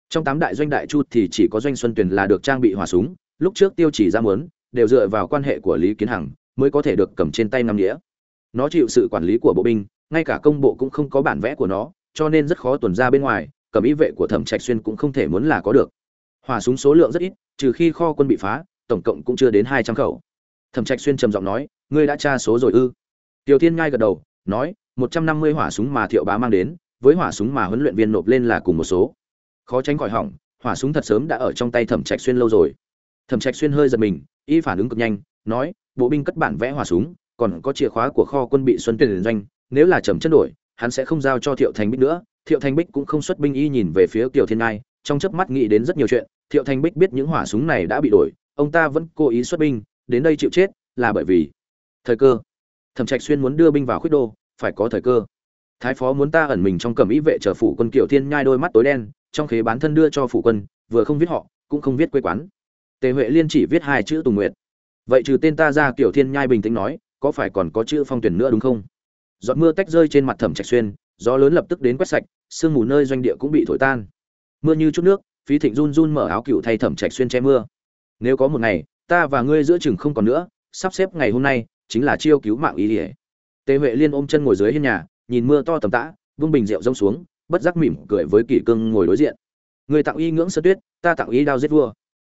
Trong tám đại doanh đại chu thì chỉ có doanh xuân tuyền là được trang bị hỏa súng, lúc trước tiêu chỉ ra muốn, đều dựa vào quan hệ của lý kiến hằng mới có thể được cầm trên tay năm đĩa nó chịu sự quản lý của bộ binh, ngay cả công bộ cũng không có bản vẽ của nó cho nên rất khó tuần ra bên ngoài, cầm ý vệ của thẩm trạch xuyên cũng không thể muốn là có được. Hỏa súng số lượng rất ít, trừ khi kho quân bị phá, tổng cộng cũng chưa đến hai trăm khẩu. Thẩm trạch xuyên trầm giọng nói, ngươi đã tra số rồi ư? Tiểu thiên ngay gật đầu, nói, một trăm năm mươi hỏa súng mà thiệu bá mang đến, với hỏa súng mà huấn luyện viên nộp lên là cùng một số. Khó tránh khỏi hỏng, hỏa súng thật sớm đã ở trong tay thẩm trạch xuyên lâu rồi. Thẩm trạch xuyên hơi giật mình, y phản ứng cực nhanh, nói, bộ binh cất bản vẽ hỏa súng, còn có chìa khóa của kho quân bị xuân tuyển doanh, nếu là trầm chân đổi hắn sẽ không giao cho thiệu thành bích nữa. Thiệu thành bích cũng không xuất binh y nhìn về phía kiều thiên ngai, trong chớp mắt nghĩ đến rất nhiều chuyện. Thiệu thành bích biết những hỏa súng này đã bị đổi, ông ta vẫn cố ý xuất binh, đến đây chịu chết là bởi vì thời cơ. Thẩm trạch xuyên muốn đưa binh vào khuyết đô, phải có thời cơ. Thái phó muốn ta ẩn mình trong cầm ý vệ chờ phủ quân kiều thiên nhai đôi mắt tối đen, trong khế bán thân đưa cho phủ quân, vừa không viết họ, cũng không viết quê quán. Tề huệ liên chỉ viết hai chữ tùng nguyệt. Vậy trừ tên ta ra, kiều thiên nhai bình tĩnh nói, có phải còn có chữ phong tuyển nữa đúng không? Giọt mưa tách rơi trên mặt thẩm trạch xuyên, gió lớn lập tức đến quét sạch, sương mù nơi doanh địa cũng bị thổi tan. Mưa như chút nước, phí thịnh run run mở áo cựu thay thẩm trạch xuyên che mưa. Nếu có một ngày, ta và ngươi giữa chừng không còn nữa, sắp xếp ngày hôm nay chính là chiêu cứu mạng ý ỉa tề huệ liên ôm chân ngồi dưới hiên nhà, nhìn mưa to tầm tã, vung bình rượu rông xuống, bất giác mỉm cười với kỷ cương ngồi đối diện. Người tặng y ngưỡng sơ tuyết, ta tặng y đao giết vua.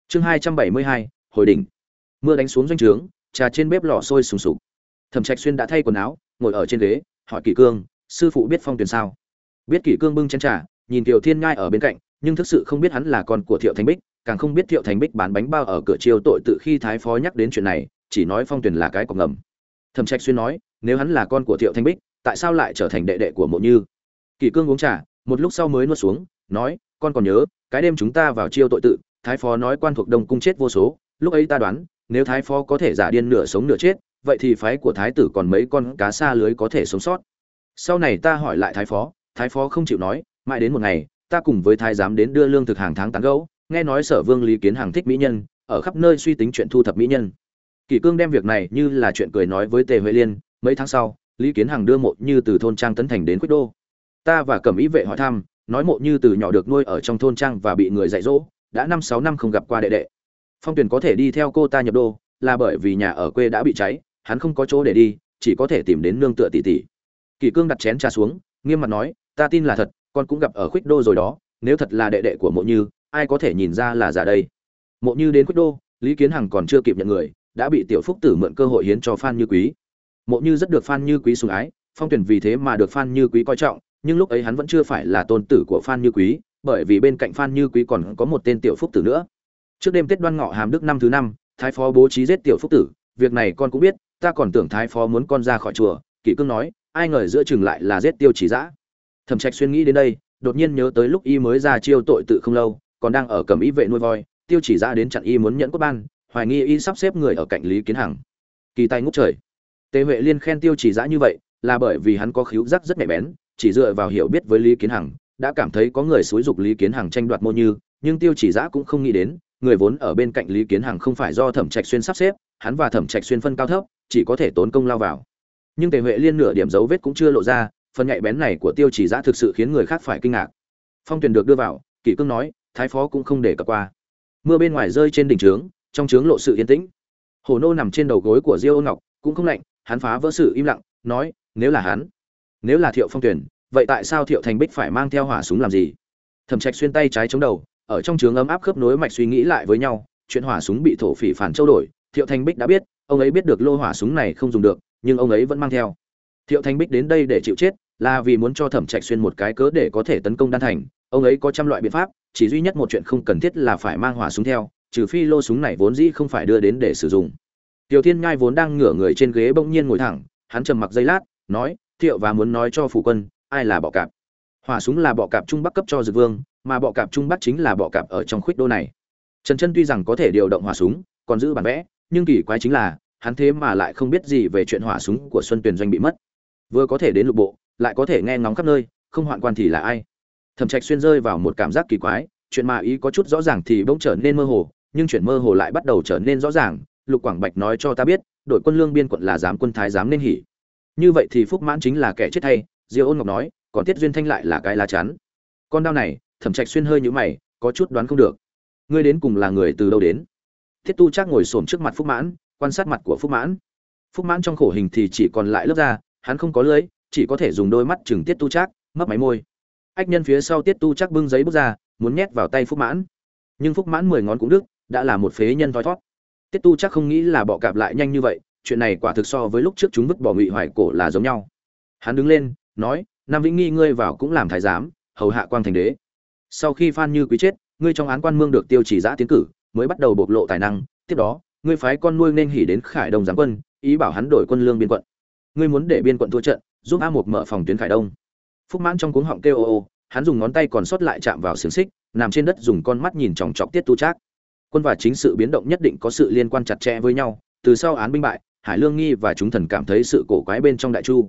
Chương hai trăm bảy mươi hai, hồi đỉnh. Mưa đánh xuống doanh trướng, trà trên bếp lò sôi sùng sục. Thẩm trạch xuyên đã thay quần áo ngồi ở trên ghế, hỏi kỷ cương, sư phụ biết phong tuyển sao? Biết kỷ cương bưng chén trà, nhìn tiểu thiên ngai ở bên cạnh, nhưng thực sự không biết hắn là con của thiệu thành bích, càng không biết thiệu thành bích bán bánh bao ở cửa chiêu tội tự khi thái phó nhắc đến chuyện này, chỉ nói phong tuyển là cái cọc ngầm. Thẩm trạch xuyên nói, nếu hắn là con của thiệu thanh bích, tại sao lại trở thành đệ đệ của mộ như? Kỷ cương uống trà, một lúc sau mới nuốt xuống, nói, con còn nhớ, cái đêm chúng ta vào chiêu tội tự, thái phó nói quan thuộc đông cung chết vô số, lúc ấy ta đoán, nếu thái phó có thể giả điên nửa sống nửa chết vậy thì phái của thái tử còn mấy con cá xa lưới có thể sống sót. Sau này ta hỏi lại thái phó thái phó không chịu nói, mãi đến một ngày, ta cùng với thái giám đến đưa lương thực hàng tháng tán gẫu, nghe nói sở vương lý kiến hàng thích mỹ nhân, ở khắp nơi suy tính chuyện thu thập mỹ nhân. Kỷ cương đem việc này như là chuyện cười nói với tề huệ liên, mấy tháng sau, lý kiến hằng đưa mộ như từ thôn trang tấn thành đến quyết đô. Ta và cẩm ý vệ hỏi thăm, nói mộ như từ nhỏ được nuôi ở trong thôn trang và bị người dạy dỗ, đã năm sáu năm không gặp qua đệ đệ. Phong tuyền có thể đi theo cô ta nhập đô, là bởi vì nhà ở quê đã bị cháy hắn không có chỗ để đi, chỉ có thể tìm đến nương tựa tỷ tỷ. Kỷ cương đặt chén trà xuống, nghiêm mặt nói, ta tin là thật, con cũng gặp ở khuyết đô rồi đó, nếu thật là đệ đệ của mộ như, ai có thể nhìn ra là giả đây? Mộ như đến khuyết đô, lý kiến hằng còn chưa kịp nhận người, đã bị tiểu phúc tử mượn cơ hội hiến cho phan như quý. Mộ như rất được phan như quý sủng ái, phong tuyển vì thế mà được phan như quý coi trọng, nhưng lúc ấy hắn vẫn chưa phải là tôn tử của phan như quý, bởi vì bên cạnh phan như quý còn có một tên tiểu phúc tử nữa. Trước đêm tết đoan ngọ hàm đức năm thứ năm, thái phó bố trí giết tiểu phúc tử, việc này con cũng biết ta còn tưởng thái phó muốn con ra khỏi chùa, kỷ cương nói, ai ngờ giữa chừng lại là giết tiêu chỉ dã. Thẩm trạch xuyên nghĩ đến đây, đột nhiên nhớ tới lúc y mới ra chiêu tội tự không lâu, còn đang ở cầm ý vệ nuôi voi, tiêu chỉ dã đến chặn y muốn nhẫn cốt ban, hoài nghi y sắp xếp người ở cạnh lý kiến hằng. Kỳ tay ngút trời. Tề huệ liên khen tiêu chỉ giã như vậy, là bởi vì hắn có khíu giác rất nhạy bén, chỉ dựa vào hiểu biết với lý kiến hằng, đã cảm thấy có người xúi dục lý kiến hằng tranh đoạt mô như, nhưng tiêu chỉ giã cũng không nghĩ đến, người vốn ở bên cạnh lý kiến hằng không phải do thẩm trạch xuyên sắp xếp, hắn và thẩm trạch xuyên phân cao thấp chỉ có thể tốn công lao vào. Nhưng tề huệ liên nửa điểm dấu vết cũng chưa lộ ra, phần nhạy bén này của tiêu chỉ giã thực sự khiến người khác phải kinh ngạc. Phong tuyền được đưa vào, kỷ cương nói, thái phó cũng không để cập qua. Mưa bên ngoài rơi trên đỉnh trướng, trong trướng lộ sự yên tĩnh. Hồ nô nằm trên đầu gối của diêu ngọc, cũng không lạnh, hắn phá vỡ sự im lặng, nói, nếu là hắn, nếu là thiệu phong tuyển, vậy tại sao thiệu thành bích phải mang theo hỏa súng làm gì? Thẩm trạch xuyên tay trái chống đầu, ở trong trướng ấm áp khớp nối mạch suy nghĩ lại với nhau, chuyện hỏa súng bị thổ phỉ phản trâu đổi, thiệu thành bích đã biết ông ấy biết được lô hỏa súng này không dùng được, nhưng ông ấy vẫn mang theo. Thiệu Thanh bích đến đây để chịu chết, là vì muốn cho thẩm trạch xuyên một cái cớ để có thể tấn công đan thành. Ông ấy có trăm loại biện pháp, chỉ duy nhất một chuyện không cần thiết là phải mang hỏa súng theo, trừ phi lô súng này vốn dĩ không phải đưa đến để sử dụng. Tiểu thiên ngai vốn đang ngửa người trên ghế bỗng nhiên ngồi thẳng, hắn trầm mặc giây lát, nói, thiệu và muốn nói cho phủ quân, ai là bọ cạp? Hỏa súng là bọ cạp trung bắc cấp cho dược vương, mà bọ cạp trung bắc chính là bọ cạp ở trong khuyết đô này. Trần chân tuy rằng có thể điều động hỏa súng, còn giữ bản vẽ nhưng kỳ quái chính là, hắn thế mà lại không biết gì về chuyện hỏa súng của xuân tuyền doanh bị mất. Vừa có thể đến lục bộ, lại có thể nghe ngóng khắp nơi, không hoạn quan thì là ai? Thẩm trạch xuyên rơi vào một cảm giác kỳ quái, chuyện mà ý có chút rõ ràng thì bỗng trở nên mơ hồ, nhưng chuyện mơ hồ lại bắt đầu trở nên rõ ràng, lục quảng bạch nói cho ta biết, đội quân lương biên quận là giám quân thái giám nên hỉ. Như vậy thì phúc mãn chính là kẻ chết thay diêu ôn ngọc nói, còn tiết duyên thanh lại là cái lá chắn. Con đao này, thẩm trạch xuyên hơi nhũ mày, có chút đoán không được. Ngươi đến cùng là người từ đâu đến? Thiết tu chắc ngồi xổm trước mặt phúc mãn, quan sát mặt của phúc mãn. Phúc mãn trong khổ hình thì chỉ còn lại lớp da, hắn không có lưới, chỉ có thể dùng đôi mắt chừng tiết tu chắc mấp máy môi. Ách nhân phía sau tiết tu chắc bưng giấy bút ra, muốn nhét vào tay phúc mãn. Nhưng phúc mãn mười ngón cũng đứt, đã là một phế nhân thoi thót tiết tu chắc không nghĩ là bọ cạp lại nhanh như vậy, chuyện này quả thực so với lúc trước chúng vứt bỏ ngụy hoài cổ là giống nhau. Hắn đứng lên, nói, nam vĩnh nghi ngươi vào cũng làm thái giám, hầu hạ quang thành đế. Sau khi phan như quý chết, ngươi trong án quan mương được tiêu chỉ giã tiến cử mới bắt đầu bộc lộ tài năng, tiếp đó, ngươi phái con nuôi nên hỉ đến khải đông giáng quân, ý bảo hắn đổi quân lương biên quận. Ngươi muốn để biên quận thua trận, giúp a một mở phòng tuyến khải đông. Phúc mãn trong cuống họng kêu ô ô, hắn dùng ngón tay còn sót lại chạm vào xiềng xích, nằm trên đất dùng con mắt nhìn chòng chọc tiết tu trác. Quân và chính sự biến động nhất định có sự liên quan chặt chẽ với nhau, từ sau án binh bại, hải lương nghi và chúng thần cảm thấy sự cổ quái bên trong đại chu.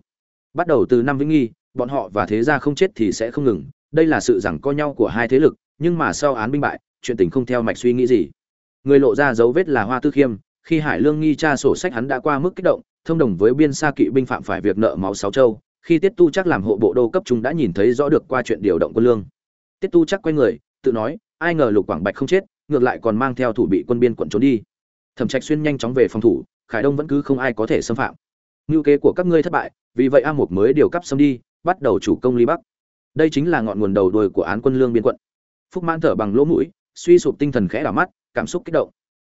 Bắt đầu từ năm vĩnh nghi, bọn họ và thế gia không chết thì sẽ không ngừng, đây là sự giảng co nhau của hai thế lực, nhưng mà sau án binh bại chuyện tình không theo mạch suy nghĩ gì. Người lộ ra dấu vết là hoa tư khiêm, khi hải lương nghi tra sổ sách hắn đã qua mức kích động, thông đồng với biên xa kỵ binh phạm phải việc nợ máu sáu châu, khi tiết tu chắc làm hộ bộ đô cấp trung đã nhìn thấy rõ được qua chuyện điều động quân lương. Tiết tu chắc quay người, tự nói, ai ngờ lục quảng bạch không chết, ngược lại còn mang theo thủ bị quân biên quận trốn đi. Thẩm trạch xuyên nhanh chóng về phòng thủ, khải đông vẫn cứ không ai có thể xâm phạm. Ngưu kế của các ngươi thất bại, vì vậy a Mục mới điều cấp xâm đi, bắt đầu chủ công ly bắc. Đây chính là ngọn nguồn đầu đuôi của án quân lương biên quận. Phúc mãn thở bằng lỗ mũi suy sụp tinh thần khẽ đảo mắt, cảm xúc kích động.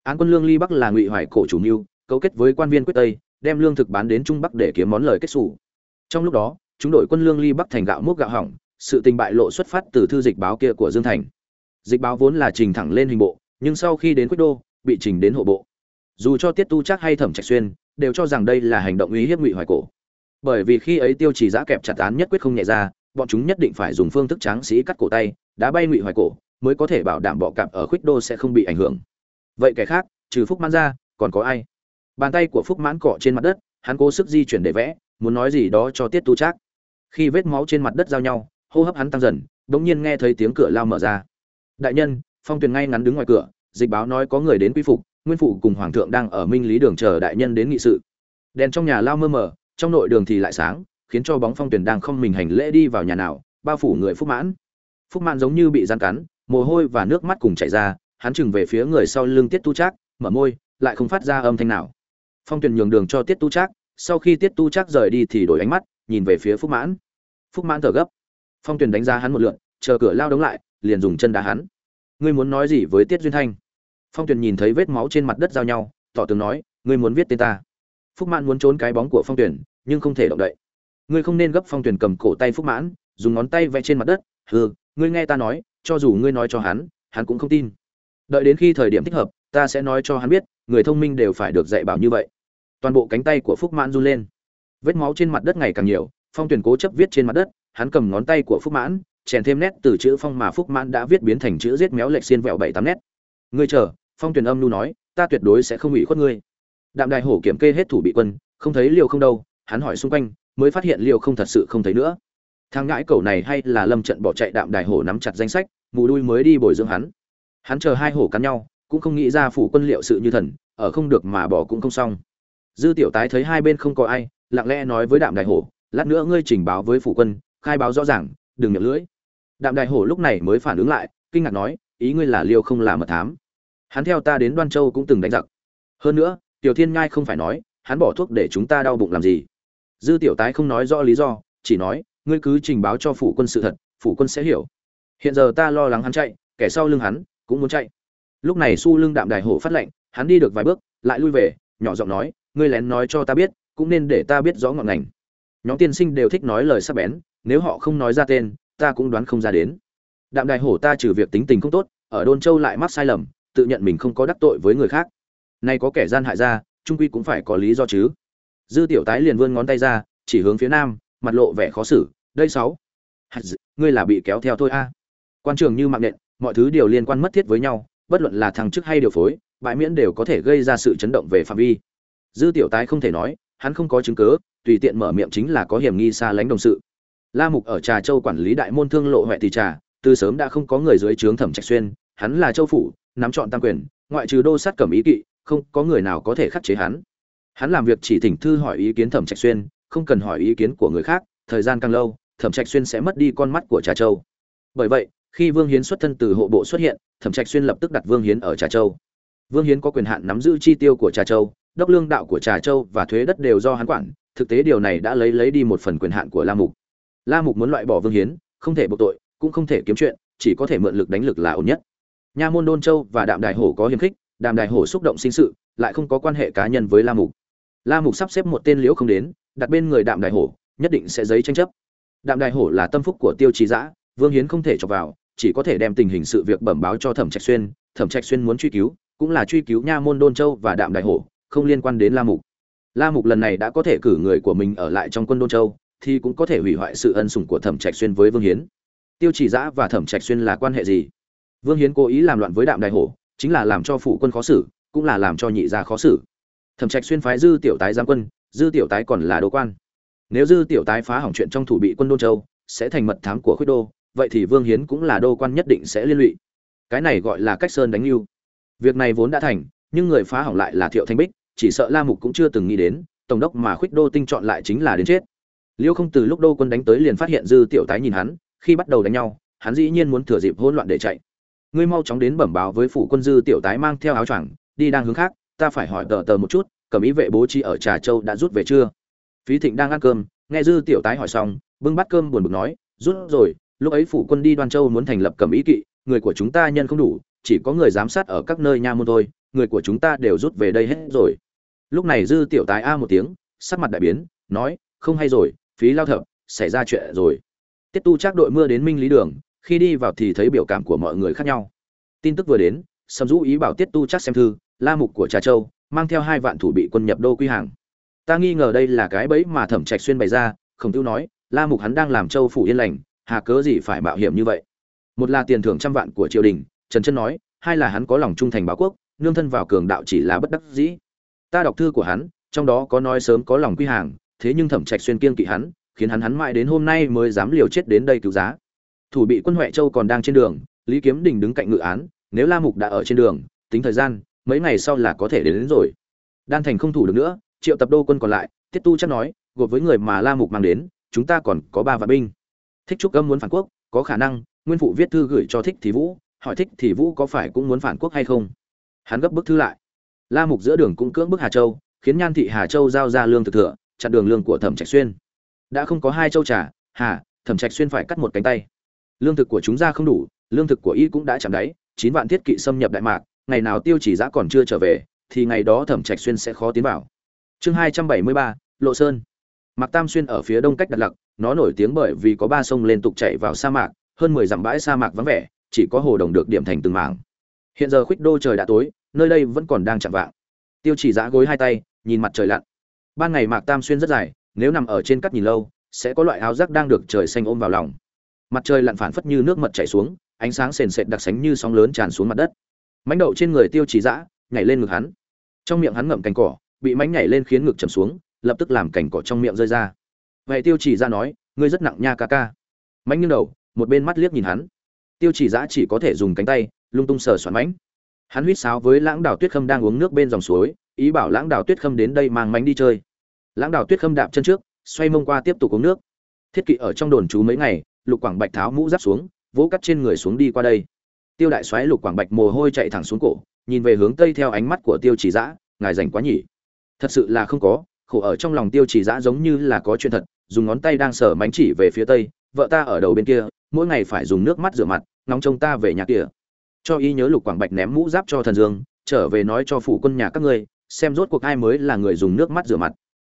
Án quân lương ly bắc là ngụy hoài cổ chủ mưu, cấu kết với quan viên quyết tây, đem lương thực bán đến trung bắc để kiếm món lời kết xù. Trong lúc đó, chúng đội quân lương ly bắc thành gạo múc gạo hỏng, sự tình bại lộ xuất phát từ thư dịch báo kia của dương thành. Dịch báo vốn là trình thẳng lên hình bộ, nhưng sau khi đến quyết đô, bị trình đến hộ bộ. Dù cho tiết tu chắc hay thẩm trạch xuyên, đều cho rằng đây là hành động ý hiếp ngụy hoài cổ. Bởi vì khi ấy tiêu chỉ giã kẹp chặt án nhất quyết không nhẹ ra, bọn chúng nhất định phải dùng phương thức tráng sĩ cắt cổ tay, đá bay ngụy hoài cổ mới có thể bảo đảm bọ cạp ở khuyết đô sẽ không bị ảnh hưởng. Vậy kẻ khác, trừ phúc mãn ra, còn có ai? Bàn tay của phúc mãn cọ trên mặt đất, hắn cố sức di chuyển để vẽ, muốn nói gì đó cho tiết tu trác. Khi vết máu trên mặt đất giao nhau, hô hấp hắn tăng dần bỗng nhiên nghe thấy tiếng cửa lao mở ra. Đại nhân, phong tuyền ngay ngắn đứng ngoài cửa, dịch báo nói có người đến quy phục, nguyên phụ cùng hoàng thượng đang ở minh lý đường chờ đại nhân đến nghị sự. Đèn trong nhà lao mơ mờ, trong nội đường thì lại sáng, khiến cho bóng phong tuyền đang không mình hành lễ đi vào nhà nào, bao phủ người phúc mãn. Phúc mãn giống như bị gian cắn mồ hôi và nước mắt cùng chảy ra, hắn chừng về phía người sau lưng tiết tu trác, mở môi, lại không phát ra âm thanh nào. Phong tuyền nhường đường cho tiết tu trác, sau khi tiết tu trác rời đi thì đổi ánh mắt, nhìn về phía phúc mãn. Phúc mãn thở gấp. Phong tuyền đánh giá hắn một lượn, chờ cửa lao đóng lại, liền dùng chân đá hắn. Ngươi muốn nói gì với tiết duyên thanh? Phong tuyền nhìn thấy vết máu trên mặt đất giao nhau, tỏ tường nói, ngươi muốn viết tên ta. Phúc mãn muốn trốn cái bóng của phong tuyền, nhưng không thể động đậy. Ngươi không nên gấp phong tuyền cầm cổ tay phúc mãn, dùng ngón tay vẽ trên mặt đất. Hừ, ngươi nghe ta nói cho dù ngươi nói cho hắn hắn cũng không tin. Đợi đến khi thời điểm thích hợp, ta sẽ nói cho hắn biết, người thông minh đều phải được dạy bảo như vậy. Toàn bộ cánh tay của phúc mãn run lên. Vết máu trên mặt đất ngày càng nhiều, phong tuyển cố chấp viết trên mặt đất, hắn cầm ngón tay của phúc mãn, chèn thêm nét từ chữ phong mà phúc mãn đã viết biến thành chữ giết méo lệch xiên vẹo bảy tám nét. Ngươi chờ, phong tuyển âm nu nói, ta tuyệt đối sẽ không ủy khuất ngươi. Đạm Đài hổ kiểm kê hết thủ bị quân, không thấy liều không đâu, hắn hỏi xung quanh, mới phát hiện liều không thật sự không thấy nữa. Thằng ngãi cầu này hay là lâm trận bỏ chạy đạm Đài hổ nắm chặt danh sách mù đuôi mới đi bồi dưỡng hắn. Hắn chờ hai hổ cắn nhau, cũng không nghĩ ra phủ quân liệu sự như thần, ở không được mà bỏ cũng không xong. Dư tiểu tái thấy hai bên không có ai, lặng lẽ nói với đạm đại hổ, lát nữa ngươi trình báo với phủ quân, khai báo rõ ràng, đừng miệng lưỡi. Đạm đại hổ lúc này mới phản ứng lại, kinh ngạc nói, ý ngươi là liêu không là mật thám. Hắn theo ta đến đoan châu cũng từng đánh giặc. Hơn nữa, tiểu thiên ngai không phải nói, hắn bỏ thuốc để chúng ta đau bụng làm gì. Dư tiểu tái không nói rõ lý do, chỉ nói, ngươi cứ trình báo cho phủ quân sự thật, phủ quân sẽ hiểu hiện giờ ta lo lắng hắn chạy, kẻ sau lưng hắn cũng muốn chạy. Lúc này su lưng đạm đài hổ phát lệnh, hắn đi được vài bước, lại lui về, nhỏ giọng nói, ngươi lén nói cho ta biết, cũng nên để ta biết rõ ngọn ngành. Nhóm tiên sinh đều thích nói lời sắc bén, nếu họ không nói ra tên, ta cũng đoán không ra đến. Đạm đài hổ ta trừ việc tính tình không tốt, ở đôn châu lại mắc sai lầm, tự nhận mình không có đắc tội với người khác. Nay có kẻ gian hại ra, trung quy cũng phải có lý do chứ. Dư tiểu tái liền vươn ngón tay ra, chỉ hướng phía nam, mặt lộ vẻ khó xử, đây sáu ngươi là bị kéo theo thôi a quan trường như mạng nện, mọi thứ đều liên quan mất thiết với nhau, bất luận là thằng chức hay điều phối, bãi miễn đều có thể gây ra sự chấn động về phạm vi. Dư tiểu tái không thể nói, hắn không có chứng cứ, tùy tiện mở miệng chính là có hiểm nghi xa lánh đồng sự. La mục ở trà châu quản lý đại môn thương lộ huệ thì trà, từ sớm đã không có người dưới trướng thẩm trạch xuyên, hắn là châu phủ, nắm chọn tam quyền, ngoại trừ đô sát cẩm ý kỵ, không có người nào có thể khắc chế hắn. Hắn làm việc chỉ thỉnh thư hỏi ý kiến thẩm trạch xuyên, không cần hỏi ý kiến của người khác, thời gian càng lâu, thẩm trạch xuyên sẽ mất đi con mắt của trà châu. Bởi vậy khi vương hiến xuất thân từ hộ bộ xuất hiện, thẩm trạch xuyên lập tức đặt vương hiến ở trà châu. Vương hiến có quyền hạn nắm giữ chi tiêu của trà châu, đốc lương đạo của trà châu và thuế đất đều do hắn quản. Thực tế điều này đã lấy lấy đi một phần quyền hạn của la mục. La mục muốn loại bỏ vương hiến, không thể buộc tội, cũng không thể kiếm chuyện, chỉ có thể mượn lực đánh lực là ổn nhất. Nha môn đôn châu và đạm đài hổ có hiềm khích, đạm đài hổ xúc động sinh sự, lại không có quan hệ cá nhân với la mục. La mục sắp xếp một tên liễu không đến, đặt bên người đạm đài hổ, nhất định sẽ giấy tranh chấp. Đạm đài hổ là tâm phúc của tiêu trí giã vương hiến không thể chọc vào, chỉ có thể đem tình hình sự việc bẩm báo cho thẩm trạch xuyên. Thẩm trạch xuyên muốn truy cứu, cũng là truy cứu nha môn đôn châu và đạm Đại hổ, không liên quan đến la mục. La mục lần này đã có thể cử người của mình ở lại trong quân đôn châu, thì cũng có thể hủy hoại sự ân sủng của thẩm trạch xuyên với vương hiến. Tiêu chỉ giã và thẩm trạch xuyên là quan hệ gì? Vương hiến cố ý làm loạn với đạm đại hổ, chính là làm cho phụ quân khó xử, cũng là làm cho nhị gia khó xử. Thẩm trạch xuyên phái dư tiểu tái giám quân, dư tiểu tái còn là đô quan. Nếu dư tiểu tái phá hỏng chuyện trong thủ bị quân đôn châu, sẽ thành mật thám của khuyết đô vậy thì vương hiến cũng là đô quan nhất định sẽ liên lụy. Cái này gọi là cách sơn đánh lưu. Việc này vốn đã thành, nhưng người phá hỏng lại là thiệu thanh bích, chỉ sợ la mục cũng chưa từng nghĩ đến, tổng đốc mà khuyết đô tinh chọn lại chính là đến chết. Liêu không từ lúc đô quân đánh tới liền phát hiện dư tiểu tái nhìn hắn, khi bắt đầu đánh nhau, hắn dĩ nhiên muốn thừa dịp hỗn loạn để chạy. Ngươi mau chóng đến bẩm báo với phủ quân dư tiểu tái mang theo áo choàng, đi đang hướng khác, ta phải hỏi tờ tờ một chút, cầm ý vệ bố trí ở trà châu đã rút về chưa? Phí thịnh đang ăn cơm, nghe dư tiểu tái hỏi xong, bưng bát cơm buồn bực nói, rút rồi lúc ấy phủ quân đi đoan châu muốn thành lập cẩm ý kỵ, người của chúng ta nhân không đủ, chỉ có người giám sát ở các nơi nha môn thôi, người của chúng ta đều rút về đây hết rồi. Lúc này dư tiểu tài a một tiếng, sắc mặt đại biến, nói, không hay rồi, phí lao thập, xảy ra chuyện rồi. Tiết tu trác đội mưa đến minh lý đường, khi đi vào thì thấy biểu cảm của mọi người khác nhau. Tin tức vừa đến, sầm dũ ý bảo tiết tu trác xem thư, la mục của trà châu, mang theo hai vạn thủ bị quân nhập đô quy hàng. Ta nghi ngờ đây là cái bẫy mà thẩm trạch xuyên bày ra, khổng tiêu nói, la mục hắn đang làm châu phủ yên lành hà cớ gì phải mạo hiểm như vậy? Một là tiền thưởng trăm vạn của triều đình trần chân nói hai là hắn có lòng trung thành báo quốc nương thân vào cường đạo chỉ là bất đắc dĩ. Ta đọc thư của hắn trong đó có nói sớm có lòng quy hàng thế nhưng thẩm trạch xuyên kiên kỵ hắn khiến hắn hắn mãi đến hôm nay mới dám liều chết đến đây cứu giá. Thủ bị quân huệ châu còn đang trên đường lý kiếm đình đứng cạnh ngự án nếu la mục đã ở trên đường tính thời gian mấy ngày sau là có thể đến, đến rồi. Đan thành không thủ được nữa triệu tập đô quân còn lại tiết tu chắc nói gộp với người mà la mục mang đến chúng ta còn có ba vạn binh thích trúc âm muốn phản quốc, có khả năng, nguyên phụ viết thư gửi cho thích thì vũ, hỏi thích thì vũ có phải cũng muốn phản quốc hay không? Hắn gấp bức thư lại. La mục giữa đường cũng cưỡng bức hà châu, khiến nhan thị hà châu giao ra lương thực thừa, chặn đường lương của thẩm trạch xuyên. Đã không có hai châu trà, hà, thẩm trạch xuyên phải cắt một cánh tay. Lương thực của chúng ra không đủ, lương thực của y cũng đã chạm đáy, chín vạn thiết kỵ xâm nhập đại mạc, ngày nào tiêu chỉ giã còn chưa trở về, thì ngày đó thẩm trạch xuyên sẽ khó tiến vào. Chương hai trăm bảy mươi ba, lộ sơn mạc tam xuyên ở phía đông cách đặt lặc nó nổi tiếng bởi vì có ba sông liên tục chảy vào sa mạc, hơn mười dặm bãi sa mạc vắng vẻ, chỉ có hồ đồng được điểm thành từng mảng. Hiện giờ khuyết đô trời đã tối, nơi đây vẫn còn đang chạm vạng. Tiêu chỉ giã gối hai tay, nhìn mặt trời lặn. Ban ngày mạc tam xuyên rất dài, nếu nằm ở trên cắt nhìn lâu, sẽ có loại áo giác đang được trời xanh ôm vào lòng. Mặt trời lặn phản phất như nước mật chảy xuống, ánh sáng sền sệt đặc sánh như sóng lớn tràn xuống mặt đất. Mánh đậu trên người tiêu chỉ dã nhảy lên ngực hắn. Trong miệng hắn ngậm cành cỏ, bị mánh nhảy lên khiến ngực chầm xuống lập tức làm cảnh cỏ trong miệng rơi ra. Vậy tiêu chỉ ra nói, ngươi rất nặng nha ca ca. Mánh nghiêng đầu, một bên mắt liếc nhìn hắn. Tiêu chỉ dã chỉ có thể dùng cánh tay, lung tung sờ soạn mánh hắn huýt sáo với lãng đào tuyết khâm đang uống nước bên dòng suối, ý bảo lãng đào tuyết khâm đến đây mang mánh đi chơi. Lãng đào tuyết khâm đạp chân trước, xoay mông qua tiếp tục uống nước. Thiết kỵ ở trong đồn trú mấy ngày, lục quảng bạch tháo mũ giáp xuống, vỗ cắt trên người xuống đi qua đây. Tiêu đại xoáy lục quảng bạch mồ hôi chạy thẳng xuống cổ, nhìn về hướng tây theo ánh mắt của tiêu chỉ dã ngài rảnh quá nhỉ? Thật sự là không có khổ ở trong lòng tiêu chỉ dã giống như là có chuyện thật, dùng ngón tay đang sở mánh chỉ về phía tây, vợ ta ở đầu bên kia, mỗi ngày phải dùng nước mắt rửa mặt, ngóng trông ta về nhà kia cho y nhớ lục quảng bạch ném mũ giáp cho thần dương, trở về nói cho phụ quân nhà các ngươi, xem rốt cuộc ai mới là người dùng nước mắt rửa mặt.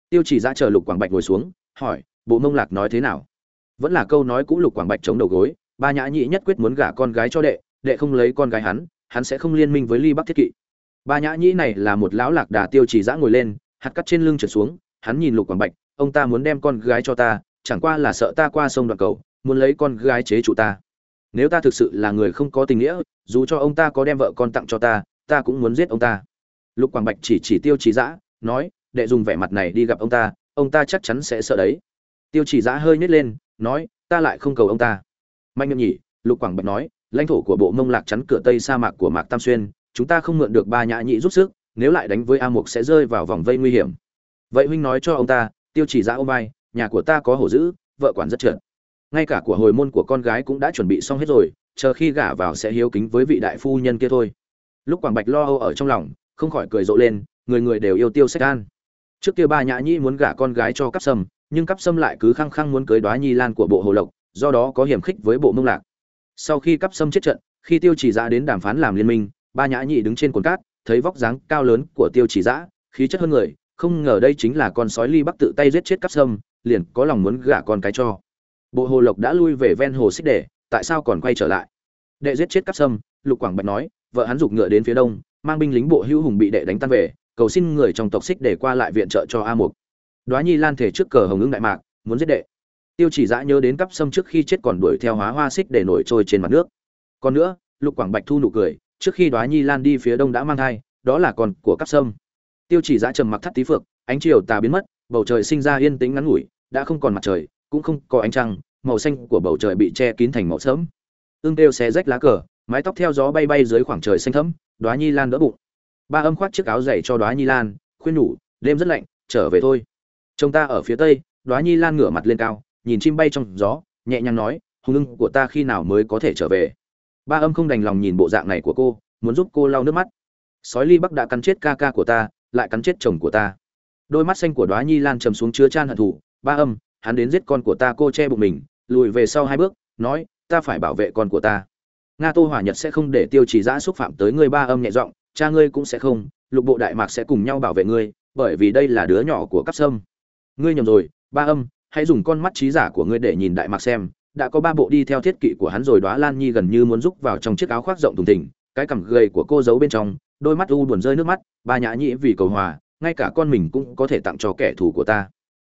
Tiêu chỉ dã chờ lục quảng bạch ngồi xuống, hỏi, bộ mông lạc nói thế nào? Vẫn là câu nói cũ lục quảng bạch chống đầu gối, ba nhã nhị nhất quyết muốn gả con gái cho đệ đệ không lấy con gái hắn hắn sẽ không liên minh với ly bắc thiết kỵ. Ba nhã nhĩ này là một lão lạc đà tiêu chỉ giã ngồi lên hạt cắt trên lưng trượt xuống, hắn nhìn lục quảng bạch, ông ta muốn đem con gái cho ta, chẳng qua là sợ ta qua sông đoạn cầu, muốn lấy con gái chế chủ ta. Nếu ta thực sự là người không có tình nghĩa, dù cho ông ta có đem vợ con tặng cho ta ta cũng muốn giết ông ta. Lục quảng bạch chỉ chỉ tiêu chỉ giã, nói, đệ dùng vẻ mặt này đi gặp ông ta ông ta chắc chắn sẽ sợ đấy. Tiêu chỉ giã hơi nhét lên, nói, ta lại không cầu ông ta. Mạnh miệng nhỉ lục quảng bạch nói, lãnh thổ của bộ mông lạc chắn cửa tây sa mạc của mạc tam xuyên, chúng ta không mượn được ba nhã nhị rút sức nếu lại đánh với a mục sẽ rơi vào vòng vây nguy hiểm. Vậy huynh nói cho ông ta tiêu chỉ ra ô bay, nhà của ta có hổ dữ vợ quản rất trượt. Ngay cả của hồi môn của con gái cũng đã chuẩn bị xong hết rồi chờ khi gả vào sẽ hiếu kính với vị đại phu nhân kia thôi. Lúc quảng bạch lo âu ở trong lòng không khỏi cười rộ lên người người đều yêu tiêu sách an. Trước kia ba nhã nhĩ muốn gả con gái cho cắp sâm nhưng cắp sâm lại cứ khăng khăng muốn cưới đoá nhi lan của bộ hồ lộc do đó có hiểm khích với bộ mông lạc. Sau khi cắp sâm chết trận khi tiêu chỉ ra đến đàm phán làm liên minh ba nhã nhĩ đứng trên cồn cát thấy vóc dáng cao lớn của tiêu chỉ giã khí chất hơn người, không ngờ đây chính là con sói ly bắc tự tay giết chết cắp sâm, liền có lòng muốn gả con cái cho. Bộ hồ lộc đã lui về ven hồ xích để, tại sao còn quay trở lại? Đệ giết chết cắp sâm, lục quảng bạch nói, vợ hắn giục ngựa đến phía đông, mang binh lính bộ hữu hùng bị đệ đánh tan về, cầu xin người trong tộc xích để qua lại viện trợ cho a mục. Đoá nhi lan thể trước cờ hồng ứng đại mạc, muốn giết đệ. Tiêu chỉ dã nhớ đến cắp sâm trước khi chết còn đuổi theo hóa hoa xích để nổi trôi trên mặt nước. Còn nữa, lục quảng bạch thu nụ cười trước khi đoá nhi lan đi phía đông đã mang thai, đó là con của cắp sâm. Tiêu chỉ Giã trầm mặc thắt tí phượng ánh chiều tà biến mất, bầu trời sinh ra yên tĩnh ngắn ngủi, đã không còn mặt trời, cũng không có ánh trăng, màu xanh của bầu trời bị che kín thành màu sớm ương kêu xé rách lá cờ, mái tóc theo gió bay bay dưới khoảng trời xanh thẫm, đoá nhi lan đỡ bụng. Ba âm khoác chiếc áo dày cho đoá nhi lan, khuyên nhủ, đêm rất lạnh, trở về thôi. Chồng ta ở phía tây, đoá nhi lan ngửa mặt lên cao, nhìn chim bay trong gió, nhẹ nhàng nói, hùng ưng của ta khi nào mới có thể trở về? Ba âm không đành lòng nhìn bộ dạng này của cô, muốn giúp cô lau nước mắt. Sói ly bắc đã cắn chết ca ca của ta, lại cắn chết chồng của ta. Đôi mắt xanh của đoá nhi lan trầm xuống chứa chan hận thù. Ba âm, hắn đến giết con của ta, cô che bụng mình, lùi về sau hai bước, nói, ta phải bảo vệ con của ta. Nga tô hỏa nhật sẽ không để tiêu trì giã xúc phạm tới ngươi. Ba âm nhẹ giọng, cha ngươi cũng sẽ không, lục bộ đại mạc sẽ cùng nhau bảo vệ ngươi, bởi vì đây là đứa nhỏ của cắp sâm. Ngươi nhầm rồi, ba âm, hãy dùng con mắt trí giả của ngươi để nhìn đại mạc xem đã có ba bộ đi theo thiết kỵ của hắn rồi đóa lan nhi gần như muốn rúc vào trong chiếc áo khoác rộng thùng thình, cái cằm gầy của cô giấu bên trong, đôi mắt u buồn rơi nước mắt, ba nhã nhĩ vì cầu hòa, ngay cả con mình cũng có thể tặng cho kẻ thù của ta.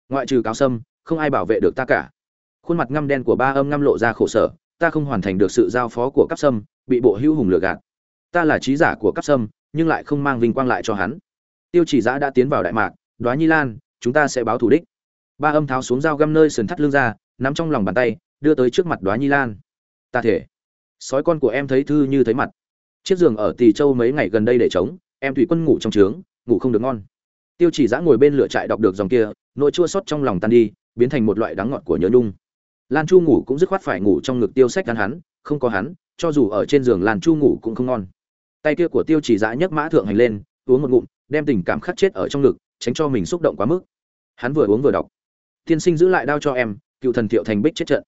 Ngoại trừ cáo sâm, không ai bảo vệ được ta cả. Khuôn mặt ngăm đen của ba âm ngăm lộ ra khổ sở, ta không hoàn thành được sự giao phó của Cáp sâm, bị bộ hữu hùng lừa gạt. Ta là trí giả của Cáp sâm, nhưng lại không mang vinh quang lại cho hắn. Tiêu chỉ giã đã tiến vào đại mạc, đoá nhi lan, chúng ta sẽ báo thủ đích. Ba âm tháo xuống dao găm nơi sườn thắt lưng ra, nắm trong lòng bàn tay đưa tới trước mặt đoá nhi lan. Ta thể. Sói con của em thấy thư như thấy mặt. Chiếc giường ở tỳ châu mấy ngày gần đây để trống, em thủy quân ngủ trong trướng, ngủ không được ngon. Tiêu chỉ giã ngồi bên lửa trại đọc được dòng kia, nỗi chua xót trong lòng tan đi, biến thành một loại đắng ngọt của nhớ nhung. Lan chu ngủ cũng dứt khoát phải ngủ trong ngực tiêu sách gắn hắn, không có hắn, cho dù ở trên giường lan chu ngủ cũng không ngon. Tay kia của tiêu chỉ dã nhấc mã thượng hành lên, uống một ngụm, đem tình cảm khắc chết ở trong ngực, tránh cho mình xúc động quá mức. Hắn vừa uống vừa đọc. Tiên sinh giữ lại đao cho em, cựu thần thiệu thành bích chết trận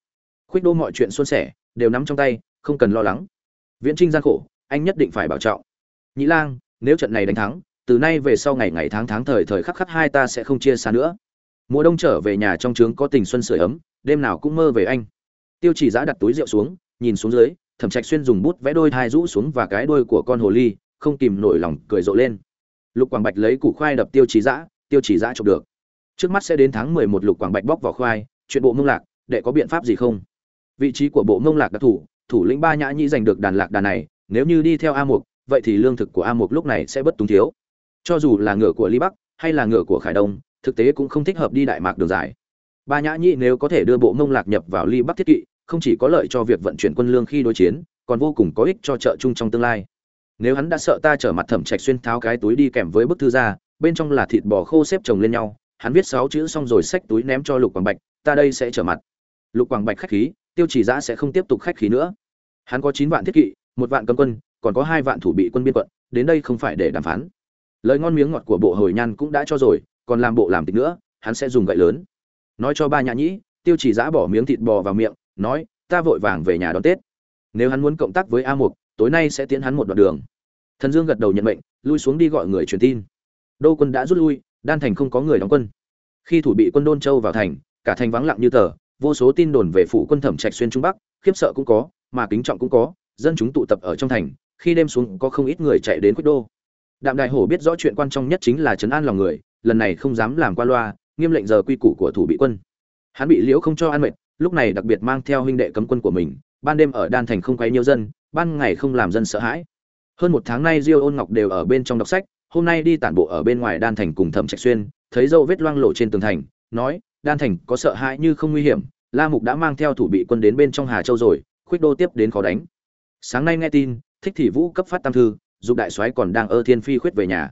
khuyết đô mọi chuyện xuân sẻ, đều nắm trong tay, không cần lo lắng. Viễn trinh gian khổ, anh nhất định phải bảo trọng. Nhĩ lang, nếu trận này đánh thắng, từ nay về sau ngày ngày tháng tháng thời thời khắc khắc hai ta sẽ không chia xa nữa. Mùa đông trở về nhà trong trướng có tình xuân sưởi ấm, đêm nào cũng mơ về anh. Tiêu chỉ giã đặt túi rượu xuống, nhìn xuống dưới, thẩm trạch xuyên dùng bút vẽ đôi thai rũ xuống và cái đôi của con hồ ly, không kìm nổi lòng cười rộ lên. Lục quảng bạch lấy củ khoai đập tiêu chỉ giã, tiêu chỉ giã chụp được. Trước mắt sẽ đến tháng mười một lục quảng bạch bóc vỏ khoai, chuyện bộ mông lạc để có biện pháp gì không? Vị trí của bộ mông lạc đặc thủ thủ lĩnh ba nhã nhĩ giành được đàn lạc đàn này, nếu như đi theo a mục, vậy thì lương thực của a mục lúc này sẽ bất túng thiếu. Cho dù là ngựa của ly bắc hay là ngựa của khải đông, thực tế cũng không thích hợp đi đại mạc đường dài. Ba nhã nhĩ nếu có thể đưa bộ mông lạc nhập vào ly bắc thiết kỵ, không chỉ có lợi cho việc vận chuyển quân lương khi đối chiến, còn vô cùng có ích cho trợ chung trong tương lai. Nếu hắn đã sợ ta trở mặt thẩm trạch xuyên tháo cái túi đi kèm với bức thư ra, bên trong là thịt bò khô xếp chồng lên nhau, hắn viết sáu chữ xong rồi xách túi ném cho lục quảng bạch, ta đây sẽ trở mặt. Lục quảng bạch khách khí tiêu chỉ giã sẽ không tiếp tục khách khí nữa. Hắn có chín vạn thiết kỵ, một vạn cấm quân, còn có hai vạn thủ bị quân biên quận, đến đây không phải để đàm phán. Lời ngon miếng ngọt của bộ hồi nhan cũng đã cho rồi, còn làm bộ làm tịch nữa, hắn sẽ dùng gậy lớn. Nói cho ba nhã nhĩ, tiêu chỉ giã bỏ miếng thịt bò vào miệng, nói, ta vội vàng về nhà đón tết. Nếu hắn muốn cộng tác với a mục, tối nay sẽ tiến hắn một đoạn đường. Thần dương gật đầu nhận mệnh, lui xuống đi gọi người truyền tin. Đô quân đã rút lui, đan thành không có người đóng quân. Khi thủ bị quân đôn châu vào thành, cả thành vắng lặng như tờ vô số tin đồn về phủ quân thẩm trạch xuyên trung bắc, khiếp sợ cũng có, mà kính trọng cũng có, dân chúng tụ tập ở trong thành, khi đêm xuống có không ít người chạy đến quyết đô. Đạm đại hổ biết rõ chuyện quan trọng nhất chính là trấn an lòng người, lần này không dám làm qua loa, nghiêm lệnh giờ quy củ của thủ bị quân. Hắn bị liễu không cho ăn mệt, lúc này đặc biệt mang theo huynh đệ cấm quân của mình, ban đêm ở đan thành không quấy nhiều dân, ban ngày không làm dân sợ hãi. Hơn một tháng nay diêu ôn ngọc đều ở bên trong đọc sách, hôm nay đi tản bộ ở bên ngoài đan thành cùng thẩm trạch xuyên, thấy dâu vết loang lộ trên tường thành, nói đan thành có sợ hãi như không nguy hiểm, la mục đã mang theo thủ bị quân đến bên trong hà châu rồi, khuyết đô tiếp đến khó đánh. Sáng nay nghe tin, thích thị vũ cấp phát tam thư, dục đại soái còn đang ở thiên phi khuyết về nhà.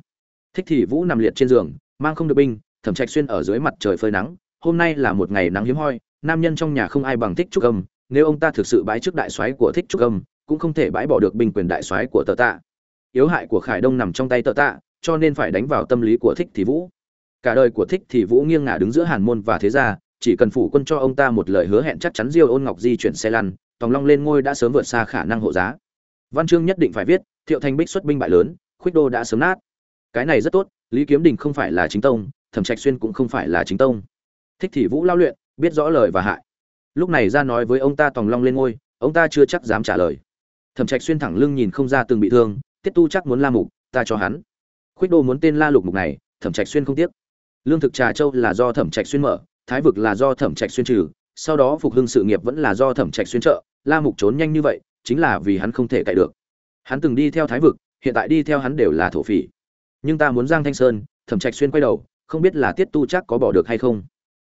Thích thị vũ nằm liệt trên giường, mang không được binh, thẩm trạch xuyên ở dưới mặt trời phơi nắng, hôm nay là một ngày nắng hiếm hoi, nam nhân trong nhà không ai bằng thích trúc âm, nếu ông ta thực sự bái trước đại soái của thích trúc âm, cũng không thể bãi bỏ được binh quyền đại soái của tờ tạ. Yếu hại của khải đông nằm trong tay tờ tạ, cho nên phải đánh vào tâm lý của thích Thị vũ cả đời của thích thì vũ nghiêng ngả đứng giữa hàn môn và thế gia, chỉ cần phủ quân cho ông ta một lời hứa hẹn chắc chắn diêu ôn ngọc di chuyển xe lăn, tòng long lên ngôi đã sớm vượt xa khả năng hộ giá. Văn chương nhất định phải viết, thiệu thanh bích xuất binh bại lớn khuyết đô đã sớm nát. Cái này rất tốt, lý kiếm đình không phải là chính tông, thẩm trạch xuyên cũng không phải là chính tông. Thích thì vũ lao luyện, biết rõ lời và hại. Lúc này ra nói với ông ta tòng long lên ngôi, ông ta chưa chắc dám trả lời. Thẩm trạch xuyên thẳng lưng nhìn không ra từng bị thương, tiết tu chắc muốn la mục, ta cho hắn. Khuyết đô muốn tên la lục mục này, thẩm trạch xuyên không tiếc lương thực trà châu là do thẩm trạch xuyên mở, thái vực là do thẩm trạch xuyên trừ, sau đó phục hưng sự nghiệp vẫn là do thẩm trạch xuyên trợ, la mục trốn nhanh như vậy, chính là vì hắn không thể cậy được. Hắn từng đi theo thái vực, hiện tại đi theo hắn đều là thổ phỉ. Nhưng ta muốn giang thanh sơn, thẩm trạch xuyên quay đầu, không biết là tiết tu chắc có bỏ được hay không.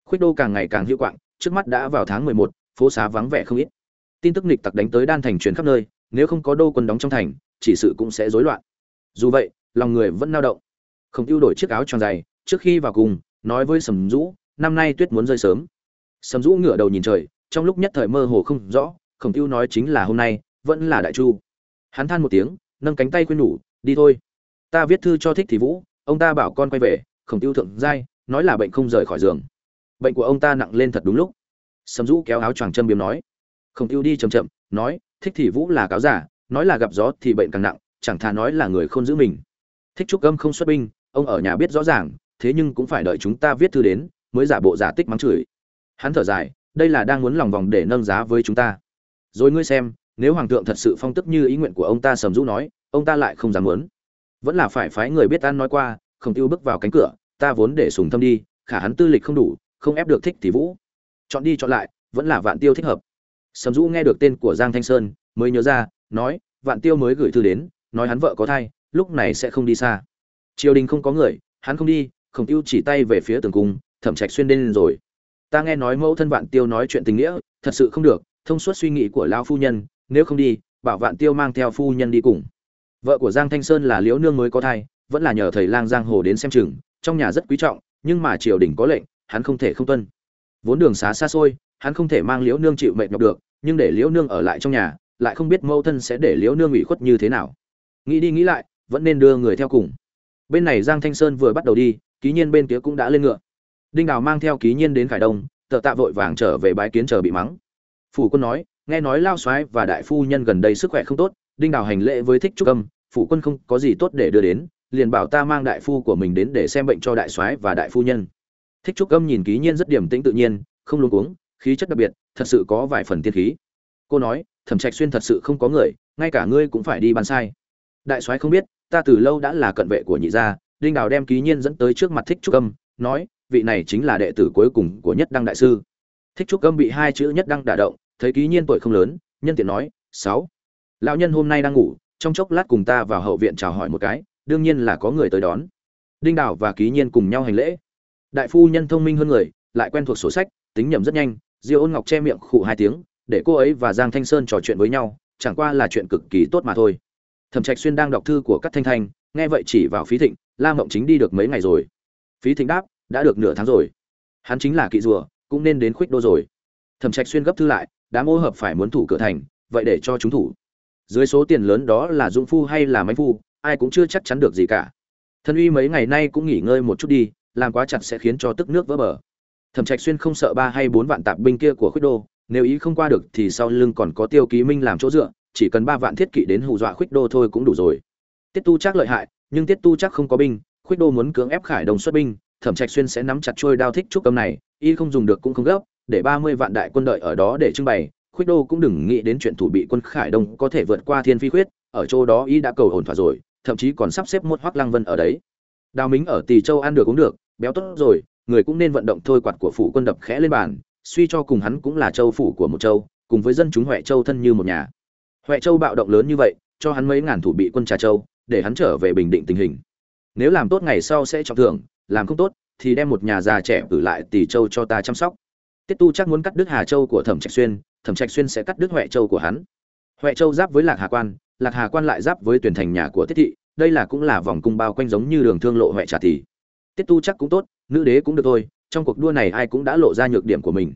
Khuyết đô càng ngày càng hữu quạng, trước mắt đã vào tháng mười một, phố xá vắng vẻ không ít. Tin tức nghịch tặc đánh tới đan thành truyền khắp nơi, nếu không có đô quân đóng trong thành, chỉ sự cũng sẽ rối loạn. Dù vậy, lòng người vẫn nao động. Không tiêu đổi chiếc áo tròn dày trước khi vào cùng, nói với sầm dũ, năm nay tuyết muốn rơi sớm. Sầm dũ ngửa đầu nhìn trời, trong lúc nhất thời mơ hồ không rõ, khổng tiêu nói chính là hôm nay, vẫn là đại chu. Hắn than một tiếng, nâng cánh tay khuyên nhủ, đi thôi. Ta viết thư cho thích thì vũ, ông ta bảo con quay về. Khổng tiêu thượng giai, nói là bệnh không rời khỏi giường. Bệnh của ông ta nặng lên thật đúng lúc. Sầm dũ kéo áo choàng châm biếm nói. Khổng tiêu đi chậm chậm, nói, thích thì vũ là cáo giả, nói là gặp gió thì bệnh càng nặng, chẳng thà nói là người không giữ mình. Thích trúc âm không xuất binh, ông ở nhà biết rõ ràng thế nhưng cũng phải đợi chúng ta viết thư đến, mới giả bộ giả tích mắng chửi. Hắn thở dài, đây là đang muốn lòng vòng để nâng giá với chúng ta. Rồi ngươi xem, nếu hoàng thượng thật sự phong tức như ý nguyện của ông ta sầm rũ nói, ông ta lại không dám muốn. Vẫn là phải phái người biết ăn nói qua không tiêu bước vào cánh cửa, ta vốn để sùng thâm đi, khả hắn tư lịch không đủ, không ép được thích thì vũ. Chọn đi chọn lại, vẫn là vạn tiêu thích hợp. Sầm rũ nghe được tên của giang thanh sơn, mới nhớ ra, nói, vạn tiêu mới gửi thư đến, nói hắn vợ có thai, lúc này sẽ không đi xa. Triều đình không có người, hắn không đi khổng tiêu chỉ tay về phía tường cung, thẩm trạch xuyên lên rồi. Ta nghe nói mẫu thân vạn tiêu nói chuyện tình nghĩa, thật sự không được, thông suốt suy nghĩ của lão phu nhân, nếu không đi, bảo vạn tiêu mang theo phu nhân đi cùng. Vợ của giang thanh sơn là liễu nương mới có thai, vẫn là nhờ thầy lang giang hồ đến xem chừng, trong nhà rất quý trọng, nhưng mà triều đình có lệnh, hắn không thể không tuân. Vốn đường xá xa xôi, hắn không thể mang liễu nương chịu mệt nhọc được, nhưng để liễu nương ở lại trong nhà, lại không biết mẫu thân sẽ để liễu nương ủy khuất như thế nào. Nghĩ đi nghĩ lại, vẫn nên đưa người theo cùng. Bên này giang thanh sơn vừa bắt đầu đi ký nhiên bên kia cũng đã lên ngựa. Đinh đào mang theo ký nhiên đến khải đông tợ tạ vội vàng trở về bái kiến chờ bị mắng. Phủ quân nói, nghe nói lao soái và đại phu nhân gần đây sức khỏe không tốt, đinh đào hành lễ với thích trúc âm, phủ quân không có gì tốt để đưa đến, liền bảo ta mang đại phu của mình đến để xem bệnh cho đại soái và đại phu nhân. Thích trúc âm nhìn ký nhiên rất điềm tĩnh tự nhiên, không luống cuống, khí chất đặc biệt, thật sự có vài phần tiên khí. Cô nói, thẩm trạch xuyên thật sự không có người, ngay cả ngươi cũng phải đi bàn sai. Đại soái không biết, ta từ lâu đã là cận vệ của nhị gia đinh đào đem ký nhiên dẫn tới trước mặt thích trúc âm, nói, vị này chính là đệ tử cuối cùng của nhất đăng đại sư. Thích trúc âm bị hai chữ nhất đăng đả động, thấy ký nhiên tuổi không lớn, nhân tiện nói, sáu, lão nhân hôm nay đang ngủ, trong chốc lát cùng ta vào hậu viện chào hỏi một cái, đương nhiên là có người tới đón. Đinh đào và ký nhiên cùng nhau hành lễ. Đại phu nhân thông minh hơn người, lại quen thuộc sổ sách, tính nhầm rất nhanh, diêu ôn ngọc che miệng khụ hai tiếng, để cô ấy và giang thanh sơn trò chuyện với nhau, chẳng qua là chuyện cực kỳ tốt mà thôi. Thẩm trạch xuyên đang đọc thư của các thanh thanh nghe vậy chỉ vào phí thịnh, la mộng chính đi được mấy ngày rồi? Phí thịnh đáp, đã được nửa tháng rồi. Hắn chính là kỵ rùa, cũng nên đến khuếch đô rồi. Thẩm trạch xuyên gấp thư lại, đám ô hợp phải muốn thủ cửa thành, vậy để cho chúng thủ. Dưới số tiền lớn đó là dũng phu hay là mánh phu, ai cũng chưa chắc chắn được gì cả. Thân uy mấy ngày nay cũng nghỉ ngơi một chút đi, làm quá chặt sẽ khiến cho tức nước vỡ bờ. Thẩm trạch xuyên không sợ ba hay bốn vạn tạp binh kia của khuếch đô, nếu ý không qua được thì sau lưng còn có tiêu ký minh làm chỗ dựa, chỉ cần ba vạn thiết kỵ đến hù dọa khuếch đô thôi cũng đủ rồi tiết tu chắc lợi hại, nhưng tiết tu chắc không có binh, Khuyết đô muốn cưỡng ép khải đồng xuất binh, thẩm trạch xuyên sẽ nắm chặt trôi đao thích trúc cầm này, y không dùng được cũng không gấp, để ba mươi vạn đại quân đợi ở đó để trưng bày. Khuyết đô cũng đừng nghĩ đến chuyện thủ bị quân khải đông có thể vượt qua thiên phi khuyết, ở chỗ đó y đã cầu ổn thỏa rồi, thậm chí còn sắp xếp một hoắc lăng vân ở đấy. Đào mính ở tỳ châu ăn được cũng được, béo tốt rồi, người cũng nên vận động thôi, quạt của phủ quân đập khẽ lên bàn, suy cho cùng hắn cũng là châu phủ của một châu, cùng với dân chúng huệ châu thân như một nhà. Huệ châu bạo động lớn như vậy, cho hắn mấy ngàn thủ bị quân trà châu để hắn trở về bình định tình hình. Nếu làm tốt ngày sau sẽ trọng thưởng, làm không tốt, thì đem một nhà già trẻ cử lại tỷ châu cho ta chăm sóc. Tiết tu chắc muốn cắt đứt hà châu của thẩm trạch xuyên, thẩm trạch xuyên sẽ cắt đứt huệ châu của hắn. Huệ châu giáp với lạc hà quan, lạc hà quan lại giáp với tuyển thành nhà của tiết thị, đây là cũng là vòng cung bao quanh giống như đường thương lộ huệ trà thị. tiết tu chắc cũng tốt, nữ đế cũng được thôi, trong cuộc đua này ai cũng đã lộ ra nhược điểm của mình.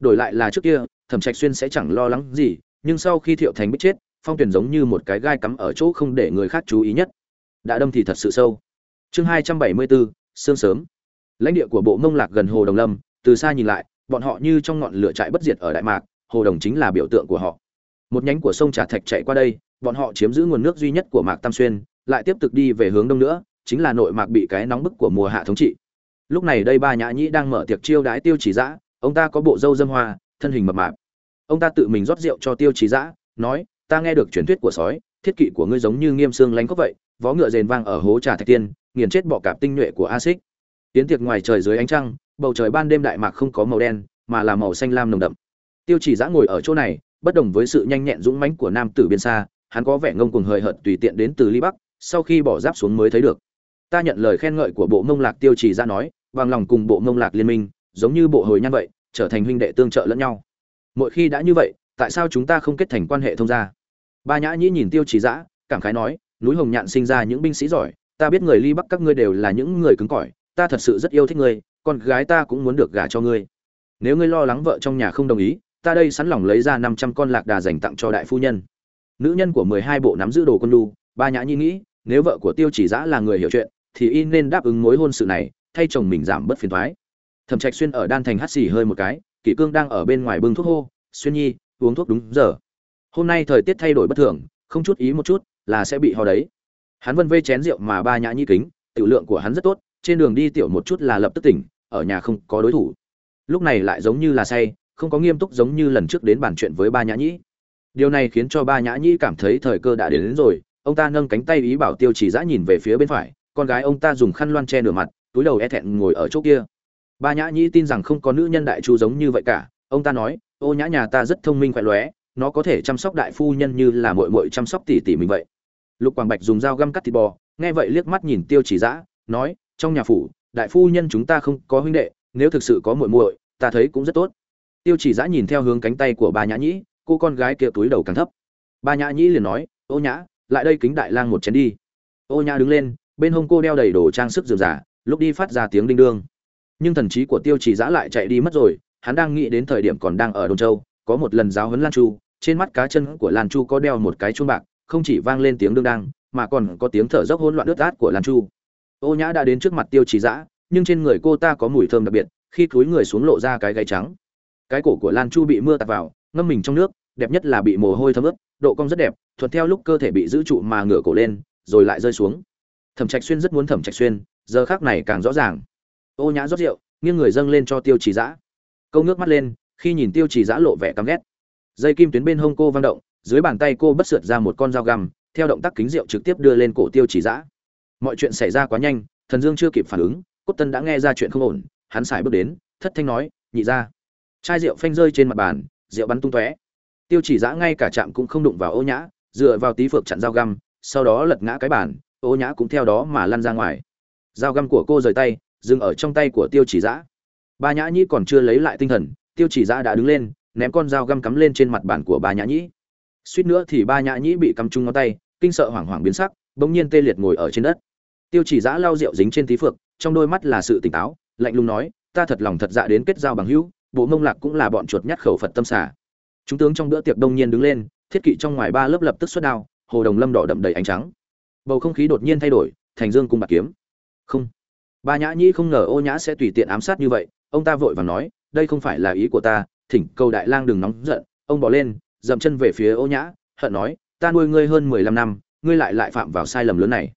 Đổi lại là trước kia, thẩm trạch xuyên sẽ chẳng lo lắng gì, nhưng sau khi thiệu thành bích chết phong tuyển giống như một cái gai cắm ở chỗ không để người khác chú ý nhất. Đã đâm thì thật sự sâu. Chương hai trăm bảy mươi bốn sương sớm. Lãnh địa của bộ mông lạc gần hồ đồng lâm, từ xa nhìn lại, bọn họ như trong ngọn lửa trại bất diệt ở đại mạc, hồ đồng chính là biểu tượng của họ. Một nhánh của sông trà thạch chạy qua đây, bọn họ chiếm giữ nguồn nước duy nhất của mạc tam xuyên, lại tiếp tục đi về hướng đông nữa, chính là nội mạc bị cái nóng bức của mùa hạ thống trị. Lúc này đây ba nhã nhĩ đang mở tiệc chiêu đái tiêu chỉ dã, ông ta có bộ râu dâm hoa, thân hình mập mạp. Ông ta tự mình rót rượu cho tiêu chỉ dã, nói ta nghe được truyền thuyết của sói, thiết kỵ của ngươi giống như nghiêm xương lánh cốc vậy, vó ngựa rền vang ở hố trà thạch tiên, nghiền chết bọ cạp tinh nhuệ của a xích tiến tiệc ngoài trời dưới ánh trăng, bầu trời ban đêm đại mạc không có màu đen, mà là màu xanh lam nồng đậm. Tiêu chỉ giã ngồi ở chỗ này, bất đồng với sự nhanh nhẹn dũng mãnh của nam tử biên xa, hắn có vẻ ngông cuồng hời hợt tùy tiện đến từ ly bắc, sau khi bỏ giáp xuống mới thấy được. Ta nhận lời khen ngợi của bộ mông lạc tiêu chỉ ra nói, bằng lòng cùng bộ mông lạc liên minh, giống như bộ hồi nhan vậy, trở thành huynh đệ tương trợ lẫn nhau. Mỗi khi đã như vậy, tại sao chúng ta không kết thành quan hệ thông gia? Ba nhã nhĩ nhìn tiêu chỉ Dã, cảm khái nói núi hồng nhạn sinh ra những binh sĩ giỏi ta biết người ly bắc các ngươi đều là những người cứng cỏi ta thật sự rất yêu thích ngươi con gái ta cũng muốn được gả cho ngươi. Nếu ngươi lo lắng vợ trong nhà không đồng ý ta đây sẵn lòng lấy ra năm trăm con lạc đà dành tặng cho đại phu nhân. Nữ nhân của mười hai bộ nắm giữ đồ quân lu ba nhã nhi nghĩ nếu vợ của tiêu chỉ giã là người hiểu chuyện thì y nên đáp ứng mối hôn sự này thay chồng mình giảm bớt phiền thoái thẩm trạch xuyên ở đan thành hắt xì hơi một cái kỷ cương đang ở bên ngoài bưng thuốc hô xuyên nhi uống thuốc đúng giờ hôm nay thời tiết thay đổi bất thường không chút ý một chút là sẽ bị ho đấy. Hắn vân vê chén rượu mà ba nhã nhi kính tiểu lượng của hắn rất tốt trên đường đi tiểu một chút là lập tức tỉnh ở nhà không có đối thủ. Lúc này lại giống như là say không có nghiêm túc giống như lần trước đến bàn chuyện với ba nhã nhĩ. Điều này khiến cho ba nhã nhĩ cảm thấy thời cơ đã đến, đến rồi ông ta nâng cánh tay ý bảo tiêu chỉ giã nhìn về phía bên phải con gái ông ta dùng khăn loan che nửa mặt túi đầu e thẹn ngồi ở chỗ kia. Ba nhã nhĩ tin rằng không có nữ nhân đại chu giống như vậy cả ông ta nói ô nhã nhà ta rất thông minh khỏe lóe nó có thể chăm sóc đại phu nhân như là mội mội chăm sóc tỉ tỉ mình vậy. Lục quảng bạch dùng dao găm cắt thịt bò, nghe vậy liếc mắt nhìn tiêu chỉ giã nói, trong nhà phủ, đại phu nhân chúng ta không có huynh đệ, nếu thực sự có muội muội, ta thấy cũng rất tốt. Tiêu chỉ giã nhìn theo hướng cánh tay của bà nhã nhĩ, cô con gái kia túi đầu càng thấp. Bà nhã nhĩ liền nói, ô nhã, lại đây kính đại lang một chén đi. Ô nhã đứng lên, bên hông cô đeo đầy đồ trang sức dườm giả lúc đi phát ra tiếng đinh đương. Nhưng thần trí của tiêu chỉ giã lại chạy đi mất rồi, hắn đang nghĩ đến thời điểm còn đang ở đồn châu có một lần giáo huấn lan chu trên mắt cá chân của lan chu có đeo một cái chuông bạc không chỉ vang lên tiếng đương đang mà còn có tiếng thở dốc hỗn loạn đứt át của lan chu. Ô nhã đã đến trước mặt tiêu chỉ Dã, nhưng trên người cô ta có mùi thơm đặc biệt khi cúi người xuống lộ ra cái gáy trắng. Cái cổ của lan chu bị mưa tạt vào ngâm mình trong nước đẹp nhất là bị mồ hôi thấm ướt độ cong rất đẹp thuận theo lúc cơ thể bị giữ trụ mà ngửa cổ lên rồi lại rơi xuống. Thẩm trạch xuyên rất muốn thẩm trạch xuyên giờ khắc này càng rõ ràng. Ô nhã rót rượu nghiêng người dâng lên cho tiêu Chỉ dã. Câu nước mắt lên khi nhìn tiêu trì dã lộ vẻ căm ghét. Dây kim tuyến bên hông cô vang động, dưới bàn tay cô bất sượt ra một con dao găm, theo động tác kính rượu trực tiếp đưa lên cổ tiêu trì dã mọi chuyện xảy ra quá nhanh, thần dương chưa kịp phản ứng, cốt tân đã nghe ra chuyện không ổn, hắn xài bước đến, thất thanh nói, nhị ra chai rượu phanh rơi trên mặt bàn, rượu bắn tung tóe. Tiêu chỉ giã ngay cả chạm cũng không đụng vào ô nhã, dựa vào tí phược chặn dao găm, sau đó lật ngã cái bàn, ô nhã cũng theo đó mà lăn ra ngoài. Dao găm của cô rời tay, dừng ở trong tay của tiêu chỉ giã. Ba nhã nhĩ còn chưa lấy lại tinh thần tiêu chỉ giã đã đứng lên, ném con dao găm cắm lên trên mặt bàn của ba nhã nhĩ. Suýt nữa thì ba nhã nhĩ bị cắm chung ngón tay, kinh sợ hoảng hoảng biến sắc, bỗng nhiên tê liệt ngồi ở trên đất. Tiêu chỉ giã lau rượu dính trên tí phược trong đôi mắt là sự tỉnh táo, lạnh lùng nói, ta thật lòng thật dạ đến kết giao bằng hữu, bộ mông lạc cũng là bọn chuột nhắt khẩu phật tâm xả chúng tướng trong bữa tiệc đông nhiên đứng lên, thiết kỵ trong ngoài ba lớp lập tức xuất đao, hồ đồng lâm đỏ đậm đầy ánh trắng. Bầu không khí đột nhiên thay đổi, thành dương cung bạc kiếm. Không. Ba nhã nhĩ không ngờ ô nhã sẽ tùy tiện ám sát như vậy, ông ta vội vàng nói đây không phải là ý của ta, thỉnh cầu đại lang đừng nóng giận. Ông bỏ lên, dậm chân về phía ô nhã, hận nói, ta nuôi ngươi hơn mười lăm năm, ngươi lại lại phạm vào sai lầm lớn này.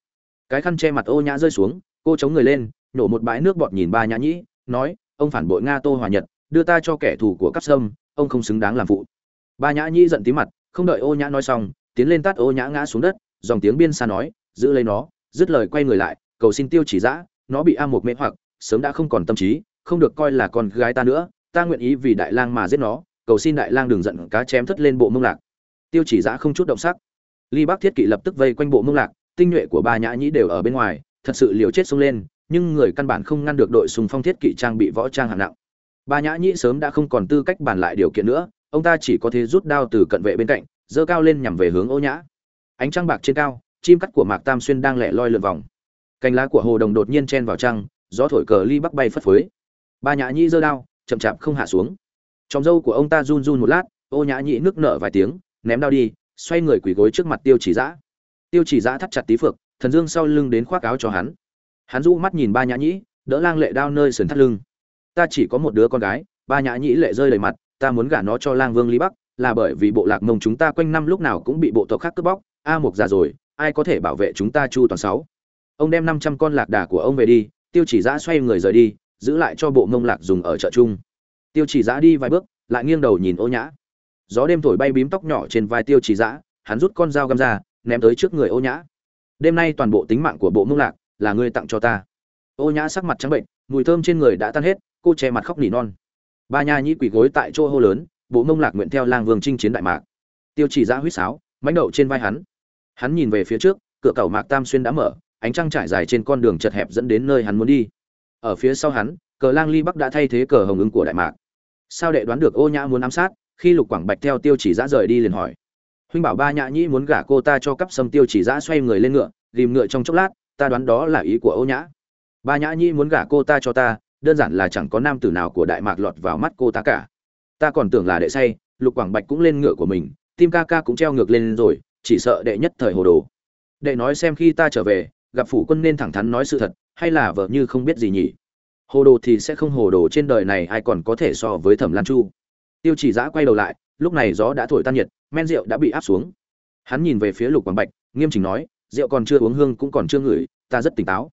Cái khăn che mặt ô nhã rơi xuống, cô chống người lên, nổ một bãi nước bọt nhìn ba nhã nhĩ, nói, ông phản bội nga tô hòa nhật, đưa ta cho kẻ thù của cắp sâm, ông không xứng đáng làm phụ. Ba nhã nhĩ giận tí mặt, không đợi ô nhã nói xong, tiến lên tát ô nhã ngã xuống đất, dòng tiếng biên xa nói, giữ lấy nó, dứt lời quay người lại, cầu xin tiêu chỉ giã nó bị a một mê hoặc, sớm đã không còn tâm trí không được coi là con gái ta nữa, ta nguyện ý vì đại lang mà giết nó, cầu xin đại lang đừng giận cá chém thất lên bộ mông lạc. Tiêu chỉ giã không chút động sắc. Ly bắc thiết kỵ lập tức vây quanh bộ mông lạc, tinh nhuệ của ba nhã nhĩ đều ở bên ngoài, thật sự liều chết xông lên, nhưng người căn bản không ngăn được đội sùng phong thiết kỵ trang bị võ trang hạng nặng. Ba nhã nhĩ sớm đã không còn tư cách bàn lại điều kiện nữa, ông ta chỉ có thể rút đao từ cận vệ bên cạnh, giơ cao lên nhằm về hướng ô nhã. Ánh trăng bạc trên cao, chim cắt của mạc tam xuyên đang lẻ loi lượn vòng. Cành lá của hồ đồng đột nhiên chen vào trăng, gió thổi cờ ly bắc bay phất phới ba nhã nhĩ giơ đao, chậm chạp không hạ xuống. Trong dâu của ông ta run run một lát, ô nhã nhĩ nước nở vài tiếng, ném đao đi, xoay người quỳ gối trước mặt tiêu chỉ giã tiêu chỉ giã thắt chặt tí phược, thần dương sau lưng đến khoác áo cho hắn. Hắn rũ mắt nhìn ba nhã nhĩ, đỡ lang lệ đao nơi sườn thắt lưng. Ta chỉ có một đứa con gái, ba nhã nhĩ lệ rơi đầy mặt, ta muốn gả nó cho lang vương lý bắc, là bởi vì bộ lạc mông chúng ta quanh năm lúc nào cũng bị bộ tộc khác cướp bóc, a mục già rồi, ai có thể bảo vệ chúng ta chu toàn sáu? Ông đem năm trăm con lạc đà của ông về đi, tiêu chỉ giã xoay người rời đi giữ lại cho bộ mông lạc dùng ở chợ chung. Tiêu chỉ giã đi vài bước, lại nghiêng đầu nhìn ô nhã. Gió đêm thổi bay bím tóc nhỏ trên vai tiêu chỉ giã, hắn rút con dao găm ra, ném tới trước người ô nhã. Đêm nay toàn bộ tính mạng của bộ mông lạc là ngươi tặng cho ta. Ô nhã sắc mặt trắng bệnh, mùi thơm trên người đã tan hết, cô che mặt khóc nỉ non. Ba nha nhĩ quỳ gối tại chỗ hô lớn, bộ mông lạc nguyện theo lang vương chinh chiến đại mạc. Tiêu chỉ Dã huýt sáo mánh đậu trên vai hắn. Hắn nhìn về phía trước, cửa cầu mạc tam xuyên đã mở, ánh trăng trải dài trên con đường chật hẹp dẫn đến nơi hắn muốn đi ở phía sau hắn, cờ lang ly bắc đã thay thế cờ hồng ứng của đại mạc. Sao đệ đoán được ô nhã muốn ám sát? Khi lục quảng bạch theo tiêu chỉ giã rời đi liền hỏi. Huynh bảo ba nhã nhĩ muốn gả cô ta cho cắp sâm tiêu chỉ giã xoay người lên ngựa, ghìm ngựa trong chốc lát, ta đoán đó là ý của ô nhã. Ba nhã nhĩ muốn gả cô ta cho ta, đơn giản là chẳng có nam tử nào của đại mạc lọt vào mắt cô ta cả. Ta còn tưởng là đệ say, lục quảng bạch cũng lên ngựa của mình, tim ca ca cũng treo ngược lên rồi, chỉ sợ đệ nhất thời hồ đồ. Đệ nói xem khi ta trở về, gặp phủ quân nên thẳng thắn nói sự thật hay là vợ như không biết gì nhỉ? Hồ đồ thì sẽ không hồ đồ trên đời này ai còn có thể so với thẩm lan chu. Tiêu chỉ giã quay đầu lại, lúc này gió đã thổi tan nhiệt, men rượu đã bị áp xuống. Hắn nhìn về phía lục quảng bạch, nghiêm chỉnh nói, rượu còn chưa uống hương cũng còn chưa ngửi, ta rất tỉnh táo.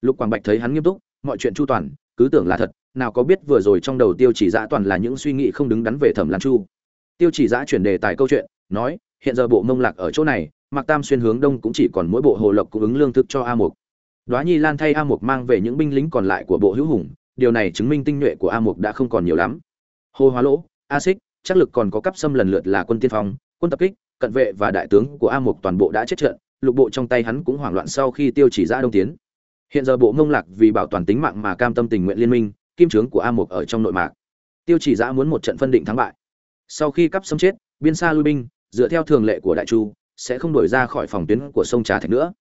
Lục quảng bạch thấy hắn nghiêm túc, mọi chuyện chu toàn, cứ tưởng là thật, nào có biết vừa rồi trong đầu tiêu chỉ giã toàn là những suy nghĩ không đứng đắn về thẩm lan chu. Tiêu chỉ giã chuyển đề tài câu chuyện, nói, hiện giờ bộ mông lạc ở chỗ này, mạc tam xuyên hướng đông cũng chỉ còn mỗi bộ hồ lộc cung ứng lương thực cho a mục đoá nhi lan thay a mục mang về những binh lính còn lại của bộ hữu hùng, điều này chứng minh tinh nhuệ của a mục đã không còn nhiều lắm. Hồ hóa lỗ, a xích, chắc lực còn có cấp xâm lần lượt là quân tiên phong, quân tập kích, cận vệ và đại tướng của a mục toàn bộ đã chết trận, lục bộ trong tay hắn cũng hoảng loạn sau khi tiêu chỉ ra đông tiến. Hiện giờ bộ mông lạc vì bảo toàn tính mạng mà cam tâm tình nguyện liên minh, kim trướng của a mục ở trong nội mạc. Tiêu chỉ giã muốn một trận phân định thắng bại. Sau khi cấp xâm chết, biên xa lui binh, dựa theo thường lệ của đại chu, sẽ không đổi ra khỏi phòng tuyến của sông trà thạch nữa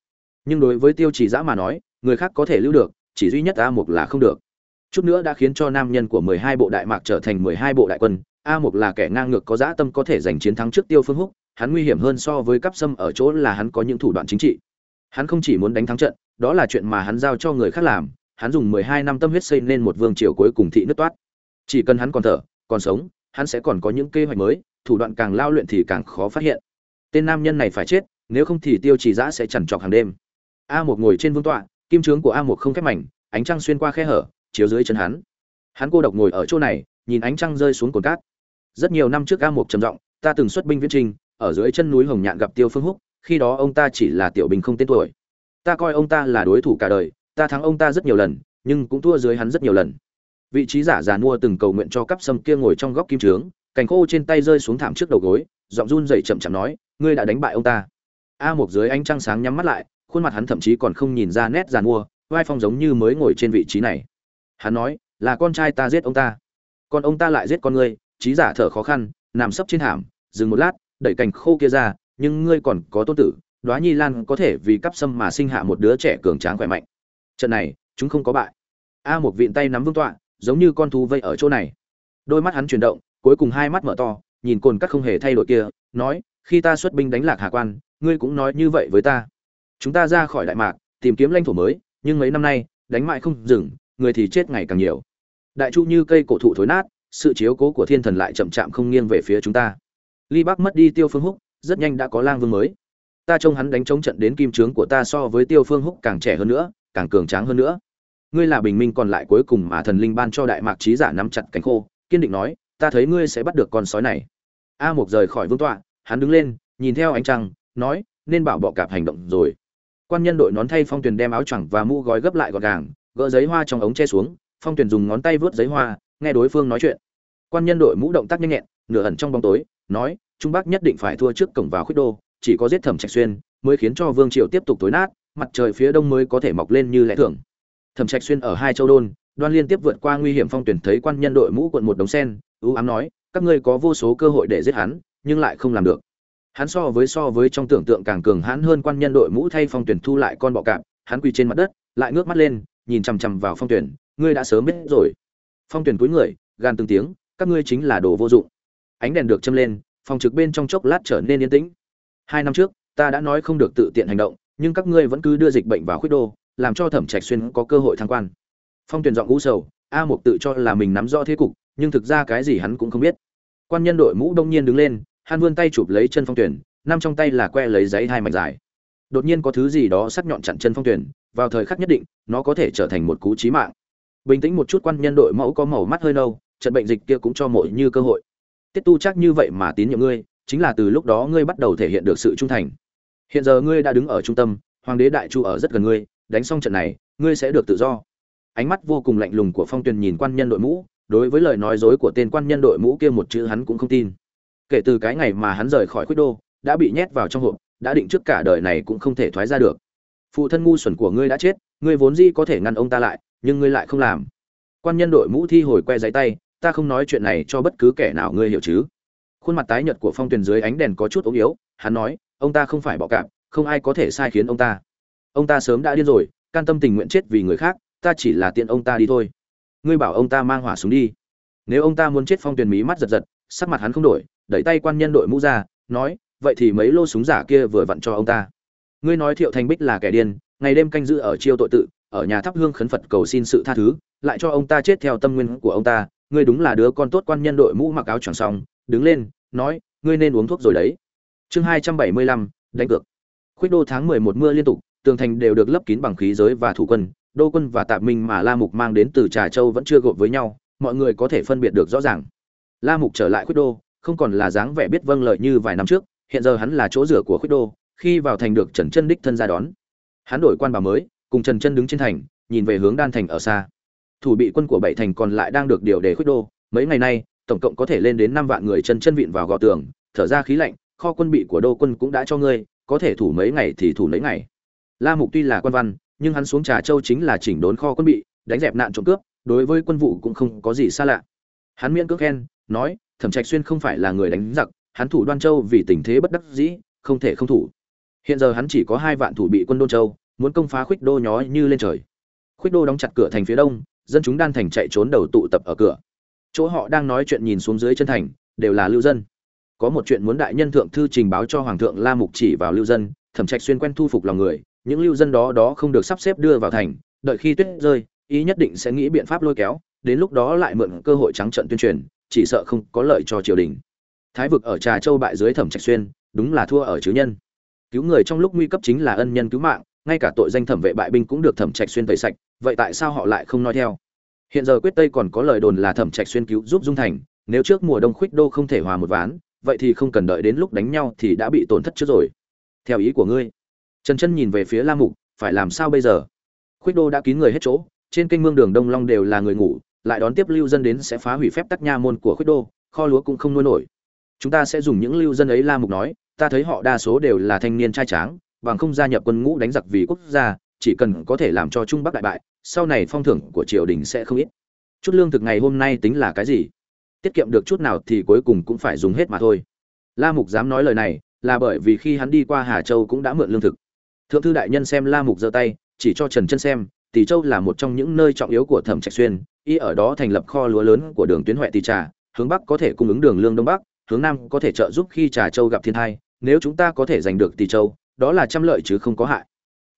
nhưng đối với tiêu chỉ dã mà nói, người khác có thể lưu được, chỉ duy nhất a mục là không được. Chút nữa đã khiến cho nam nhân của mười hai bộ đại mạc trở thành mười hai bộ đại quân, a mục là kẻ ngang ngược có dã tâm có thể giành chiến thắng trước tiêu phương húc, hắn nguy hiểm hơn so với cắp sâm ở chỗ là hắn có những thủ đoạn chính trị. Hắn không chỉ muốn đánh thắng trận, đó là chuyện mà hắn giao cho người khác làm, hắn dùng mười hai năm tâm huyết xây nên một vương triều cuối cùng thị nước toát. Chỉ cần hắn còn thở, còn sống, hắn sẽ còn có những kế hoạch mới, thủ đoạn càng lao luyện thì càng khó phát hiện. Tên nam nhân này phải chết, nếu không thì tiêu chỉ giã sẽ chằn trọc hàng đêm a một ngồi trên vương tọa, kim trướng của a một không khép mảnh, ánh trăng xuyên qua khe hở, chiếu dưới chân hắn. Hắn cô độc ngồi ở chỗ này, nhìn ánh trăng rơi xuống cồn cát. Rất nhiều năm trước a một trầm giọng, ta từng xuất binh viễn trinh ở dưới chân núi hồng nhạn gặp tiêu phương húc, khi đó ông ta chỉ là tiểu binh không tên tuổi. Ta coi ông ta là đối thủ cả đời, ta thắng ông ta rất nhiều lần, nhưng cũng thua dưới hắn rất nhiều lần. Vị trí giả già mua từng cầu nguyện cho cắp sâm kia ngồi trong góc kim trướng cành khô trên tay rơi xuống thảm trước đầu gối, giọng run dậy chậm chậm nói, ngươi đã đánh bại ông ta. A một dưới ánh trăng sáng nhắm mắt lại khuôn mặt hắn thậm chí còn không nhìn ra nét giàn mua, vai phong giống như mới ngồi trên vị trí này. Hắn nói, là con trai ta giết ông ta. Còn ông ta lại giết con ngươi, trí giả thở khó khăn, nằm sấp trên thảm dừng một lát, đẩy cành khô kia ra, nhưng ngươi còn có tôn tử, đoá nhi lan có thể vì cắp sâm mà sinh hạ một đứa trẻ cường tráng khỏe mạnh. Trận này, chúng không có bại. A một vịn tay nắm vương tọa, giống như con thú vây ở chỗ này. Đôi mắt hắn chuyển động, cuối cùng hai mắt mở to, nhìn cồn cắt không hề thay đổi kia, nói, khi ta xuất binh đánh lạc hà quan, ngươi cũng nói như vậy với ta chúng ta ra khỏi đại mạc, tìm kiếm lãnh thổ mới, nhưng mấy năm nay, đánh mại không dừng, người thì chết ngày càng nhiều. Đại chu như cây cổ thụ thối nát, sự chiếu cố của thiên thần lại chậm chạm không nghiêng về phía chúng ta. Ly bắc mất đi tiêu phương húc, rất nhanh đã có lang vương mới. Ta trông hắn đánh chống trận đến kim trướng của ta so với tiêu phương húc càng trẻ hơn nữa, càng cường tráng hơn nữa. Ngươi là bình minh còn lại cuối cùng mà thần linh ban cho đại mạc trí giả nắm chặt cánh khô, kiên định nói, ta thấy ngươi sẽ bắt được con sói này. A mục rời khỏi vương tọa, hắn đứng lên, nhìn theo ánh trăng, nói, nên bảo bọ cạp hành động rồi quan nhân đội nón thay phong tuyền đem áo choàng và mũ gói gấp lại gọn gàng, gỡ giấy hoa trong ống che xuống, phong tuyền dùng ngón tay vớt giấy hoa, nghe đối phương nói chuyện. quan nhân đội mũ động tác nhanh nhẹn, nửa ẩn trong bóng tối, nói, trung bắc nhất định phải thua trước cổng vào khuyết đô, chỉ có giết thẩm trạch xuyên mới khiến cho vương triều tiếp tục tối nát, mặt trời phía đông mới có thể mọc lên như lẽ thường. Thẩm trạch xuyên ở hai châu đôn, đoan liên tiếp vượt qua nguy hiểm phong tuyển thấy quan nhân đội mũ quận một đống sen, ưu ám nói, các ngươi có vô số cơ hội để giết hắn, nhưng lại không làm được hắn so với so với trong tưởng tượng càng cường hãn hơn quan nhân đội mũ thay phong tuyển thu lại con bọ cạp, hắn quỳ trên mặt đất, lại ngước mắt lên, nhìn chằm chằm vào phong tuyển, ngươi đã sớm biết rồi. Phong tuyển cúi người gan từng tiếng, các ngươi chính là đồ vô dụng. Ánh đèn được châm lên, phòng trực bên trong chốc lát trở nên yên tĩnh. Hai năm trước, ta đã nói không được tự tiện hành động, nhưng các ngươi vẫn cứ đưa dịch bệnh vào khuyết đô, làm cho thẩm trạch xuyên có cơ hội thăng quan. Phong tuyển giọng ngũ sầu, a mục tự cho là mình nắm rõ thế cục, nhưng thực ra cái gì hắn cũng không biết. Quan nhân đội mũ đông nhiên đứng lên hắn vươn tay chụp lấy chân phong tuyển nằm trong tay là que lấy giấy hai mảnh dài. Đột nhiên có thứ gì đó sắc nhọn chặn chân phong tuyển, vào thời khắc nhất định, nó có thể trở thành một cú chí mạng. Bình tĩnh một chút quan nhân đội mẫu có màu mắt hơi nâu, trận bệnh dịch kia cũng cho mỗi như cơ hội. Tiết tu chắc như vậy mà tín nhiệm ngươi, chính là từ lúc đó ngươi bắt đầu thể hiện được sự trung thành. Hiện giờ ngươi đã đứng ở trung tâm, hoàng đế đại chu ở rất gần ngươi, đánh xong trận này, ngươi sẽ được tự do. Ánh mắt vô cùng lạnh lùng của phong tuyền nhìn quan nhân đội mũ, đối với lời nói dối của tên quan nhân đội mũ kia một chữ hắn cũng không tin kể từ cái ngày mà hắn rời khỏi khuyết đô, đã bị nhét vào trong hộp, đã định trước cả đời này cũng không thể thoái ra được. Phụ thân ngu xuẩn của ngươi đã chết, ngươi vốn dĩ có thể ngăn ông ta lại, nhưng ngươi lại không làm. Quan nhân đội mũ thi hồi que giấy tay, ta không nói chuyện này cho bất cứ kẻ nào ngươi hiểu chứ. Khuôn mặt tái nhợt của phong tuyền dưới ánh đèn có chút ốm yếu, hắn nói, ông ta không phải bọ cạp, không ai có thể sai khiến ông ta. Ông ta sớm đã điên rồi, can tâm tình nguyện chết vì người khác, ta chỉ là tiện ông ta đi thôi. Ngươi bảo ông ta mang hỏa súng đi. Nếu ông ta muốn chết, phong tuyền mí mắt giật giật, sắc mặt hắn không đổi đẩy tay quan nhân đội mũ ra, nói, vậy thì mấy lô súng giả kia vừa vặn cho ông ta. Ngươi nói thiệu thanh bích là kẻ điên, ngày đêm canh giữ ở chiêu tội tự, ở nhà thắp hương khấn phật cầu xin sự tha thứ, lại cho ông ta chết theo tâm nguyên của ông ta. Ngươi đúng là đứa con tốt quan nhân đội mũ mặc áo choàng xong, đứng lên, nói, ngươi nên uống thuốc rồi đấy. Chương hai trăm bảy mươi lăm, đánh cược. Khuyết đô tháng mười một mưa liên tục, tường thành đều được lấp kín bằng khí giới và thủ quân, đô quân và tạp minh mà la mục mang đến từ trà châu vẫn chưa gộp với nhau, mọi người có thể phân biệt được rõ ràng. La mục trở lại khuyết đô không còn là dáng vẻ biết vâng lợi như vài năm trước, hiện giờ hắn là chỗ rửa của khuyết đô, khi vào thành được trần chân đích thân ra đón. Hắn đổi quan bà mới, cùng trần chân đứng trên thành, nhìn về hướng đan thành ở xa. Thủ bị quân của bảy thành còn lại đang được điều để khuyết đô, mấy ngày nay, tổng cộng có thể lên đến năm vạn người chân chân vịn vào gò tường, thở ra khí lạnh, kho quân bị của đô quân cũng đã cho ngươi, có thể thủ mấy ngày thì thủ mấy ngày. La mục tuy là quan văn, nhưng hắn xuống trà châu chính là chỉnh đốn kho quân bị, đánh dẹp nạn trộm cướp, đối với quân vụ cũng không có gì xa lạ. Hắn miễn cưỡng khen, nói thẩm trạch xuyên không phải là người đánh giặc, hắn thủ đoan châu vì tình thế bất đắc dĩ, không thể không thủ. Hiện giờ hắn chỉ có hai vạn thủ bị quân đôn châu, muốn công phá khuyết đô nhói như lên trời. Khuyết đô đóng chặt cửa thành phía đông, dân chúng đan thành chạy trốn đầu tụ tập ở cửa. Chỗ họ đang nói chuyện nhìn xuống dưới chân thành, đều là lưu dân. Có một chuyện muốn đại nhân thượng thư trình báo cho hoàng thượng la mục chỉ vào lưu dân, thẩm trạch xuyên quen thu phục lòng người, những lưu dân đó đó không được sắp xếp đưa vào thành, đợi khi tuyết rơi, ý nhất định sẽ nghĩ biện pháp lôi kéo, đến lúc đó lại mượn cơ hội trắng trận tuyên truyền chỉ sợ không có lợi cho triều đình. Thái vực ở trà châu bại dưới thẩm trạch xuyên, đúng là thua ở chứ nhân. Cứu người trong lúc nguy cấp chính là ân nhân cứu mạng, ngay cả tội danh thẩm vệ bại binh cũng được thẩm trạch xuyên tẩy sạch, vậy tại sao họ lại không nói theo? Hiện giờ quyết tây còn có lời đồn là thẩm trạch xuyên cứu giúp dung thành, nếu trước mùa đông khuyết đô không thể hòa một ván, vậy thì không cần đợi đến lúc đánh nhau thì đã bị tổn thất trước rồi. Theo ý của ngươi. Trần chân nhìn về phía la mục, phải làm sao bây giờ? Khuyết đô đã kín người hết chỗ, trên kênh mương đường đông long đều là người ngủ lại đón tiếp lưu dân đến sẽ phá hủy phép tắc nha môn của khuyết đô, kho lúa cũng không nuôi nổi. Chúng ta sẽ dùng những lưu dân ấy la mục nói, ta thấy họ đa số đều là thanh niên trai tráng, bằng không gia nhập quân ngũ đánh giặc vì quốc gia, chỉ cần có thể làm cho trung bắc đại bại, sau này phong thưởng của triều đình sẽ không ít. Chút lương thực ngày hôm nay tính là cái gì? Tiết kiệm được chút nào thì cuối cùng cũng phải dùng hết mà thôi. La mục dám nói lời này, là bởi vì khi hắn đi qua hà châu cũng đã mượn lương thực. Thượng thư đại nhân xem la mục giơ tay, chỉ cho trần chân xem tỷ châu là một trong những nơi trọng yếu của thẩm trạch xuyên, y ở đó thành lập kho lúa lớn của đường tuyến huệ tỷ trà, hướng bắc có thể cung ứng đường lương đông bắc, hướng nam có thể trợ giúp khi trà châu gặp thiên tai, nếu chúng ta có thể giành được tỷ châu, đó là trăm lợi chứ không có hại.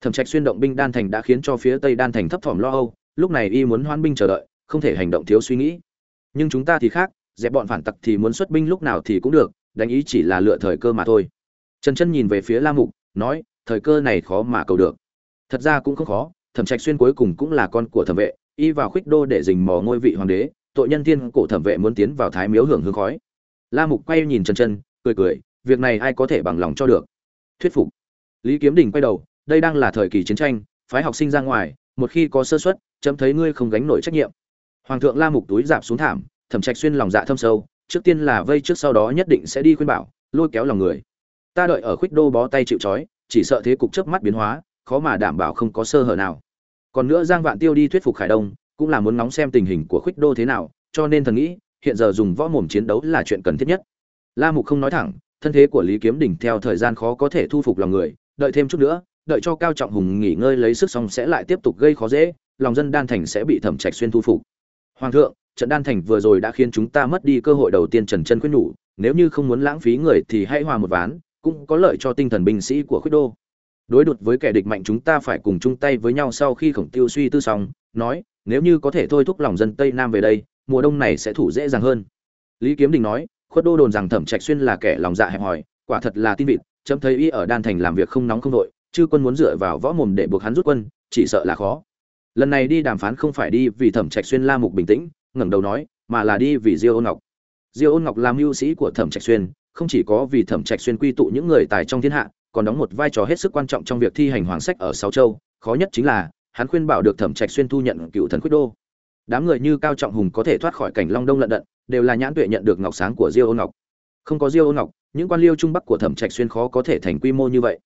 Thẩm trạch xuyên động binh đan thành đã khiến cho phía tây đan thành thấp thỏm lo âu, lúc này y muốn hoãn binh chờ đợi, không thể hành động thiếu suy nghĩ. Nhưng chúng ta thì khác, dẹp bọn phản tặc thì muốn xuất binh lúc nào thì cũng được, đánh ý chỉ là lựa thời cơ mà thôi. Trần chân nhìn về phía la mục, nói, thời cơ này khó mà cầu được. Thật ra cũng không khó thẩm trạch xuyên cuối cùng cũng là con của thẩm vệ, y vào khuyết đô để dình mò ngôi vị hoàng đế, tội nhân thiên cổ thẩm vệ muốn tiến vào thái miếu hưởng hương khói. La mục quay nhìn trần chân cười cười, việc này ai có thể bằng lòng cho được? Thuyết phục. Lý kiếm đình quay đầu, đây đang là thời kỳ chiến tranh, phái học sinh ra ngoài, một khi có sơ suất, chấm thấy ngươi không gánh nổi trách nhiệm. Hoàng thượng la mục túi giảm xuống thảm, thẩm trạch xuyên lòng dạ thâm sâu, trước tiên là vây trước sau đó nhất định sẽ đi khuyên bảo, lôi kéo lòng người. Ta đợi ở khuyết đô bó tay chịu trói, chỉ sợ thế cục chớp mắt biến hóa khó mà đảm bảo không có sơ hở nào. Còn nữa giang vạn tiêu đi thuyết phục khải đông, cũng là muốn nóng xem tình hình của khuyết đô thế nào, cho nên thần nghĩ, hiện giờ dùng võ mồm chiến đấu là chuyện cần thiết nhất. La mục không nói thẳng, thân thế của lý kiếm đỉnh theo thời gian khó có thể thu phục lòng người, đợi thêm chút nữa, đợi cho cao trọng hùng nghỉ ngơi lấy sức xong sẽ lại tiếp tục gây khó dễ, lòng dân đan thành sẽ bị thẩm trạch xuyên thu phục. Hoàng thượng, trận đan thành vừa rồi đã khiến chúng ta mất đi cơ hội đầu tiên trần chân quyết nhủ, nếu như không muốn lãng phí người thì hãy hòa một ván, cũng có lợi cho tinh thần binh sĩ của khuyết đô đối đột với kẻ địch mạnh chúng ta phải cùng chung tay với nhau sau khi khổng tiêu suy tư xong, nói, nếu như có thể thôi thúc lòng dân tây nam về đây, mùa đông này sẽ thủ dễ dàng hơn. Lý kiếm đình nói, khuất đô đồn rằng thẩm trạch xuyên là kẻ lòng dạ hẹp hòi, quả thật là tin vịt, chấm thấy y ở đan thành làm việc không nóng không đội chứ quân muốn dựa vào võ mồm để buộc hắn rút quân, chỉ sợ là khó. Lần này đi đàm phán không phải đi vì thẩm trạch xuyên la mục bình tĩnh, ngẩng đầu nói, mà là đi vì diêu ôn ngọc. Diêu ôn ngọc làm mưu sĩ của thẩm trạch xuyên, không chỉ có vì thẩm trạch xuyên quy tụ những người tài trong thiên hạ còn đóng một vai trò hết sức quan trọng trong việc thi hành hoàng sách ở sáu châu, khó nhất chính là, hắn khuyên bảo được thẩm trạch xuyên thu nhận cựu thần quyết đô. Đám người như cao trọng hùng có thể thoát khỏi cảnh long đông lận đận, đều là nhãn tuệ nhận được ngọc sáng của diêu ôn ngọc. Không có diêu ôn ngọc, những quan liêu trung bắc của thẩm trạch xuyên khó có thể thành quy mô như vậy.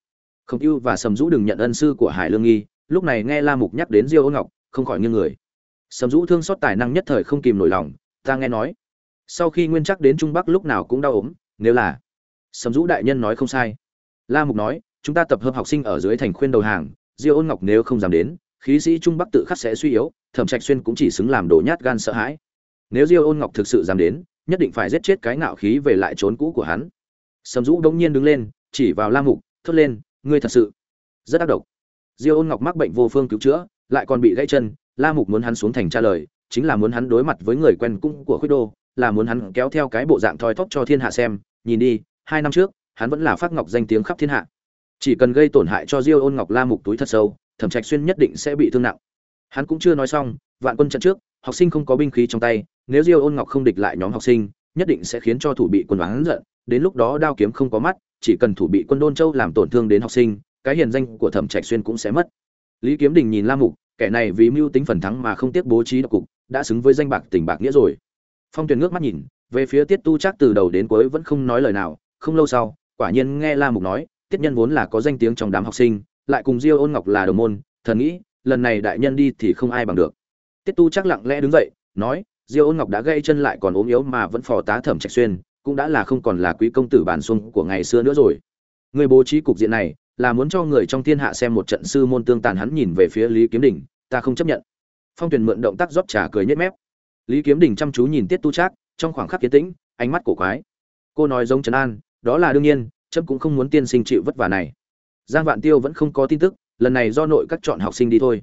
Khổng ưu và sầm dũ đừng nhận ân sư của hải lương nghi, lúc này nghe la mục nhắc đến diêu ôn ngọc, không khỏi nghiêng người. Sầm dũ thương xót tài năng nhất thời không kìm nổi lòng, ta nghe nói, sau khi nguyên chắc đến trung bắc lúc nào cũng đau ốm, nếu là, sầm dũ đại nhân nói không sai la mục nói, chúng ta tập hợp học sinh ở dưới thành khuyên đầu hàng, diêu ôn ngọc nếu không dám đến, khí sĩ trung bắc tự khắc sẽ suy yếu, thẩm trạch xuyên cũng chỉ xứng làm đồ nhát gan sợ hãi. Nếu diêu ôn ngọc thực sự dám đến, nhất định phải giết chết cái ngạo khí về lại trốn cũ của hắn. Sầm dũ đống nhiên đứng lên, chỉ vào la mục, thốt lên, ngươi thật sự rất ác độc. Diêu ôn ngọc mắc bệnh vô phương cứu chữa, lại còn bị gãy chân, la mục muốn hắn xuống thành trả lời, chính là muốn hắn đối mặt với người quen cung của khuyết đô, là muốn hắn kéo theo cái bộ dạng thoi thóp cho thiên hạ xem, nhìn đi, hai năm trước hắn vẫn là phát ngọc danh tiếng khắp thiên hạ. Chỉ cần gây tổn hại cho diêu ôn ngọc la mục túi thật sâu, thẩm trạch xuyên nhất định sẽ bị thương nặng. Hắn cũng chưa nói xong, vạn quân trận trước, học sinh không có binh khí trong tay, nếu diêu ôn ngọc không địch lại nhóm học sinh, nhất định sẽ khiến cho thủ bị quân đoán giận, đến lúc đó đao kiếm không có mắt, chỉ cần thủ bị quân đôn châu làm tổn thương đến học sinh, cái hiền danh của thẩm trạch xuyên cũng sẽ mất. Lý kiếm đình nhìn la mục, kẻ này vì mưu tính phần thắng mà không tiếc bố trí độc cục, đã xứng với danh bạc tình bạc nghĩa rồi. Phong tuyền ngước mắt nhìn, về phía tiết tu chắc từ đầu đến cuối vẫn không nói lời nào, không lâu sau quả nhiên nghe la mục nói, tiết nhân vốn là có danh tiếng trong đám học sinh, lại cùng diêu ôn ngọc là đồng môn thần nghĩ, lần này đại nhân đi thì không ai bằng được. Tiết tu chắc lặng lẽ đứng dậy, nói, diêu ôn ngọc đã gây chân lại còn ốm yếu mà vẫn phò tá thẩm trạch xuyên, cũng đã là không còn là quý công tử bản xuân của ngày xưa nữa rồi. Người bố trí cục diện này, là muốn cho người trong thiên hạ xem một trận sư môn tương tàn hắn nhìn về phía lý kiếm đỉnh ta không chấp nhận. Phong tuyền mượn động tác rót trà cười nhếch mép. Lý kiếm đỉnh chăm chú nhìn tiết tu trác, trong khoảng khắc kiến tĩnh, ánh mắt cổ quái. Cô nói giống trấn an đó là đương nhiên chấp cũng không muốn tiên sinh chịu vất vả này. Giang vạn tiêu vẫn không có tin tức, lần này do nội các chọn học sinh đi thôi.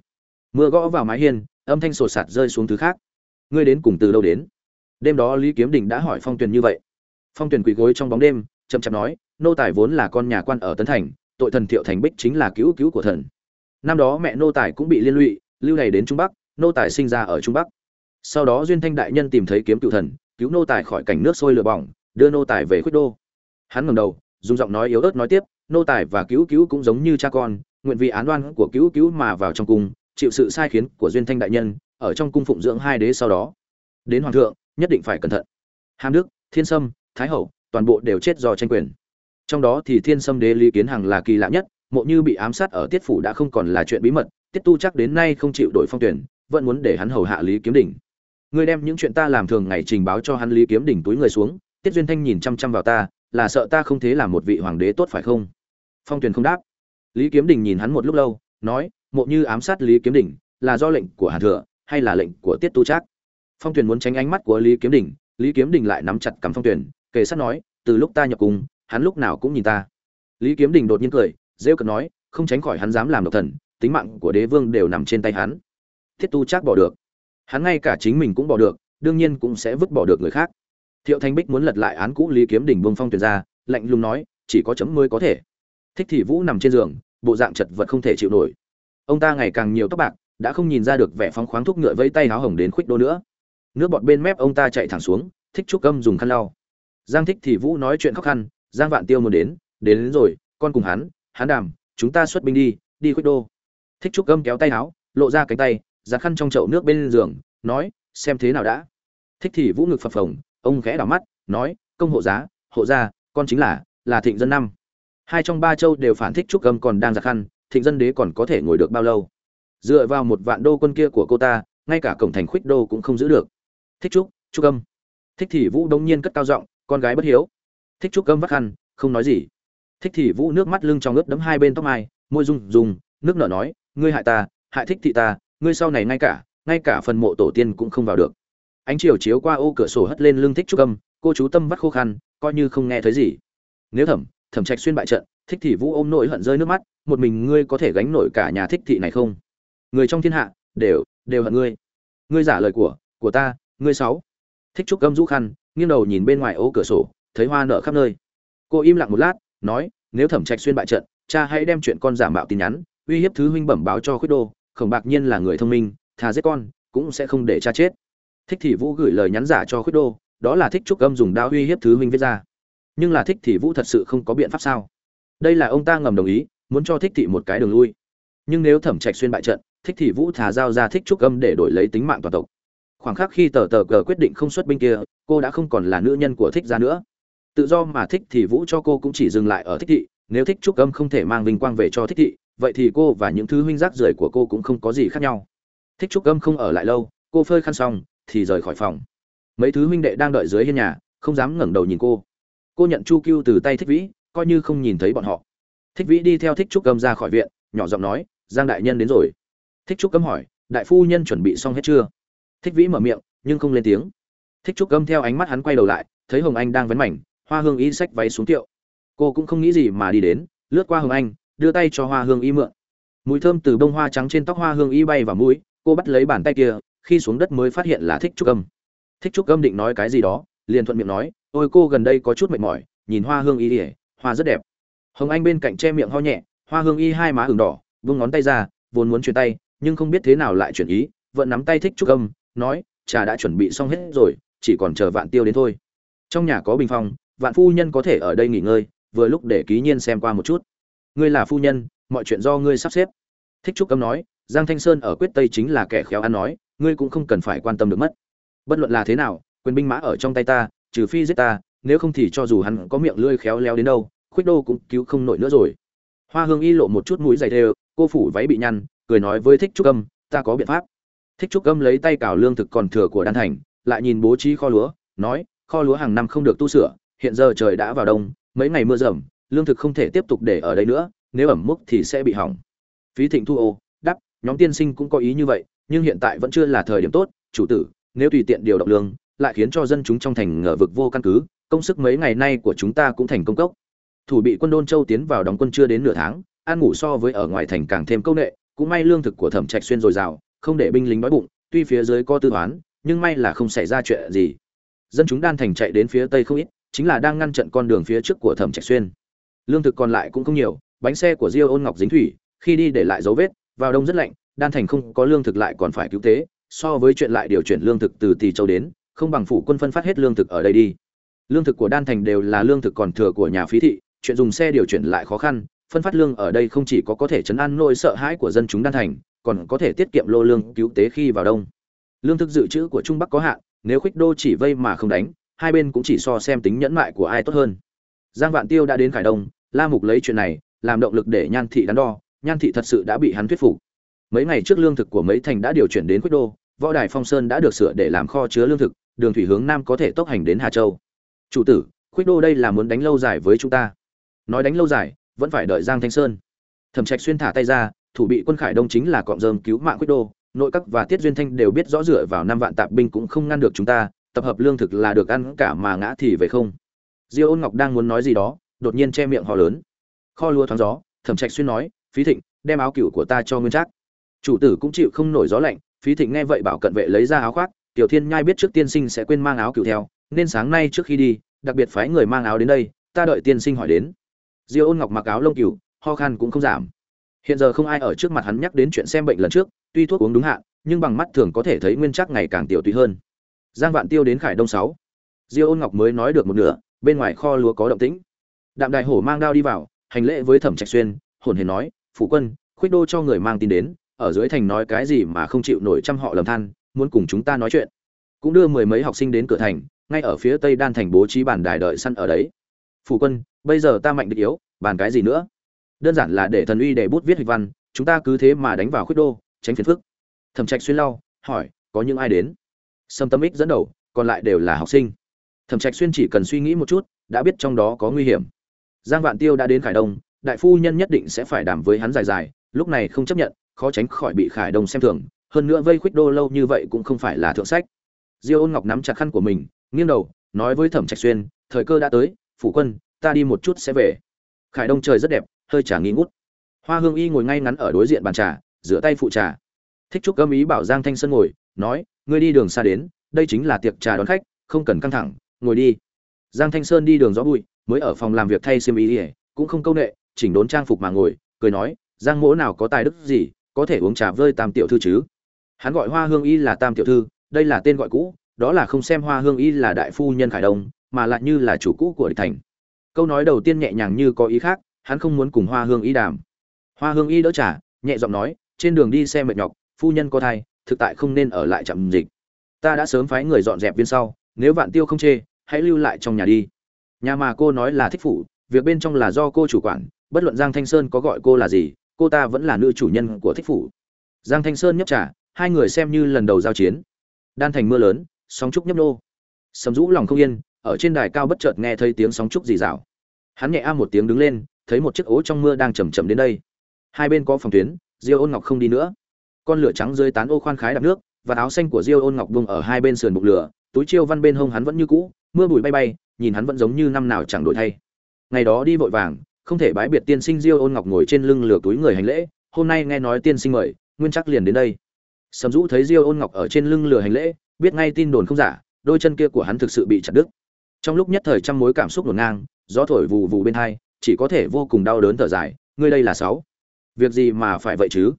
Mưa gõ vào mái hiên, âm thanh sột sạt rơi xuống thứ khác. Ngươi đến cùng từ đâu đến? Đêm đó lý kiếm đình đã hỏi phong tuyền như vậy. Phong tuyền quỳ gối trong bóng đêm, chậm chậm nói, nô tài vốn là con nhà quan ở tấn thành, tội thần thiệu thành bích chính là cứu cứu của thần. Năm đó mẹ nô tài cũng bị liên lụy, lưu này đến trung bắc, nô tài sinh ra ở trung bắc. Sau đó duyên thanh đại nhân tìm thấy kiếm cựu thần, cứu nô tài khỏi cảnh nước sôi lửa bỏng, đưa nô tài về khuyết đô hắn ngẩng đầu, dùng giọng nói yếu ớt nói tiếp, nô tài và cứu cứu cũng giống như cha con, nguyện vì án oan của cứu cứu mà vào trong cung, chịu sự sai khiến của duyên thanh đại nhân, ở trong cung phụng dưỡng hai đế sau đó. Đến hoàng thượng, nhất định phải cẩn thận. Hàm đức, thiên sâm, thái hậu, toàn bộ đều chết do tranh quyền. Trong đó thì thiên sâm đế lý kiến hằng là kỳ lạ nhất, mộ như bị ám sát ở tiết phủ đã không còn là chuyện bí mật, tiết tu chắc đến nay không chịu đổi phong tuyển, vẫn muốn để hắn hầu hạ lý kiếm đỉnh. Ngươi đem những chuyện ta làm thường ngày trình báo cho hắn lý kiếm đỉnh túi người xuống, tiết duyên thanh nhìn chăm chăm vào ta là sợ ta không thế làm một vị hoàng đế tốt phải không? Phong tuyền không đáp. Lý kiếm đình nhìn hắn một lúc lâu, nói, mộ như ám sát lý kiếm đình, là do lệnh của hàn thừa hay là lệnh của tiết tu trác? Phong tuyền muốn tránh ánh mắt của lý kiếm đình, lý kiếm đình lại nắm chặt cằm phong tuyền, kề sát nói, từ lúc ta nhập cùng hắn lúc nào cũng nhìn ta. Lý kiếm đình đột nhiên cười, rêu cợt nói, không tránh khỏi hắn dám làm độc thần, tính mạng của đế vương đều nằm trên tay hắn. Thiết tu Trác bỏ được. Hắn ngay cả chính mình cũng bỏ được, đương nhiên cũng sẽ vứt bỏ được người khác thiệu thanh bích muốn lật lại án cũ lý kiếm đình bông phong tuyển ra lạnh lùng nói chỉ có chấm mới có thể. Thích thị vũ nằm trên giường bộ dạng chật vật không thể chịu nổi. Ông ta ngày càng nhiều tóc bạc đã không nhìn ra được vẻ phóng khoáng thúc ngựa vẫy tay háo hồng đến khuyết đô nữa. Nước bọt bên mép ông ta chạy thẳng xuống thích trúc âm dùng khăn lau. Giang thích thị vũ nói chuyện khó khăn giang vạn tiêu muốn đến đến, đến rồi con cùng hắn hắn đàm chúng ta xuất binh đi đi khuyết đô. Thích trúc âm kéo tay áo lộ ra cánh tay giặt khăn trong chậu nước bên giường nói xem thế nào đã. Thích thị vũ ngực phập phồng ông khẽ đảo mắt, nói, công hộ giá, hộ gia, con chính là là thịnh dân năm. Hai trong ba châu đều phản thích trúc âm còn đang giặc khăn thịnh dân đế còn có thể ngồi được bao lâu? Dựa vào một vạn đô quân kia của cô ta, ngay cả cổng thành khuyết đô cũng không giữ được. Thích trúc trúc âm. Thích thì vũ đông nhiên cất cao giọng, con gái bất hiếu. Thích trúc âm vắt khăn, không nói gì. Thích thì vũ nước mắt lưng trong ướt đấm hai bên tóc mai, môi rung rung, nước nở nói, ngươi hại ta, hại thích thị ta, ngươi sau này ngay cả ngay cả phần mộ tổ tiên cũng không vào được ánh chiều chiếu qua ô cửa sổ hất lên lưng thích trúc âm, cô chú tâm vắt khô khăn, coi như không nghe thấy gì. Nếu thẩm thẩm trạch xuyên bại trận, thích thị vũ ôm nỗi hận rơi nước mắt, một mình ngươi có thể gánh nổi cả nhà thích thị này không? Người trong thiên hạ, đều đều hận ngươi. Ngươi giả lời của của ta, ngươi sáu. Thích trúc âm rũ khăn, nghiêng đầu nhìn bên ngoài ô cửa sổ, thấy hoa nở khắp nơi. Cô im lặng một lát, nói, nếu thẩm trạch xuyên bại trận, cha hãy đem chuyện con giả mạo tin nhắn, uy hiếp thứ huynh bẩm báo cho khuyết đô, khổng bạc nhiên là người thông minh, thà giết con, cũng sẽ không để cha chết thích thị vũ gửi lời nhắn giả cho khuyết đô, đó là thích trúc âm dùng đao uy hiếp thứ huynh viết ra. Nhưng là thích thị vũ thật sự không có biện pháp sao? Đây là ông ta ngầm đồng ý, muốn cho thích thị một cái đường lui. Nhưng nếu thẩm trạch xuyên bại trận, thích thị vũ thả giao ra thích trúc âm để đổi lấy tính mạng toàn tộc. Khoảng khắc khi tờ tờ cờ quyết định không xuất binh kia, cô đã không còn là nữ nhân của thích gia nữa. Tự do mà thích thì vũ cho cô cũng chỉ dừng lại ở thích thị, nếu thích trúc âm không thể mang vinh quang về cho thích thị, vậy thì cô và những thứ huynh rác rưởi của cô cũng không có gì khác nhau. Thích trúc âm không ở lại lâu, cô phơi khăn xong thì rời khỏi phòng. Mấy thứ huynh đệ đang đợi dưới hiên nhà, không dám ngẩng đầu nhìn cô. Cô nhận chu cưu từ tay thích vĩ, coi như không nhìn thấy bọn họ. Thích vĩ đi theo thích trúc cầm ra khỏi viện, nhỏ giọng nói, giang đại nhân đến rồi. Thích trúc cầm hỏi, đại phu nhân chuẩn bị xong hết chưa? Thích vĩ mở miệng, nhưng không lên tiếng. Thích trúc cầm theo ánh mắt hắn quay đầu lại, thấy hồng anh đang vấn mảnh, hoa hương y sách váy xuống tiệu. Cô cũng không nghĩ gì mà đi đến, lướt qua hồng anh, đưa tay cho hoa hương y mượn. Mùi thơm từ bông hoa trắng trên tóc hoa hương y bay vào mũi, cô bắt lấy bàn tay kia khi xuống đất mới phát hiện là thích trúc âm. Thích trúc âm định nói cái gì đó, liền thuận miệng nói, ôi cô, gần đây có chút mệt mỏi, nhìn hoa hương y ỉa hoa rất đẹp. Hồng anh bên cạnh che miệng ho nhẹ, hoa hương y hai má ửng đỏ, vung ngón tay ra, vốn muốn chuyển tay, nhưng không biết thế nào lại chuyển ý, vẫn nắm tay thích trúc âm, nói trà đã chuẩn bị xong hết rồi, chỉ còn chờ vạn tiêu đến thôi. Trong nhà có bình phong, vạn phu nhân có thể ở đây nghỉ ngơi, vừa lúc để ký nhiên xem qua một chút. Ngươi là phu nhân, mọi chuyện do ngươi sắp xếp. Thích trúc âm nói, giang thanh sơn ở quyết tây chính là kẻ khéo ăn nói ngươi cũng không cần phải quan tâm được mất. Bất luận là thế nào, quyền binh mã ở trong tay ta, trừ phi giết ta, nếu không thì cho dù hắn có miệng lưỡi khéo léo đến đâu, khuyết đô cũng cứu không nổi nữa rồi. Hoa hương y lộ một chút mũi dày đều, cô phủ váy bị nhăn, cười nói với thích trúc âm, ta có biện pháp. Thích trúc âm lấy tay cào lương thực còn thừa của đan thành, lại nhìn bố trí kho lúa, nói, kho lúa hàng năm không được tu sửa, hiện giờ trời đã vào đông, mấy ngày mưa rầm, lương thực không thể tiếp tục để ở đây nữa, nếu ẩm mốc thì sẽ bị hỏng. Phí thịnh thu ô nhóm tiên sinh cũng có ý như vậy, nhưng hiện tại vẫn chưa là thời điểm tốt, chủ tử, nếu tùy tiện điều động lương, lại khiến cho dân chúng trong thành ngờ vực vô căn cứ, công sức mấy ngày nay của chúng ta cũng thành công cốc. Thủ bị quân đôn châu tiến vào đóng quân chưa đến nửa tháng, ăn ngủ so với ở ngoài thành càng thêm công nghệ cũng may lương thực của thẩm trạch xuyên dồi dào, không để binh lính đói bụng, tuy phía dưới có tư toán, nhưng may là không xảy ra chuyện gì. Dân chúng đan thành chạy đến phía tây không ít, chính là đang ngăn chặn con đường phía trước của thẩm trạch xuyên. Lương thực còn lại cũng không nhiều, bánh xe của diêu ôn ngọc dính thủy, khi đi để lại dấu vết vào đông rất lạnh, đan thành không có lương thực lại còn phải cứu tế, so với chuyện lại điều chuyển lương thực từ Tỳ châu đến, không bằng phủ quân phân phát hết lương thực ở đây đi. Lương thực của đan thành đều là lương thực còn thừa của nhà phí thị, chuyện dùng xe điều chuyển lại khó khăn, phân phát lương ở đây không chỉ có có thể chấn an nỗi sợ hãi của dân chúng đan thành, còn có thể tiết kiệm lô lương cứu tế khi vào đông. Lương thực dự trữ của trung bắc có hạn, nếu khuyết đô chỉ vây mà không đánh, hai bên cũng chỉ so xem tính nhẫn mại của ai tốt hơn. Giang vạn tiêu đã đến khải đông, la mục lấy chuyện này, làm động lực để nhan thị đắn đo nhan thị thật sự đã bị hắn thuyết phục. Mấy ngày trước lương thực của mấy thành đã điều chuyển đến quyết đô, võ đài phong sơn đã được sửa để làm kho chứa lương thực, đường thủy hướng nam có thể tốc hành đến hà châu. Chủ tử, quyết đô đây là muốn đánh lâu dài với chúng ta. Nói đánh lâu dài, vẫn phải đợi giang thanh sơn. Thẩm trạch xuyên thả tay ra, thủ bị quân khải đông chính là cọng rơm cứu mạng quyết đô. Nội các và tiết duyên thanh đều biết rõ dựa vào năm vạn tạp binh cũng không ngăn được chúng ta, tập hợp lương thực là được ăn cả mà ngã thì về không. Diêu ôn ngọc đang muốn nói gì đó, đột nhiên che miệng họ lớn. Kho lúa thoáng gió, thẩm trạch xuyên nói phí thịnh, đem áo cửu của ta cho nguyên trác. Chủ tử cũng chịu không nổi gió lạnh, phí thịnh nghe vậy bảo cận vệ lấy ra áo khoác, tiểu thiên nhai biết trước tiên sinh sẽ quên mang áo cửu theo, nên sáng nay trước khi đi, đặc biệt phái người mang áo đến đây, ta đợi tiên sinh hỏi đến. Diêu ôn ngọc mặc áo lông cửu ho khan cũng không giảm. Hiện giờ không ai ở trước mặt hắn nhắc đến chuyện xem bệnh lần trước, tuy thuốc uống đúng hạn, nhưng bằng mắt thường có thể thấy nguyên chắc ngày càng tiểu tùy hơn. Giang vạn tiêu đến khải đông sáu. Diêu ôn ngọc mới nói được một nửa, bên ngoài kho lúa có động tĩnh. Đạm đại hổ mang đao đi vào, hành lễ với thẩm trạch xuyên, hồn hề nói phụ quân, khuyết đô cho người mang tin đến, ở dưới thành nói cái gì mà không chịu nổi trăm họ lầm than, muốn cùng chúng ta nói chuyện. Cũng đưa mười mấy học sinh đến cửa thành, ngay ở phía tây đan thành bố trí bàn đài đợi săn ở đấy. Phụ quân, bây giờ ta mạnh được yếu, bàn cái gì nữa? Đơn giản là để thần uy để bút viết hịch văn, chúng ta cứ thế mà đánh vào khuyết đô, tránh phiền phức. Thẩm trạch xuyên lau, hỏi, có những ai đến? Sâm tâm ích dẫn đầu, còn lại đều là học sinh. Thẩm trạch xuyên chỉ cần suy nghĩ một chút, đã biết trong đó có nguy hiểm. Giang vạn tiêu đã đến khải đông đại phu nhân nhất định sẽ phải đàm với hắn dài dài, lúc này không chấp nhận, khó tránh khỏi bị khải đông xem thường, hơn nữa vây khuyết đô lâu như vậy cũng không phải là thượng sách. Diêu ôn ngọc nắm chặt khăn của mình, nghiêng đầu, nói với thẩm trạch xuyên, thời cơ đã tới, phủ quân, ta đi một chút sẽ về. Khải đông trời rất đẹp, hơi trà nghi ngút. Hoa hương y ngồi ngay ngắn ở đối diện bàn trà, rửa tay phụ trà. Thích trúc gâm ý bảo giang thanh sơn ngồi, nói, ngươi đi đường xa đến, đây chính là tiệc trà đón khách, không cần căng thẳng, ngồi đi. Giang thanh sơn đi đường gió bụi, mới ở phòng làm việc thay xiêm ý ỉa cũng không câu nệ chỉnh đốn trang phục mà ngồi, cười nói, giang mỗ nào có tài đức gì, có thể uống trà vơi tam tiểu thư chứ? Hắn gọi hoa hương y là tam tiểu thư, đây là tên gọi cũ, đó là không xem hoa hương y là đại phu nhân khải đông, mà lại như là chủ cũ của địch thành. Câu nói đầu tiên nhẹ nhàng như có ý khác, hắn không muốn cùng hoa hương y đàm. Hoa hương y đỡ trà, nhẹ giọng nói, trên đường đi xe mệt nhọc, phu nhân có thai, thực tại không nên ở lại trạm dịch. Ta đã sớm phái người dọn dẹp viên sau, nếu vạn tiêu không chê, hãy lưu lại trong nhà đi. Nhà mà cô nói là thích phủ, việc bên trong là do cô chủ quản bất luận giang thanh sơn có gọi cô là gì, cô ta vẫn là nữ chủ nhân của thích phủ. Giang thanh sơn nhấp trà, hai người xem như lần đầu giao chiến. Đan thành mưa lớn, sóng trúc nhấp nô. Sầm rũ lòng không yên, ở trên đài cao bất chợt nghe thấy tiếng sóng trúc dì dào. hắn nhẹ a một tiếng đứng lên, thấy một chiếc ố trong mưa đang chầm chậm đến đây. Hai bên có phòng tuyến, diêu ôn ngọc không đi nữa. Con lửa trắng dưới tán ô khoan khái đạp nước, và áo xanh của diêu ôn ngọc vùng ở hai bên sườn bục lửa, túi chiêu văn bên hông hắn vẫn như cũ, mưa bụi bay bay, nhìn hắn vẫn giống như năm nào chẳng đổi thay. Ngày đó đi vội vàng không thể bái biệt tiên sinh diêu ôn ngọc ngồi trên lưng lửa túi người hành lễ, hôm nay nghe nói tiên sinh mời, nguyên chắc liền đến đây. Sầm dũ thấy diêu ôn ngọc ở trên lưng lửa hành lễ, biết ngay tin đồn không giả, đôi chân kia của hắn thực sự bị chặt đứt. Trong lúc nhất thời trăm mối cảm xúc ngổn ngang, gió thổi vù vù bên hai, chỉ có thể vô cùng đau đớn thở dài, ngươi đây là sáu. Việc gì mà phải vậy chứ?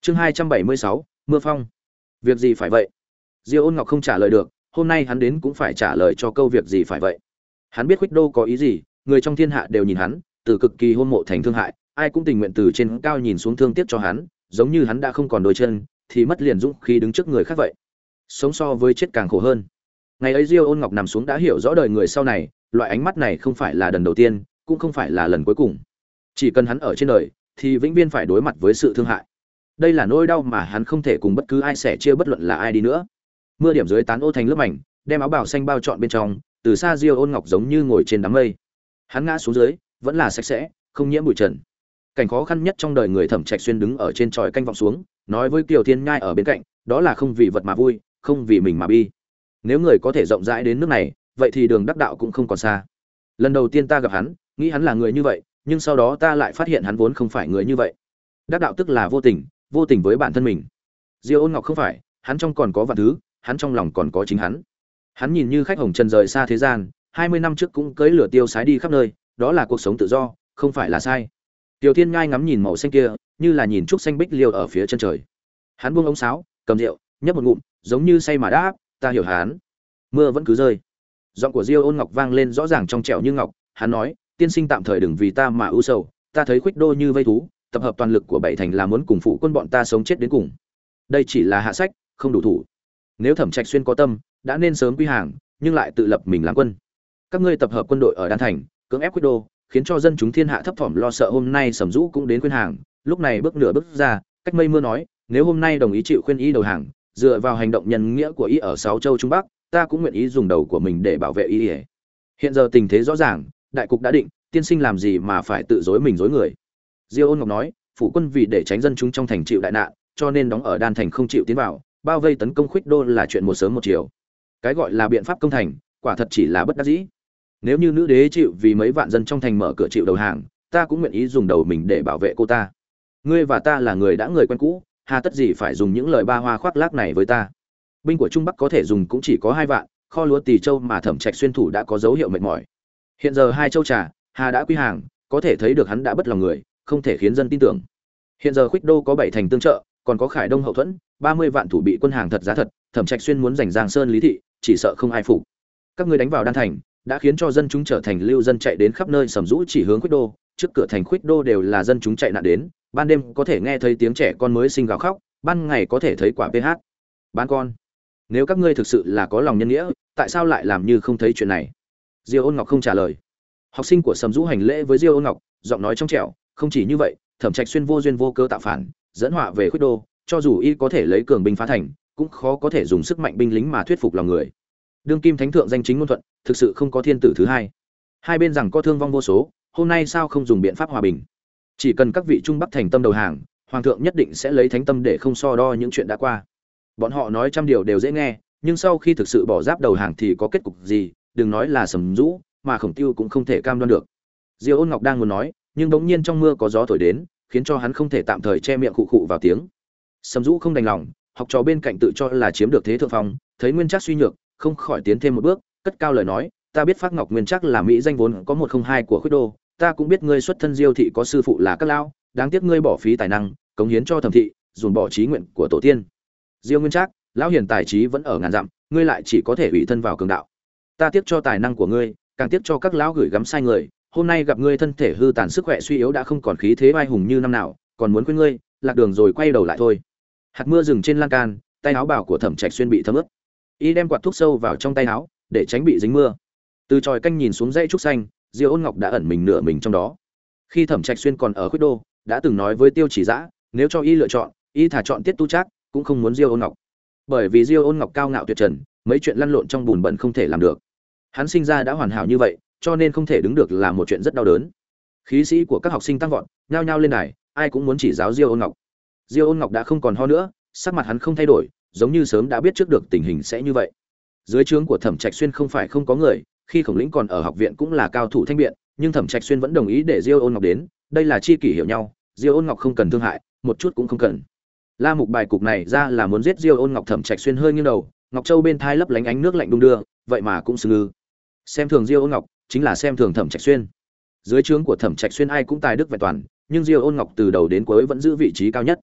Chương hai trăm bảy mươi sáu, mưa phong. Việc gì phải vậy? Diêu ôn ngọc không trả lời được, hôm nay hắn đến cũng phải trả lời cho câu việc gì phải vậy? Hắn biết khuếch đô có ý gì, người trong thiên hạ đều nhìn hắn từ cực kỳ hôn mộ thành thương hại, ai cũng tình nguyện từ trên cao nhìn xuống thương tiếc cho hắn, giống như hắn đã không còn đôi chân, thì mất liền dũng khi đứng trước người khác vậy. Sống so với chết càng khổ hơn. Ngày ấy diêu ôn ngọc nằm xuống đã hiểu rõ đời người sau này, loại ánh mắt này không phải là lần đầu tiên, cũng không phải là lần cuối cùng. Chỉ cần hắn ở trên đời, thì vĩnh viễn phải đối mặt với sự thương hại. Đây là nỗi đau mà hắn không thể cùng bất cứ ai sẻ chia bất luận là ai đi nữa. Mưa điểm dưới tán ô thành lớp mảnh, đem áo bào xanh bao trọn bên trong, từ xa diêu ôn ngọc giống như ngồi trên đám mây. Hắn ngã xuống dưới vẫn là sạch sẽ, không nhiễm bụi trần. Cảnh khó khăn nhất trong đời người thẩm trạch xuyên đứng ở trên tròi canh vọng xuống, nói với kiều thiên nhai ở bên cạnh, đó là không vì vật mà vui, không vì mình mà bi. Nếu người có thể rộng rãi đến nước này, vậy thì đường đắc đạo cũng không còn xa. Lần đầu tiên ta gặp hắn, nghĩ hắn là người như vậy, nhưng sau đó ta lại phát hiện hắn vốn không phải người như vậy. Đắc đạo tức là vô tình vô tình với bản thân mình. Diêu ôn ngọc không phải, hắn trong còn có vạn thứ, hắn trong lòng còn có chính hắn. Hắn nhìn như khách hồng trần rời xa thế gian, hai mươi năm trước cũng cưới lửa tiêu sái đi khắp nơi đó là cuộc sống tự do, không phải là sai. Tiểu thiên ngai ngắm nhìn màu xanh kia, như là nhìn trúc xanh bích liêu ở phía chân trời. Hắn buông ống sáo, cầm rượu, nhấp một ngụm, giống như say mà đáp, ta hiểu hắn. Mưa vẫn cứ rơi. Giọng của diêu ôn ngọc vang lên rõ ràng trong trẻo như ngọc, hắn nói, tiên sinh tạm thời đừng vì ta mà ưu sầu, ta thấy khuyết đô như vây thú, tập hợp toàn lực của bảy thành là muốn cùng phụ quân bọn ta sống chết đến cùng. Đây chỉ là hạ sách, không đủ thủ. Nếu thẩm trạch xuyên có tâm, đã nên sớm quy hàng, nhưng lại tự lập mình làm quân. Các ngươi tập hợp quân đội ở đan thành cưỡng ép quyết đô, khiến cho dân chúng thiên hạ thấp thỏm lo sợ hôm nay sầm rũ cũng đến khuyên hàng. Lúc này bước nửa bước ra, cách mây mưa nói, nếu hôm nay đồng ý chịu khuyên ý đầu hàng, dựa vào hành động nhân nghĩa của ý ở sáu châu trung bắc, ta cũng nguyện ý dùng đầu của mình để bảo vệ ý ỉa. Hiện giờ tình thế rõ ràng, đại cục đã định, tiên sinh làm gì mà phải tự dối mình dối người? Diêu ôn ngọc nói, phủ quân vì để tránh dân chúng trong thành chịu đại nạn, cho nên đóng ở đan thành không chịu tiến vào, bao vây tấn công khuyết đô là chuyện một sớm một chiều. Cái gọi là biện pháp công thành, quả thật chỉ là bất đắc dĩ nếu như nữ đế chịu vì mấy vạn dân trong thành mở cửa chịu đầu hàng, ta cũng nguyện ý dùng đầu mình để bảo vệ cô ta. Ngươi và ta là người đã người quen cũ, hà tất gì phải dùng những lời ba hoa khoác lác này với ta? Binh của trung bắc có thể dùng cũng chỉ có hai vạn, kho lúa tỳ châu mà thẩm trạch xuyên thủ đã có dấu hiệu mệt mỏi. Hiện giờ hai châu trà, hà đã quy hàng, có thể thấy được hắn đã bất lòng người, không thể khiến dân tin tưởng. Hiện giờ khuyết đô có bảy thành tương trợ, còn có khải đông hậu thuẫn, ba mươi vạn thủ bị quân hàng thật giá thật, thẩm trạch xuyên muốn giành giang sơn lý thị, chỉ sợ không ai phục. Các ngươi đánh vào đan thành đã khiến cho dân chúng trở thành lưu dân chạy đến khắp nơi sầm rũ chỉ hướng khuếch đô. Trước cửa thành khuếch đô đều là dân chúng chạy nạn đến, ban đêm có thể nghe thấy tiếng trẻ con mới sinh gào khóc, ban ngày có thể thấy quả ph bán con, nếu các ngươi thực sự là có lòng nhân nghĩa, tại sao lại làm như không thấy chuyện này? Diêu ôn ngọc không trả lời. Học sinh của sầm rũ hành lễ với diêu ôn ngọc, giọng nói trong trẻo, không chỉ như vậy, thẩm trạch xuyên vô duyên vô cơ tạo phản, dẫn họa về khuyết đô, cho dù y có thể lấy cường binh phá thành, cũng khó có thể dùng sức mạnh binh lính mà thuyết phục lòng người đương kim thánh thượng danh chính ngôn thuận, thực sự không có thiên tử thứ hai. Hai bên rằng có thương vong vô số, hôm nay sao không dùng biện pháp hòa bình? Chỉ cần các vị trung bắc thành tâm đầu hàng, hoàng thượng nhất định sẽ lấy thánh tâm để không so đo những chuyện đã qua. Bọn họ nói trăm điều đều dễ nghe, nhưng sau khi thực sự bỏ giáp đầu hàng thì có kết cục gì, đừng nói là sầm rũ, mà khổng tiêu cũng không thể cam đoan được. Diêu ôn ngọc đang muốn nói, nhưng bỗng nhiên trong mưa có gió thổi đến, khiến cho hắn không thể tạm thời che miệng khụ khụ vào tiếng. Sầm dũ không đành lòng, học trò bên cạnh tự cho là chiếm được thế thượng phong, thấy nguyên chắc suy nhược không khỏi tiến thêm một bước, cất cao lời nói, ta biết Phác ngọc nguyên chắc là mỹ danh vốn có một không hai của khuyết đô, ta cũng biết ngươi xuất thân diêu thị có sư phụ là các lão, đáng tiếc ngươi bỏ phí tài năng, cống hiến cho thẩm thị, dồn bỏ trí nguyện của tổ tiên. Diêu nguyên trác lão hiền tài trí vẫn ở ngàn dặm, ngươi lại chỉ có thể ủy thân vào cường đạo. Ta tiếc cho tài năng của ngươi, càng tiếc cho các lão gửi gắm sai người, hôm nay gặp ngươi thân thể hư tàn sức khỏe suy yếu đã không còn khí thế vai hùng như năm nào, còn muốn quên ngươi, lạc đường rồi quay đầu lại thôi. Hạt mưa dừng trên lan can, tay áo bào của thẩm trạch xuyên bị thấm ướt y đem quạt thuốc sâu vào trong tay áo, để tránh bị dính mưa. Từ tròi canh nhìn xuống dãy trúc xanh, diêu ôn ngọc đã ẩn mình nửa mình trong đó. Khi thẩm trạch xuyên còn ở khuyết đô, đã từng nói với tiêu chỉ giã nếu cho y lựa chọn, y thả chọn tiết tu trác, cũng không muốn diêu ôn ngọc. Bởi vì diêu ôn ngọc cao ngạo tuyệt trần, mấy chuyện lăn lộn trong bùn bẩn không thể làm được. Hắn sinh ra đã hoàn hảo như vậy, cho nên không thể đứng được là một chuyện rất đau đớn. Khí sĩ của các học sinh tăng vọt, nhao nhao lên đài, ai cũng muốn chỉ giáo diêu ôn ngọc. Diêu ôn ngọc đã không còn ho nữa, sắc mặt hắn không thay đổi giống như sớm đã biết trước được tình hình sẽ như vậy. Dưới trướng của thẩm trạch xuyên không phải không có người, khi khổng lĩnh còn ở học viện cũng là cao thủ thanh biện, nhưng thẩm trạch xuyên vẫn đồng ý để diêu ôn ngọc đến, đây là chi kỷ hiểu nhau, diêu ôn ngọc không cần thương hại, một chút cũng không cần. La mục bài cục này ra là muốn giết diêu ôn ngọc thẩm trạch xuyên hơi nghiêng đầu, ngọc châu bên thai lấp lánh ánh nước lạnh đung đưa, vậy mà cũng sừng ngư xem thường diêu ôn ngọc, chính là xem thường thẩm trạch xuyên. Dưới trướng của thẩm trạch xuyên ai cũng tài đức vẹn toàn, nhưng diêu ôn ngọc từ đầu đến cuối vẫn giữ vị trí cao nhất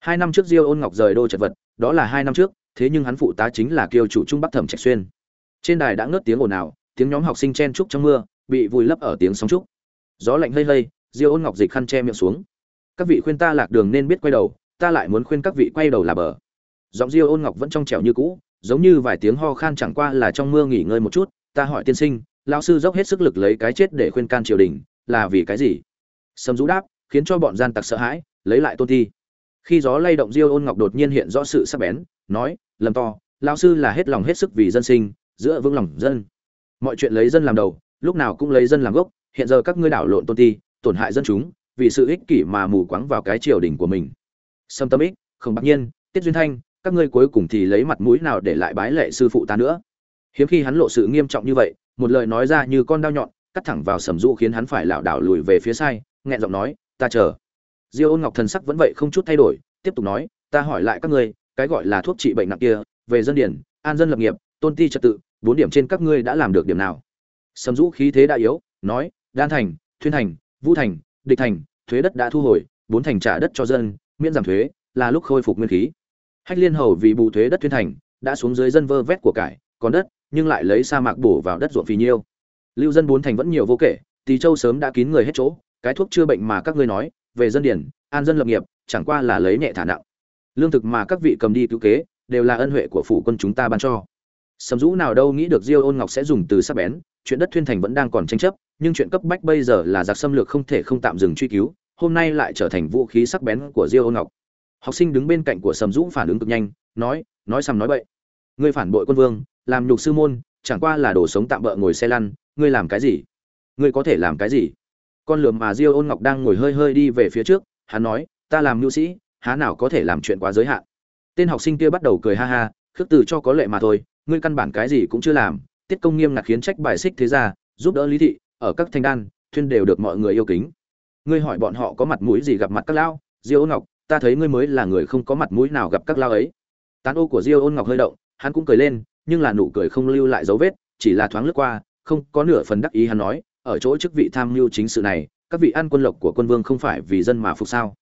hai năm trước diêu ôn ngọc rời đô chật vật, đó là hai năm trước, thế nhưng hắn phụ tá chính là kiêu chủ trung bắc thẩm trạch xuyên. Trên đài đã ngớt tiếng ồn ào, tiếng nhóm học sinh chen trúc trong mưa, bị vùi lấp ở tiếng sóng trúc gió lạnh hơi hơi diêu ôn ngọc dịch khăn che miệng xuống. Các vị khuyên ta lạc đường nên biết quay đầu, ta lại muốn khuyên các vị quay đầu là bờ. Giọng diêu ôn ngọc vẫn trong trẻo như cũ, giống như vài tiếng ho khan chẳng qua là trong mưa nghỉ ngơi một chút, ta hỏi tiên sinh, lão sư dốc hết sức lực lấy cái chết để khuyên can triều đình, là vì cái gì? Sầm rũ đáp, khiến cho bọn gian tặc sợ hãi, lấy lại tôn thi khi gió lay động diêu ôn ngọc đột nhiên hiện rõ sự sắc bén, nói, lầm to, lão sư là hết lòng hết sức vì dân sinh, giữa vững lòng dân. Mọi chuyện lấy dân làm đầu, lúc nào cũng lấy dân làm gốc, hiện giờ các ngươi đảo lộn tôn ti, tổn hại dân chúng, vì sự ích kỷ mà mù quáng vào cái triều đình của mình. Sâm tâm ích không bạc nhiên, tiết duyên thanh, các ngươi cuối cùng thì lấy mặt mũi nào để lại bái lệ sư phụ ta nữa? Hiếm khi hắn lộ sự nghiêm trọng như vậy, một lời nói ra như con đao nhọn, cắt thẳng vào sầm du khiến hắn phải lảo đảo lùi về phía sai, nghẹn giọng nói, ta chờ diêu ôn ngọc thần sắc vẫn vậy không chút thay đổi, tiếp tục nói, ta hỏi lại các ngươi, cái gọi là thuốc trị bệnh nặng kia, về dân điển, an dân lập nghiệp, tôn ti trật tự, bốn điểm trên các ngươi đã làm được điểm nào? Sầm rũ khí thế đã yếu, nói, đan thành, thuyên thành vũ thành, địch thành, thuế đất đã thu hồi, bốn thành trả đất cho dân, miễn giảm thuế, là lúc khôi phục nguyên khí. Hách liên hầu vì bù thuế đất thuyên thành, đã xuống dưới dân vơ vét của cải, còn đất, nhưng lại lấy sa mạc bổ vào đất ruộng phì nhiêu. Lưu dân bốn thành vẫn nhiều vô kể, tỳ châu sớm đã kín người hết chỗ, cái thuốc chữa bệnh mà các ngươi nói về dân điển, an dân lập nghiệp, chẳng qua là lấy nhẹ thả nặng. Lương thực mà các vị cầm đi cứu kế, đều là ân huệ của phủ quân chúng ta ban cho. Sầm dũ nào đâu nghĩ được diêu ôn ngọc sẽ dùng từ sắc bén, chuyện đất thuyên thành vẫn đang còn tranh chấp, nhưng chuyện cấp bách bây giờ là giặc xâm lược không thể không tạm dừng truy cứu, hôm nay lại trở thành vũ khí sắc bén của diêu ôn ngọc. Học sinh đứng bên cạnh của sầm dũ phản ứng cực nhanh, nói nói sầm nói bậy. Ngươi phản bội quân vương, làm nhục sư môn, chẳng qua là đồ sống tạm bỡ ngồi xe lăn, ngươi làm cái gì? Ngươi có thể làm cái gì? Con lườm mà diêu ôn ngọc đang ngồi hơi hơi đi về phía trước, hắn nói, ta làm nhu sĩ, há nào có thể làm chuyện quá giới hạn? Tên học sinh kia bắt đầu cười ha ha, khước từ cho có lệ mà thôi, ngươi căn bản cái gì cũng chưa làm, tiết công nghiêm ngặt khiến trách bài xích thế ra giúp đỡ lý thị, ở các thanh đan, thuyên đều được mọi người yêu kính. Ngươi hỏi bọn họ có mặt mũi gì gặp mặt các lão? Diêu ôn ngọc, ta thấy ngươi mới là người không có mặt mũi nào gặp các lao ấy. Tán ô của diêu ôn ngọc hơi động, hắn cũng cười lên, nhưng là nụ cười không lưu lại dấu vết, chỉ là thoáng lướt qua, không có nửa phần đắc ý hắn nói ở chỗ chức vị tham mưu chính sự này, các vị ăn quân lộc của quân vương không phải vì dân mà phục sao?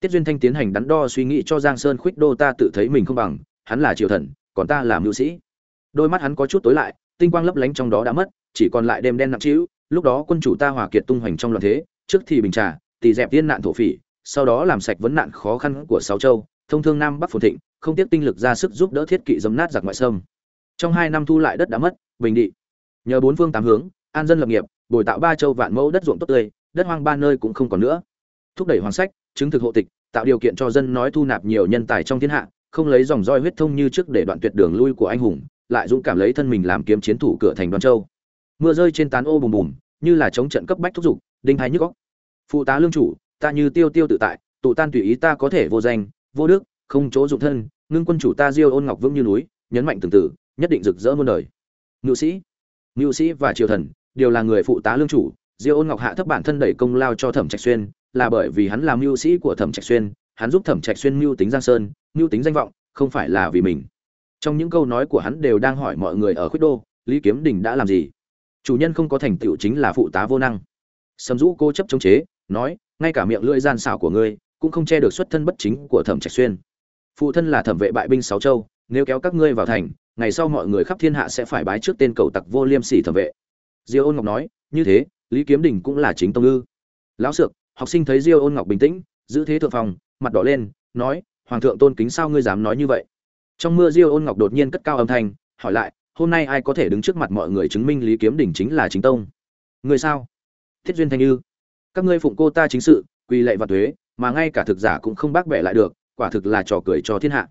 Tiết duyên thanh tiến hành đắn đo suy nghĩ cho giang sơn khuyết đô ta tự thấy mình không bằng, hắn là triều thần, còn ta là mưu sĩ. Đôi mắt hắn có chút tối lại, tinh quang lấp lánh trong đó đã mất, chỉ còn lại đêm đen nặng trĩu, lúc đó quân chủ ta hòa kiệt tung hoành trong loạn thế, trước thì bình trà, tỳ dẹp tiên nạn thổ phỉ, sau đó làm sạch vấn nạn khó khăn của sáu châu, thông thương nam bắc phồn thịnh, không tiếc tinh lực ra sức giúp đỡ thiết kỵ dấm nát giặc ngoại sâm trong hai năm thu lại đất đã mất, bình định. Nhờ bốn phương tám hướng, an dân lập nghiệp bồi tạo ba châu vạn mẫu đất ruộng tốt tươi đất hoang ba nơi cũng không còn nữa. Thúc đẩy hoàng sách chứng thực hộ tịch tạo điều kiện cho dân nói thu nạp nhiều nhân tài trong thiên hạ không lấy dòng roi huyết thông như trước để đoạn tuyệt đường lui của anh hùng lại dũng cảm lấy thân mình làm kiếm chiến thủ cửa thành đoan châu. Mưa rơi trên tán ô bùm bùm như là chống trận cấp bách thúc giục đinh hai nhức góc phụ tá lương chủ ta như tiêu tiêu tự tại tụ tan tùy ý ta có thể vô danh vô đức không chỗ dụng thân ngưng quân chủ ta diêu ôn ngọc vững như núi nhấn mạnh từng từ, nhất định rực rỡ muôn đời. Ngự sĩ. Ngự sĩ và triều thần điều là người phụ tá lương chủ, diêu ôn ngọc hạ thấp bản thân đẩy công lao cho thẩm trạch xuyên, là bởi vì hắn là mưu sĩ của thẩm trạch xuyên, hắn giúp thẩm trạch xuyên mưu tính giang sơn, mưu tính danh vọng, không phải là vì mình. Trong những câu nói của hắn đều đang hỏi mọi người ở khuyết đô, lý kiếm đình đã làm gì? Chủ nhân không có thành tựu chính là phụ tá vô năng. Sầm dũ cô chấp chống chế, nói, ngay cả miệng lưỡi gian xảo của ngươi, cũng không che được xuất thân bất chính của thẩm trạch xuyên. Phụ thân là thẩm vệ bại binh sáu châu, nếu kéo các ngươi vào thành, ngày sau mọi người khắp thiên hạ sẽ phải bái trước tên cầu tặc vô liêm sỉ thẩm vệ diêu ôn ngọc nói, như thế, lý kiếm đình cũng là chính tông ư? Lão sược, học sinh thấy diêu ôn ngọc bình tĩnh, giữ thế thượng phòng, mặt đỏ lên, nói, hoàng thượng tôn kính sao ngươi dám nói như vậy? Trong mưa diêu ôn ngọc đột nhiên cất cao âm thanh, hỏi lại, hôm nay ai có thể đứng trước mặt mọi người chứng minh lý kiếm đỉnh chính là chính tông? Người sao? Thiết duyên thanh như. Các ngươi phụng cô ta chính sự quy lệ và thuế mà ngay cả thực giả cũng không bác bẻ lại được, quả thực là trò cười cho thiên hạ.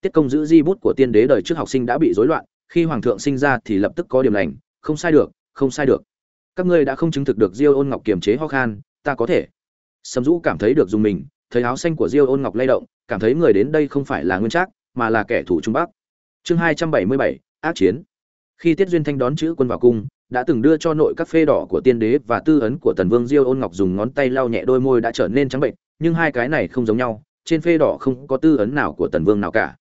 Tiết công giữ di bút của tiên đế đời trước học sinh đã bị rối loạn, khi hoàng thượng sinh ra thì lập tức có điểm lành, không sai được không sai được. Các ngươi đã không chứng thực được diêu ôn ngọc kiềm chế ho khan, ta có thể. Sầm dũ cảm thấy được dùng mình, thấy áo xanh của diêu ôn ngọc lay động, cảm thấy người đến đây không phải là nguyên trác, mà là kẻ thù trung bắc. Chương hai trăm bảy mươi bảy, ác chiến. Khi tiết duyên thanh đón chữ quân vào cung, đã từng đưa cho nội các phê đỏ của tiên đế và tư ấn của tần vương diêu ôn ngọc dùng ngón tay lau nhẹ đôi môi đã trở nên trắng bệnh, nhưng hai cái này không giống nhau, trên phê đỏ không có tư ấn nào của tần vương nào cả.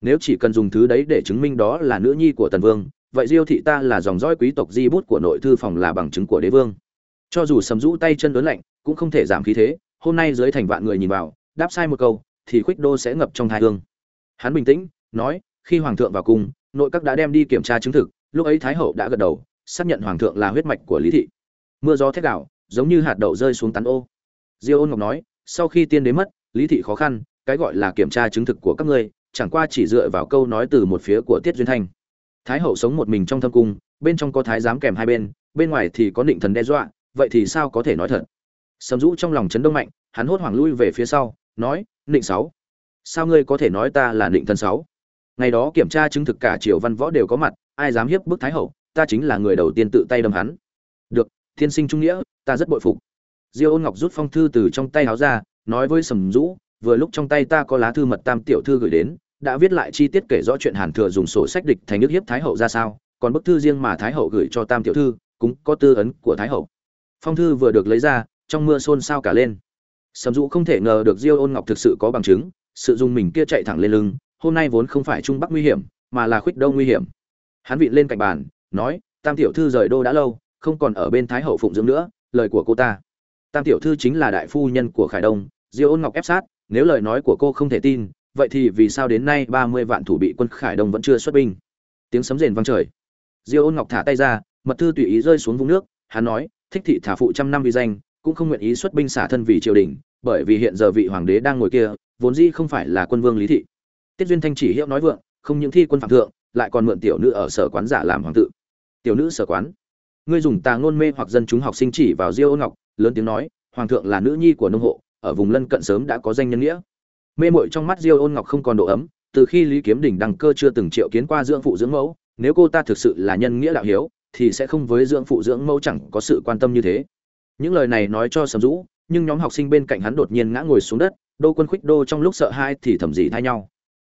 Nếu chỉ cần dùng thứ đấy để chứng minh đó là nữ nhi của tần vương vậy diêu thị ta là dòng dõi quý tộc di bút của nội thư phòng là bằng chứng của đế vương. Cho dù sầm rũ tay chân lớn lạnh, cũng không thể giảm khí thế, hôm nay dưới thành vạn người nhìn vào, đáp sai một câu, thì khuyết đô sẽ ngập trong thai hương. Hắn bình tĩnh, nói, khi hoàng thượng vào cung, nội các đã đem đi kiểm tra chứng thực, lúc ấy thái hậu đã gật đầu, xác nhận hoàng thượng là huyết mạch của lý thị. Mưa gió thét đảo, giống như hạt đậu rơi xuống tán ô. Diêu ôn ngọc nói, sau khi tiên đế mất, lý thị khó khăn, cái gọi là kiểm tra chứng thực của các ngươi, chẳng qua chỉ dựa vào câu nói từ một phía của tiết duyên thanh thái hậu sống một mình trong thâm cung, bên trong có thái giám kèm hai bên bên ngoài thì có định thần đe dọa, vậy thì sao có thể nói thật? Sầm rũ trong lòng chấn đông mạnh, hắn hốt hoảng lui về phía sau, nói định sáu, sao ngươi có thể nói ta là định thần sáu? Ngày đó kiểm tra chứng thực cả triều văn võ đều có mặt, ai dám hiếp bức thái hậu, ta chính là người đầu tiên tự tay đâm hắn. Được thiên sinh trung nghĩa, ta rất bội phục. Diêu ôn ngọc rút phong thư từ trong tay háo ra, nói với sầm rũ vừa lúc trong tay ta có lá thư mật tam tiểu thư gửi đến đã viết lại chi tiết kể rõ chuyện hàn thừa dùng sổ sách địch thành nước hiếp thái hậu ra sao, còn bức thư riêng mà thái hậu gửi cho tam tiểu thư, cũng có tư ấn của thái hậu. Phong thư vừa được lấy ra, trong mưa xôn xao cả lên. Sầm dụ không thể ngờ được diêu ôn ngọc thực sự có bằng chứng, sự dùng mình kia chạy thẳng lên lưng, hôm nay vốn không phải trung bắc nguy hiểm, mà là khuyết đông nguy hiểm. Hắn vị lên cạnh bàn, nói, tam tiểu thư rời đô đã lâu, không còn ở bên thái hậu phụng dưỡng nữa, lời của cô ta. Tam tiểu thư chính là đại phu nhân của khải đông, diêu ôn ngọc ép sát, nếu lời nói của cô không thể tin vậy thì vì sao đến nay ba mươi vạn thủ bị quân khải đông vẫn chưa xuất binh? Tiếng sấm rền vang trời. Diêu ôn ngọc thả tay ra, mật thư tùy ý rơi xuống vũng nước. Hắn nói, thích thị thả phụ trăm năm vì danh, cũng không nguyện ý xuất binh xả thân vì triều đình, bởi vì hiện giờ vị hoàng đế đang ngồi kia, vốn dĩ không phải là quân vương lý thị. Tiết duyên thanh chỉ hiệu nói vượng, không những thi quân phạm thượng, lại còn mượn tiểu nữ ở sở quán giả làm hoàng tự. Tiểu nữ sở quán? Ngươi dùng tà ngôn mê hoặc dân chúng học sinh chỉ vào diêu ôn ngọc, lớn tiếng nói, hoàng thượng là nữ nhi của nông hộ, ở vùng lân cận sớm đã có danh nhân nghĩa mê mội trong mắt diêu ôn ngọc không còn độ ấm, từ khi lý kiếm đỉnh đăng cơ chưa từng triệu kiến qua dưỡng phụ dưỡng mẫu, nếu cô ta thực sự là nhân nghĩa đạo hiếu, thì sẽ không với dưỡng phụ dưỡng mẫu chẳng có sự quan tâm như thế. Những lời này nói cho sầm rũ nhưng nhóm học sinh bên cạnh hắn đột nhiên ngã ngồi xuống đất, đô quân khuyết đô trong lúc sợ hai thì thầm dị thay nhau.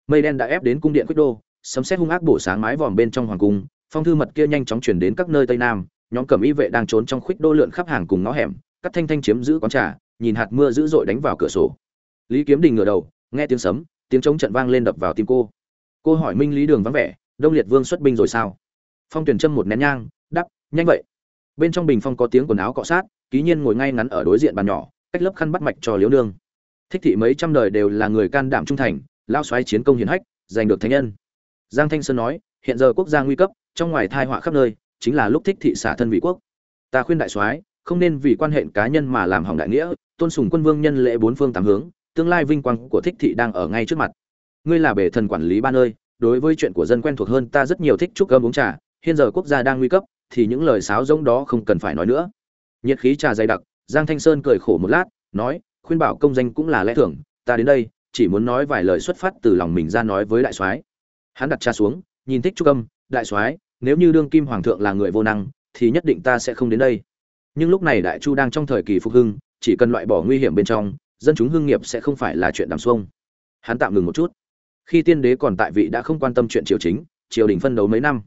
Mây đen đã ép đến cung điện khuyết đô, sấm xét hung ác bổ sáng mái vòm bên trong hoàng cung, phong thư mật kia nhanh chóng chuyển đến các nơi tây nam, nhóm cẩm y vệ đang trốn trong khuyết đô lượn khắp hàng cùng ngõ hẻm, cắt thanh thanh chiếm giữ quán trà, nhìn hạt mưa dữ dội đánh vào cửa sổ lý kiếm đình ngửa đầu, nghe tiếng sấm, tiếng trống trận vang lên đập vào tim cô. Cô hỏi minh lý đường vắng vẻ, đông liệt vương xuất binh rồi sao? Phong tuyển châm một nén nhang đắp nhanh vậy. Bên trong bình phong có tiếng quần áo cọ sát, ký nhiên ngồi ngay ngắn ở đối diện bàn nhỏ, cách lớp khăn bắt mạch cho liếu nương. Thích thị mấy trăm đời đều là người can đảm trung thành lao xoáy chiến công hiển hách, giành được thánh nhân. Giang thanh sơn nói, hiện giờ quốc gia nguy cấp, trong ngoài thai họa khắp nơi, chính là lúc thích thị xả thân vị quốc. Ta khuyên đại soái, không nên vì quan hệ cá nhân mà làm hỏng đại nghĩa, tôn sùng quân vương nhân lễ bốn phương tám hướng tương lai vinh quang của thích thị đang ở ngay trước mặt. Ngươi là bể thần quản lý ba nơi, đối với chuyện của dân quen thuộc hơn ta rất nhiều thích chúc cơm uống trà, hiện giờ quốc gia đang nguy cấp, thì những lời sáo rỗng đó không cần phải nói nữa. Nhiệt khí trà dày đặc, giang thanh sơn cười khổ một lát, nói, khuyên bảo công danh cũng là lẽ thưởng ta đến đây, chỉ muốn nói vài lời xuất phát từ lòng mình ra nói với đại soái. Hắn đặt trà xuống, nhìn thích trúc âm đại soái, nếu như đương kim hoàng thượng là người vô năng, thì nhất định ta sẽ không đến đây. Nhưng lúc này đại chu đang trong thời kỳ phục hưng, chỉ cần loại bỏ nguy hiểm bên trong dân chúng hương nghiệp sẽ không phải là chuyện đàm xuông. Hắn tạm ngừng một chút. Khi tiên đế còn tại vị đã không quan tâm chuyện triều chính, triều đình phân đấu mấy năm.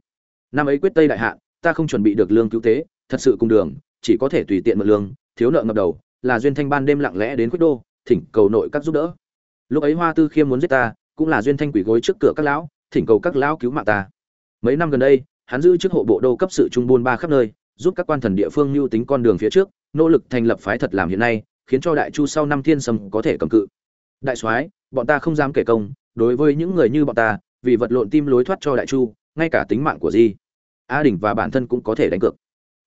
Năm ấy quyết tây đại hạ ta không chuẩn bị được lương cứu tế, thật sự cùng đường, chỉ có thể tùy tiện mượn lương, thiếu nợ ngập đầu, là duyên thanh ban đêm lặng lẽ đến quyết đô, thỉnh cầu nội các giúp đỡ. Lúc ấy hoa tư khiêm muốn giết ta, cũng là duyên thanh quỷ gối trước cửa các lão, thỉnh cầu các lão cứu mạng ta. Mấy năm gần đây, hắn giữ chức hộ bộ đô cấp sự trung buôn ba khắp nơi, giúp các quan thần địa phương mưu tính con đường phía trước, nỗ lực thành lập phái thật làm hiện nay khiến cho đại chu sau năm thiên sâm có thể cầm cự. Đại soái, bọn ta không dám kể công, đối với những người như bọn ta, vì vật lộn tim lối thoát cho đại chu, ngay cả tính mạng của di, a đình và bản thân cũng có thể đánh cược.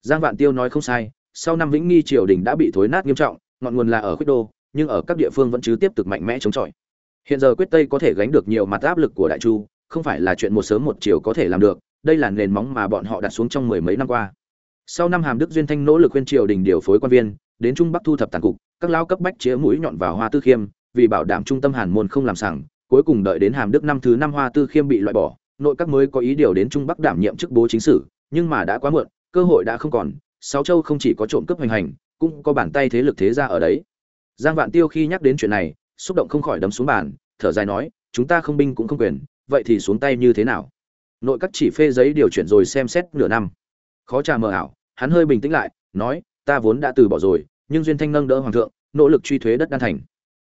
Giang vạn tiêu nói không sai, sau năm vĩnh nghi triều đình đã bị thối nát nghiêm trọng, ngọn nguồn là ở khuyết đô, nhưng ở các địa phương vẫn chứ tiếp tục mạnh mẽ chống chọi. Hiện giờ quyết tây có thể gánh được nhiều mặt áp lực của đại chu, không phải là chuyện một sớm một chiều có thể làm được, đây là nền móng mà bọn họ đặt xuống trong mười mấy năm qua. Sau năm hàm đức duyên thanh nỗ lực khuyên triều đình điều phối quan viên đến trung bắc thu thập tàn cục, các lao cấp bách chĩa mũi nhọn vào hoa tư khiêm, vì bảo đảm trung tâm hàn môn không làm sảng, cuối cùng đợi đến hàm đức năm thứ năm hoa tư khiêm bị loại bỏ, nội các mới có ý điều đến trung bắc đảm nhiệm chức bố chính sử, nhưng mà đã quá muộn, cơ hội đã không còn, sáu châu không chỉ có trộm cướp hoành hành, cũng có bàn tay thế lực thế gia ở đấy. Giang vạn tiêu khi nhắc đến chuyện này, xúc động không khỏi đấm xuống bàn, thở dài nói, chúng ta không binh cũng không quyền, vậy thì xuống tay như thế nào? Nội các chỉ phê giấy điều chuyển rồi xem xét nửa năm. Khó trà mờ ảo, hắn hơi bình tĩnh lại, nói ta vốn đã từ bỏ rồi, nhưng duyên thanh nâng đỡ hoàng thượng, nỗ lực truy thuế đất đan thành.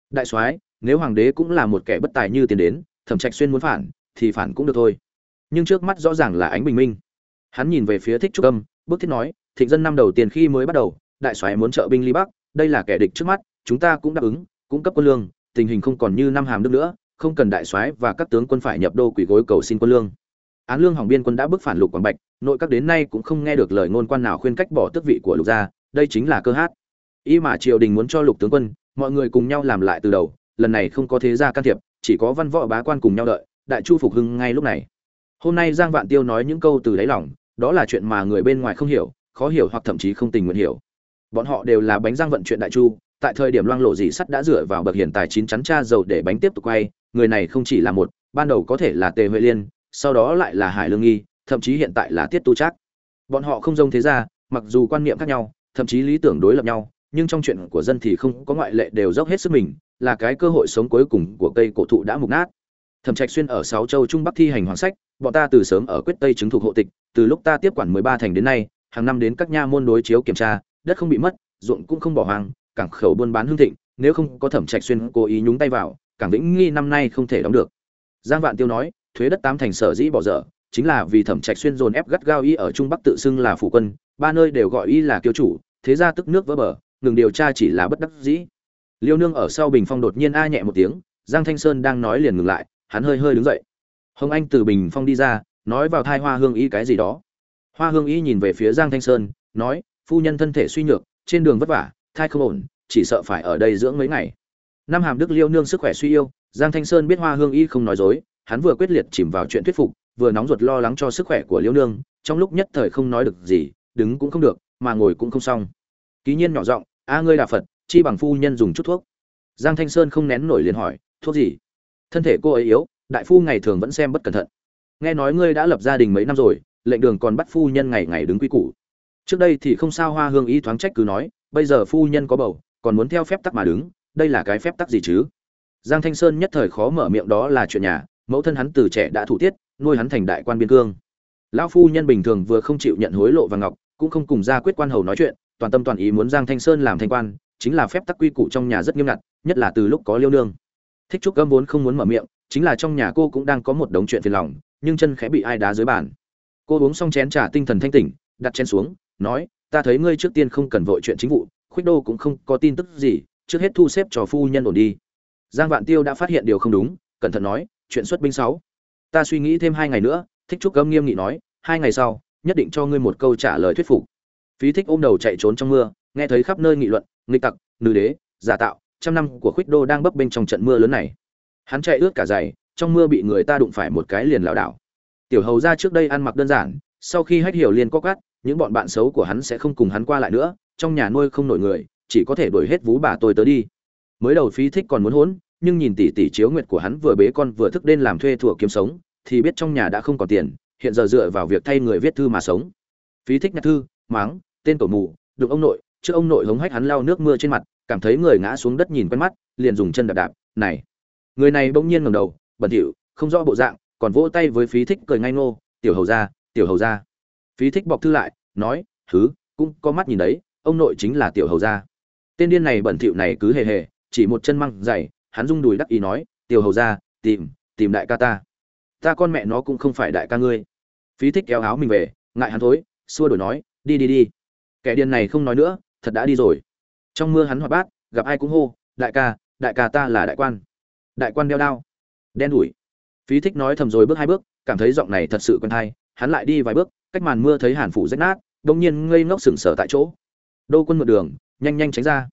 Đại soái, nếu hoàng đế cũng là một kẻ bất tài như tiền đến, thẩm trạch xuyên muốn phản, thì phản cũng được thôi. Nhưng trước mắt rõ ràng là ánh bình minh. Hắn nhìn về phía thích trúc âm, bước thiết nói, thịnh dân năm đầu tiên khi mới bắt đầu, đại soái muốn trợ binh ly bắc, đây là kẻ địch trước mắt, chúng ta cũng đáp ứng, cung cấp quân lương, tình hình không còn như năm hàm nước nữa, không cần đại soái và các tướng quân phải nhập đô quỷ gối cầu xin quân lương. Án lương hỏng biên quân đã bước phản lục quảng bạch, nội các đến nay cũng không nghe được lời ngôn quan nào khuyên cách bỏ tước vị của lục gia đây chính là cơ hát. Y mà triều đình muốn cho lục tướng quân, mọi người cùng nhau làm lại từ đầu, lần này không có thế gia can thiệp, chỉ có văn võ bá quan cùng nhau đợi, đại chu phục hưng ngay lúc này. Hôm nay giang vạn tiêu nói những câu từ đáy lòng, đó là chuyện mà người bên ngoài không hiểu, khó hiểu hoặc thậm chí không tình nguyện hiểu. Bọn họ đều là bánh giang vận chuyện đại chu, tại thời điểm loang lộ dì sắt đã dựa vào bậc hiện tài chín chắn cha dầu để bánh tiếp tục quay, người này không chỉ là một, ban đầu có thể là tề huệ liên, sau đó lại là hải lương nghi, thậm chí hiện tại là tiết tu trác. Bọn họ không giống thế ra mặc dù quan niệm khác nhau thậm chí lý tưởng đối lập nhau, nhưng trong chuyện của dân thì không có ngoại lệ đều dốc hết sức mình, là cái cơ hội sống cuối cùng của cây cổ thụ đã mục nát. Thẩm trạch xuyên ở sáu châu trung bắc thi hành hoàng sách, bọn ta từ sớm ở quyết tây chứng thuộc hộ tịch, từ lúc ta tiếp quản mười ba thành đến nay, hàng năm đến các nha môn đối chiếu kiểm tra, đất không bị mất, ruộng cũng không bỏ hoang, cảng khẩu buôn bán hương thịnh, nếu không có thẩm trạch xuyên cố ý nhúng tay vào, cảng vĩnh nghi năm nay không thể đóng được. Giang vạn tiêu nói, thuế đất tám thành sở dĩ bỏ dở, chính là vì thẩm trạch xuyên dồn ép gắt gao y ở trung bắc tự xưng là phủ quân, ba nơi đều gọi y là kiêu chủ thế ra tức nước vỡ bờ, ngừng điều tra chỉ là bất đắc dĩ. Liêu nương ở sau bình phong đột nhiên a nhẹ một tiếng, giang thanh sơn đang nói liền ngừng lại, hắn hơi hơi đứng dậy. Hồng anh từ bình phong đi ra, nói vào thai hoa hương y cái gì đó. Hoa hương y nhìn về phía giang thanh sơn, nói, phu nhân thân thể suy nhược, trên đường vất vả, thai không ổn, chỉ sợ phải ở đây dưỡng mấy ngày. Năm hàm đức liêu nương sức khỏe suy yêu, giang thanh sơn biết hoa hương y không nói dối, hắn vừa quyết liệt chìm vào chuyện thuyết phục, vừa nóng ruột lo lắng cho sức khỏe của liêu nương, trong lúc nhất thời không nói được gì, đứng cũng không được, mà ngồi cũng không xong ký nhiên nhỏ giọng, a ngươi là phật, chi bằng phu nhân dùng chút thuốc. Giang thanh sơn không nén nổi liền hỏi, thuốc gì? Thân thể cô ấy yếu, đại phu ngày thường vẫn xem bất cẩn thận. Nghe nói ngươi đã lập gia đình mấy năm rồi, lệnh đường còn bắt phu nhân ngày ngày đứng quy củ. Trước đây thì không sao hoa hương y thoáng trách cứ nói, bây giờ phu nhân có bầu, còn muốn theo phép tắc mà đứng, đây là cái phép tắc gì chứ? Giang thanh sơn nhất thời khó mở miệng đó là chuyện nhà, mẫu thân hắn từ trẻ đã thủ tiết, nuôi hắn thành đại quan biên cương. Lão phu nhân bình thường vừa không chịu nhận hối lộ và ngọc, cũng không cùng ra quyết quan hầu nói chuyện toàn tâm toàn ý muốn giang thanh sơn làm thanh quan, chính là phép tắc quy củ trong nhà rất nghiêm ngặt, nhất là từ lúc có liêu nương. Thích trúc gâm vốn không muốn mở miệng, chính là trong nhà cô cũng đang có một đống chuyện phiền lòng, nhưng chân khẽ bị ai đá dưới bàn. Cô uống xong chén trà tinh thần thanh tỉnh, đặt chén xuống, nói, ta thấy ngươi trước tiên không cần vội chuyện chính vụ, khuyết đô cũng không có tin tức gì, trước hết thu xếp cho phu nhân ổn đi. Giang vạn tiêu đã phát hiện điều không đúng, cẩn thận nói, chuyện xuất binh sáu. Ta suy nghĩ thêm hai ngày nữa. Thích trúc gâm nghiêm nghị nói, hai ngày sau, nhất định cho ngươi một câu trả lời thuyết phục phí thích ôm đầu chạy trốn trong mưa, nghe thấy khắp nơi nghị luận, nghịch tặc, nữ đế, giả tạo, trăm năm của khuyết đô đang bấp bênh trong trận mưa lớn này. Hắn chạy ướt cả giày, trong mưa bị người ta đụng phải một cái liền lảo đảo. Tiểu hầu ra trước đây ăn mặc đơn giản, sau khi hách hiểu liền có cát những bọn bạn xấu của hắn sẽ không cùng hắn qua lại nữa, trong nhà nuôi không nổi người, chỉ có thể đuổi hết vú bà tôi tới đi. Mới đầu phí thích còn muốn hỗn, nhưng nhìn tỷ tỷ chiếu nguyệt của hắn vừa bế con vừa thức đêm làm thuê thủa kiếm sống, thì biết trong nhà đã không còn tiền, hiện giờ dựa vào việc thay người viết thư mà sống. Phí thích nhặt thư, máng tên tổ mù, đụng ông nội, trước ông nội hống hách hắn lau nước mưa trên mặt, cảm thấy người ngã xuống đất nhìn quen mắt, liền dùng chân đạp đạp, này. Người này bỗng nhiên ngẩng đầu, bẩn thỉu, không rõ bộ dạng, còn vỗ tay với phí thích cười ngay ngô, tiểu hầu ra tiểu hầu ra phí thích bọc thư lại, nói thứ cũng có mắt nhìn đấy, ông nội chính là tiểu hầu gia. Tên điên này bẩn thỉu này cứ hề hề, chỉ một chân măng dày, hắn rung đùi đắc ý nói, tiểu hầu gia, tìm tìm đại ca ta. Ta con mẹ nó cũng không phải đại ca ngươi. Phí thích kéo áo mình về, ngại hắn thối, xua đổi nói, đi đi đi kẻ điên này không nói nữa, thật đã đi rồi. Trong mưa hắn hoạt bát, gặp ai cũng hô, đại ca đại ca ta là đại quan. Đại quan đeo đao, đen đủi. Phí thích nói thầm rồi bước hai bước, cảm thấy giọng này thật sự quen thai, hắn lại đi vài bước, cách màn mưa thấy hàn phủ rách nát đông nhiên ngây ngốc sừng sờ tại chỗ. Đô quân mượn đường, nhanh nhanh tránh ra.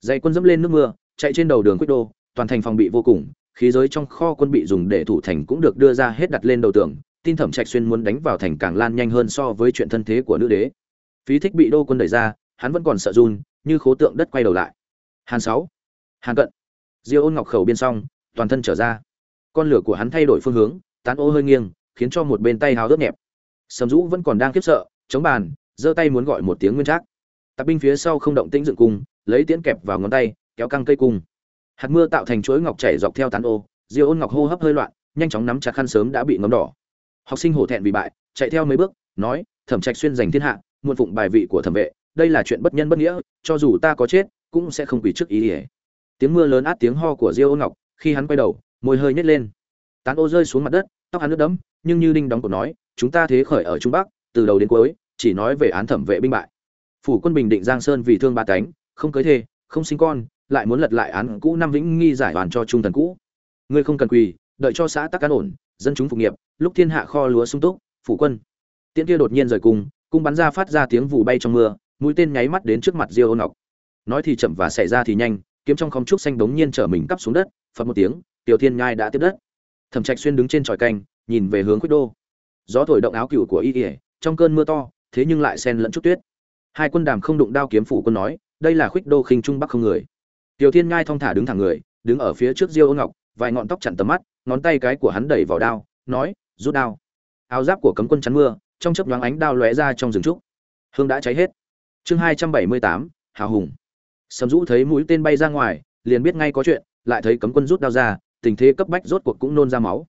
Dạy quân dẫm lên nước mưa, chạy trên đầu đường quyết đô, toàn thành phòng bị vô cùng, khí giới trong kho quân bị dùng để thủ thành cũng được đưa ra hết đặt lên đầu tường, tin thẩm trạch xuyên muốn đánh vào thành càng lan nhanh hơn so với chuyện thân thế của nữ đế phí thích bị đô quân đẩy ra, hắn vẫn còn sợ run, như khố tượng đất quay đầu lại. Hàn sáu, hàn cận. Diêu ôn ngọc khẩu biên xong, toàn thân trở ra. Con lửa của hắn thay đổi phương hướng, tán ô hơi nghiêng, khiến cho một bên tay háo ướt nhẹp. Sầm dũ vẫn còn đang khiếp sợ, chống bàn, giơ tay muốn gọi một tiếng nguyên trác. Tạp binh phía sau không động tĩnh dựng cung, lấy tiễn kẹp vào ngón tay, kéo căng cây cung. Hạt mưa tạo thành chuỗi ngọc chảy dọc theo tán ô, diêu ôn ngọc hô hấp hơi loạn, nhanh chóng nắm chặt khăn sớm đã bị ngấm đỏ. Học sinh hổ thẹn vì bại, chạy theo mấy bước, nói, thẩm trạch xuyên giành thiên hạ muôn phụng bài vị của thẩm vệ, đây là chuyện bất nhân bất nghĩa, cho dù ta có chết, cũng sẽ không quỳ trước ý ỉa tiếng mưa lớn át tiếng ho của diêu ôn ngọc, khi hắn quay đầu, môi hơi nhét lên. Tán ô rơi xuống mặt đất, tóc hắn nước đẫm, nhưng như đinh đóng cổ nói, chúng ta thế khởi ở trung bắc, từ đầu đến cuối, chỉ nói về án thẩm vệ binh bại. Phủ quân bình định giang sơn vì thương ba cánh, không cưới thê, không sinh con, lại muốn lật lại án cũ năm vĩnh nghi giải đoàn cho trung thần cũ. Ngươi không cần quỳ, đợi cho xã tắc cán ổn, dân chúng phục nghiệp, lúc thiên hạ kho lúa sung túc, phủ quân. Tiễn kia đột nhiên rời cùng cung bắn ra phát ra tiếng vụ bay trong mưa, mũi tên nháy mắt đến trước mặt diêu ôn ngọc. Nói thì chậm và xảy ra thì nhanh, kiếm trong khóm trúc xanh bỗng nhiên trở mình cắp xuống đất, phật một tiếng, tiểu thiên Ngai đã tiếp đất. Thẩm trạch xuyên đứng trên tròi canh, nhìn về hướng quyết đô. Gió thổi động áo cựu của y ỉa trong cơn mưa to, thế nhưng lại xen lẫn chút tuyết. Hai quân đàm không đụng đao kiếm phủ quân nói, đây là khuyết đô khinh trung bắc không người. Tiểu thiên Ngai thong thả đứng thẳng người, đứng ở phía trước diêu ôn ngọc, vài ngọn tóc chặn tầm mắt, ngón tay cái của hắn đẩy vào đao, nói, rút đao. Áo giáp của cấm quân chắn mưa trong chớp nhoáng ánh đao lóe ra trong rừng trúc. Hương đã cháy hết. Chương hai trăm bảy mươi tám, hào hùng. Sầm dũ thấy mũi tên bay ra ngoài, liền biết ngay có chuyện, lại thấy cấm quân rút đao ra, tình thế cấp bách rốt cuộc cũng nôn ra máu.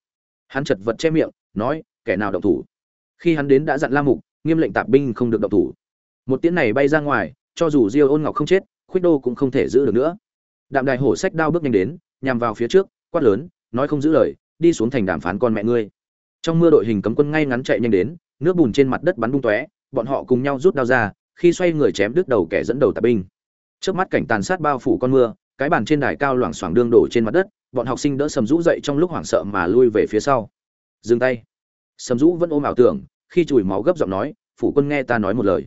Hắn chật vật che miệng, nói, kẻ nào động thủ? Khi hắn đến đã dặn la mục, nghiêm lệnh tạp binh không được động thủ. Một tiếng này bay ra ngoài, cho dù diêu ôn ngọc không chết, khuyết đô cũng không thể giữ được nữa. Đạm đài hổ sách đao bước nhanh đến, nhằm vào phía trước, quát lớn, nói không giữ lời, đi xuống thành đàm phán con mẹ ngươi. Trong mưa đội hình cấm quân ngay ngắn chạy nhanh đến nước bùn trên mặt đất bắn bung tóe, bọn họ cùng nhau rút đao ra, khi xoay người chém đứt đầu kẻ dẫn đầu tạp binh. Trước mắt cảnh tàn sát bao phủ con mưa, cái bàn trên đài cao loảng xoảng đương đổ trên mặt đất, bọn học sinh đỡ sầm rũ dậy trong lúc hoảng sợ mà lui về phía sau. Dừng tay. Sầm rũ vẫn ôm ảo tưởng, khi chùi máu gấp giọng nói, phủ quân nghe ta nói một lời.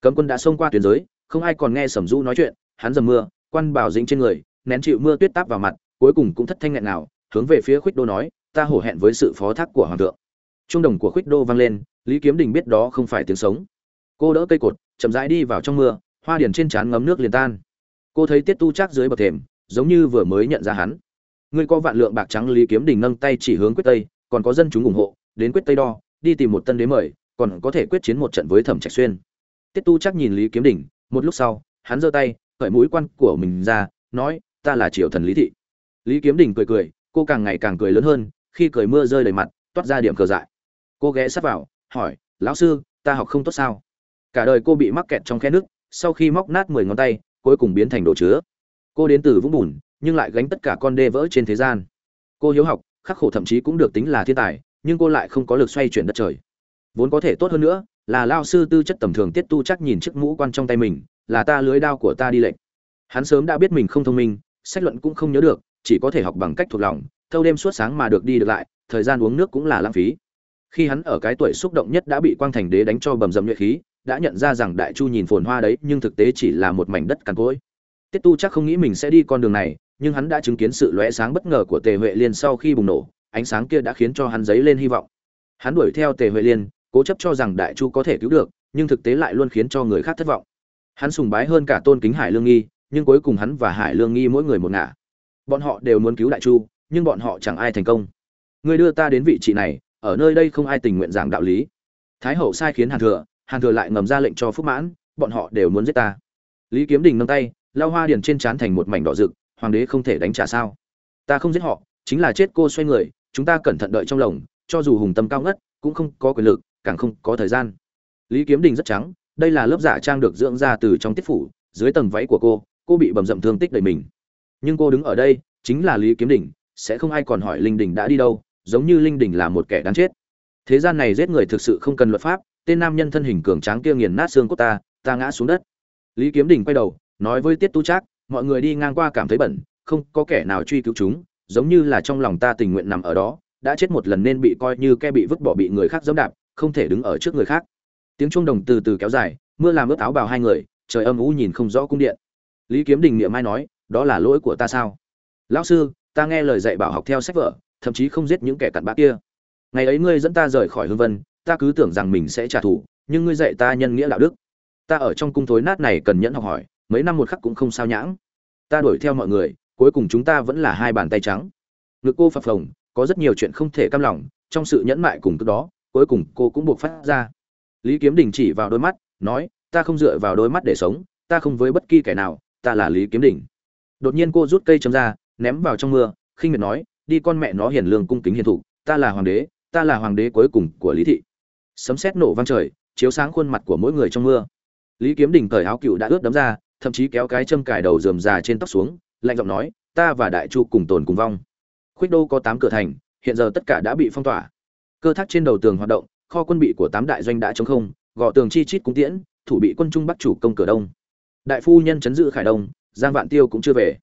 Cấm quân đã xông qua tuyến giới, không ai còn nghe sầm rũ nói chuyện, hắn dầm mưa, quan bảo dính trên người, nén chịu mưa tuyết táp vào mặt, cuối cùng cũng thất thanh nghẹn nào hướng về phía khuyết đô nói, ta hổ hẹn với sự phó thác của hoàng thượng trung đồng của khuếch đô vang lên, lý kiếm đình biết đó không phải tiếng sống. Cô đỡ cây cột, chậm rãi đi vào trong mưa, hoa điển trên trán ngấm nước liền tan. Cô thấy tiết tu chắc dưới bậc thềm, giống như vừa mới nhận ra hắn. Ngươi có vạn lượng bạc trắng, lý kiếm đình nâng tay chỉ hướng quyết tây, còn có dân chúng ủng hộ, đến quyết tây đo, đi tìm một tân đế mời, còn có thể quyết chiến một trận với thẩm trạch xuyên. Tiết tu chắc nhìn lý kiếm đình, một lúc sau, hắn giơ tay khởi mũi quan của mình ra, nói, ta là triều thần lý thị. Lý kiếm đình cười cười, cô càng ngày càng cười lớn hơn, khi cười mưa rơi đầy mặt, toát ra điểm cờ dại cô ghé sát vào, hỏi, lão sư, ta học không tốt sao? Cả đời cô bị mắc kẹt trong khe nước, sau khi móc nát mười ngón tay, cuối cùng biến thành đồ chứa. Cô đến từ vũng bùn, nhưng lại gánh tất cả con đê vỡ trên thế gian. Cô hiếu học, khắc khổ thậm chí cũng được tính là thiên tài, nhưng cô lại không có lực xoay chuyển đất trời. Vốn có thể tốt hơn nữa, là lao sư tư chất tầm thường tiết tu chắc nhìn chiếc mũ quan trong tay mình, là ta lưới đao của ta đi lệnh. Hắn sớm đã biết mình không thông minh, sách luận cũng không nhớ được, chỉ có thể học bằng cách thuộc lòng, thâu đêm suốt sáng mà được đi được lại, thời gian uống nước cũng là lãng phí khi hắn ở cái tuổi xúc động nhất đã bị quang thành đế đánh cho bầm dầm nhuệ khí, đã nhận ra rằng đại chu nhìn phồn hoa đấy, nhưng thực tế chỉ là một mảnh đất cằn cỗi. Tiết tu chắc không nghĩ mình sẽ đi con đường này, nhưng hắn đã chứng kiến sự lóe sáng bất ngờ của tề huệ liên sau khi bùng nổ, ánh sáng kia đã khiến cho hắn dấy lên hy vọng. Hắn đuổi theo tề huệ liên, cố chấp cho rằng đại chu có thể cứu được, nhưng thực tế lại luôn khiến cho người khác thất vọng. Hắn sùng bái hơn cả tôn kính hải lương nghi, nhưng cuối cùng hắn và hải lương nghi mỗi người một ngả. Bọn họ đều muốn cứu đại chu, nhưng bọn họ chẳng ai thành công. Người đưa ta đến vị trí này ở nơi đây không ai tình nguyện giảng đạo lý. Thái hậu sai khiến hàn thừa hàn thừa lại ngầm ra lệnh cho phúc mãn bọn họ đều muốn giết ta. Lý kiếm đình nâng tay lao hoa điền trên trán thành một mảnh đỏ rực hoàng đế không thể đánh trả sao? Ta không giết họ chính là chết cô xoay người chúng ta cẩn thận đợi trong lồng cho dù hùng tâm cao ngất cũng không có quyền lực càng không có thời gian. Lý kiếm đình rất trắng đây là lớp giả trang được dưỡng ra từ trong tiết phủ dưới tầng váy của cô cô bị bầm rậm thương tích đầy mình. Nhưng cô đứng ở đây chính là lý kiếm Đình, sẽ không ai còn hỏi linh đình đã đi đâu giống như linh đình là một kẻ đáng chết. Thế gian này giết người thực sự không cần luật pháp, tên nam nhân thân hình cường tráng kia nghiền nát xương cốt ta ta ngã xuống đất. Lý kiếm đình quay đầu, nói với tiết tu trác, mọi người đi ngang qua cảm thấy bẩn, không có kẻ nào truy cứu chúng, giống như là trong lòng ta tình nguyện nằm ở đó, đã chết một lần nên bị coi như ke bị vứt bỏ bị người khác dẫm đạp, không thể đứng ở trước người khác. Tiếng chuông đồng từ từ kéo dài, mưa làm ướt áo bào hai người, trời âm u nhìn không rõ cung điện. Lý kiếm đình niệm mai nói, đó là lỗi của ta sao? Lão sư, ta nghe lời dạy bảo học theo sách vở thậm chí không giết những kẻ cặn bã kia. Ngày ấy ngươi dẫn ta rời khỏi hương vân, ta cứ tưởng rằng mình sẽ trả thù, nhưng ngươi dạy ta nhân nghĩa đạo đức. Ta ở trong cung thối nát này cần nhẫn học hỏi, mấy năm một khắc cũng không sao nhãng. Ta đuổi theo mọi người, cuối cùng chúng ta vẫn là hai bàn tay trắng. Ngực cô phập phồng, có rất nhiều chuyện không thể cam lòng, trong sự nhẫn mại cùng tức đó, cuối cùng cô cũng buộc phát ra. Lý kiếm đình chỉ vào đôi mắt, nói, ta không dựa vào đôi mắt để sống, ta không với bất kỳ kẻ nào, ta là lý kiếm đình. Đột nhiên cô rút cây châm ra, ném vào trong mưa, khinh miệt nói đi con mẹ nó hiền lương cung kính hiền thụ, ta là hoàng đế, ta là hoàng đế cuối cùng của lý thị. Sấm sét nổ vang trời, chiếu sáng khuôn mặt của mỗi người trong mưa. Lý kiếm đình cởi áo cựu đã ướt đấm ra, thậm chí kéo cái châm cài đầu rườm già trên tóc xuống, lạnh giọng nói, ta và đại chu cùng tồn cùng vong. Khuyết đô có tám cửa thành, hiện giờ tất cả đã bị phong tỏa. Cơ thác trên đầu tường hoạt động, kho quân bị của tám đại doanh đã chống không gọ tường chi chít cung tiễn, thủ bị quân trung bắc chủ công cửa đông. Đại phu nhân chấn giữ khải đông, giang vạn tiêu cũng chưa về.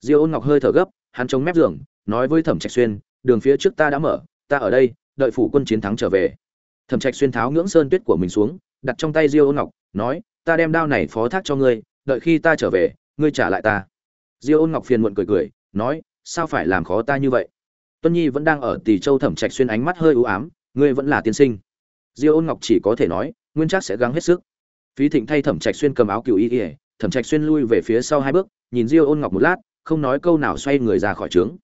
Diêu ôn ngọc hơi thở gấp, hắn chống mép giường nói với thẩm trạch xuyên, đường phía trước ta đã mở, ta ở đây, đợi phủ quân chiến thắng trở về. Thẩm trạch xuyên tháo ngưỡng sơn tuyết của mình xuống, đặt trong tay diêu ôn ngọc, nói, ta đem đao này phó thác cho ngươi, đợi khi ta trở về, ngươi trả lại ta. Diêu ôn ngọc phiền muộn cười cười, nói, sao phải làm khó ta như vậy? Tuân nhi vẫn đang ở tỷ châu thẩm trạch xuyên ánh mắt hơi u ám, ngươi vẫn là tiên sinh. Diêu ôn ngọc chỉ có thể nói, nguyên trác sẽ gắng hết sức. Phí thịnh thay thẩm trạch xuyên cầm áo cựu y ỉa thẩm trạch xuyên lui về phía sau hai bước, nhìn diêu ôn ngọc một lát, không nói câu nào xoay người ra khỏi trướng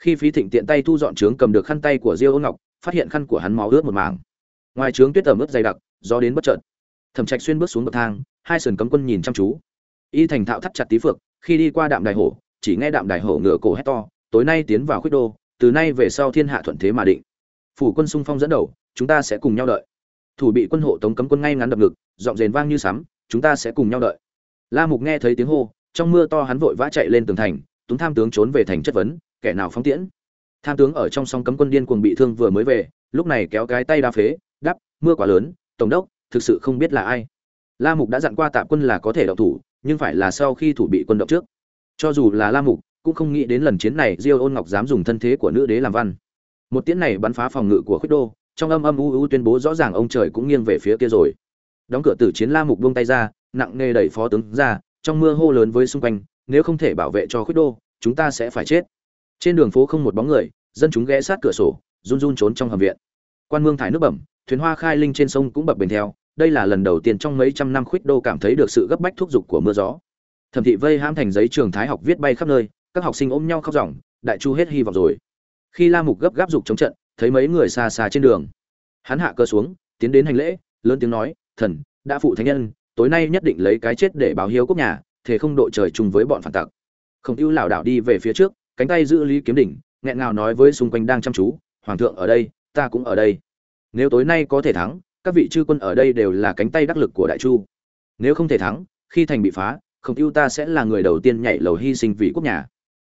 khi phí thịnh tiện tay thu dọn trướng cầm được khăn tay của diêu ôn ngọc, phát hiện khăn của hắn máu ướt một mảng. Ngoài trướng tuyết tẩm ướt dày đặc, gió đến bất chợt. Thẩm trạch xuyên bước xuống bậc thang, hai sườn cấm quân nhìn chăm chú. Y thành thạo thắt chặt tí phược, khi đi qua đạm đài hổ, chỉ nghe đạm đài hổ ngựa cổ hét to, tối nay tiến vào khuyết đô, từ nay về sau thiên hạ thuận thế mà định. Phủ quân xung phong dẫn đầu, chúng ta sẽ cùng nhau đợi. Thủ bị quân hộ tống cấm quân ngay ngắn đập ngực, giọng rền vang như sấm, chúng ta sẽ cùng nhau đợi. La mục nghe thấy tiếng hô, trong mưa to hắn vội vã chạy lên tường thành, túng tham tướng trốn về thành chất vấn kẻ nào phóng tiễn. Tham tướng ở trong song cấm quân điên cuồng bị thương vừa mới về, lúc này kéo cái tay đa phế, đắp, mưa quá lớn, tổng đốc, thực sự không biết là ai. La mục đã dặn qua tạm quân là có thể động thủ, nhưng phải là sau khi thủ bị quân động trước. Cho dù là la mục, cũng không nghĩ đến lần chiến này diêu ôn ngọc dám dùng thân thế của nữ đế làm văn. Một tiễn này bắn phá phòng ngự của khuyết đô, trong âm âm u u tuyên bố rõ ràng ông trời cũng nghiêng về phía kia rồi. Đóng cửa tử chiến la mục buông tay ra, nặng nề đẩy phó tướng ra, trong mưa hô lớn với xung quanh, nếu không thể bảo vệ cho khuyết đô, chúng ta sẽ phải chết trên đường phố không một bóng người, dân chúng ghé sát cửa sổ, run run trốn trong hầm viện. Quan mương thải nước bẩm, thuyền hoa khai linh trên sông cũng bập bềnh theo, đây là lần đầu tiên trong mấy trăm năm khuyết đô cảm thấy được sự gấp bách thúc giục của mưa gió. Thẩm thị vây ham thành giấy trường thái học viết bay khắp nơi, các học sinh ôm nhau khóc ròng, đại chu hết hy vọng rồi. Khi la mục gấp gáp dục chống trận, thấy mấy người xa xa trên đường. Hắn hạ cơ xuống, tiến đến hành lễ, lớn tiếng nói, thần, đã phụ thánh nhân, tối nay nhất định lấy cái chết để báo hiếu quốc nhà thế không độ trời chung với bọn phản tặc. Không ưu lảo đảo đi về phía trước cánh tay giữ lý kiếm đỉnh, nghẹn ngào nói với xung quanh đang chăm chú, hoàng thượng ở đây, ta cũng ở đây. Nếu tối nay có thể thắng, các vị chư quân ở đây đều là cánh tay đắc lực của đại chu. Nếu không thể thắng, khi thành bị phá, khổng tiêu ta sẽ là người đầu tiên nhảy lầu hy sinh vì quốc nhà.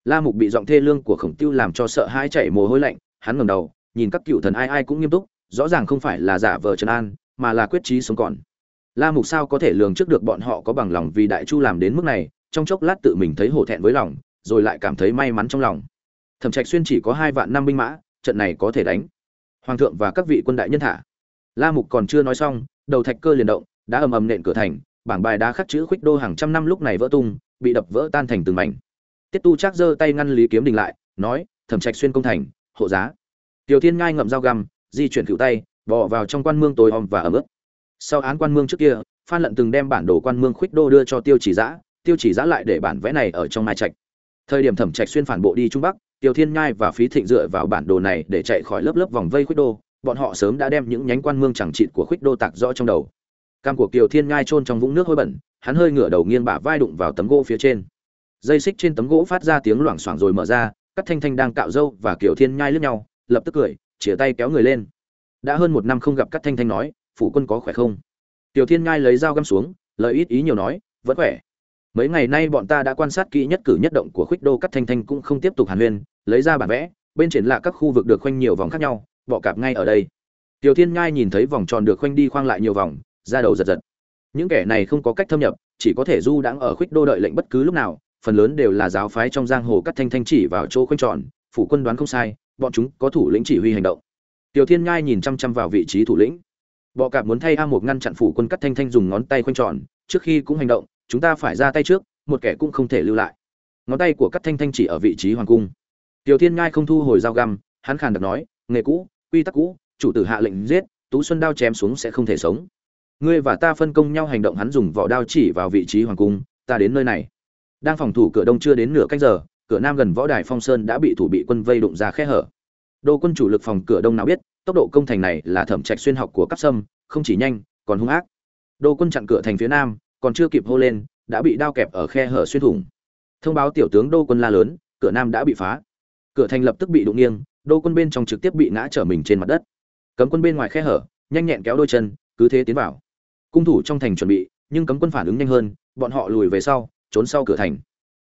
La mục bị giọng thê lương của khổng tiêu làm cho sợ hãi chảy mồ hôi lạnh, hắn ngầm đầu, nhìn các cựu thần ai ai cũng nghiêm túc, rõ ràng không phải là giả vờ trấn an, mà là quyết chí sống còn. La mục sao có thể lường trước được bọn họ có bằng lòng vì đại chu làm đến mức này, trong chốc lát tự mình thấy hổ thẹn với lòng rồi lại cảm thấy may mắn trong lòng. Thẩm trạch xuyên chỉ có hai vạn năm binh mã, trận này có thể đánh. Hoàng thượng và các vị quân đại nhân thả. La mục còn chưa nói xong, đầu thạch cơ liền động, đã ầm ầm nện cửa thành, bảng bài đá khắc chữ khuếch đô hàng trăm năm lúc này vỡ tung, bị đập vỡ tan thành từng mảnh. Tiết tu trác giơ tay ngăn lý kiếm đình lại, nói, thẩm trạch xuyên công thành, hộ giá. Tiểu thiên ngai ngậm dao găm, di chuyển cựu tay, bò vào trong quan mương tối om và ẩm ướt. Sau án quan mương trước kia, phan lận từng đem bản đồ quan mương khuếch đô đưa cho tiêu chỉ giã, tiêu chỉ giã lại để bản vẽ này ở trong mai trạch thời điểm thẩm trạch xuyên phản bộ đi trung bắc, tiểu thiên nhai và phí thịnh dựa vào bản đồ này để chạy khỏi lớp lớp vòng vây khuếch đô, bọn họ sớm đã đem những nhánh quan mương chẳng trị của khuếch đô tạc rõ trong đầu. Cam của kiều thiên nhai chôn trong vũng nước hôi bẩn, hắn hơi ngửa đầu nghiêng bả vai đụng vào tấm gỗ phía trên. Dây xích trên tấm gỗ phát ra tiếng loảng xoảng rồi mở ra cắt thanh thanh đang cạo râu và kiều thiên nhai lướt nhau, lập tức cười chĩa tay kéo người lên. Đã hơn một năm không gặp cắt thanh thanh nói phụ quân có khỏe không? Tiểu thiên Nhai lấy dao găm xuống, lời ít ý nhiều nói, vẫn khỏe mấy ngày nay bọn ta đã quan sát kỹ nhất cử nhất động của khuyết đô cắt thanh thanh cũng không tiếp tục hàn huyên, lấy ra bản vẽ, bên triển là các khu vực được khoanh nhiều vòng khác nhau, bọ cạp ngay ở đây. Tiểu thiên ngai nhìn thấy vòng tròn được khoanh đi khoang lại nhiều vòng ra đầu giật giật. Những kẻ này không có cách thâm nhập, chỉ có thể du đãng ở khuyết đô đợi lệnh bất cứ lúc nào, phần lớn đều là giáo phái trong giang hồ cắt thanh thanh chỉ vào chỗ khoanh tròn, phủ quân đoán không sai, bọn chúng có thủ lĩnh chỉ huy hành động. Tiểu thiên ngai nhìn chăm chăm vào vị trí thủ lĩnh. Bọ cạp muốn thay a một ngăn chặn phủ quân cắt thanh thanh dùng ngón tay khoanh tròn, trước khi cũng hành động chúng ta phải ra tay trước, một kẻ cũng không thể lưu lại. Ngón tay của các thanh thanh chỉ ở vị trí hoàng cung. Tiểu thiên ngai không thu hồi dao găm, hắn khàn đặc nói, nghề cũ, quy tắc cũ, chủ tử hạ lệnh giết, tú xuân đao chém xuống sẽ không thể sống. Ngươi và ta phân công nhau hành động hắn dùng vỏ đao chỉ vào vị trí hoàng cung, ta đến nơi này. Đang phòng thủ cửa đông chưa đến nửa canh giờ, cửa nam gần võ đài phong sơn đã bị thủ bị quân vây đụng ra khe hở. Đô quân chủ lực phòng cửa đông nào biết, tốc độ công thành này là thẩm trạch xuyên học của cấp sâm, không chỉ nhanh, còn hung ác. Đô quân chặn cửa thành phía nam còn chưa kịp hô lên, đã bị đao kẹp ở khe hở xuyên thủng. Thông báo tiểu tướng đô quân la lớn, cửa nam đã bị phá. Cửa thành lập tức bị đụng nghiêng, đô quân bên trong trực tiếp bị ngã trở mình trên mặt đất. Cấm quân bên ngoài khe hở, nhanh nhẹn kéo đôi chân, cứ thế tiến vào. Cung thủ trong thành chuẩn bị, nhưng cấm quân phản ứng nhanh hơn, bọn họ lùi về sau, trốn sau cửa thành.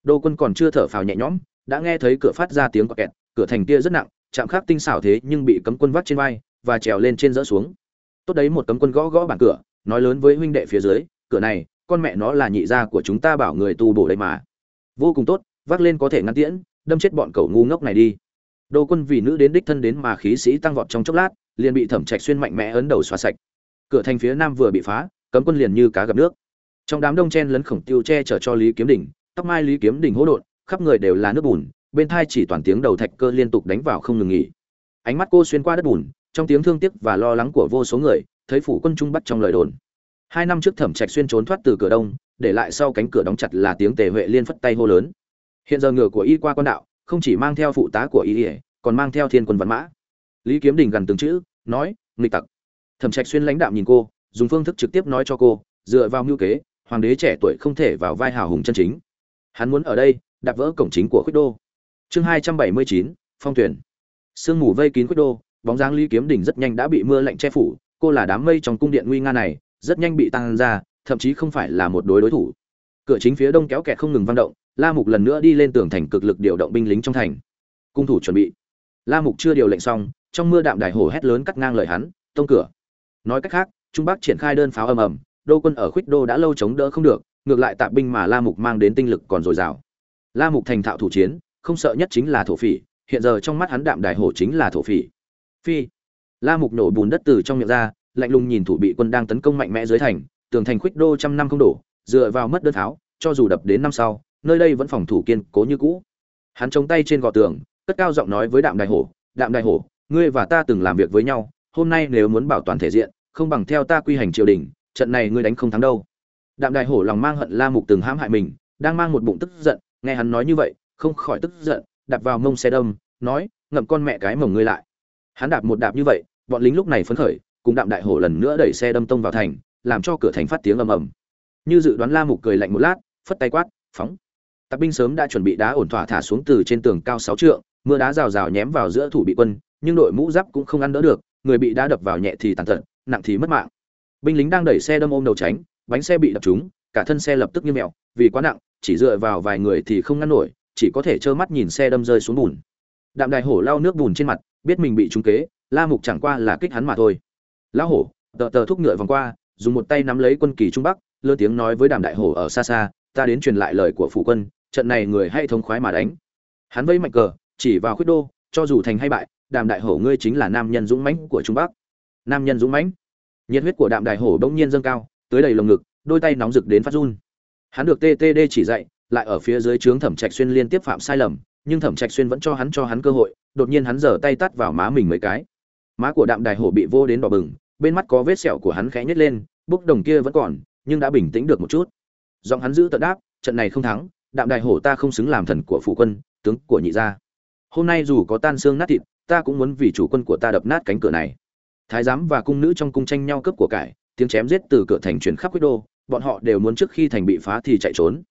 Đô quân còn chưa thở phào nhẹ nhõm, đã nghe thấy cửa phát ra tiếng quạt kẹt, cửa thành kia rất nặng, chạm khắc tinh xảo thế nhưng bị cấm quân vắt trên vai và trèo lên trên dỡ xuống. Tốt đấy, một cấm quân gõ gõ bảng cửa, nói lớn với huynh đệ phía dưới, cửa này con mẹ nó là nhị gia của chúng ta bảo người tu bổ đây mà. Vô cùng tốt, vác lên có thể ngăn tiễn, đâm chết bọn cậu ngu ngốc này đi. Đô quân vì nữ đến đích thân đến mà khí sĩ tăng vọt trong chốc lát, liền bị thẩm trạch xuyên mạnh mẽ ấn đầu xóa sạch. Cửa thành phía nam vừa bị phá, cấm quân liền như cá gặp nước. Trong đám đông chen lấn khổng tiêu che chở cho lý kiếm đỉnh tóc mai lý kiếm đỉnh hỗn độn, khắp người đều là nước bùn, bên thai chỉ toàn tiếng đầu thạch cơ liên tục đánh vào không ngừng nghỉ. Ánh mắt cô xuyên qua đất bùn, trong tiếng thương tiếc và lo lắng của vô số người, thấy phủ quân trung bắt trong lời đồn hai năm trước thẩm trạch xuyên trốn thoát từ cửa đông, để lại sau cánh cửa đóng chặt là tiếng tề huệ liên phất tay hô lớn. Hiện giờ ngựa của y qua quan đạo, không chỉ mang theo phụ tá của y, còn mang theo thiên quân văn mã. Lý kiếm đình gần từng chữ, nói, nghịch tặc. Thẩm trạch xuyên lãnh đạm nhìn cô, dùng phương thức trực tiếp nói cho cô, dựa vào mưu kế, hoàng đế trẻ tuổi không thể vào vai hào hùng chân chính. Hắn muốn ở đây, đạp vỡ cổng chính của khuất đô. Chương hai trăm bảy mươi chín, phong tuyển. Sương mù vây kín khuất đô, bóng dáng lý kiếm đỉnh rất nhanh đã bị mưa lạnh che phủ, cô là đám mây trong cung điện nguy nga này rất nhanh bị tăng ra, thậm chí không phải là một đối đối thủ. Cửa chính phía đông kéo kẹt không ngừng vang động, la mục lần nữa đi lên tường thành cực lực điều động binh lính trong thành. Cung thủ chuẩn bị. La mục chưa điều lệnh xong, trong mưa đạm đài hổ hét lớn cắt ngang lời hắn, tông cửa. Nói cách khác, trung bắc triển khai đơn pháo ầm ầm, đô quân ở khuyết đô đã lâu chống đỡ không được, ngược lại tạp binh mà la mục mang đến tinh lực còn dồi dào. La mục thành thạo thủ chiến, không sợ nhất chính là thổ phỉ, hiện giờ trong mắt hắn đạm đài hổ chính là thổ phỉ. Phi. La mục nổ bùn đất từ trong miệng ra lạnh lùng nhìn thủ bị quân đang tấn công mạnh mẽ dưới thành, tường thành khuyết đô trăm năm không đổ, dựa vào mất đơn tháo, cho dù đập đến năm sau, nơi đây vẫn phòng thủ kiên cố như cũ. Hắn chống tay trên gò tường, cất cao giọng nói với đạm đại hổ, đạm đại hổ, ngươi và ta từng làm việc với nhau, hôm nay nếu muốn bảo toàn thể diện, không bằng theo ta quy hành triều đình, trận này ngươi đánh không thắng đâu. Đạm đại hổ lòng mang hận la mục từng hãm hại mình, đang mang một bụng tức giận, nghe hắn nói như vậy, không khỏi tức giận, đạp vào mông xe đâm, nói, ngậm con mẹ cái mồng ngươi lại. Hắn đạp một đạp như vậy, bọn lính lúc này phấn khởi cùng đạm đại hổ lần nữa đẩy xe đâm tông vào thành, làm cho cửa thành phát tiếng ầm ầm. Như dự đoán la mục cười lạnh một lát, phất tay quát, phóng. Tạp binh sớm đã chuẩn bị đá ổn thỏa thả xuống từ trên tường cao sáu trượng, mưa đá rào rào nhém vào giữa thủ bị quân, nhưng đội mũ giáp cũng không ăn đỡ được, người bị đá đập vào nhẹ thì tàn tật, nặng thì mất mạng. Binh lính đang đẩy xe đâm ôm đầu tránh, bánh xe bị đập trúng, cả thân xe lập tức như mèo, vì quá nặng, chỉ dựa vào vài người thì không ngăn nổi, chỉ có thể trơ mắt nhìn xe đâm rơi xuống bùn. Đạm đại hổ lau nước bùn trên mặt, biết mình bị trúng kế, la mục chẳng qua là kích hắn mà thôi lão hổ, tờ tờ thúc ngựa vòng qua, dùng một tay nắm lấy quân kỳ trung bắc lơ tiếng nói với đàm đại hổ ở xa xa, ta đến truyền lại lời của phủ quân, trận này người hay thống khoái mà đánh. Hắn vây mạnh cờ, chỉ vào khuyết đô, cho dù thành hay bại, đàm đại hổ ngươi chính là nam nhân dũng mãnh của trung bắc. Nam nhân dũng mãnh. Nhiệt huyết của đạm đại hổ bỗng nhiên dâng cao tới đầy lồng ngực, đôi tay nóng rực đến phát run. Hắn được ttd chỉ dạy, lại ở phía dưới trướng thẩm trạch xuyên liên tiếp phạm sai lầm, nhưng thẩm trạch xuyên vẫn cho hắn cho hắn cơ hội, đột nhiên hắn giở tay tắt vào má mình mấy cái. Má của đạm đại hổ bị vô đến đỏ bừng bên mắt có vết sẹo của hắn khẽ nhếch lên, bốc đồng kia vẫn còn, nhưng đã bình tĩnh được một chút. Giọng hắn giữ tận đáp, trận này không thắng, đạm đại hổ ta không xứng làm thần của phủ quân, tướng của nhị gia. Hôm nay dù có tan xương nát thịt, ta cũng muốn vì chủ quân của ta đập nát cánh cửa này. Thái giám và cung nữ trong cung tranh nhau cướp của cải, tiếng chém giết từ cửa thành truyền khắp quyết đô, bọn họ đều muốn trước khi thành bị phá thì chạy trốn.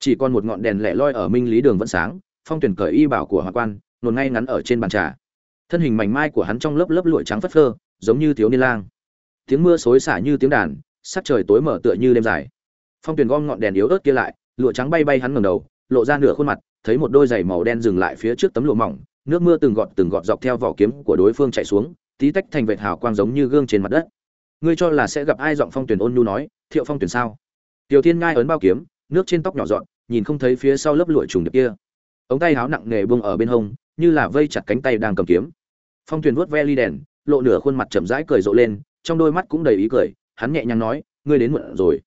Chỉ còn một ngọn đèn lẻ loi ở minh lý đường vẫn sáng, phong tuyển cởi y bảo của hoàng quan nồn ngay ngắn ở trên bàn trà. Thân hình mảnh mai của hắn trong lớp lớp lụa trắng phất phơ, giống như thiếu niên lang tiếng mưa xối xả như tiếng đàn, sắc trời tối mở tựa như đêm dài. Phong tuyền gom ngọn đèn yếu ớt kia lại, lụa trắng bay bay hắn ngẩng đầu, lộ ra nửa khuôn mặt, thấy một đôi giày màu đen dừng lại phía trước tấm lụa mỏng, nước mưa từng gọt từng gọt dọc theo vỏ kiếm của đối phương chạy xuống, tí tách thành vệt hào quang giống như gương trên mặt đất. Ngươi cho là sẽ gặp ai? giọng phong tuyển ôn nhu nói. Thiệu phong tuyển sao? Tiểu thiên ngai ấn bao kiếm, nước trên tóc nhỏ dọn, nhìn không thấy phía sau lớp lụa trùng được kia. Ống tay háo nặng nề buông ở bên hông, như là vây chặt cánh tay đang cầm kiếm. Phong tuyển vuốt ve ly đèn, lộ nửa khuôn mặt chậm rãi cười rộ lên trong đôi mắt cũng đầy ý cười, hắn nhẹ nhàng nói, ngươi đến muộn rồi.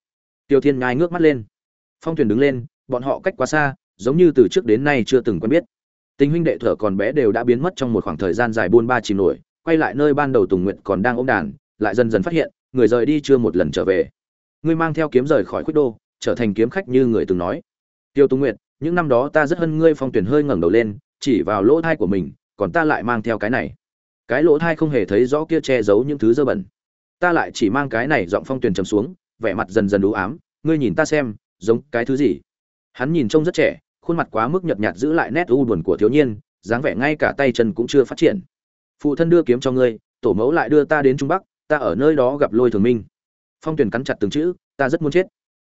Tiêu thiên ngai ngước mắt lên. Phong thuyền đứng lên, bọn họ cách quá xa, giống như từ trước đến nay chưa từng quen biết. Tình huynh đệ thở còn bé đều đã biến mất trong một khoảng thời gian dài buôn ba chìm nổi, quay lại nơi ban đầu tùng nguyện còn đang ôm đàn, lại dần dần phát hiện, người rời đi chưa một lần trở về. Ngươi mang theo kiếm rời khỏi khuất đô, trở thành kiếm khách như người từng nói. Tiêu tùng nguyện những năm đó ta rất hân ngươi phong tuyển hơi ngẩng đầu lên, chỉ vào lỗ thai của mình, còn ta lại mang theo cái này. Cái lỗ thai không hề thấy rõ kia che giấu những thứ dơ bẩn ta lại chỉ mang cái này giọng phong tuyền trầm xuống, vẻ mặt dần dần đủ ám, ngươi nhìn ta xem, giống cái thứ gì? Hắn nhìn trông rất trẻ, khuôn mặt quá mức nhợt nhạt giữ lại nét u buồn của thiếu niên, dáng vẻ ngay cả tay chân cũng chưa phát triển. Phụ thân đưa kiếm cho ngươi, tổ mẫu lại đưa ta đến trung bắc, ta ở nơi đó gặp lôi thường minh. Phong tuyền cắn chặt từng chữ, ta rất muốn chết.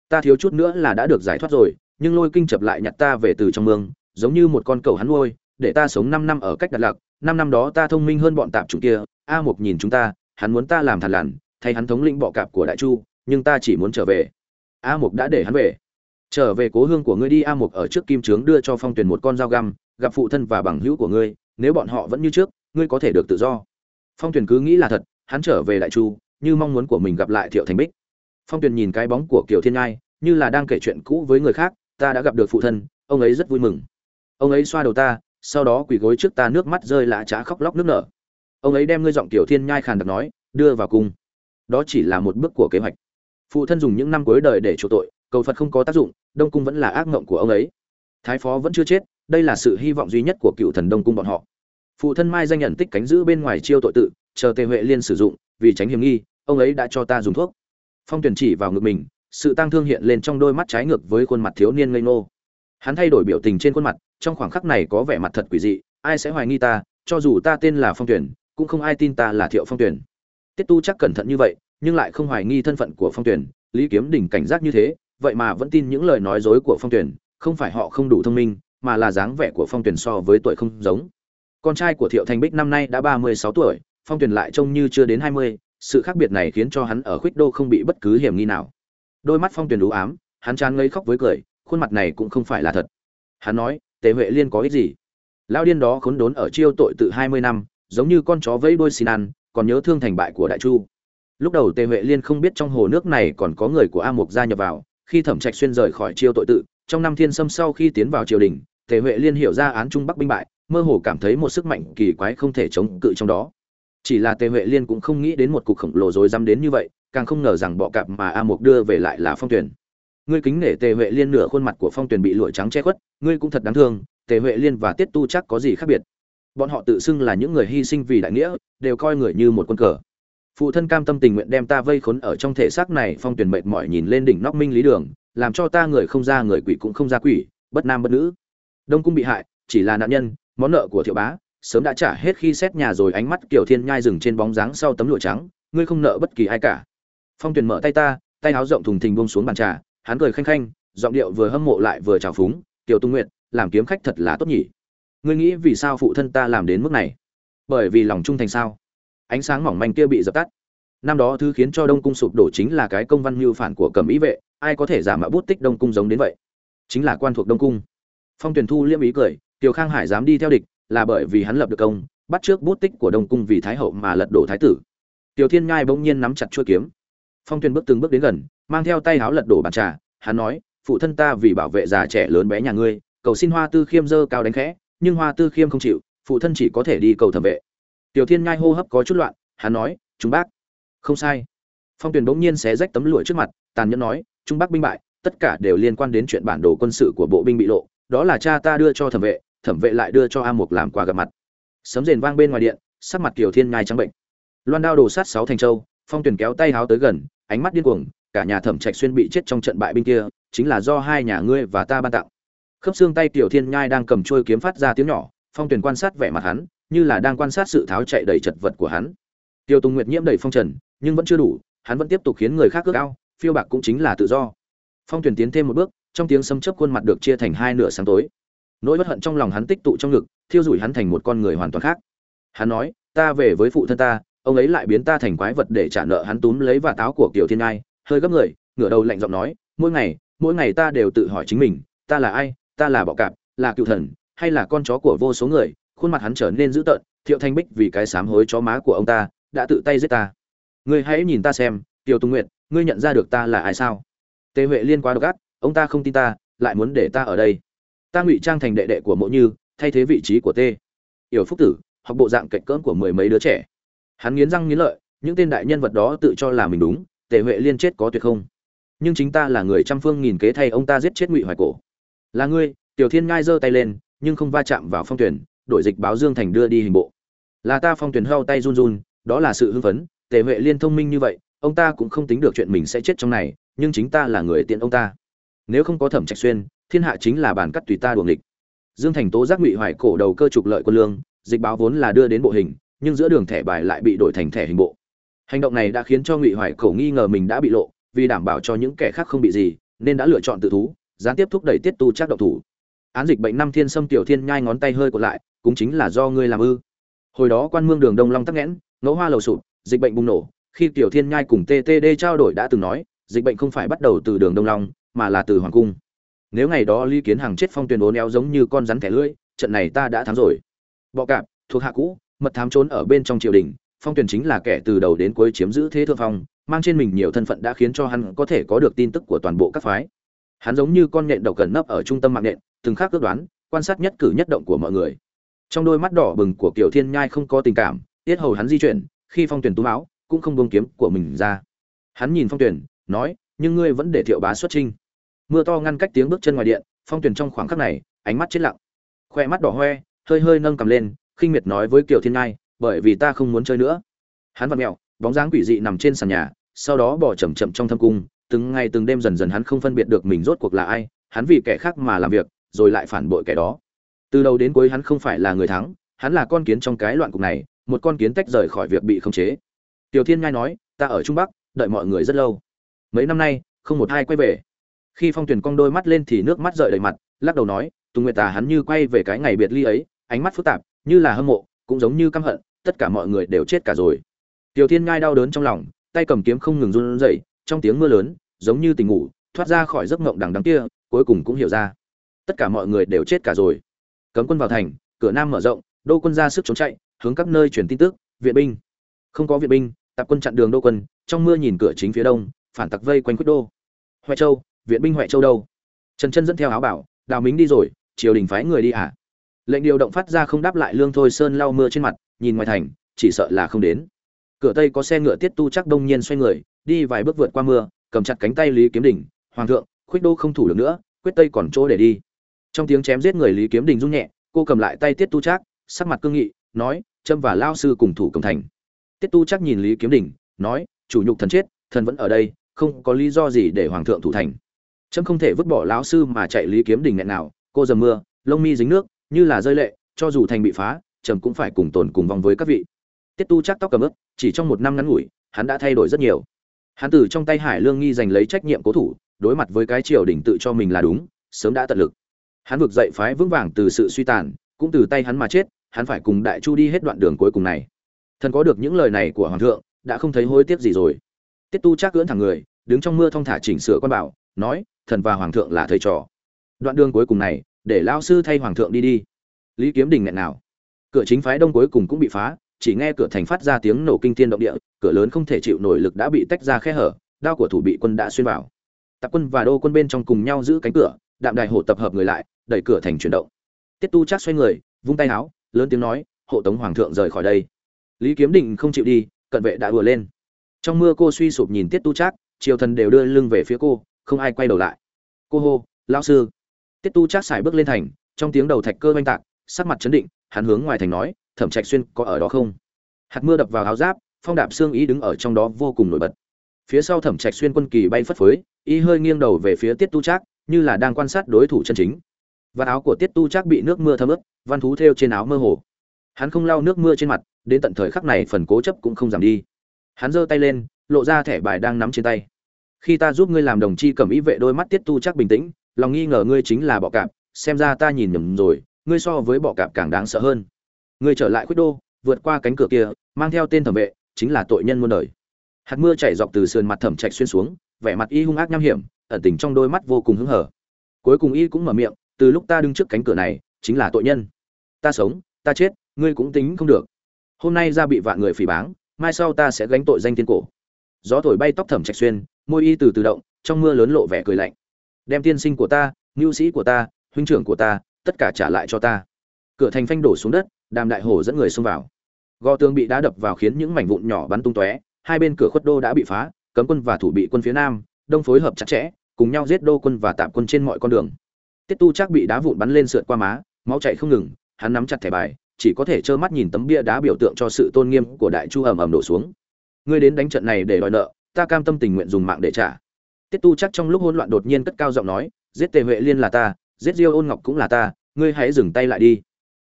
Ta thiếu chút nữa là đã được giải thoát rồi, nhưng lôi kinh chập lại nhặt ta về từ trong mương, giống như một con cầu hắn nuôi, để ta sống năm năm ở cách đặt lạc năm năm đó ta thông minh hơn bọn tạp chủng kia, a mục nhìn chúng ta hắn muốn ta làm thằn lằn, thay hắn thống lĩnh bọ cạp của đại chu, nhưng ta chỉ muốn trở về. A mục đã để hắn về. Trở về cố hương của ngươi đi, a mục ở trước kim trướng đưa cho phong tuyền một con dao găm, gặp phụ thân và bằng hữu của ngươi, nếu bọn họ vẫn như trước, ngươi có thể được tự do. Phong tuyền cứ nghĩ là thật, hắn trở về đại chu, như mong muốn của mình gặp lại thiệu thành bích. Phong tuyền nhìn cái bóng của kiều thiên ngai, như là đang kể chuyện cũ với người khác, ta đã gặp được phụ thân, ông ấy rất vui mừng. Ông ấy xoa đầu ta, sau đó quỳ gối trước ta, nước mắt rơi lạ trá khóc lóc nước nở ông ấy đem ngươi giọng tiểu thiên nhai khàn đặc nói, đưa vào cung. Đó chỉ là một bước của kế hoạch. Phụ thân dùng những năm cuối đời để chỗ tội, cầu phật không có tác dụng, đông cung vẫn là ác mộng của ông ấy. Thái phó vẫn chưa chết, đây là sự hy vọng duy nhất của cựu thần đông cung bọn họ. Phụ thân mai danh nhận tích cánh giữ bên ngoài chiêu tội tự, chờ tề huệ liên sử dụng, vì tránh hiểm nghi, ông ấy đã cho ta dùng thuốc. Phong tuyển chỉ vào ngực mình, sự tang thương hiện lên trong đôi mắt trái ngược với khuôn mặt thiếu niên ngây ngô. Hắn thay đổi biểu tình trên khuôn mặt, trong khoảng khắc này có vẻ mặt thật quỷ dị, ai sẽ hoài nghi ta, cho dù ta tên là phong tuyển cũng không ai tin ta là thiệu phong tuyển tiết tu chắc cẩn thận như vậy, nhưng lại không hoài nghi thân phận của phong tuyển lý kiếm đỉnh cảnh giác như thế, vậy mà vẫn tin những lời nói dối của phong tuyển không phải họ không đủ thông minh, mà là dáng vẻ của phong tuyển so với tuổi không giống. Con trai của thiệu thành bích năm nay đã ba mươi sáu tuổi, phong tuyển lại trông như chưa đến hai mươi, sự khác biệt này khiến cho hắn ở khuyết đô không bị bất cứ hiểm nghi nào. Đôi mắt phong tuyển đủ ám, hắn chán ngây khóc với cười, khuôn mặt này cũng không phải là thật. Hắn nói, tề huệ liên có ích gì? Lao điên đó khốn đốn ở chiêu tội tự hai mươi năm giống như con chó vẫy đuôi xin ăn, còn nhớ thương thành bại của đại chu. Lúc đầu tề huệ liên không biết trong hồ nước này còn có người của a mục gia nhập vào, khi thẩm trạch xuyên rời khỏi chiêu tội tự, trong năm thiên sâm sau khi tiến vào triều đình, tề huệ liên hiểu ra án trung bắc binh bại, mơ hồ cảm thấy một sức mạnh kỳ quái không thể chống cự trong đó. Chỉ là tề huệ liên cũng không nghĩ đến một cục khổng lồ rồi dám đến như vậy, càng không ngờ rằng bọ cạp mà a mục đưa về lại là phong tuyển. Ngươi kính nể tề huệ liên nửa khuôn mặt của phong tuyển bị lụa trắng che khuất, ngươi cũng thật đáng thương, tề huệ liên và tiết tu chắc có gì khác biệt? Bọn họ tự xưng là những người hy sinh vì đại nghĩa, đều coi người như một quân cờ. Phụ thân cam tâm tình nguyện đem ta vây khốn ở trong thể xác này, phong tuyển mệt mỏi nhìn lên đỉnh nóc minh lý đường, làm cho ta người không ra người quỷ cũng không ra quỷ, bất nam bất nữ. Đông cung bị hại, chỉ là nạn nhân, món nợ của thiệu bá, sớm đã trả hết khi xét nhà rồi ánh mắt kiểu thiên nhai dừng trên bóng dáng sau tấm lụa trắng, ngươi không nợ bất kỳ ai cả. Phong tuyền mở tay ta, tay áo rộng thùng thình bông xuống bàn trà, hắn cười khanh khanh, giọng điệu vừa hâm mộ lại vừa trào phúng, tiểu tung nguyện làm kiếm khách thật là tốt nhỉ ngươi nghĩ vì sao phụ thân ta làm đến mức này? Bởi vì lòng trung thành sao? Ánh sáng mỏng manh kia bị dập tắt. Năm đó thứ khiến cho đông cung sụp đổ chính là cái công văn mưu phản của cẩm ý vệ. Ai có thể giả mạo bút tích đông cung giống đến vậy? Chính là quan thuộc đông cung. Phong tuyển thu liêm ý cười tiều khang hải dám đi theo địch, là bởi vì hắn lập được công, bắt trước bút tích của đông cung vì thái hậu mà lật đổ thái tử. Tiểu thiên ngai bỗng nhiên nắm chặt chuôi kiếm. Phong tuyển bước từng bước đến gần, mang theo tay háo lật đổ bàn trà. Hắn nói, phụ thân ta vì bảo vệ già trẻ lớn bé nhà ngươi, cầu xin hoa tư khiêm dơ cao đánh khẽ nhưng hoa tư khiêm không chịu, phụ thân chỉ có thể đi cầu thẩm vệ. Tiểu thiên Nhai hô hấp có chút loạn, hắn nói chúng bác không sai. Phong tuyền bỗng nhiên xé rách tấm lụa trước mặt, tàn nhẫn nói, trung bắc binh bại, tất cả đều liên quan đến chuyện bản đồ quân sự của bộ binh bị lộ, đó là cha ta đưa cho thẩm vệ thẩm vệ lại đưa cho a mục làm quà gặp mặt. Sấm rền vang bên ngoài điện, sắc mặt kiều thiên ngai trắng bệnh. Loan đao đồ sát sáu thành châu, phong tuyền kéo tay háo tới gần, ánh mắt điên cuồng, cả nhà thẩm trạch xuyên bị chết trong trận bại binh kia, chính là do hai nhà ngươi và ta ban tặng khớp xương tay tiểu thiên nhai đang cầm trôi kiếm phát ra tiếng nhỏ, phong tuyền quan sát vẻ mặt hắn, như là đang quan sát sự tháo chạy đầy chật vật của hắn. Tiêu tùng nguyệt nhiễm đầy phong trần, nhưng vẫn chưa đủ, hắn vẫn tiếp tục khiến người khác ước ao, phiêu bạc cũng chính là tự do. Phong tuyển tiến thêm một bước, trong tiếng sấm chớp khuôn mặt được chia thành hai nửa sáng tối. Nỗi bất hận trong lòng hắn tích tụ trong ngực, thiêu rủi hắn thành một con người hoàn toàn khác. Hắn nói, ta về với phụ thân ta, ông ấy lại biến ta thành quái vật để trả nợ hắn túm lấy và táo của kiều thiên ngai hơi gấp người, ngửa đầu lạnh giọng nói, mỗi ngày mỗi ngày ta đều tự hỏi chính mình, ta là ai ta là bọ cạp, là cựu thần, hay là con chó của vô số người, khuôn mặt hắn trở nên dữ tợn, thiệu thanh bích vì cái sám hối chó má của ông ta, đã tự tay giết ta. Ngươi hãy nhìn ta xem, tiểu tùng nguyện ngươi nhận ra được ta là ai sao? Tề huệ liên quá độc ác, ông ta không tin ta, lại muốn để ta ở đây. Ta ngụy trang thành đệ đệ của mộ như, thay thế vị trí của tê. Yểu phúc tử, học bộ dạng cạnh cỡm của mười mấy đứa trẻ. Hắn nghiến răng nghiến lợi, những tên đại nhân vật đó tự cho là mình đúng tề huệ liên chết có tuyệt không? Nhưng chính ta là người trăm phương nghìn kế thay ông ta giết chết ngụy hoài cổ là ngươi, tiểu thiên ngai giơ tay lên, nhưng không va chạm vào phong tuyển, đổi dịch báo dương thành đưa đi hình bộ. Là ta phong tuyển heo tay run run, đó là sự hưng phấn, tề huệ liên thông minh như vậy, ông ta cũng không tính được chuyện mình sẽ chết trong này, nhưng chính ta là người tiện ông ta. Nếu không có thẩm trạch xuyên, thiên hạ chính là bản cắt tùy ta đuồng địch dương thành tố giác ngụy hoài cổ đầu cơ trục lợi quân lương, dịch báo vốn là đưa đến bộ hình, nhưng giữa đường thẻ bài lại bị đổi thành thẻ hình bộ. Hành động này đã khiến cho ngụy hoài cổ nghi ngờ mình đã bị lộ, vì đảm bảo cho những kẻ khác không bị gì, nên đã lựa chọn tự thú gián tiếp thúc đẩy tiết tu chắc độc thủ. Án dịch bệnh năm thiên sâm tiểu thiên nhai ngón tay hơi còn lại, cũng chính là do ngươi làm ư. Hồi đó quan mương đường đông long tắc nghẽn, ngẫu hoa lầu sụp, dịch bệnh bùng nổ, khi tiểu thiên nhai cùng ttd trao đổi đã từng nói, dịch bệnh không phải bắt đầu từ đường đông long, mà là từ hoàng cung. Nếu ngày đó ly kiến hàng chết phong tuyền bố neo giống như con rắn thẻ lưỡi, trận này ta đã thắng rồi. Bọ cạp, thuộc hạ cũ, mật thám trốn ở bên trong triều đình, phong tuyền chính là kẻ từ đầu đến cuối chiếm giữ thế thượng phong, mang trên mình nhiều thân phận đã khiến cho hắn có thể có được tin tức của toàn bộ các phái hắn giống như con nhện độc gần nấp ở trung tâm mạng nhện, từng khác ước đoán, quan sát nhất cử nhất động của mọi người. Trong đôi mắt đỏ bừng của kiều thiên nhai không có tình cảm, tiết hầu hắn di chuyển, khi phong tuyển tú áo, cũng không buông kiếm của mình ra. Hắn nhìn phong tuyển, nói, nhưng ngươi vẫn để thiệu bá xuất trinh mưa to ngăn cách tiếng bước chân ngoài điện, phong tuyển trong khoảng khắc này, ánh mắt chết lặng. Khoe mắt đỏ hoe, hơi hơi nâng cầm lên, khinh miệt nói với kiều thiên Nhai: bởi vì ta không muốn chơi nữa. Hắn vặn mẹo, bóng dáng quỷ dị nằm trên sàn nhà, sau đó bỏ chậm chậm trong thâm cung từng ngày từng đêm dần dần hắn không phân biệt được mình rốt cuộc là ai, hắn vì kẻ khác mà làm việc, rồi lại phản bội kẻ đó. Từ đầu đến cuối hắn không phải là người thắng, hắn là con kiến trong cái loạn cục này, một con kiến tách rời khỏi việc bị khống chế. Tiểu thiên ngay nói, ta ở trung bắc, đợi mọi người rất lâu. Mấy năm nay, không một ai quay về. Khi phong tuyển cong đôi mắt lên thì nước mắt rơi đầy mặt, lắc đầu nói, tùng nguyệt tà hắn như quay về cái ngày biệt ly ấy, ánh mắt phức tạp, như là hâm mộ, cũng giống như căm hận, tất cả mọi người đều chết cả rồi. Tiểu thiên ngay đau đớn trong lòng, tay cầm kiếm không ngừng run rẩy trong tiếng mưa lớn, giống như tình ngủ, thoát ra khỏi giấc mộng đằng đằng kia, cuối cùng cũng hiểu ra. Tất cả mọi người đều chết cả rồi. Cấm quân vào thành, cửa nam mở rộng, đô quân ra sức trốn chạy, hướng các nơi truyền tin tức, viện binh. Không có viện binh, tạp quân chặn đường đô quân, trong mưa nhìn cửa chính phía đông, phản tặc vây quanh quyết đô. Huệ châu, viện binh huệ châu đâu? Trần chân dẫn theo áo bảo, đào mính đi rồi, triều đình phái người đi à? Lệnh điều động phát ra không đáp lại lương thôi sơn lau mưa trên mặt, nhìn ngoài thành, chỉ sợ là không đến. Cửa tây có xe ngựa tiết tu chắc đông nhiên xoay người đi vài bước vượt qua mưa cầm chặt cánh tay lý kiếm Đình, hoàng thượng khuyết đô không thủ được nữa quyết tây còn chỗ để đi. Trong tiếng chém giết người lý kiếm đình rung nhẹ cô cầm lại tay tiết tu trác sắc mặt cương nghị nói trâm và lao sư cùng thủ cầm thành. Tiết tu Trác nhìn lý kiếm đình nói chủ nhục thần chết thần vẫn ở đây không có lý do gì để hoàng thượng thủ thành. Trâm không thể vứt bỏ lão sư mà chạy lý kiếm đình nghẹn nào cô dầm mưa lông mi dính nước như là rơi lệ cho dù thành bị phá trầm cũng phải cùng tồn cùng vong với các vị. Tiết tu chắc tóc cầm ướp chỉ trong một năm ngắn ngủi hắn đã thay đổi rất nhiều hắn tử trong tay hải lương nghi giành lấy trách nhiệm cố thủ, đối mặt với cái triều đình tự cho mình là đúng, sớm đã tận lực. Hắn vực dậy phái vững vàng từ sự suy tàn, cũng từ tay hắn mà chết, hắn phải cùng đại chu đi hết đoạn đường cuối cùng này. Thần có được những lời này của hoàng thượng, đã không thấy hối tiếc gì rồi. Tiết tu chắc cưỡn thẳng người, đứng trong mưa thong thả chỉnh sửa quan bảo, nói, thần và hoàng thượng là thầy trò. Đoạn đường cuối cùng này, để lao sư thay hoàng thượng đi đi. Lý kiếm đình nghẹn nào. Cửa chính phái đông cuối cùng cũng bị phá chỉ nghe cửa thành phát ra tiếng nổ kinh thiên động địa, cửa lớn không thể chịu nổi lực đã bị tách ra khe hở, đao của thủ bị quân đã xuyên vào. Tạp quân và đô quân bên trong cùng nhau giữ cánh cửa, đạm đài hộ tập hợp người lại, đẩy cửa thành chuyển động. Tiết tu chắc xoay người, vung tay áo, lớn tiếng nói, hộ tống hoàng thượng rời khỏi đây. Lý kiếm định không chịu đi, cận vệ đã đùa lên. Trong mưa cô suy sụp nhìn tiết tu chắc triều thần đều đưa lưng về phía cô, không ai quay đầu lại. Cô hô, lão sư. Tiết tu chắc xài bước lên thành, trong tiếng đầu thạch cơ oanh tạc, sắc mặt chấn định, hắn hướng ngoài thành nói thẩm trạch xuyên có ở đó không? Hạt mưa đập vào áo giáp, phong đạp xương ý đứng ở trong đó vô cùng nổi bật. Phía sau thẩm trạch xuyên quân kỳ bay phất phới ý hơi nghiêng đầu về phía tiết tu trác, như là đang quan sát đối thủ chân chính. Và áo của tiết tu trác bị nước mưa thấm ướt, văn thú thêu trên áo mơ hồ. Hắn không lau nước mưa trên mặt, đến tận thời khắc này phần cố chấp cũng không giảm đi. Hắn giơ tay lên, lộ ra thẻ bài đang nắm trên tay. Khi ta giúp ngươi làm đồng chi cầm ý vệ đôi mắt tiết tu chắc bình tĩnh, lòng nghi ngờ ngươi chính là bọ cạp, xem ra ta nhìn nhầm rồi, ngươi so với bọ cạp càng đáng sợ hơn ngươi trở lại khuyết đô, vượt qua cánh cửa kia, mang theo tên thẩm vệ, chính là tội nhân muôn đời. Hạt mưa chảy dọc từ sườn mặt thẩm trạch xuyên xuống, vẻ mặt y hung ác nham hiểm, ẩn tình trong đôi mắt vô cùng hứng hở. Cuối cùng y cũng mở miệng, từ lúc ta đứng trước cánh cửa này, chính là tội nhân. Ta sống, ta chết, ngươi cũng tính không được. Hôm nay ra bị vạn người phỉ báng, mai sau ta sẽ gánh tội danh tiên cổ. Gió thổi bay tóc thẩm trạch xuyên, môi y từ từ động, trong mưa lớn lộ vẻ cười lạnh. Đem tiên sinh của ta nhu sĩ của ta, huynh trưởng của ta, tất cả trả lại cho ta. Cửa thành phanh đổ xuống đất đàm đại hổ dẫn người xông vào. Gò tường bị đá đập vào khiến những mảnh vụn nhỏ bắn tung tóe, hai bên cửa khuất đô đã bị phá, cấm quân và thủ bị quân phía nam, đông phối hợp chặt chẽ, cùng nhau giết đô quân và tạm quân trên mọi con đường. Tiết tu chắc bị đá vụn bắn lên sượt qua má, máu chảy không ngừng, hắn nắm chặt thẻ bài, chỉ có thể trơ mắt nhìn tấm bia đá biểu tượng cho sự tôn nghiêm của đại chu ầm ầm đổ xuống. Ngươi đến đánh trận này để đòi nợ, ta cam tâm tình nguyện dùng mạng để trả. Tiết tu chắc trong lúc hỗn loạn đột nhiên cất cao giọng nói, giết tề huệ liên là ta, giết diêu ôn ngọc cũng là ta, ngươi hãy dừng tay lại đi.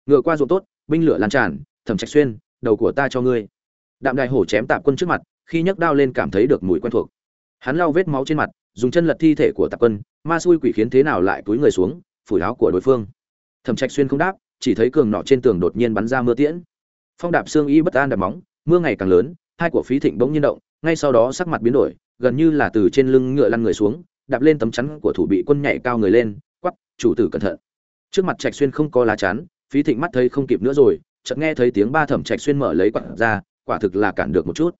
Ngựa qua ruộng tốt binh lửa lan tràn, thẩm trạch xuyên, đầu của ta cho ngươi. Đạm đại hổ chém tạp quân trước mặt, khi nhấc đao lên cảm thấy được mùi quen thuộc. Hắn lau vết máu trên mặt, dùng chân lật thi thể của tạp quân, ma xui quỷ khiến thế nào lại túi người xuống, phủi áo của đối phương. Thẩm trạch xuyên không đáp, chỉ thấy cường nọ trên tường đột nhiên bắn ra mưa tiễn. Phong đạp xương y bất an đạp móng, mưa ngày càng lớn, hai của phí thịnh bỗng nhiên động, ngay sau đó sắc mặt biến đổi, gần như là từ trên lưng ngựa lăn người xuống, đạp lên tấm chắn của thủ bị quân nhảy cao người lên, quắp, chủ tử cẩn thận. Trước mặt trạch xuyên không có lá chắn phí thịnh mắt thấy không kịp nữa rồi, chợt nghe thấy tiếng ba thẩm trạch xuyên mở lấy quạt ra, quả thực là cản được một chút.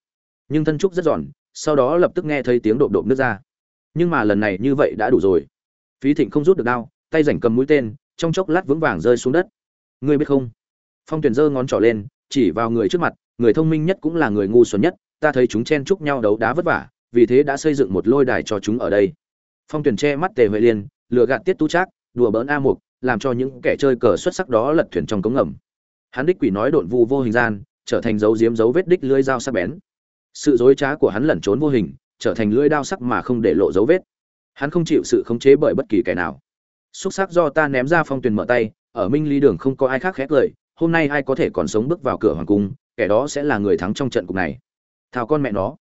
Nhưng thân trúc rất giòn, sau đó lập tức nghe thấy tiếng đột đột nước ra. Nhưng mà lần này như vậy đã đủ rồi. Phí thịnh không rút được đao, tay rảnh cầm mũi tên, trong chốc lát vững vàng rơi xuống đất. Ngươi biết không? Phong tuyền giơ ngón trỏ lên, chỉ vào người trước mặt, người thông minh nhất cũng là người ngu xuẩn nhất, ta thấy chúng chen chúc nhau đấu đá vất vả, vì thế đã xây dựng một lôi đài cho chúng ở đây. Phong tuyền che mắt tề huệ liên, lừa gạt tiết tu trác, đùa bỡn a mục làm cho những kẻ chơi cờ xuất sắc đó lật thuyền trong cống ngầm. Hắn đích quỷ nói độn vu vô hình gian, trở thành dấu diếm dấu vết đích lưỡi dao sắc bén. Sự dối trá của hắn lẩn trốn vô hình, trở thành lưỡi đao sắc mà không để lộ dấu vết. Hắn không chịu sự khống chế bởi bất kỳ kẻ nào. Xúc sắc do ta ném ra phong tuyền mở tay, ở minh ly đường không có ai khác khét lời, hôm nay ai có thể còn sống bước vào cửa hoàng cung, kẻ đó sẽ là người thắng trong trận cục này. Thảo con mẹ nó.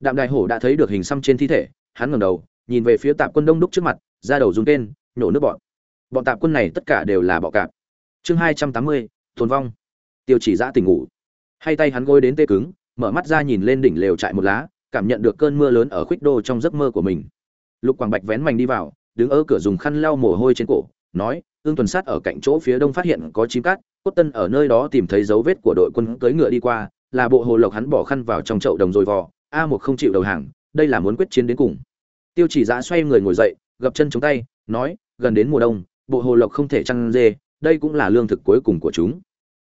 Đạm đại hổ đã thấy được hình xăm trên thi thể, hắn ngẩng đầu, nhìn về phía tạp quân đông đúc trước mặt ra đầu run tên nhổ nước bọn bọn tạp quân này tất cả đều là bọ cạp. Chương hai trăm tám mươi, tồn vong. Tiêu chỉ giã tỉnh ngủ. Hay tay hắn gối đến tê cứng, mở mắt ra nhìn lên đỉnh lều trại một lá, cảm nhận được cơn mưa lớn ở khuyết đô trong giấc mơ của mình. Lục quảng bạch vén mảnh đi vào, đứng ở cửa dùng khăn lau mồ hôi trên cổ, nói ương tuần sát ở cạnh chỗ phía đông phát hiện có chim cát, cốt tân ở nơi đó tìm thấy dấu vết của đội quân cưỡi ngựa đi qua, là bộ hồ lộc hắn bỏ khăn vào trong chậu đồng rồi vò, a một không chịu đầu hàng, đây là muốn quyết chiến đến cùng. Tiêu chỉ giã xoay người ngồi dậy, gập chân chống tay, nói, gần đến mùa đông bộ hồ lộc không thể chăn dê, đây cũng là lương thực cuối cùng của chúng.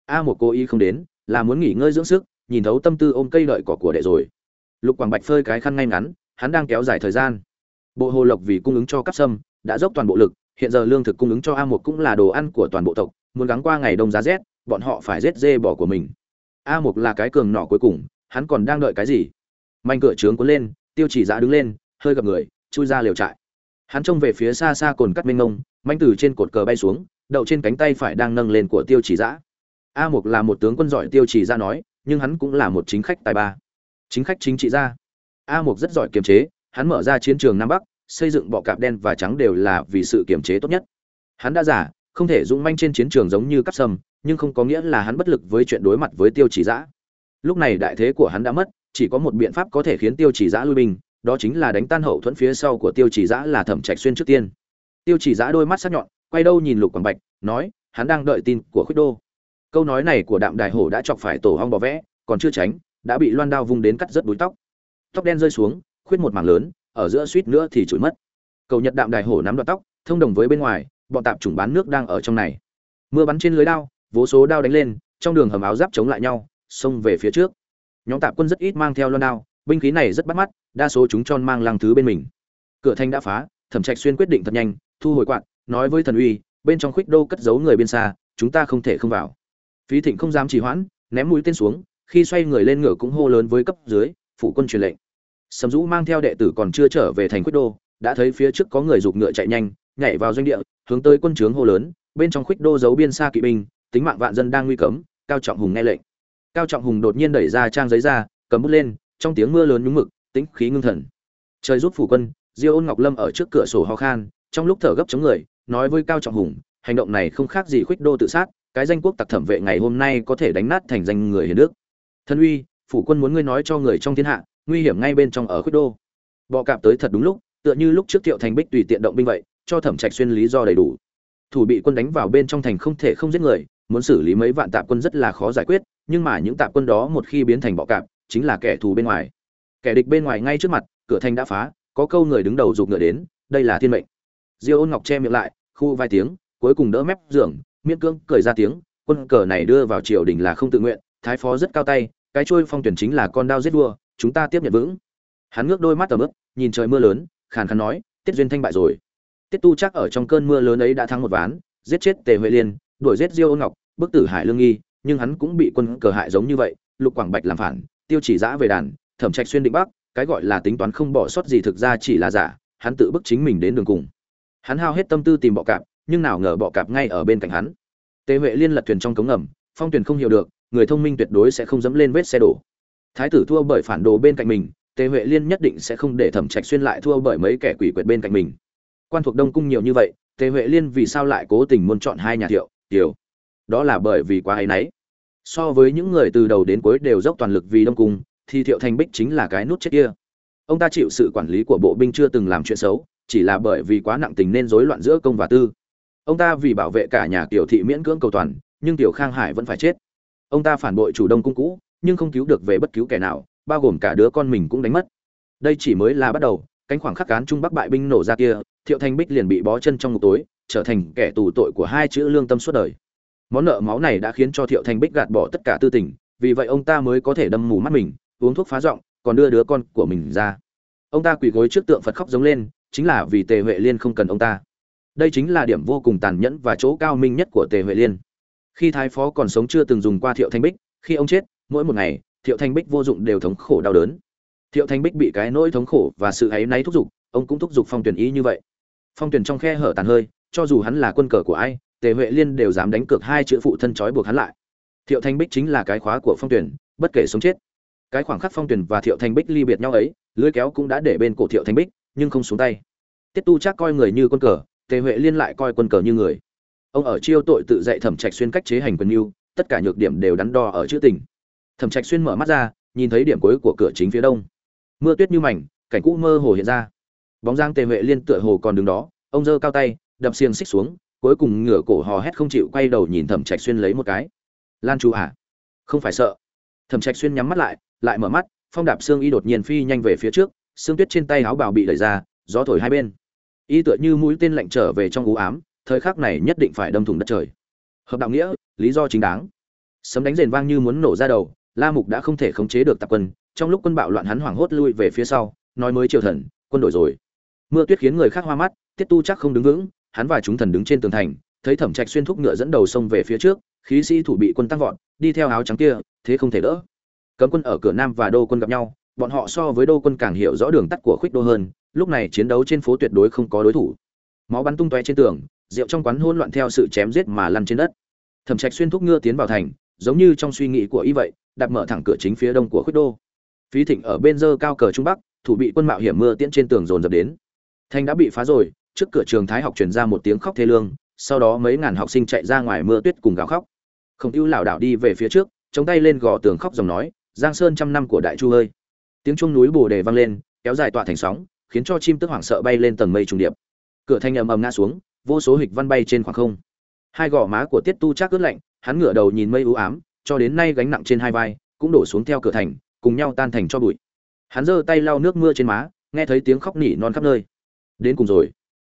A một cô y không đến, là muốn nghỉ ngơi dưỡng sức, nhìn thấu tâm tư ôm cây đợi cỏ của đệ rồi. Lục quảng bạch phơi cái khăn ngay ngắn, hắn đang kéo dài thời gian. Bộ hồ lộc vì cung ứng cho cắp sâm, đã dốc toàn bộ lực, hiện giờ lương thực cung ứng cho a một cũng là đồ ăn của toàn bộ tộc, muốn gắng qua ngày đông giá rét, bọn họ phải rết dê bỏ của mình. A một là cái cường nọ cuối cùng, hắn còn đang đợi cái gì? Manh cửa trướng cuốn lên, tiêu chỉ giã đứng lên, hơi gặp người, chui ra liều trại. Hắn trông về phía xa xa cồn cắt mênh ngông manh từ trên cột cờ bay xuống đậu trên cánh tay phải đang nâng lên của tiêu chỉ giã a mục là một tướng quân giỏi tiêu chỉ ra nói nhưng hắn cũng là một chính khách tài ba. Chính khách chính trị gia. A mục rất giỏi kiềm chế hắn mở ra chiến trường nam bắc xây dựng bọ cạp đen và trắng đều là vì sự kiềm chế tốt nhất. Hắn đã giả không thể dũng manh trên chiến trường giống như cắp sầm, nhưng không có nghĩa là hắn bất lực với chuyện đối mặt với tiêu chỉ giã lúc này đại thế của hắn đã mất chỉ có một biện pháp có thể khiến tiêu chỉ giã lui binh đó chính là đánh tan hậu thuẫn phía sau của tiêu chỉ giã là thẩm trạch xuyên trước tiên tiêu chỉ giã đôi mắt sắc nhọn, quay đâu nhìn lục quảng bạch, nói, hắn đang đợi tin của khuyết đô. Câu nói này của đạm đại hổ đã chọc phải tổ hong bò vẽ, còn chưa tránh, đã bị loan đao vung đến cắt rất đuôi tóc. Tóc đen rơi xuống, khuyết một mảng lớn, ở giữa suýt nữa thì trụi mất. Cầu nhật đạm đại hổ nắm đoạn tóc, thông đồng với bên ngoài, bọn tạp chủng bán nước đang ở trong này. Mưa bắn trên lưới đao, vô số đao đánh lên, trong đường hầm áo giáp chống lại nhau, xông về phía trước. Nhóm tạp quân rất ít mang theo loan đao, binh khí này rất bắt mắt, đa số chúng tròn mang lăng thứ bên mình. Cửa thanh đã phá, thẩm trạch xuyên quyết định thật nhanh thu hồi quạt, nói với thần uy, bên trong khuyết đô cất giấu người bên xa, chúng ta không thể không vào. Phí thịnh không dám trì hoãn, ném mũi tên xuống, khi xoay người lên ngựa cũng hô lớn với cấp dưới, phủ quân truyền lệnh. Sầm dũ mang theo đệ tử còn chưa trở về thành quyết đô, đã thấy phía trước có người giục ngựa chạy nhanh, nhảy vào doanh địa, hướng tới quân trướng hô lớn, bên trong khuyết đô giấu biên xa kỵ binh, tính mạng vạn dân đang nguy cấm, cao trọng hùng nghe lệnh. Cao trọng hùng đột nhiên đẩy ra trang giấy ra, cầm bút lên, trong tiếng mưa lớn nhúng mực, tĩnh khí ngưng thần. Trời giúp phủ quân, diêu ôn ngọc lâm ở trước cửa sổ ho khan trong lúc thở gấp chống người, nói với cao trọng hùng, hành động này không khác gì khuyết đô tự sát, cái danh quốc tặc thẩm vệ ngày hôm nay có thể đánh nát thành danh người hiền đức. Thân uy, phủ quân muốn ngươi nói cho người trong thiên hạ, nguy hiểm ngay bên trong ở khuyết đô. Bọ cạp tới thật đúng lúc, tựa như lúc trước thiệu thành bích tùy tiện động binh vậy, cho thẩm trạch xuyên lý do đầy đủ. Thủ bị quân đánh vào bên trong thành không thể không giết người, muốn xử lý mấy vạn tạp quân rất là khó giải quyết, nhưng mà những tạp quân đó một khi biến thành bọ cạp, chính là kẻ thù bên ngoài. Kẻ địch bên ngoài ngay trước mặt, cửa thành đã phá, có câu người đứng đầu giục ngựa đến, đây là thiên mệnh diêu ôn ngọc che miệng lại, khu vài tiếng, cuối cùng đỡ mép giường, miễn cưỡng cười ra tiếng, quân cờ này đưa vào triều đình là không tự nguyện, thái phó rất cao tay, cái trôi phong tuyển chính là con đao giết vua, chúng ta tiếp nhận vững. Hắn ngước đôi mắt tầm ướp, nhìn trời mưa lớn, khàn khàn nói, tiết duyên thanh bại rồi. Tiết tu chắc ở trong cơn mưa lớn ấy đã thắng một ván, giết chết tề huệ liên, đuổi giết diêu ôn ngọc, bức tử hải lương nghi, nhưng hắn cũng bị quân cờ hại giống như vậy, lục quảng bạch làm phản, tiêu chỉ giã về đàn, thẩm trạch xuyên định bắc, cái gọi là tính toán không bỏ sót gì thực ra chỉ là giả, hắn tự bức chính mình đến đường cùng hắn hao hết tâm tư tìm bọ cạp, nhưng nào ngờ bọ cạp ngay ở bên cạnh hắn. Tề huệ liên lật thuyền trong cống ngầm, phong tuyền không hiểu được, người thông minh tuyệt đối sẽ không dẫm lên vết xe đổ. Thái tử thua bởi phản đồ bên cạnh mình, tề huệ liên nhất định sẽ không để thẩm trạch xuyên lại thua bởi mấy kẻ quỷ quyệt bên cạnh mình. Quan thuộc đông cung nhiều như vậy, tề huệ liên vì sao lại cố tình muốn chọn hai nhà thiệu, tiểu? Đó là bởi vì quá ấy nấy so với những người từ đầu đến cuối đều dốc toàn lực vì đông cung, thì thiệu thành bích chính là cái nút chết kia. Ông ta chịu sự quản lý của bộ binh chưa từng làm chuyện xấu chỉ là bởi vì quá nặng tình nên rối loạn giữa công và tư. Ông ta vì bảo vệ cả nhà tiểu thị miễn cưỡng cầu toàn, nhưng tiểu khang hải vẫn phải chết. Ông ta phản bội chủ đông cung cũ, nhưng không cứu được về bất cứu kẻ nào, bao gồm cả đứa con mình cũng đánh mất. Đây chỉ mới là bắt đầu, cánh khoảng khắc cán trung bắc bại binh nổ ra kia, thiệu thanh bích liền bị bó chân trong ngục tối, trở thành kẻ tù tội của hai chữ lương tâm suốt đời. Món nợ máu này đã khiến cho thiệu thanh bích gạt bỏ tất cả tư tình, vì vậy ông ta mới có thể đâm mù mắt mình, uống thuốc phá giọng, còn đưa đứa con của mình ra. Ông ta quỳ gối trước tượng phật khóc giống lên chính là vì tề huệ liên không cần ông ta. Đây chính là điểm vô cùng tàn nhẫn và chỗ cao minh nhất của tề huệ liên. Khi thái phó còn sống chưa từng dùng qua thiệu thanh bích, khi ông chết, mỗi một ngày, thiệu thanh bích vô dụng đều thống khổ đau đớn. Thiệu thanh bích bị cái nỗi thống khổ và sự áy náy thúc giục, ông cũng thúc giục phong tuyển ý như vậy. Phong tuyển trong khe hở tàn hơi, cho dù hắn là quân cờ của ai, tề huệ liên đều dám đánh cược hai chữ phụ thân trói buộc hắn lại. Thiệu thanh bích chính là cái khóa của phong tuyển bất kể sống chết. Cái khoảng khắc phong tuyển và thiệu thanh bích ly biệt nhau ấy, lưới kéo cũng đã để bên cổ thiệu thanh bích nhưng không xuống tay. Tiết tu chắc coi người như quân cờ, tề huệ liên lại coi quân cờ như người. Ông ở chiêu tội tự dạy thẩm trạch xuyên cách chế hành quân mưu, tất cả nhược điểm đều đắn đo ở chữ tình. Thẩm trạch xuyên mở mắt ra, nhìn thấy điểm cuối của cửa chính phía đông. Mưa tuyết như mảnh, cảnh cũ mơ hồ hiện ra. Bóng dáng tề huệ liên tựa hồ còn đứng đó, ông giơ cao tay, đập xiềng xích xuống, cuối cùng ngửa cổ hò hét không chịu quay đầu nhìn thẩm trạch xuyên lấy một cái. Lan chú à không phải sợ. Thẩm trạch xuyên nhắm mắt lại lại mở mắt, phong đạp xương y đột nhiên phi nhanh về phía trước xương tuyết trên tay áo bào bị đẩy ra, gió thổi hai bên. Y tựa như mũi tên lạnh trở về trong u ám, thời khắc này nhất định phải đâm thủng đất trời. Hợp đạo nghĩa, lý do chính đáng. Sấm đánh rền vang như muốn nổ ra đầu, la mục đã không thể khống chế được tạp quân. Trong lúc quân bạo loạn hắn hoảng hốt lui về phía sau, nói mới triều thần, quân đổi rồi. Mưa tuyết khiến người khác hoa mắt, tiết tu chắc không đứng vững, hắn và chúng thần đứng trên tường thành, thấy thẩm trạch xuyên thúc ngựa dẫn đầu sông về phía trước, khí sĩ thủ bị quân tăng vọt, đi theo áo trắng kia, thế không thể đỡ. Cấm quân ở cửa nam và đô quân gặp nhau bọn họ so với đô quân càng hiểu rõ đường tắt của khuyết đô hơn, lúc này chiến đấu trên phố tuyệt đối không có đối thủ. Máu bắn tung tóe trên tường, rượu trong quán hỗn loạn theo sự chém giết mà lăn trên đất. Thẩm trạch xuyên thúc ngựa tiến vào thành, giống như trong suy nghĩ của y vậy, đạp mở thẳng cửa chính phía đông của khuyết đô. Phí thịnh ở bên dơ cao cờ trung bắc, thủ bị quân mạo hiểm mưa tiễn trên tường dồn dập đến. Thành đã bị phá rồi, trước cửa trường thái học truyền ra một tiếng khóc thê lương, sau đó mấy ngàn học sinh chạy ra ngoài mưa tuyết cùng gào khóc. Không ưu lảo đảo đi về phía trước, chống tay lên gò tường khóc dòng nói, giang sơn trăm năm của đại chu ơi tiếng trung núi bồ đề vang lên, kéo dài tọa thành sóng, khiến cho chim tức hoảng sợ bay lên tầng mây trùng điệp. Cửa thanh ầm ầm ngã xuống, vô số hịch văn bay trên khoảng không. Hai gò má của tiết tu chắc ướt lạnh, hắn ngửa đầu nhìn mây u ám, cho đến nay gánh nặng trên hai vai cũng đổ xuống theo cửa thành, cùng nhau tan thành cho bụi. Hắn giơ tay lau nước mưa trên má, nghe thấy tiếng khóc nỉ non khắp nơi. Đến cùng rồi.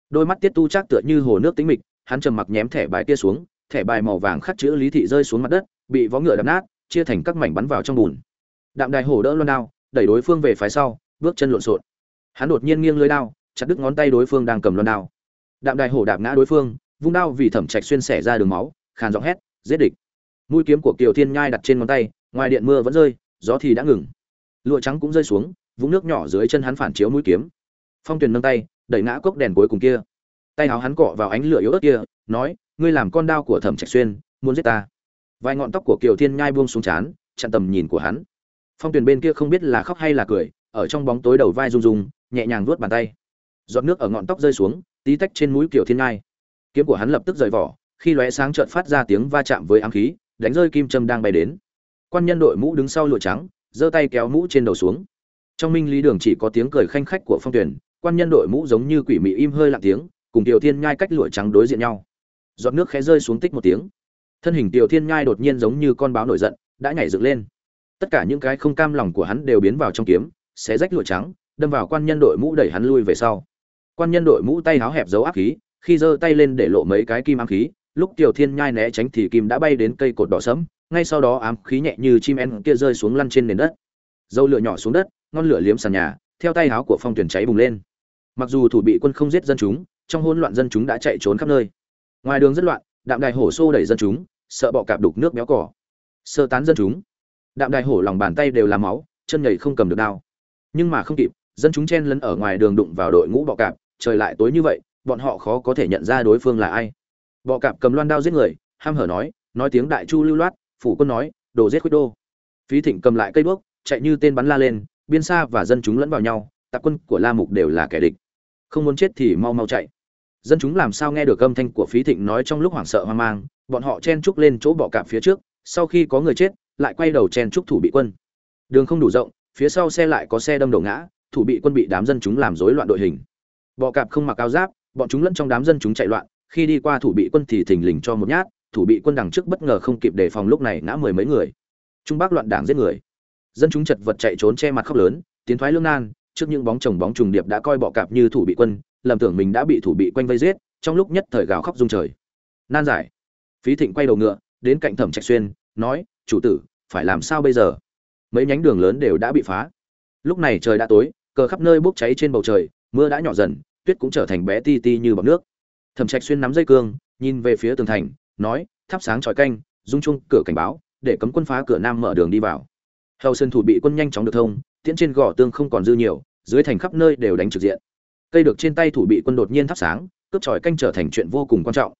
Đôi mắt tiết tu chắc tựa như hồ nước tính mịch, hắn trầm mặc nhém thẻ bài kia xuống, thẻ bài màu vàng khắc chữ lý thị rơi xuống mặt đất, bị vó ngựa đập nát, chia thành các mảnh bắn vào trong bùn. Đạm đài hổ đỡ loan đao đẩy đối phương về phía sau, bước chân lộn xộn. Hắn đột nhiên nghiêng lưới đao, chặt đứt ngón tay đối phương đang cầm loan đao. Đạm đài hổ đạp ngã đối phương, vung đao vì thẩm trạch xuyên xẻ ra đường máu, khàn giọng hét, giết địch! Mũi kiếm của kiều thiên nhai đặt trên ngón tay, ngoài điện mưa vẫn rơi, gió thì đã ngừng. Lụa trắng cũng rơi xuống, vũng nước nhỏ dưới chân hắn phản chiếu mũi kiếm. Phong tuyền nâng tay, đẩy ngã cốc đèn cuối cùng kia. Tay áo hắn cọ vào ánh lửa yếu ớt kia, nói, ngươi làm con đao của thẩm trạch xuyên, muốn giết ta. Vài ngọn tóc của kiều thiên nhai buông xuống chán chặn tầm nhìn của hắn phong tuyền bên kia không biết là khóc hay là cười, ở trong bóng tối đầu vai rung rung, nhẹ nhàng vuốt bàn tay. Giọt nước ở ngọn tóc rơi xuống, tí tách trên mũi kiểu thiên ngai. Kiếm của hắn lập tức rời vỏ, khi lóe sáng chợt phát ra tiếng va chạm với ám khí, đánh rơi kim châm đang bay đến. Quan nhân đội mũ đứng sau lụa trắng, giơ tay kéo mũ trên đầu xuống. Trong minh lý đường chỉ có tiếng cười khanh khách của phong tuyển quan nhân đội mũ giống như quỷ mị im hơi lặng tiếng, cùng tiểu thiên nhai cách lụa trắng đối diện nhau. Giọt nước khẽ rơi xuống tích một tiếng. Thân hình tiểu thiên nhai đột nhiên giống như con báo nổi giận, đã nhảy dựng lên tất cả những cái không cam lòng của hắn đều biến vào trong kiếm, xé rách lụa trắng, đâm vào quan nhân đội mũ đẩy hắn lui về sau. Quan nhân đội mũ tay háo hẹp giấu áp khí, khi giơ tay lên để lộ mấy cái kim ám khí, lúc tiểu thiên nhai né tránh thì kim đã bay đến cây cột đỏ sẫm, ngay sau đó ám khí nhẹ như chim en kia rơi xuống lăn trên nền đất. Dâu lửa nhỏ xuống đất, ngọn lửa liếm sàn nhà, theo tay háo của phong tuyển cháy bùng lên. Mặc dù thủ bị quân không giết dân chúng, trong hỗn loạn dân chúng đã chạy trốn khắp nơi. Ngoài đường rất loạn, đạm đài hổ xô đẩy dân chúng, sợ bọ cạp đục nước béo cỏ. Sơ tán dân chúng đạm đại hổ lòng bàn tay đều là máu, chân nhảy không cầm được đao. Nhưng mà không kịp, dân chúng chen lấn ở ngoài đường đụng vào đội ngũ bọ cạp, trời lại tối như vậy, bọn họ khó có thể nhận ra đối phương là ai. Bọ cạp cầm loan đao giết người, ham hở nói nói tiếng đại chu lưu loát, phủ quân nói, đồ giết khuyết đô. Phí thịnh cầm lại cây đuốc, chạy như tên bắn la lên, biên xa và dân chúng lẫn vào nhau, tạp quân của la mục đều là kẻ địch. Không muốn chết thì mau mau chạy. Dân chúng làm sao nghe được âm thanh của phí thịnh nói trong lúc hoảng sợ hoang mang, bọn họ chen trúc lên chỗ bọ cạp phía trước, sau khi có người chết lại quay đầu chen trúc thủ bị quân. Đường không đủ rộng, phía sau xe lại có xe đâm đổ ngã, thủ bị quân bị đám dân chúng làm rối loạn đội hình. Bọ cạp không mặc áo giáp, bọn chúng lẫn trong đám dân chúng chạy loạn, khi đi qua thủ bị quân thì thình lình cho một nhát, thủ bị quân đằng trước bất ngờ không kịp đề phòng lúc này ngã mười mấy người. Trung bắc loạn đảng giết người. Dân chúng chật vật chạy trốn che mặt khóc lớn, tiến thoái lương nan, trước những bóng chồng bóng trùng điệp đã coi bọ cạp như thủ bị quân, lầm tưởng mình đã bị thủ bị quanh vây giết, trong lúc nhất thời gào khóc rung trời. Nan giải. Phí thịnh quay đầu ngựa, đến cạnh thẩm trạch xuyên, nói, chủ tử phải làm sao bây giờ? Mấy nhánh đường lớn đều đã bị phá. Lúc này trời đã tối, cờ khắp nơi bốc cháy trên bầu trời, mưa đã nhỏ dần, tuyết cũng trở thành bé ti ti như bọc nước. Thẩm trạch xuyên nắm dây cương, nhìn về phía tường thành, nói, thắp sáng tròi canh rung chung cửa cảnh báo, để cấm quân phá cửa nam mở đường đi vào. Hầu sơn thủ bị quân nhanh chóng được thông, tiễn trên gò tương không còn dư nhiều, dưới thành khắp nơi đều đánh trực diện. Cây được trên tay thủ bị quân đột nhiên thắp sáng, cướp tròi canh trở thành chuyện vô cùng quan trọng.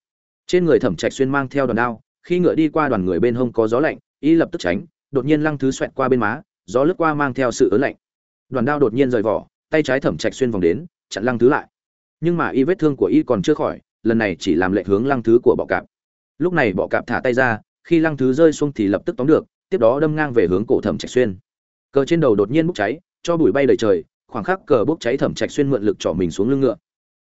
Trên người thẩm trạch xuyên mang theo đoàn đao, khi ngựa đi qua đoàn người bên hông có gió lạnh y lập tức tránh, đột nhiên lăng thứ xoẹt qua bên má, gió lướt qua mang theo sự ớn lạnh. Đoàn đao đột nhiên rời vỏ, tay trái thẩm trạch xuyên vòng đến, chặn lăng thứ lại. Nhưng mà y vết thương của y còn chưa khỏi, lần này chỉ làm lệch hướng lăng thứ của bọ cạp. Lúc này bọ cạp thả tay ra, khi lăng thứ rơi xuống thì lập tức tóm được, tiếp đó đâm ngang về hướng cổ thẩm trạch xuyên. Cờ trên đầu đột nhiên bốc cháy, cho bụi bay đầy trời, khoảng khắc cờ bốc cháy thẩm trạch xuyên mượn lực trỏ mình xuống lưng ngựa.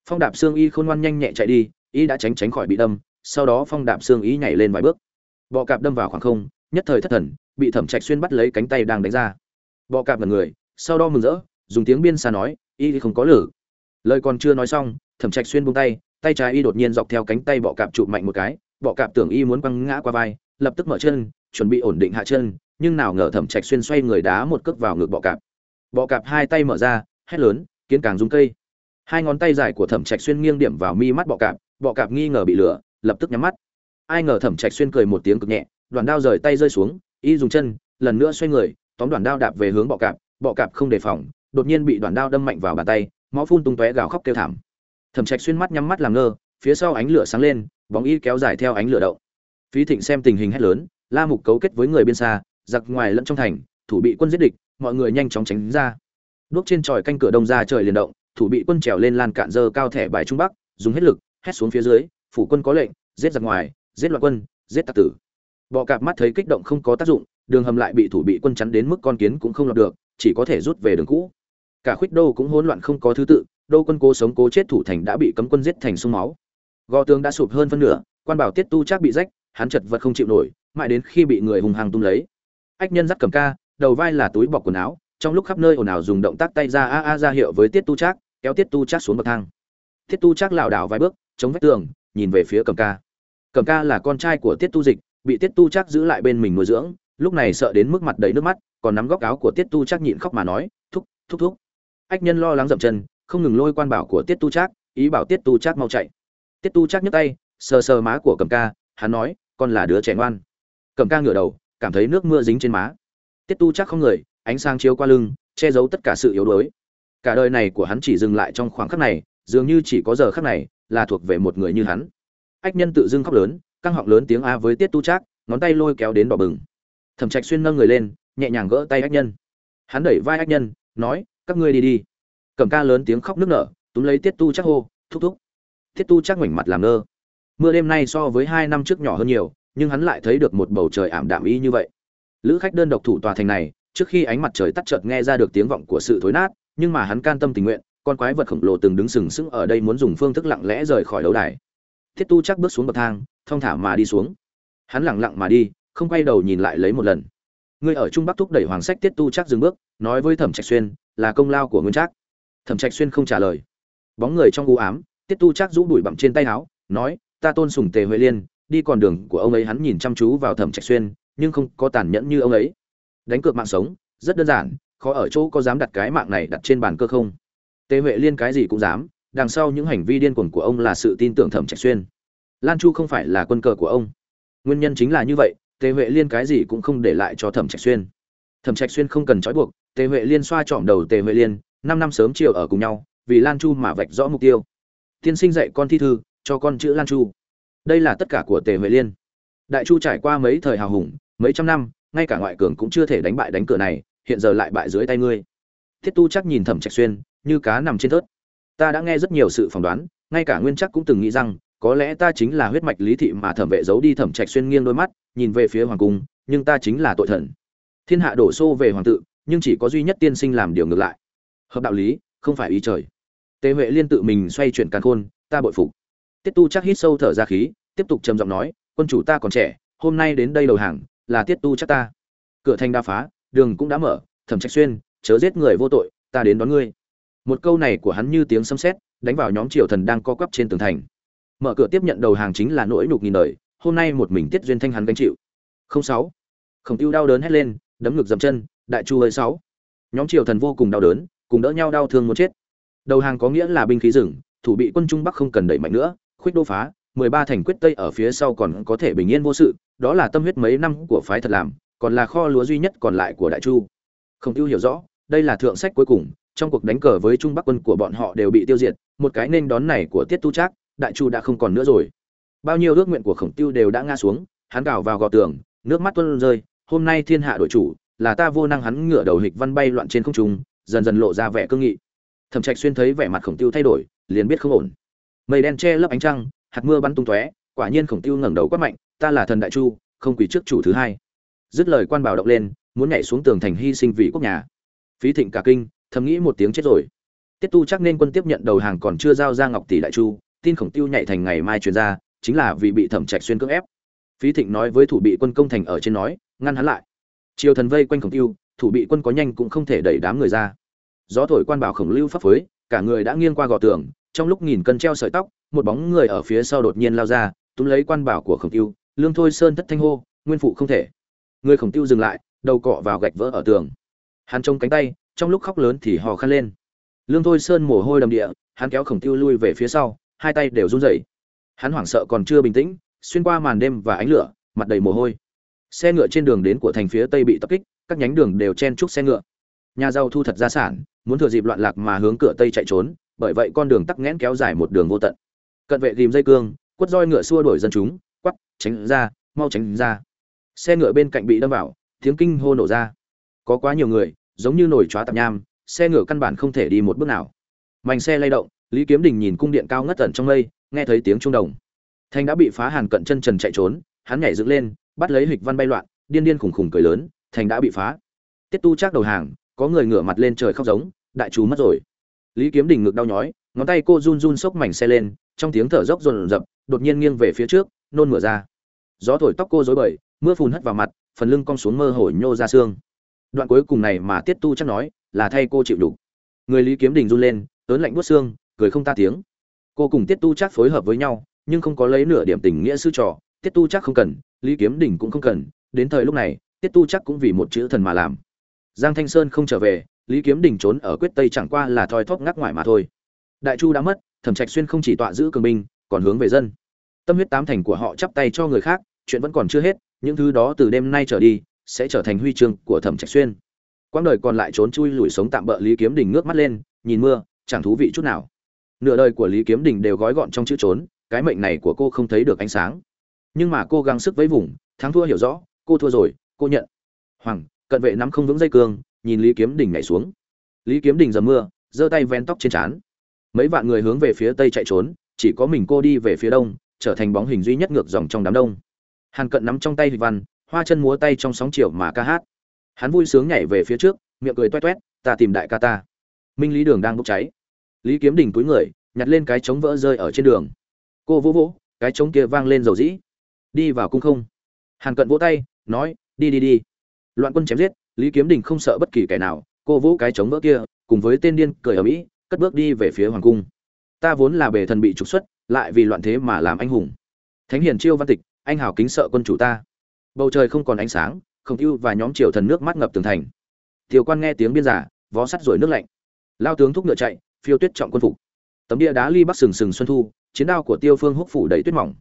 Phong đạp xương y khôn ngoan nhanh nhẹ chạy đi, y đã tránh tránh khỏi bị đâm, sau đó phong đạp xương y nhảy lên vài bước. Bọ cạp đâm vào khoảng không nhất thời thất thần, bị thẩm trạch xuyên bắt lấy cánh tay đang đánh ra. Bọ cạp là người, sau đó mừng rỡ, dùng tiếng biên xa nói, y không có lử. Lời còn chưa nói xong, thẩm trạch xuyên buông tay tay trái y đột nhiên dọc theo cánh tay bọ cạp chụp mạnh một cái, bọ cạp tưởng y muốn quăng ngã qua vai, lập tức mở chân, chuẩn bị ổn định hạ chân, nhưng nào ngờ thẩm trạch xuyên xoay người đá một cước vào ngực bọ cạp. Bọ cạp hai tay mở ra, hét lớn, kiến càng dùng cây. Hai ngón tay dài của thẩm trạch xuyên nghiêng điểm vào mi mắt bọ cạp bọ cạp nghi ngờ bị lửa, lập tức nhắm mắt. Ai ngờ thẩm trạch xuyên cười một tiếng cực nhẹ đoàn đao rời tay rơi xuống, y dùng chân, lần nữa xoay người, tóm đoàn đao đạp về hướng bọ cạp bọ cạp không đề phòng, đột nhiên bị đoàn đao đâm mạnh vào bàn tay, máu phun tung tóe gào khóc kêu thảm. Thẩm trạch xuyên mắt nhắm mắt làm ngơ, phía sau ánh lửa sáng lên, bóng y kéo dài theo ánh lửa đậu phí thịnh xem tình hình hét lớn, la mục cấu kết với người biên xa, giặc ngoài lẫn trong thành, thủ bị quân giết địch, mọi người nhanh chóng tránh ra. Đuốc trên tròi canh cửa đông ra trời liền động, thủ bị quân trèo lên lan cạn dơ cao thẻ bài trung bắc, dùng hết lực, hét xuống phía dưới, phủ quân có lệnh, giết giặc ngoài, giết loạn quân, giết tặc tử bọ cạp mắt thấy kích động không có tác dụng, đường hầm lại bị thủ bị quân chắn đến mức con kiến cũng không lọt được, chỉ có thể rút về đường cũ. Cả khuyết đô cũng hỗn loạn không có thứ tự, đô quân cố sống cố chết thủ thành đã bị cấm quân giết thành sông máu. Gò tường đã sụp hơn phân nửa, quan bảo tiết tu chắc bị rách, hắn chật vật không chịu nổi, mãi đến khi bị người hùng hăng tung lấy. Ách nhân dắt cầm ca, đầu vai là túi bọc quần áo, trong lúc khắp nơi ồn ào dùng động tác tay ra a a ra hiệu với tiết tu trác kéo tiết tu trác xuống bậc thang. Tiết tu trác lảo đảo vài bước, chống vách tường, nhìn về phía cầm ca. Cầm ca là con trai của tiết tu dịch bị tiết tu trác giữ lại bên mình nuôi dưỡng, lúc này sợ đến mức mặt đầy nước mắt, còn nắm góc áo của tiết tu trác nhịn khóc mà nói, thúc thúc thúc. Ách nhân lo lắng dậm chân, không ngừng lôi quan bảo của tiết tu trác, ý bảo tiết tu trác mau chạy. Tiết tu trác nhấc tay, sờ sờ má của cầm ca, hắn nói, con là đứa trẻ ngoan. Cầm ca ngửa đầu, cảm thấy nước mưa dính trên má. Tiết tu chắc không người, ánh sáng chiếu qua lưng, che giấu tất cả sự yếu đuối. Cả đời này của hắn chỉ dừng lại trong khoảng khắc này, dường như chỉ có giờ khắc này là thuộc về một người như hắn. Ách nhân tự dưng khóc lớn căng họng lớn tiếng a với tiết tu trác, ngón tay lôi kéo đến đỏ bừng. Thẩm trạch xuyên nâng người lên, nhẹ nhàng gỡ tay ách nhân. Hắn đẩy vai ách nhân, nói, các ngươi đi đi. Cẩm ca lớn tiếng khóc nức nở, túm lấy tiết tu chắc hô, thúc thúc. Tiết tu chắc ngoảnh mặt làm ngơ. Mưa đêm nay so với hai năm trước nhỏ hơn nhiều, nhưng hắn lại thấy được một bầu trời ảm đạm y như vậy. Lữ khách đơn độc thủ tòa thành này, trước khi ánh mặt trời tắt chợt nghe ra được tiếng vọng của sự thối nát, nhưng mà hắn can tâm tình nguyện, con quái vật khổng lồ từng đứng sừng sững ở đây muốn dùng phương thức lặng lẽ rời khỏi đấu đài thiết tu chắc bước xuống bậc thang, thong thả mà đi xuống. Hắn lặng lặng mà đi, không quay đầu nhìn lại lấy một lần. Ngươi ở trung bắc thúc đẩy hoàng sách tiết tu chắc dừng bước, nói với thẩm trạch xuyên, là công lao của nguyên trác. Thẩm trạch xuyên không trả lời. Bóng người trong u ám tiết tu chắc rũ bụi bặm trên tay áo, nói, ta tôn sùng tề huệ liên, đi con đường của ông ấy hắn nhìn chăm chú vào thẩm trạch xuyên, nhưng không có tàn nhẫn như ông ấy. Đánh cược mạng sống, rất đơn giản, khó ở chỗ có dám đặt cái mạng này đặt trên bàn cơ không. Tề huệ liên cái gì cũng dám đằng sau những hành vi điên cuồng của ông là sự tin tưởng thẩm trạch xuyên. Lan chu không phải là quân cờ của ông. Nguyên nhân chính là như vậy, tề huệ liên cái gì cũng không để lại cho thẩm trạch xuyên. Thẩm trạch xuyên không cần trói buộc, tề huệ liên xoa trọm đầu tề huệ liên, năm năm sớm chiều ở cùng nhau, vì lan chu mà vạch rõ mục tiêu. Tiên sinh dạy con thi thư, cho con chữ lan chu. Đây là tất cả của tề huệ liên. Đại chu trải qua mấy thời hào hùng, mấy trăm năm, ngay cả ngoại cường cũng chưa thể đánh bại đánh cửa này, hiện giờ lại bại dưới tay ngươi. Thiết tu chắc nhìn thẩm trạch xuyên, như cá nằm trên thớt ta đã nghe rất nhiều sự phỏng đoán, ngay cả nguyên chắc cũng từng nghĩ rằng, có lẽ ta chính là huyết mạch lý thị mà thẩm vệ giấu đi thẩm trạch xuyên nghiêng đôi mắt, nhìn về phía hoàng cung, nhưng ta chính là tội thần. Thiên hạ đổ xô về hoàng tự, nhưng chỉ có duy nhất tiên sinh làm điều ngược lại. Hợp đạo lý, không phải ý trời. Tề huệ liên tự mình xoay chuyển càn khôn, ta bội phục. Tiết tu chắc hít sâu thở ra khí, tiếp tục trầm giọng nói, quân chủ ta còn trẻ, hôm nay đến đây đầu hàng, là tiết tu chắc ta. Cửa thành đa phá, đường cũng đã mở, thẩm trạch xuyên, chớ giết người vô tội, ta đến đón ngươi một câu này của hắn như tiếng sấm sét, đánh vào nhóm triều thần đang co quắp trên tường thành. Mở cửa tiếp nhận đầu hàng chính là nỗi nhục nghìn đời, hôm nay một mình tiết duyên thanh hắn gánh chịu. Không sáu. Khổng tiêu đau đớn hét lên, đấm ngực dậm chân, đại chu hơi sáu. Nhóm triều thần vô cùng đau đớn, cùng đỡ nhau đau thương muốn chết. Đầu hàng có nghĩa là binh khí rừng, thủ bị quân trung bắc không cần đẩy mạnh nữa, khuyết đô phá, mười ba thành quyết tây ở phía sau còn có thể bình yên vô sự, đó là tâm huyết mấy năm của phái thật làm, còn là kho lúa duy nhất còn lại của đại chu. Khổng tiêu hiểu rõ, đây là thượng sách cuối cùng trong cuộc đánh cờ với trung bắc quân của bọn họ đều bị tiêu diệt, một cái nên đón này của tiết tu trác, đại chu đã không còn nữa rồi. Bao nhiêu ước nguyện của khổng tiêu đều đã ngã xuống, hắn cào vào gò tường, nước mắt tuôn rơi, hôm nay thiên hạ đội chủ, là ta vô năng hắn ngửa đầu hịch văn bay loạn trên không trung, dần dần lộ ra vẻ cương nghị. Thẩm trạch xuyên thấy vẻ mặt khổng tiêu thay đổi, liền biết không ổn. Mây đen che lấp ánh trăng, hạt mưa bắn tung tóe, quả nhiên khổng tiêu ngẩng đầu quát mạnh, ta là thần đại chu, không quỳ trước chủ thứ hai. Dứt lời quan bảo động lên, muốn nhảy xuống tường thành hy sinh vì quốc nhà. Phí thịnh cả kinh thầm nghĩ một tiếng chết rồi. Tiết tu chắc nên quân tiếp nhận đầu hàng còn chưa giao ra ngọc tỷ đại chu, tin khổng tiêu nhảy thành ngày mai truyền ra, chính là vì bị thẩm trạch xuyên cưỡng ép. Phí thịnh nói với thủ bị quân công thành ở trên nói, ngăn hắn lại. Triều thần vây quanh khổng tiêu, thủ bị quân có nhanh cũng không thể đẩy đám người ra. Gió thổi quan bảo khổng lưu pháp phới cả người đã nghiêng qua gò tường, trong lúc nghìn cân treo sợi tóc, một bóng người ở phía sau đột nhiên lao ra, túm lấy quan bảo của khổng tiêu, lương thôi sơn thất thanh hô, nguyên phụ không thể. Người khổng tiêu dừng lại, đầu cọ vào gạch vỡ ở tường. Hắn trông cánh tay trong lúc khóc lớn thì hò khăn lên. Lương thôi sơn mồ hôi đầm địa, hắn kéo khổng tiêu lui về phía sau, hai tay đều run rẩy. Hắn hoảng sợ còn chưa bình tĩnh, xuyên qua màn đêm và ánh lửa, mặt đầy mồ hôi. Xe ngựa trên đường đến của thành phía tây bị tập kích, các nhánh đường đều chen chúc xe ngựa. Nhà giàu thu thật gia sản, muốn thừa dịp loạn lạc mà hướng cửa tây chạy trốn, bởi vậy con đường tắc nghẽn kéo dài một đường vô tận. Cận vệ ghìm dây cương, quất roi ngựa xua đuổi dân chúng quắp tránh ra, mau tránh ra. Xe ngựa bên cạnh bị đâm vào, tiếng kinh hô nổ ra. Có quá nhiều người giống như nổi chóa tạp nham, xe ngựa căn bản không thể đi một bước nào. Mảnh xe lay động, lý kiếm đình nhìn cung điện cao ngất tận trong mây, nghe thấy tiếng trung đồng. Thanh đã bị phá hàn cận chân trần chạy trốn, hắn nhảy dựng lên, bắt lấy hịch văn bay loạn, điên điên khủng khủng cười lớn thành đã bị phá. Tiết tu chắc đầu hàng, có người ngửa mặt lên trời khóc giống, đại chú mất rồi. Lý kiếm đình ngực đau nhói, ngón tay cô run run xốc mảnh xe lên, trong tiếng thở dốc rồn rập đột nhiên nghiêng về phía trước, nôn mửa ra. Gió thổi tóc cô rối bời, mưa phùn hất vào mặt, phần lưng cong xuống mơ hồ nhô ra xương đoạn cuối cùng này mà tiết tu chắc nói, là thay cô chịu đủ người lý kiếm đình run lên, ớn lạnh buốt xương, cười không ta tiếng. Cô cùng tiết tu chắc phối hợp với nhau, nhưng không có lấy nửa điểm tình nghĩa sư trò, tiết tu chắc không cần, lý kiếm đình cũng không cần. Đến thời lúc này, tiết tu chắc cũng vì một chữ thần mà làm. Giang thanh sơn không trở về, lý kiếm đình trốn ở quyết tây chẳng qua là thoi thóp ngắc ngoài mà thôi. Đại chu đã mất, thẩm trạch xuyên không chỉ tọa giữ cường binh, còn hướng về dân. Tâm huyết tám thành của họ chắp tay cho người khác, chuyện vẫn còn chưa hết, những thứ đó từ đêm nay trở đi sẽ trở thành huy chương của thẩm trạch xuyên. Quãng đời còn lại trốn chui lủi sống tạm bỡ lý kiếm đình ngước mắt lên, nhìn mưa, chẳng thú vị chút nào. Nửa đời của lý kiếm đình đều gói gọn trong chữ trốn, cái mệnh này của cô không thấy được ánh sáng. Nhưng mà cô gắng sức với vùng, thắng thua hiểu rõ, cô thua rồi, cô nhận. Hoàng, cận vệ nắm không vững dây cương, nhìn lý kiếm đình nhảy xuống. Lý kiếm đình dầm mưa, giơ tay ven tóc trên trán. Mấy vạn người hướng về phía tây chạy trốn, chỉ có mình cô đi về phía đông, trở thành bóng hình duy nhất ngược dòng trong đám đông. Hàn cận nắm trong tay hịch văn hoa chân múa tay trong sóng chiều mà ca hát. Hắn vui sướng nhảy về phía trước, miệng cười toét toét, ta tìm đại ca ta. Minh lý đường đang bốc cháy. Lý kiếm đình túi người, nhặt lên cái trống vỡ rơi ở trên đường. Cô vỗ vỗ, cái trống kia vang lên dầu dĩ. Đi vào cung không? Hàn cận vỗ tay, nói, đi đi đi. Loạn quân chém giết, lý kiếm đình không sợ bất kỳ kẻ nào, cô vỗ cái trống vỡ kia, cùng với tên điên cười ở mỹ cất bước đi về phía hoàng cung. Ta vốn là bề thần bị trục xuất, lại vì loạn thế mà làm anh hùng. Thánh hiền chiêu văn tịch, anh hào kính sợ quân chủ ta bầu trời không còn ánh sáng, không tiêu và nhóm triều thần nước mắt ngập tường thành. Tiểu quan nghe tiếng biên giả, vó sắt rồi nước lạnh. Lao tướng thúc ngựa chạy, phiêu tuyết trọng quân phục. Tấm địa đá ly bắc sừng sừng xuân thu, chiến đao của tiêu phương húc phủ đầy tuyết mỏng.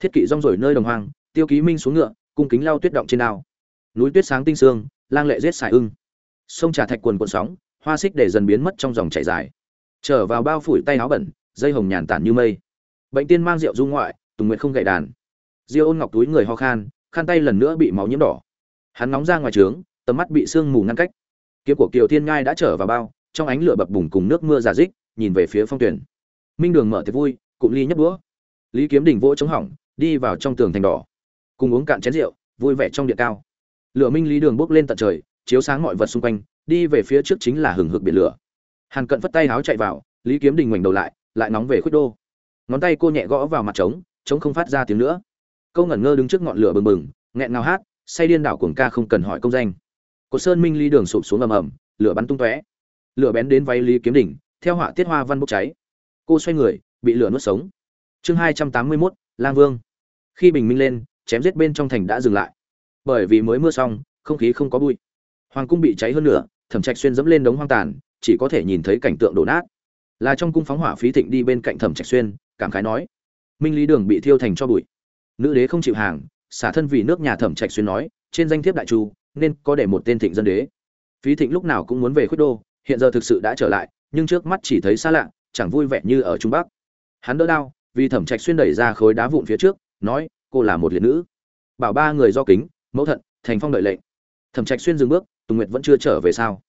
Thiết kỵ rong rổi nơi đồng hoang, tiêu ký minh xuống ngựa, cung kính lao tuyết động trên đao. Núi tuyết sáng tinh sương, lang lệ giết xài ưng. Sông trà thạch quần cuộn sóng, hoa xích để dần biến mất trong dòng chảy dài. Trở vào bao phủi tay áo bẩn, dây hồng nhàn tản như mây. Bệnh tiên mang rượu du ngoại, tùng nguyện không gậy đàn. Diêu ôn ngọc túi người ho khan khăn tay lần nữa bị máu nhiễm đỏ. Hắn nóng ra ngoài trướng, tầm mắt bị sương mù ngăn cách. Kiếm của kiều thiên ngai đã trở vào bao, trong ánh lửa bập bùng cùng nước mưa giả dích, nhìn về phía phong tuyển. Minh đường mở tiệc vui, cụm ly nhấp đũa. Lý kiếm đỉnh vỗ chống hỏng, đi vào trong tường thành đỏ. Cùng uống cạn chén rượu, vui vẻ trong điện cao. Lửa minh lý đường bốc lên tận trời, chiếu sáng mọi vật xung quanh, đi về phía trước chính là hừng hực biển lửa. Hàn cận phất tay háo chạy vào, lý kiếm đình ngoảnh đầu lại lại nóng về khuất đô. Ngón tay cô nhẹ gõ vào mặt trống trống không phát ra tiếng nữa câu ngẩn ngơ đứng trước ngọn lửa bừng bừng nghẹn ngào hát say điên đảo cuồng ca không cần hỏi công danh. Cột sơn minh ly đường sụp xuống ầm ầm lửa bắn tung tóe. Lửa bén đến váy lý kiếm đỉnh theo họa tiết hoa văn bốc cháy. Cô xoay người bị lửa nuốt sống. Chương hai trăm tám mươi mốt lang vương. Khi bình minh lên chém giết bên trong thành đã dừng lại. Bởi vì mới mưa xong không khí không có bụi. Hoàng cung bị cháy hơn nửa, thẩm trạch xuyên dẫm lên đống hoang tàn chỉ có thể nhìn thấy cảnh tượng đổ nát. Là trong cung phóng hỏa phí thịnh đi bên cạnh thẩm trạch xuyên cảm khái nói. Minh lý đường bị thiêu thành cho bụi nữ đế không chịu hàng, xả thân vì nước nhà thẩm trạch xuyên nói, trên danh thiếp đại chu, nên có để một tên thịnh dân đế. Phí thịnh lúc nào cũng muốn về khuyết đô, hiện giờ thực sự đã trở lại, nhưng trước mắt chỉ thấy xa lạ, chẳng vui vẻ như ở trung bắc. Hắn đỡ đau, vì thẩm trạch xuyên đẩy ra khối đá vụn phía trước, nói, cô là một liệt nữ. Bảo ba người do kính, mẫu thận, thành phong đợi lệnh. Thẩm trạch xuyên dừng bước, tùng nguyệt vẫn chưa trở về sao?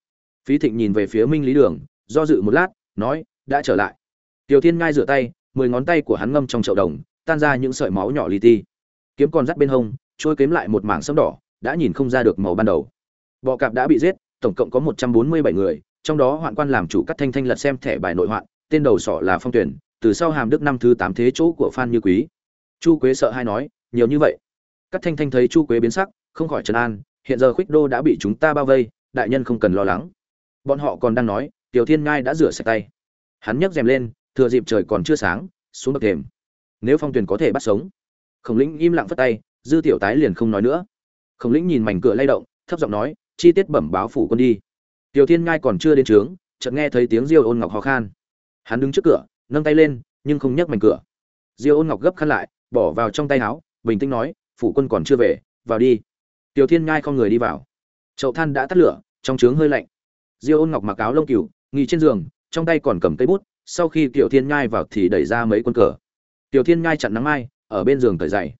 Phí thịnh nhìn về phía minh lý đường, do dự một lát, nói, đã trở lại. Tiểu thiên ngai rửa tay, mười ngón tay của hắn ngâm trong chậu đồng tan ra những sợi máu nhỏ li ti. Kiếm còn dắt bên hông, trôi kiếm lại một mảng sẫm đỏ, đã nhìn không ra được màu ban đầu. Bọ cạp đã bị giết, tổng cộng có một trăm bốn mươi bảy người, trong đó hoạn quan làm chủ cắt thanh thanh lật xem thẻ bài nội hoạn, tên đầu sỏ là phong tuyển, từ sau hàm đức năm thứ tám thế chỗ của phan như quý. Chu quế sợ hai nói, nhiều như vậy? Cắt thanh thanh thấy chu quế biến sắc, không khỏi trấn an, hiện giờ khuếch đô đã bị chúng ta bao vây, đại nhân không cần lo lắng. Bọn họ còn đang nói, tiểu thiên ngai đã rửa sạch tay. Hắn nhấc rèm lên, thừa dịp trời còn chưa sáng, xuống bậc thềm nếu phong tuyền có thể bắt sống. Khổng lĩnh im lặng phất tay, dư tiểu tái liền không nói nữa. Khổng lĩnh nhìn mảnh cửa lay động, thấp giọng nói, chi tiết bẩm báo phủ quân đi. Tiểu thiên ngai còn chưa đến trướng, chợt nghe thấy tiếng diêu ôn ngọc ho khan. Hắn đứng trước cửa, nâng tay lên, nhưng không nhấc mảnh cửa. Diêu ôn ngọc gấp khăn lại, bỏ vào trong tay áo, bình tĩnh nói, phủ quân còn chưa về, vào đi. Tiểu thiên ngai không người đi vào. Chậu than đã tắt lửa, trong trướng hơi lạnh. Diêu ôn ngọc mặc áo lông cừu, nghỉ trên giường, trong tay còn cầm cây bút, sau khi tiểu thiên ngai vào thì đẩy ra mấy quân cờ tiểu thiên ngai chặn nắng mai, ở bên giường cởi dày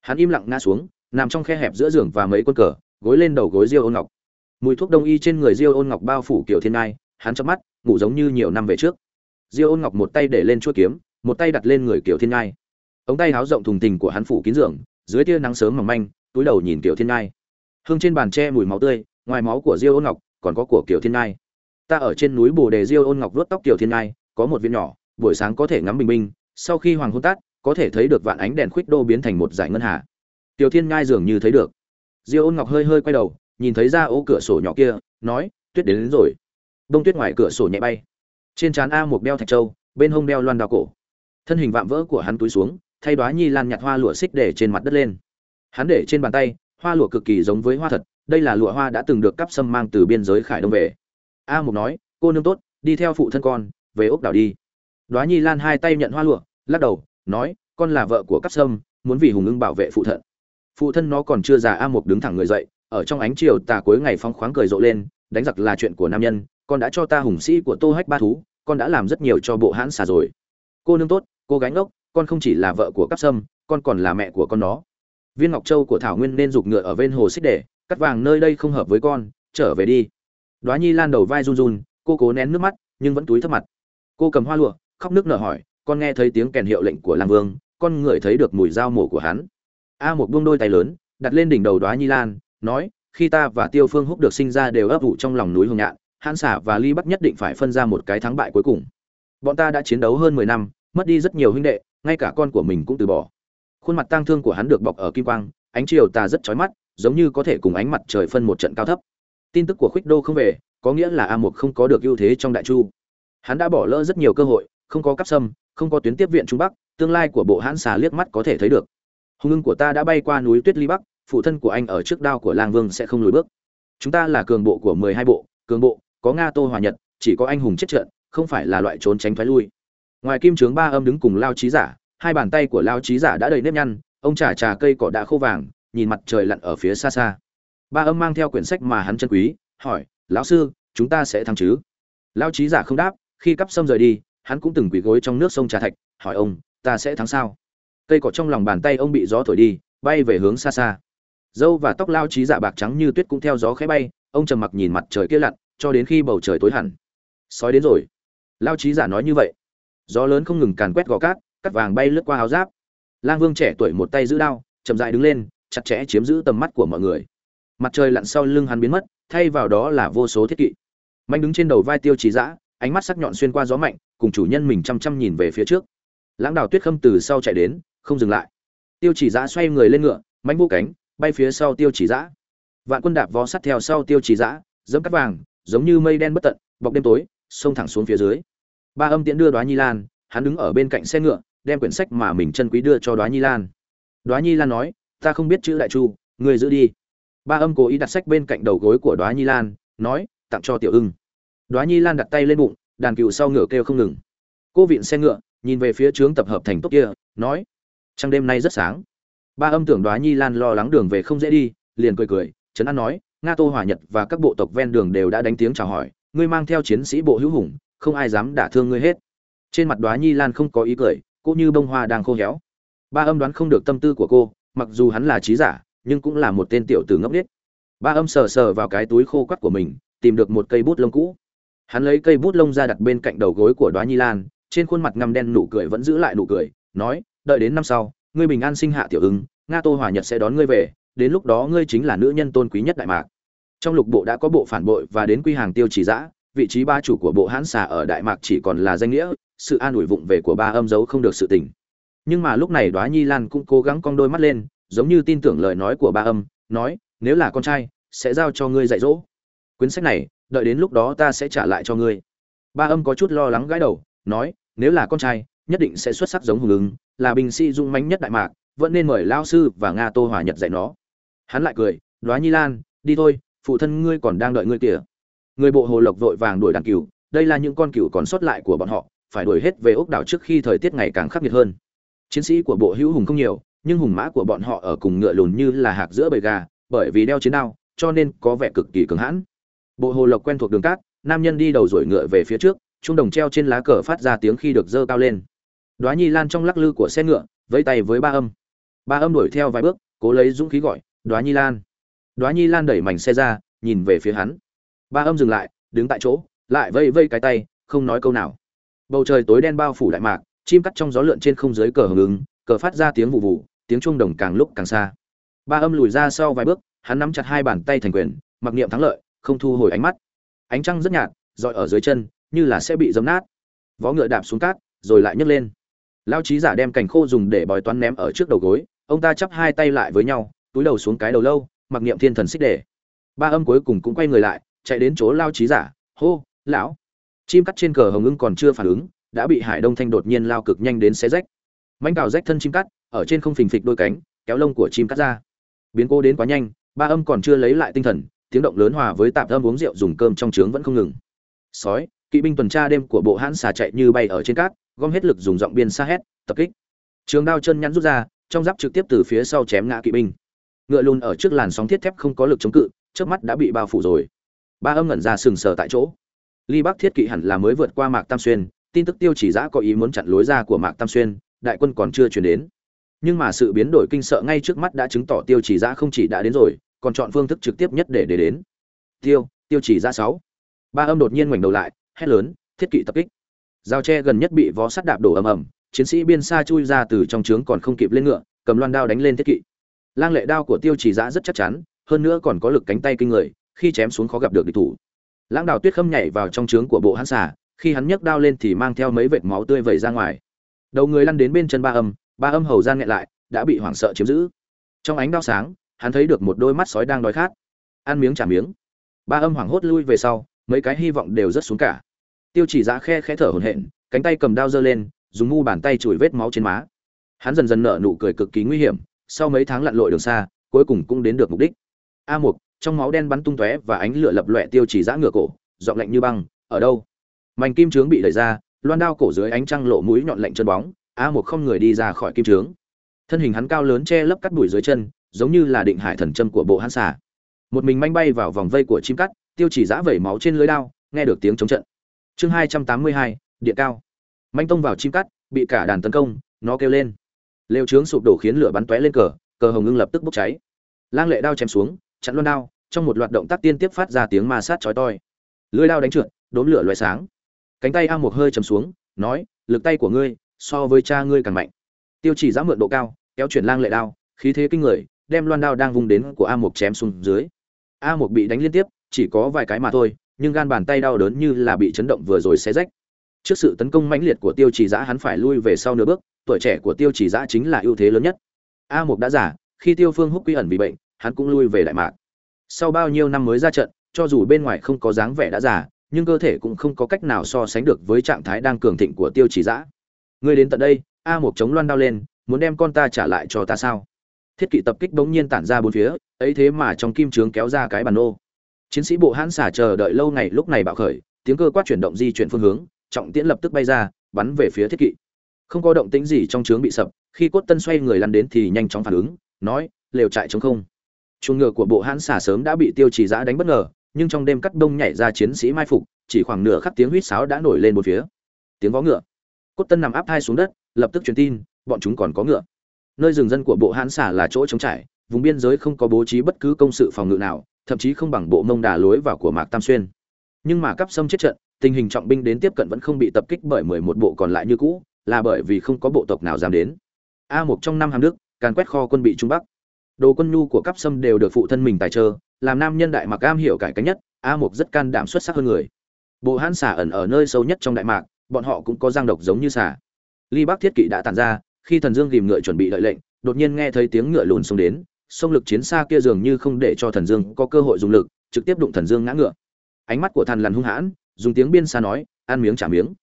hắn im lặng ngã xuống, nằm trong khe hẹp giữa giường và mấy quân cờ, gối lên đầu gối diêu ôn ngọc. Mùi thuốc đông y trên người diêu ôn ngọc bao phủ kiểu thiên ngai hắn chớp mắt, ngủ giống như nhiều năm về trước. Diêu ôn ngọc một tay để lên chuôi kiếm, một tay đặt lên người kiểu thiên ngai ống tay háo rộng thùng thình của hắn phủ kín giường, dưới tia nắng sớm mỏng manh, túi đầu nhìn kiểu thiên ngai hương trên bàn tre mùi máu tươi, ngoài máu của diêu ôn ngọc, còn có của kiểu thiên ngai ta ở trên núi bồ đề diêu ôn ngọc vuốt tóc kiểu thiên ngai có một viên nhỏ, buổi sáng có thể ngắm bình minh sau khi hoàng hôn tát có thể thấy được vạn ánh đèn khuyết đô biến thành một dải ngân hà. Tiểu thiên ngai dường như thấy được. Diêu ôn ngọc hơi hơi quay đầu nhìn thấy ra ô cửa sổ nhỏ kia nói tuyết đến, đến rồi. Đông tuyết ngoài cửa sổ nhẹ bay. Trên trán a một đeo thạch châu bên hông đeo loan đao cổ. Thân hình vạm vỡ của hắn túi xuống thay đoá nhi lan nhặt hoa lụa xích để trên mặt đất lên. Hắn để trên bàn tay hoa lụa cực kỳ giống với hoa thật đây là lụa hoa đã từng được cắp sâm mang từ biên giới khải đông về. A mục nói cô nương tốt đi theo phụ thân con về ốc đảo đi. Đoá nhi lan hai tay nhận hoa lụa lắc đầu, nói, con là vợ của cắp sâm, muốn vì hùng ưng bảo vệ phụ thân phụ thân nó còn chưa già a mục đứng thẳng người dậy, ở trong ánh chiều tà cuối ngày phong khoáng cười rộ lên, đánh giặc là chuyện của nam nhân, con đã cho ta hùng sĩ của tô hách ba thú, con đã làm rất nhiều cho bộ hãn xà rồi. Cô nương tốt, cô gánh ốc con không chỉ là vợ của cắp sâm, con còn là mẹ của con nó. Viên ngọc châu của thảo nguyên nên giục ngựa ở bên hồ xích để cắt vàng nơi đây không hợp với con, trở về đi. Đoá nhi lan đầu vai run run, cô cố nén nước mắt, nhưng vẫn túi thấp mặt. Cô cầm hoa lụa, khóc nước nở hỏi con nghe thấy tiếng kèn hiệu lệnh của lang vương, con ngửi thấy được mùi dao mổ của hắn. A một buông đôi tay lớn, đặt lên đỉnh đầu đoá nhi lan, nói, khi ta và tiêu phương húc được sinh ra đều ấp ủ trong lòng núi hồng nhạn hãn xả và ly bắc nhất định phải phân ra một cái thắng bại cuối cùng. Bọn ta đã chiến đấu hơn mười năm, mất đi rất nhiều huynh đệ, ngay cả con của mình cũng từ bỏ. Khuôn mặt tang thương của hắn được bọc ở kim quang, ánh chiều tà rất chói mắt, giống như có thể cùng ánh mặt trời phân một trận cao thấp. Tin tức của khuyết đô không về, có nghĩa là a một không có được ưu thế trong đại chu. Hắn đã bỏ lỡ rất nhiều cơ hội, không có cắp sâm không có tuyến tiếp viện trung bắc, tương lai của bộ hãn xà liếc mắt có thể thấy được. Hùng ưng của ta đã bay qua núi tuyết ly bắc, phụ thân của anh ở trước đao của lang vương sẽ không lùi bước. Chúng ta là cường bộ của mười hai bộ, cường bộ, có nga tô hòa nhật, chỉ có anh hùng chết trận, không phải là loại trốn tránh thoái lui. Ngoài kim trướng ba âm đứng cùng lao trí giả, hai bàn tay của lao trí giả đã đầy nếp nhăn, ông trà trà cây cỏ đã khô vàng, nhìn mặt trời lặn ở phía xa xa. Ba âm mang theo quyển sách mà hắn chân quý, hỏi, lão sư, chúng ta sẽ thắng chứ? Lao trí giả không đáp, khi cắp sâm rời đi hắn cũng từng quỳ gối trong nước sông trà thạch, hỏi ông, ta sẽ thắng sao? Cây cỏ trong lòng bàn tay ông bị gió thổi đi, bay về hướng xa xa. Dâu và tóc lao trí Dạ bạc trắng như tuyết cũng theo gió khẽ bay, ông trầm mặc nhìn mặt trời kia lặn, cho đến khi bầu trời tối hẳn. Sói đến rồi. Lao trí giả nói như vậy. Gió lớn không ngừng càn quét gò cát cắt vàng bay lướt qua áo giáp. Lang vương trẻ tuổi một tay giữ đao, chậm dại đứng lên, chặt chẽ chiếm giữ tầm mắt của mọi người. Mặt trời lặn sau lưng hắn biến mất, thay vào đó là vô số thiết kỵ. Mạnh đứng trên đầu vai tiêu trí giã ánh mắt sắc nhọn xuyên qua gió mạnh cùng chủ nhân mình chăm chăm nhìn về phía trước. Lãng đào tuyết khâm từ sau chạy đến, không dừng lại. Tiêu chỉ giã xoay người lên ngựa mạnh vô cánh, bay phía sau tiêu chỉ giã. Vạn quân đạp vó sắt theo sau tiêu chỉ giã, dẫm cắt vàng, giống như mây đen bất tận, bọc đêm tối, xông thẳng xuống phía dưới. Ba âm tiễn đưa đoá nhi lan, hắn đứng ở bên cạnh xe ngựa, đem quyển sách mà mình chân quý đưa cho đoá nhi lan. Đoá nhi lan nói, ta không biết chữ đại chu người giữ đi. Ba âm cố ý đặt sách bên cạnh đầu gối của đoá nhi lan, nói, tặng cho tiểu ưng. Đoá nhi lan đặt tay lên bụng đàn cừu sau ngựa kêu không ngừng. Cô vịn xe ngựa, nhìn về phía trướng tập hợp thành tốt kia, nói, trăng đêm nay rất sáng. Ba âm tưởng đoá nhi lan lo lắng đường về không dễ đi, liền cười cười, trấn an nói, nga tô hòa nhật và các bộ tộc ven đường đều đã đánh tiếng chào hỏi, ngươi mang theo chiến sĩ bộ hữu hùng, không ai dám đả thương ngươi hết. Trên mặt đoá nhi lan không có ý cười, cô như bông hoa đang khô héo. Ba âm đoán không được tâm tư của cô, mặc dù hắn là trí giả, nhưng cũng là một tên tiểu tử ngốc nghếch. Ba âm sờ sờ vào cái túi khô quắt của mình, tìm được một cây bút lông cũ hắn lấy cây bút lông ra đặt bên cạnh đầu gối của đoá nhi lan, trên khuôn mặt ngăm đen nụ cười vẫn giữ lại nụ cười, nói, đợi đến năm sau, ngươi bình an sinh hạ tiểu ứng nga tô hòa nhật sẽ đón ngươi về, đến lúc đó ngươi chính là nữ nhân tôn quý nhất đại mạc. Trong lục bộ đã có bộ phản bội và đến quy hàng tiêu chỉ giã vị trí ba chủ của bộ hãn xà ở đại mạc chỉ còn là danh nghĩa, sự an ủi vụng về của ba âm giấu không được sự tình. Nhưng mà lúc này đoá nhi lan cũng cố gắng cong đôi mắt lên, giống như tin tưởng lời nói của ba âm, nói, nếu là con trai, sẽ giao cho ngươi dạy dỗ quyển sách này, đợi đến lúc đó ta sẽ trả lại cho ngươi. Ba âm có chút lo lắng gãi đầu, nói, nếu là con trai, nhất định sẽ xuất sắc giống hùng ứng, là binh sĩ dung mánh nhất đại mạc, vẫn nên mời lao sư và nga tô hòa nhật dạy nó. Hắn lại cười, đoá nhi lan, đi thôi, phụ thân ngươi còn đang đợi ngươi kìa. Người bộ hồ lộc vội vàng đuổi đàn cừu, đây là những con cừu còn sót lại của bọn họ, phải đuổi hết về ốc đảo trước khi thời tiết ngày càng khắc nghiệt hơn. Chiến sĩ của bộ hữu hùng không nhiều, nhưng hùng mã của bọn họ ở cùng ngựa lùn như là hạc giữa bầy gà, bởi vì đeo chiến đao, cho nên có vẻ cực kỳ cứng hãn bộ hồ lộc quen thuộc đường cát, nam nhân đi đầu rổi ngựa về phía trước trung đồng treo trên lá cờ phát ra tiếng khi được dơ cao lên. Đoá nhi lan trong lắc lư của xe ngựa, vẫy tay với ba âm. Ba âm đuổi theo vài bước, cố lấy dũng khí gọi, đoá nhi lan. Đoá nhi lan đẩy mảnh xe ra, nhìn về phía hắn. Ba âm dừng lại, đứng tại chỗ, lại vây vây cái tay, không nói câu nào. Bầu trời tối đen bao phủ đại mạc, chim cắt trong gió lượn trên không dưới cờ hưởng ứng, cờ phát ra tiếng vụ vụ tiếng chuông đồng càng lúc càng xa. Ba âm lùi ra sau vài bước, hắn nắm chặt hai bàn tay thành quyền, mặc niệm thắng lợi không thu hồi ánh mắt. Ánh trăng rất nhạt dọi ở dưới chân, như là sẽ bị giấm nát. Vó ngựa đạp xuống cát, rồi lại nhấc lên. Lao trí giả đem cành khô dùng để bói toán ném ở trước đầu gối, ông ta chắp hai tay lại với nhau, túi đầu xuống cái đầu lâu, mặc niệm thiên thần xích để ba âm cuối cùng cũng quay người lại, chạy đến chỗ lao trí giả, hô, lão. Chim cắt trên cờ hồng ưng còn chưa phản ứng, đã bị hải đông thanh đột nhiên lao cực nhanh đến xé rách. Mánh cào rách thân chim cắt, ở trên không phình phịch đôi cánh, kéo lông của chim cắt ra. Biến cô đến quá nhanh, ba âm còn chưa lấy lại tinh thần tiếng động lớn hòa với tạp âm uống rượu dùng cơm trong trướng vẫn không ngừng. Sói, kỵ binh tuần tra đêm của bộ hãn xà chạy như bay ở trên cát, gom hết lực dùng giọng biên xa hét, tập kích. Trường đao chân nhắn rút ra, trong giáp trực tiếp từ phía sau chém ngã kỵ binh. Ngựa lùn ở trước làn sóng thiết thép không có lực chống cự trước mắt đã bị bao phủ rồi. Ba âm ngẩn ra sừng sờ tại chỗ. Ly bắc thiết kỵ hẳn là mới vượt qua mạc tam xuyên, tin tức tiêu chỉ giã có ý muốn chặn lối ra của mạc tam xuyên, đại quân còn chưa chuyển đến. Nhưng mà sự biến đổi kinh sợ ngay trước mắt đã chứng tỏ tiêu chỉ giã không chỉ đã đến rồi còn chọn phương thức trực tiếp nhất để để đến. Tiêu tiêu chỉ ra sáu. Ba âm đột nhiên ngoảnh đầu lại, hét lớn, thiết kỵ tập kích. Giao tre gần nhất bị vó sắt đạp đổ ầm ầm, chiến sĩ biên xa chui ra từ trong trướng còn không kịp lên ngựa, cầm loan đao đánh lên thiết kỵ. Lang lệ đao của tiêu chỉ giã rất chắc chắn, hơn nữa còn có lực cánh tay kinh người, khi chém xuống khó gặp được địch thủ. Lãng đào tuyết khâm nhảy vào trong trướng của bộ hắn xà, khi hắn nhấc đao lên thì mang theo mấy vệt máu tươi vẩy ra ngoài. Đầu người lăn đến bên chân ba âm ba âm hầu gian nghẹn lại, đã bị hoảng sợ chiếm giữ. Trong ánh đao sáng hắn thấy được một đôi mắt sói đang đói khát. Ăn miếng trả miếng. Ba âm hoảng hốt lui về sau, mấy cái hy vọng đều rất xuống cả. Tiêu chỉ giã khe khẽ thở hổn hển, cánh tay cầm đao giơ lên, dùng mu bàn tay chùi vết máu trên má. Hắn dần dần nở nụ cười cực kỳ nguy hiểm, sau mấy tháng lặn lội đường xa, cuối cùng cũng đến được mục đích. A mục, trong máu đen bắn tung tóe và ánh lửa lập lọe tiêu chỉ dạ giã ngựa cổ, giọng lạnh như băng, ở đâu? Mảnh kim trướng bị đẩy ra, loan đao cổ dưới ánh trăng lộ mũi nhọn lạnh chân bóng, a mục không người đi ra khỏi kim trướng. Thân hình hắn cao lớn che lấp cắt đùi dưới chân giống như là định hải thần châm của bộ hãn xà, một mình manh bay vào vòng vây của chim cắt tiêu chỉ giã vẩy máu trên lưới đao nghe được tiếng chống trận. Chương hai trăm tám mươi hai điện cao. Manh tông vào chim cắt bị cả đàn tấn công nó kêu lên. Lều trướng sụp đổ khiến lửa bắn tóe lên cờ cờ hồng ngưng lập tức bốc cháy. Lang lệ đao chém xuống chặn luôn đao trong một loạt động tác tiên tiếp phát ra tiếng ma sát chói toi lưỡi đao đánh trượt đốm lửa loé sáng. Cánh tay a một hơi chầm xuống nói lực tay của ngươi so với cha ngươi càng mạnh. Tiêu chỉ giã mượn độ cao kéo chuyển lang lệ đao khí thế kinh người đem loan đao đang vung đến của a Mục chém xuống dưới. A Mục bị đánh liên tiếp, chỉ có vài cái mà thôi, nhưng gan bàn tay đau đớn như là bị chấn động vừa rồi xé rách. Trước sự tấn công mãnh liệt của tiêu chỉ giã hắn phải lui về sau nửa bước, tuổi trẻ của tiêu chỉ giã chính là ưu thế lớn nhất. A Mục đã giả khi tiêu phương húc quy ẩn bị bệnh, hắn cũng lui về đại mạc. Sau bao nhiêu năm mới ra trận, cho dù bên ngoài không có dáng vẻ đã giả nhưng cơ thể cũng không có cách nào so sánh được với trạng thái đang cường thịnh của tiêu chỉ giã người đến tận đây, a Mục chống loan đao lên, muốn đem con ta trả lại cho ta sao? Thiết kỵ tập kích bỗng nhiên tản ra bốn phía, ấy thế mà trong kim trướng kéo ra cái bàn nô. Chiến sĩ bộ hãn xả chờ đợi lâu ngày lúc này bạo khởi, tiếng cơ quát chuyển động di chuyển phương hướng, trọng tiễn lập tức bay ra, bắn về phía thiết kỵ. Không có động tĩnh gì trong trướng bị sập, khi cốt tân xoay người lăn đến thì nhanh chóng phản ứng, nói, lều trại chống không. Chuồng ngựa của bộ hãn xả sớm đã bị tiêu trì giã đánh bất ngờ, nhưng trong đêm cắt đông nhảy ra chiến sĩ mai phục, chỉ khoảng nửa khắc tiếng huýt sáo đã nổi lên một phía. Tiếng vó ngựa. Cốt tân nằm áp thai xuống đất, lập tức truyền tin, bọn chúng còn có ngựa nơi rừng dân của bộ hãn xả là chỗ trống trải, vùng biên giới không có bố trí bất cứ công sự phòng ngự nào, thậm chí không bằng bộ mông đà lối vào của mạc tam xuyên. Nhưng mà cắp xâm chết trận, tình hình trọng binh đến tiếp cận vẫn không bị tập kích bởi mười một bộ còn lại như cũ, là bởi vì không có bộ tộc nào dám đến. A một trong năm hàm đức, càn quét kho quân bị trung bắc. Đồ quân nhu của cắp sâm đều được phụ thân mình tài trơ làm nam nhân đại mạc am hiểu cải cánh nhất, a một rất can đảm xuất sắc hơn người. Bộ hãn xả ẩn ở nơi sâu nhất trong đại mạc, bọn họ cũng có giang độc giống như xả. Ly bắc thiết kỵ đã tàn ra khi thần dương tìm ngựa chuẩn bị đợi lệnh, đột nhiên nghe thấy tiếng ngựa lùn xông đến, sông lực chiến xa kia dường như không để cho thần dương có cơ hội dùng lực, trực tiếp đụng thần dương ngã ngựa. Ánh mắt của thần lằn hung hãn, dùng tiếng biên xa nói, ăn miếng trả miếng.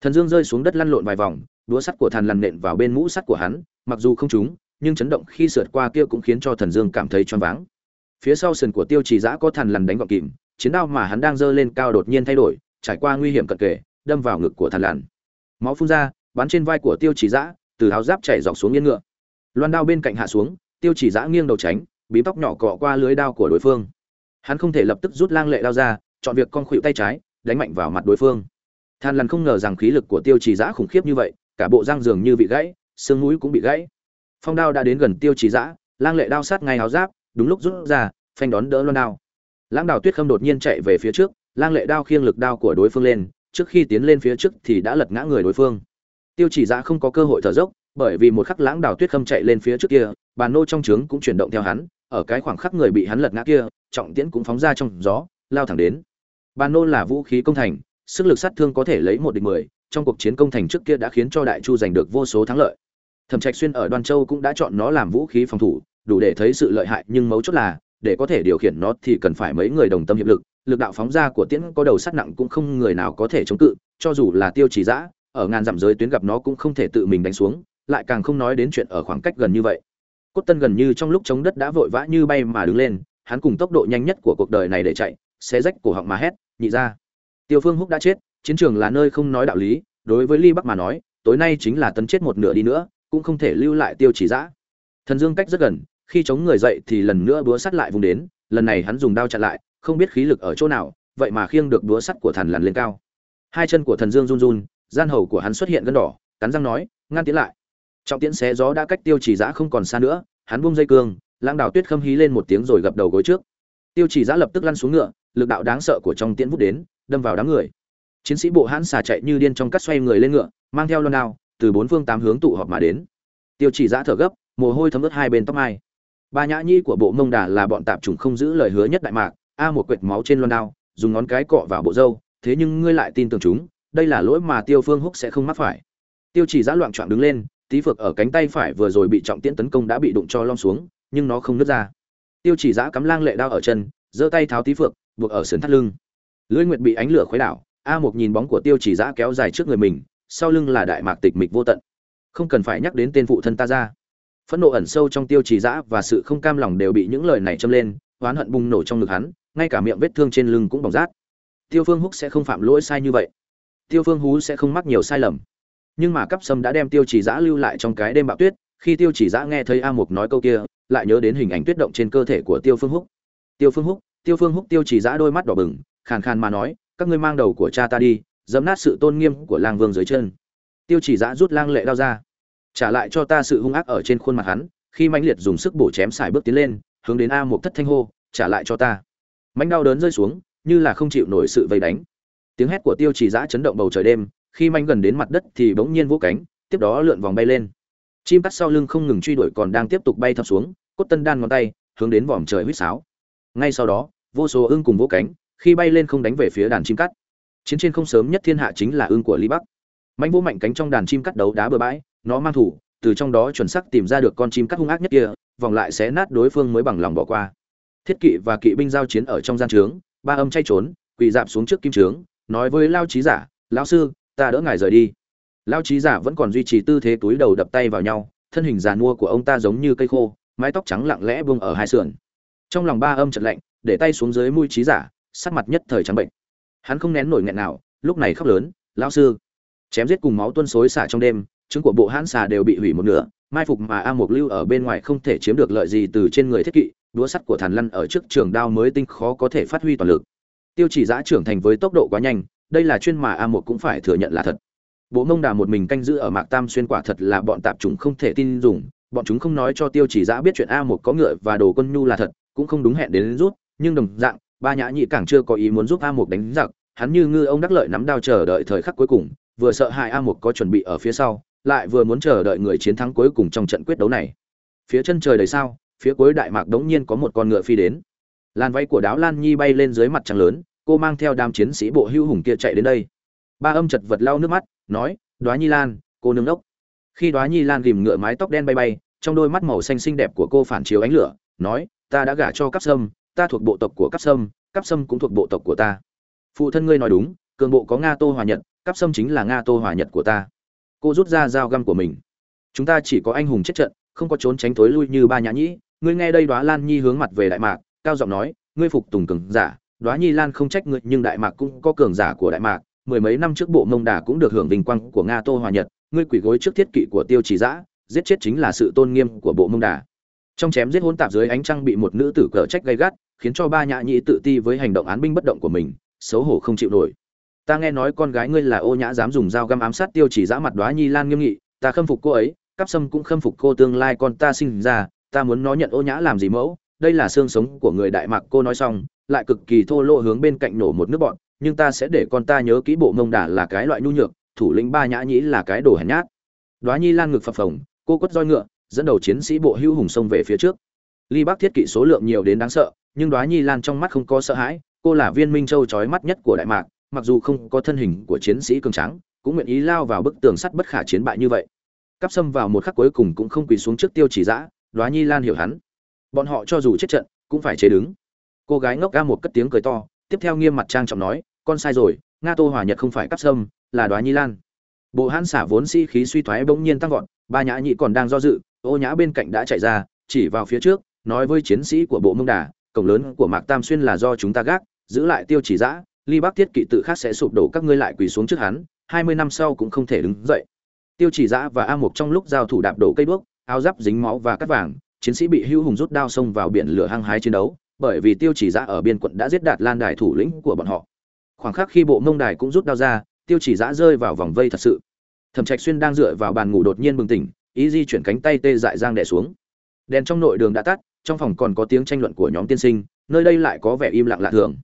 Thần dương rơi xuống đất lăn lộn vài vòng, đũa sắt của thần lằn nện vào bên mũ sắt của hắn, mặc dù không trúng, nhưng chấn động khi sượt qua kia cũng khiến cho thần dương cảm thấy choáng váng. Phía sau sườn của tiêu trì giã có thần lằn đánh gọn kìm, chiến đao mà hắn đang giơ lên cao đột nhiên thay đổi, trải qua nguy hiểm cận kề, đâm vào ngực của thần lằn. Máu phun ra, bắn trên vai của tiêu trì giã từ áo giáp chảy dọc xuống yên ngựa. Loan đao bên cạnh hạ xuống, tiêu chỉ giã nghiêng đầu tránh bí tóc nhỏ cọ qua lưới đao của đối phương. Hắn không thể lập tức rút lang lệ đao ra, chọn việc con khuỵu tay trái, đánh mạnh vào mặt đối phương. Than lằn không ngờ rằng khí lực của tiêu chỉ giã khủng khiếp như vậy, cả bộ răng dường như bị gãy, xương mũi cũng bị gãy. Phong đao đã đến gần tiêu chỉ giã, lang lệ đao sát ngay áo giáp, đúng lúc rút ra, phanh đón đỡ loan đao. Lãng đào tuyết khâm đột nhiên chạy về phía trước, lang lệ đao khiêng lực đao của đối phương lên, trước khi tiến lên phía trước thì đã lật ngã người đối phương tiêu chỉ giã không có cơ hội thở dốc, bởi vì một khắc lãng đào tuyết khâm chạy lên phía trước kia bàn nô trong trướng cũng chuyển động theo hắn, ở cái khoảng khắc người bị hắn lật ngã kia, trọng tiễn cũng phóng ra trong gió, lao thẳng đến. Bàn nô là vũ khí công thành, sức lực sát thương có thể lấy một địch mười, trong cuộc chiến công thành trước kia đã khiến cho đại chu giành được vô số thắng lợi. Thẩm trạch xuyên ở đoan châu cũng đã chọn nó làm vũ khí phòng thủ, đủ để thấy sự lợi hại, nhưng mấu chốt là, để có thể điều khiển nó thì cần phải mấy người đồng tâm hiệp lực lực đạo phóng ra của tiễn có đầu sắt nặng cũng không người nào có thể chống cự, cho dù là tiêu chỉ giã ở ngàn dặm giới tuyến gặp nó cũng không thể tự mình đánh xuống, lại càng không nói đến chuyện ở khoảng cách gần như vậy. Cốt tân gần như trong lúc chống đất đã vội vã như bay mà đứng lên, hắn cùng tốc độ nhanh nhất của cuộc đời này để chạy, xé rách cổ họng mà hét, nhị ra tiêu phương húc đã chết, chiến trường là nơi không nói đạo lý, đối với ly bắc mà nói, tối nay chính là tấn chết một nửa đi nữa, cũng không thể lưu lại tiêu chỉ Dã. thần dương cách rất gần, khi chống người dậy thì lần nữa búa sắt lại vùng đến, lần này hắn dùng đao chặn lại, không biết khí lực ở chỗ nào, vậy mà khiêng được búa sắt của thần lần lên cao. Hai chân của thần dương run run gian hầu của hắn xuất hiện gân đỏ, cắn răng nói, ngăn tiến lại. Trọng tiễn xé gió đã cách tiêu chỉ giã không còn xa nữa, hắn buông dây cương, lãng đào tuyết khâm hí lên một tiếng rồi gập đầu gối trước. Tiêu chỉ giã lập tức lăn xuống ngựa, lực đạo đáng sợ của trong tiễn vút đến, đâm vào đám người. Chiến sĩ bộ hãn xà chạy như điên trong cắt xoay người lên ngựa, mang theo loan đao, từ bốn phương tám hướng tụ họp mà đến. Tiêu chỉ giã thở gấp, mồ hôi thấm ướt hai bên tóc mai. Ba nhã nhi của bộ mông đà là bọn tạp chủng không giữ lời hứa nhất đại mạc, a một quệt máu trên loan đao, dùng ngón cái cọ vào bộ râu, thế nhưng ngươi lại tin tưởng chúng đây là lỗi mà tiêu phương húc sẽ không mắc phải. Tiêu chỉ giã loạn choạng đứng lên, tí phược ở cánh tay phải vừa rồi bị trọng tiễn tấn công đã bị đụng cho lom xuống, nhưng nó không nứt ra. Tiêu chỉ giã cắm lang lệ đao ở chân, giơ tay tháo tí phược, buộc ở sườn thắt lưng. Lưỡi nguyệt bị ánh lửa khuấy đảo, a Mục nhìn bóng của tiêu chỉ giã kéo dài trước người mình, sau lưng là đại mạc tịch mịch vô tận. Không cần phải nhắc đến tên phụ thân ta ra. Phẫn nộ ẩn sâu trong tiêu chỉ giã và sự không cam lòng đều bị những lời này châm lên, oán hận bùng nổ trong ngực hắn, ngay cả miệng vết thương trên lưng cũng bỏng rát. Tiêu phương húc sẽ không phạm lỗi sai như vậy tiêu phương hú sẽ không mắc nhiều sai lầm. Nhưng mà cắp sâm đã đem tiêu chỉ giã lưu lại trong cái đêm bạo tuyết, khi tiêu chỉ giã nghe thấy a mục nói câu kia, lại nhớ đến hình ảnh tuyết động trên cơ thể của tiêu phương húc. Tiêu phương húc, tiêu phương húc, tiêu chỉ giã đôi mắt đỏ bừng, khàn khàn mà nói, các ngươi mang đầu của cha ta đi, dẫm nát sự tôn nghiêm của lang vương dưới chân. Tiêu chỉ giã rút lang lệ đao ra, trả lại cho ta sự hung ác ở trên khuôn mặt hắn, khi mãnh liệt dùng sức bổ chém xài bước tiến lên, hướng đến a Mục thất thanh hô, trả lại cho ta. Mãnh đau đớn rơi xuống, như là không chịu nổi sự vây đánh tiếng hét của tiêu chỉ giã chấn động bầu trời đêm, khi manh gần đến mặt đất thì bỗng nhiên vỗ cánh, tiếp đó lượn vòng bay lên. Chim cắt sau lưng không ngừng truy đuổi còn đang tiếp tục bay thấp xuống, cốt tân đan ngón tay, hướng đến vòm trời huýt sáo. Ngay sau đó, vô số ưng cùng vỗ cánh, khi bay lên không đánh về phía đàn chim cắt. Chiến trên không sớm nhất thiên hạ chính là ưng của lý bắc. Mạnh vũ mạnh cánh trong đàn chim cắt đấu đá bừa bãi, nó mang thủ, từ trong đó chuẩn xác tìm ra được con chim cắt hung ác nhất kia, vòng lại xé nát đối phương mới bằng lòng bỏ qua. Thiết kỵ và kỵ binh giao chiến ở trong gian trướng, ba âm chay trốn, quỳ dạp xuống trước kim trướng nói với lao trí giả, lão sư, ta đỡ ngài rời đi. Lao trí giả vẫn còn duy trì tư thế túi đầu đập tay vào nhau, thân hình già nua của ông ta giống như cây khô, mái tóc trắng lặng lẽ buông ở hai sườn. Trong lòng ba âm trận lạnh, để tay xuống dưới mũi trí giả, sắc mặt nhất thời trắng bệnh. Hắn không nén nổi nghẹn nào, lúc này khóc lớn, lão sư, chém giết cùng máu tuôn xối xả trong đêm trứng của bộ hãn xà đều bị hủy một nửa, mai phục mà a mục lưu ở bên ngoài không thể chiếm được lợi gì từ trên người thiết kỵ, đũa sắt của thàn lăn ở trước trường đao mới tinh khó có thể phát huy toàn lực tiêu chỉ giã trưởng thành với tốc độ quá nhanh, đây là chuyên mà a một cũng phải thừa nhận là thật. Bộ mông đà một mình canh giữ ở mạc tam xuyên quả thật là bọn tạp chủng không thể tin dùng, bọn chúng không nói cho tiêu chỉ giã biết chuyện a một có ngựa và đồ quân nhu là thật, cũng không đúng hẹn đến rút, nhưng đồng dạng, ba nhã nhị càng chưa có ý muốn giúp a một đánh giặc, hắn như ngư ông đắc lợi nắm đao chờ đợi thời khắc cuối cùng, vừa sợ hại a một có chuẩn bị ở phía sau, lại vừa muốn chờ đợi người chiến thắng cuối cùng trong trận quyết đấu này. Phía chân trời đầy sao, phía cuối đại mạc đống nhiên có một con ngựa phi đến làn váy của đáo lan nhi bay lên dưới mặt trăng lớn, cô mang theo đám chiến sĩ bộ hưu hùng kia chạy đến đây. Ba âm chật vật lau nước mắt, nói, đoá nhi lan, cô nương đốc. Khi đoá nhi lan ghìm ngựa mái tóc đen bay bay, trong đôi mắt màu xanh xinh đẹp của cô phản chiếu ánh lửa, nói, ta đã gả cho cắp sâm, ta thuộc bộ tộc của cắp sâm cắp sâm cũng thuộc bộ tộc của ta. Phụ thân ngươi nói đúng, cường bộ có nga tô hòa nhật cắp sâm chính là nga tô hòa nhật của ta. Cô rút ra dao găm của mình. Chúng ta chỉ có anh hùng chết trận, không có trốn tránh thối lui như ba nhã nhĩ. Ngươi nghe đây đoá lan nhi hướng mặt về đại mạc cao giọng nói, ngươi phục tùng cường giả, đoá nhi lan không trách ngươi, nhưng đại mạc cũng có cường giả của đại mạc, mười mấy năm trước bộ mông đà cũng được hưởng vinh quang của nga tô hòa nhật, ngươi quỷ gối trước thiết kỵ của tiêu chỉ giã giết chết chính là sự tôn nghiêm của bộ mông đà. Trong chém giết hỗn tạp dưới ánh trăng bị một nữ tử cờ trách gay gắt, khiến cho ba nhã nhĩ tự ti với hành động án binh bất động của mình, xấu hổ không chịu nổi. Ta nghe nói con gái ngươi là ô nhã dám dùng dao găm ám sát tiêu chỉ giã mặt đoá nhi lan nghiêm nghị, ta khâm phục cô ấy, cắp sâm cũng khâm phục cô tương lai con ta sinh ra, ta muốn nó nhận ô nhã làm gì mẫu? Đây là xương sống của người đại mạc, cô nói xong, lại cực kỳ thô lỗ hướng bên cạnh nổ một nước bọn, nhưng ta sẽ để con ta nhớ kỹ bộ mông đà là cái loại nhu nhược, thủ lĩnh ba nhã nhĩ là cái đồ hèn nhát. Đoá nhi lan ngực phập phồng, cô quất roi ngựa, dẫn đầu chiến sĩ bộ hưu hùng sông về phía trước. Ly bắc thiết kỵ số lượng nhiều đến đáng sợ, nhưng đoá nhi lan trong mắt không có sợ hãi, cô là viên minh châu trói mắt nhất của đại mạc, mặc dù không có thân hình của chiến sĩ cường tráng, cũng nguyện ý lao vào bức tường sắt bất khả chiến bại như vậy. Cắp xâm vào một khắc cuối cùng cũng không quỳ xuống trước tiêu chỉ giã đoá nhi lan hiểu hắn bọn họ cho dù chết trận, cũng phải chế đứng. Cô gái ngốc ga một cất tiếng cười to, tiếp theo nghiêm mặt trang trọng nói, con sai rồi, nga tô hòa nhật không phải cắp sâm, là đoá nhi lan. Bộ hãn xả vốn sĩ khí suy thoái bỗng nhiên tăng vọt, ba nhã nhị còn đang do dự, ô nhã bên cạnh đã chạy ra, chỉ vào phía trước, nói với chiến sĩ của bộ mông đà, cổng lớn của mạc tam xuyên là do chúng ta gác, giữ lại tiêu chỉ giã ly bắc thiết kỵ tự khác sẽ sụp đổ các ngươi lại quỳ xuống trước hắn, hai mươi năm sau cũng không thể đứng dậy. Tiêu chỉ giã và a mục trong lúc giao thủ đạp đổ cây đuốc, áo giáp dính máu và cắt vàng chiến sĩ bị hưu hùng rút đao xông vào biển lửa hăng hái chiến đấu, bởi vì tiêu chỉ giã ở biên quận đã giết đạt lan đài thủ lĩnh của bọn họ. Khoảng khắc khi bộ mông đài cũng rút đao ra, tiêu chỉ giã rơi vào vòng vây thật sự. Thẩm trạch xuyên đang dựa vào bàn ngủ đột nhiên bừng tỉnh, ý di chuyển cánh tay tê dại giang đẻ xuống. Đèn trong nội đường đã tắt, trong phòng còn có tiếng tranh luận của nhóm tiên sinh, nơi đây lại có vẻ im lặng lạ thường.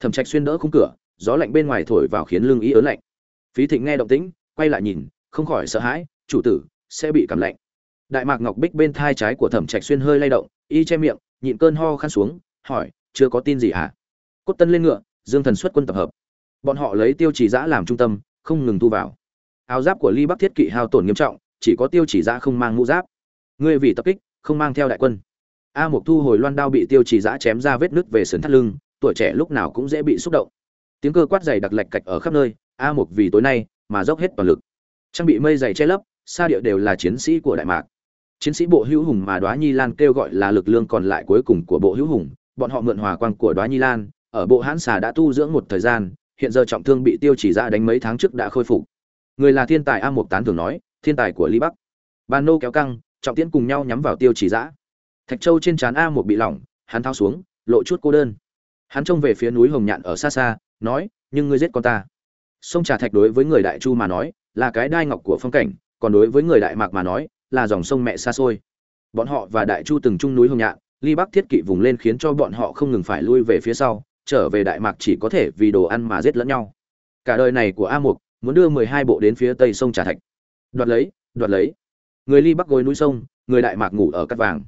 Thẩm trạch xuyên đỡ khung cửa, gió lạnh bên ngoài thổi vào khiến lưng ý ớn lạnh. Phí thịnh nghe động tĩnh, quay lại nhìn, không khỏi sợ hãi, chủ tử, sẽ bị cảm lạnh đại mạc ngọc bích bên thai trái của thẩm trạch xuyên hơi lay động, y che miệng, nhịn cơn ho khăn xuống, hỏi, chưa có tin gì hả? Cốt tân lên ngựa, dương thần xuất quân tập hợp. Bọn họ lấy tiêu chỉ giã làm trung tâm, không ngừng thu vào. Áo giáp của ly bắc thiết kỵ hao tổn nghiêm trọng, chỉ có tiêu chỉ giã không mang mũ giáp. Ngươi vì tập kích, không mang theo đại quân. A mục thu hồi loan đao bị tiêu chỉ giã chém ra vết nứt về sườn thắt lưng, tuổi trẻ lúc nào cũng dễ bị xúc động. Tiếng cơ quát dày đặc lạch cạch ở khắp nơi, a mục vì tối nay mà dốc hết toàn lực. Trang bị mây dày che lấp xa địa đều là chiến sĩ của đại mạc chiến sĩ bộ hữu hùng mà đoá nhi lan kêu gọi là lực lượng còn lại cuối cùng của bộ hữu hùng, bọn họ mượn hòa quang của đoá nhi lan, ở bộ hãn xà đã tu dưỡng một thời gian, hiện giờ trọng thương bị tiêu chỉ ra đánh mấy tháng trước đã khôi phục. Người là thiên tài a mục tán thường nói, thiên tài của ly bắc. Ban nô kéo căng, trọng tiễn cùng nhau nhắm vào tiêu chỉ giã thạch châu trên trán a một bị lỏng, hắn thao xuống, lộ chút cô đơn. Hắn trông về phía núi hồng nhạn ở xa xa, nói, nhưng ngươi giết con ta. Sông trà thạch đối với người đại chu mà nói, là cái đai ngọc của phong cảnh, còn đối với người đại mạc mà nói là dòng sông mẹ xa xôi. Bọn họ và đại chu từng chung núi hồng nhạn, ly bắc thiết kỵ vùng lên khiến cho bọn họ không ngừng phải lui về phía sau, trở về đại mạc chỉ có thể vì đồ ăn mà giết lẫn nhau. Cả đời này của a mục, muốn đưa mười hai bộ đến phía tây sông trà thạch. Đoạt lấy đoạt lấy. Người ly bắc gối núi sông, người đại mạc ngủ ở cắt vàng.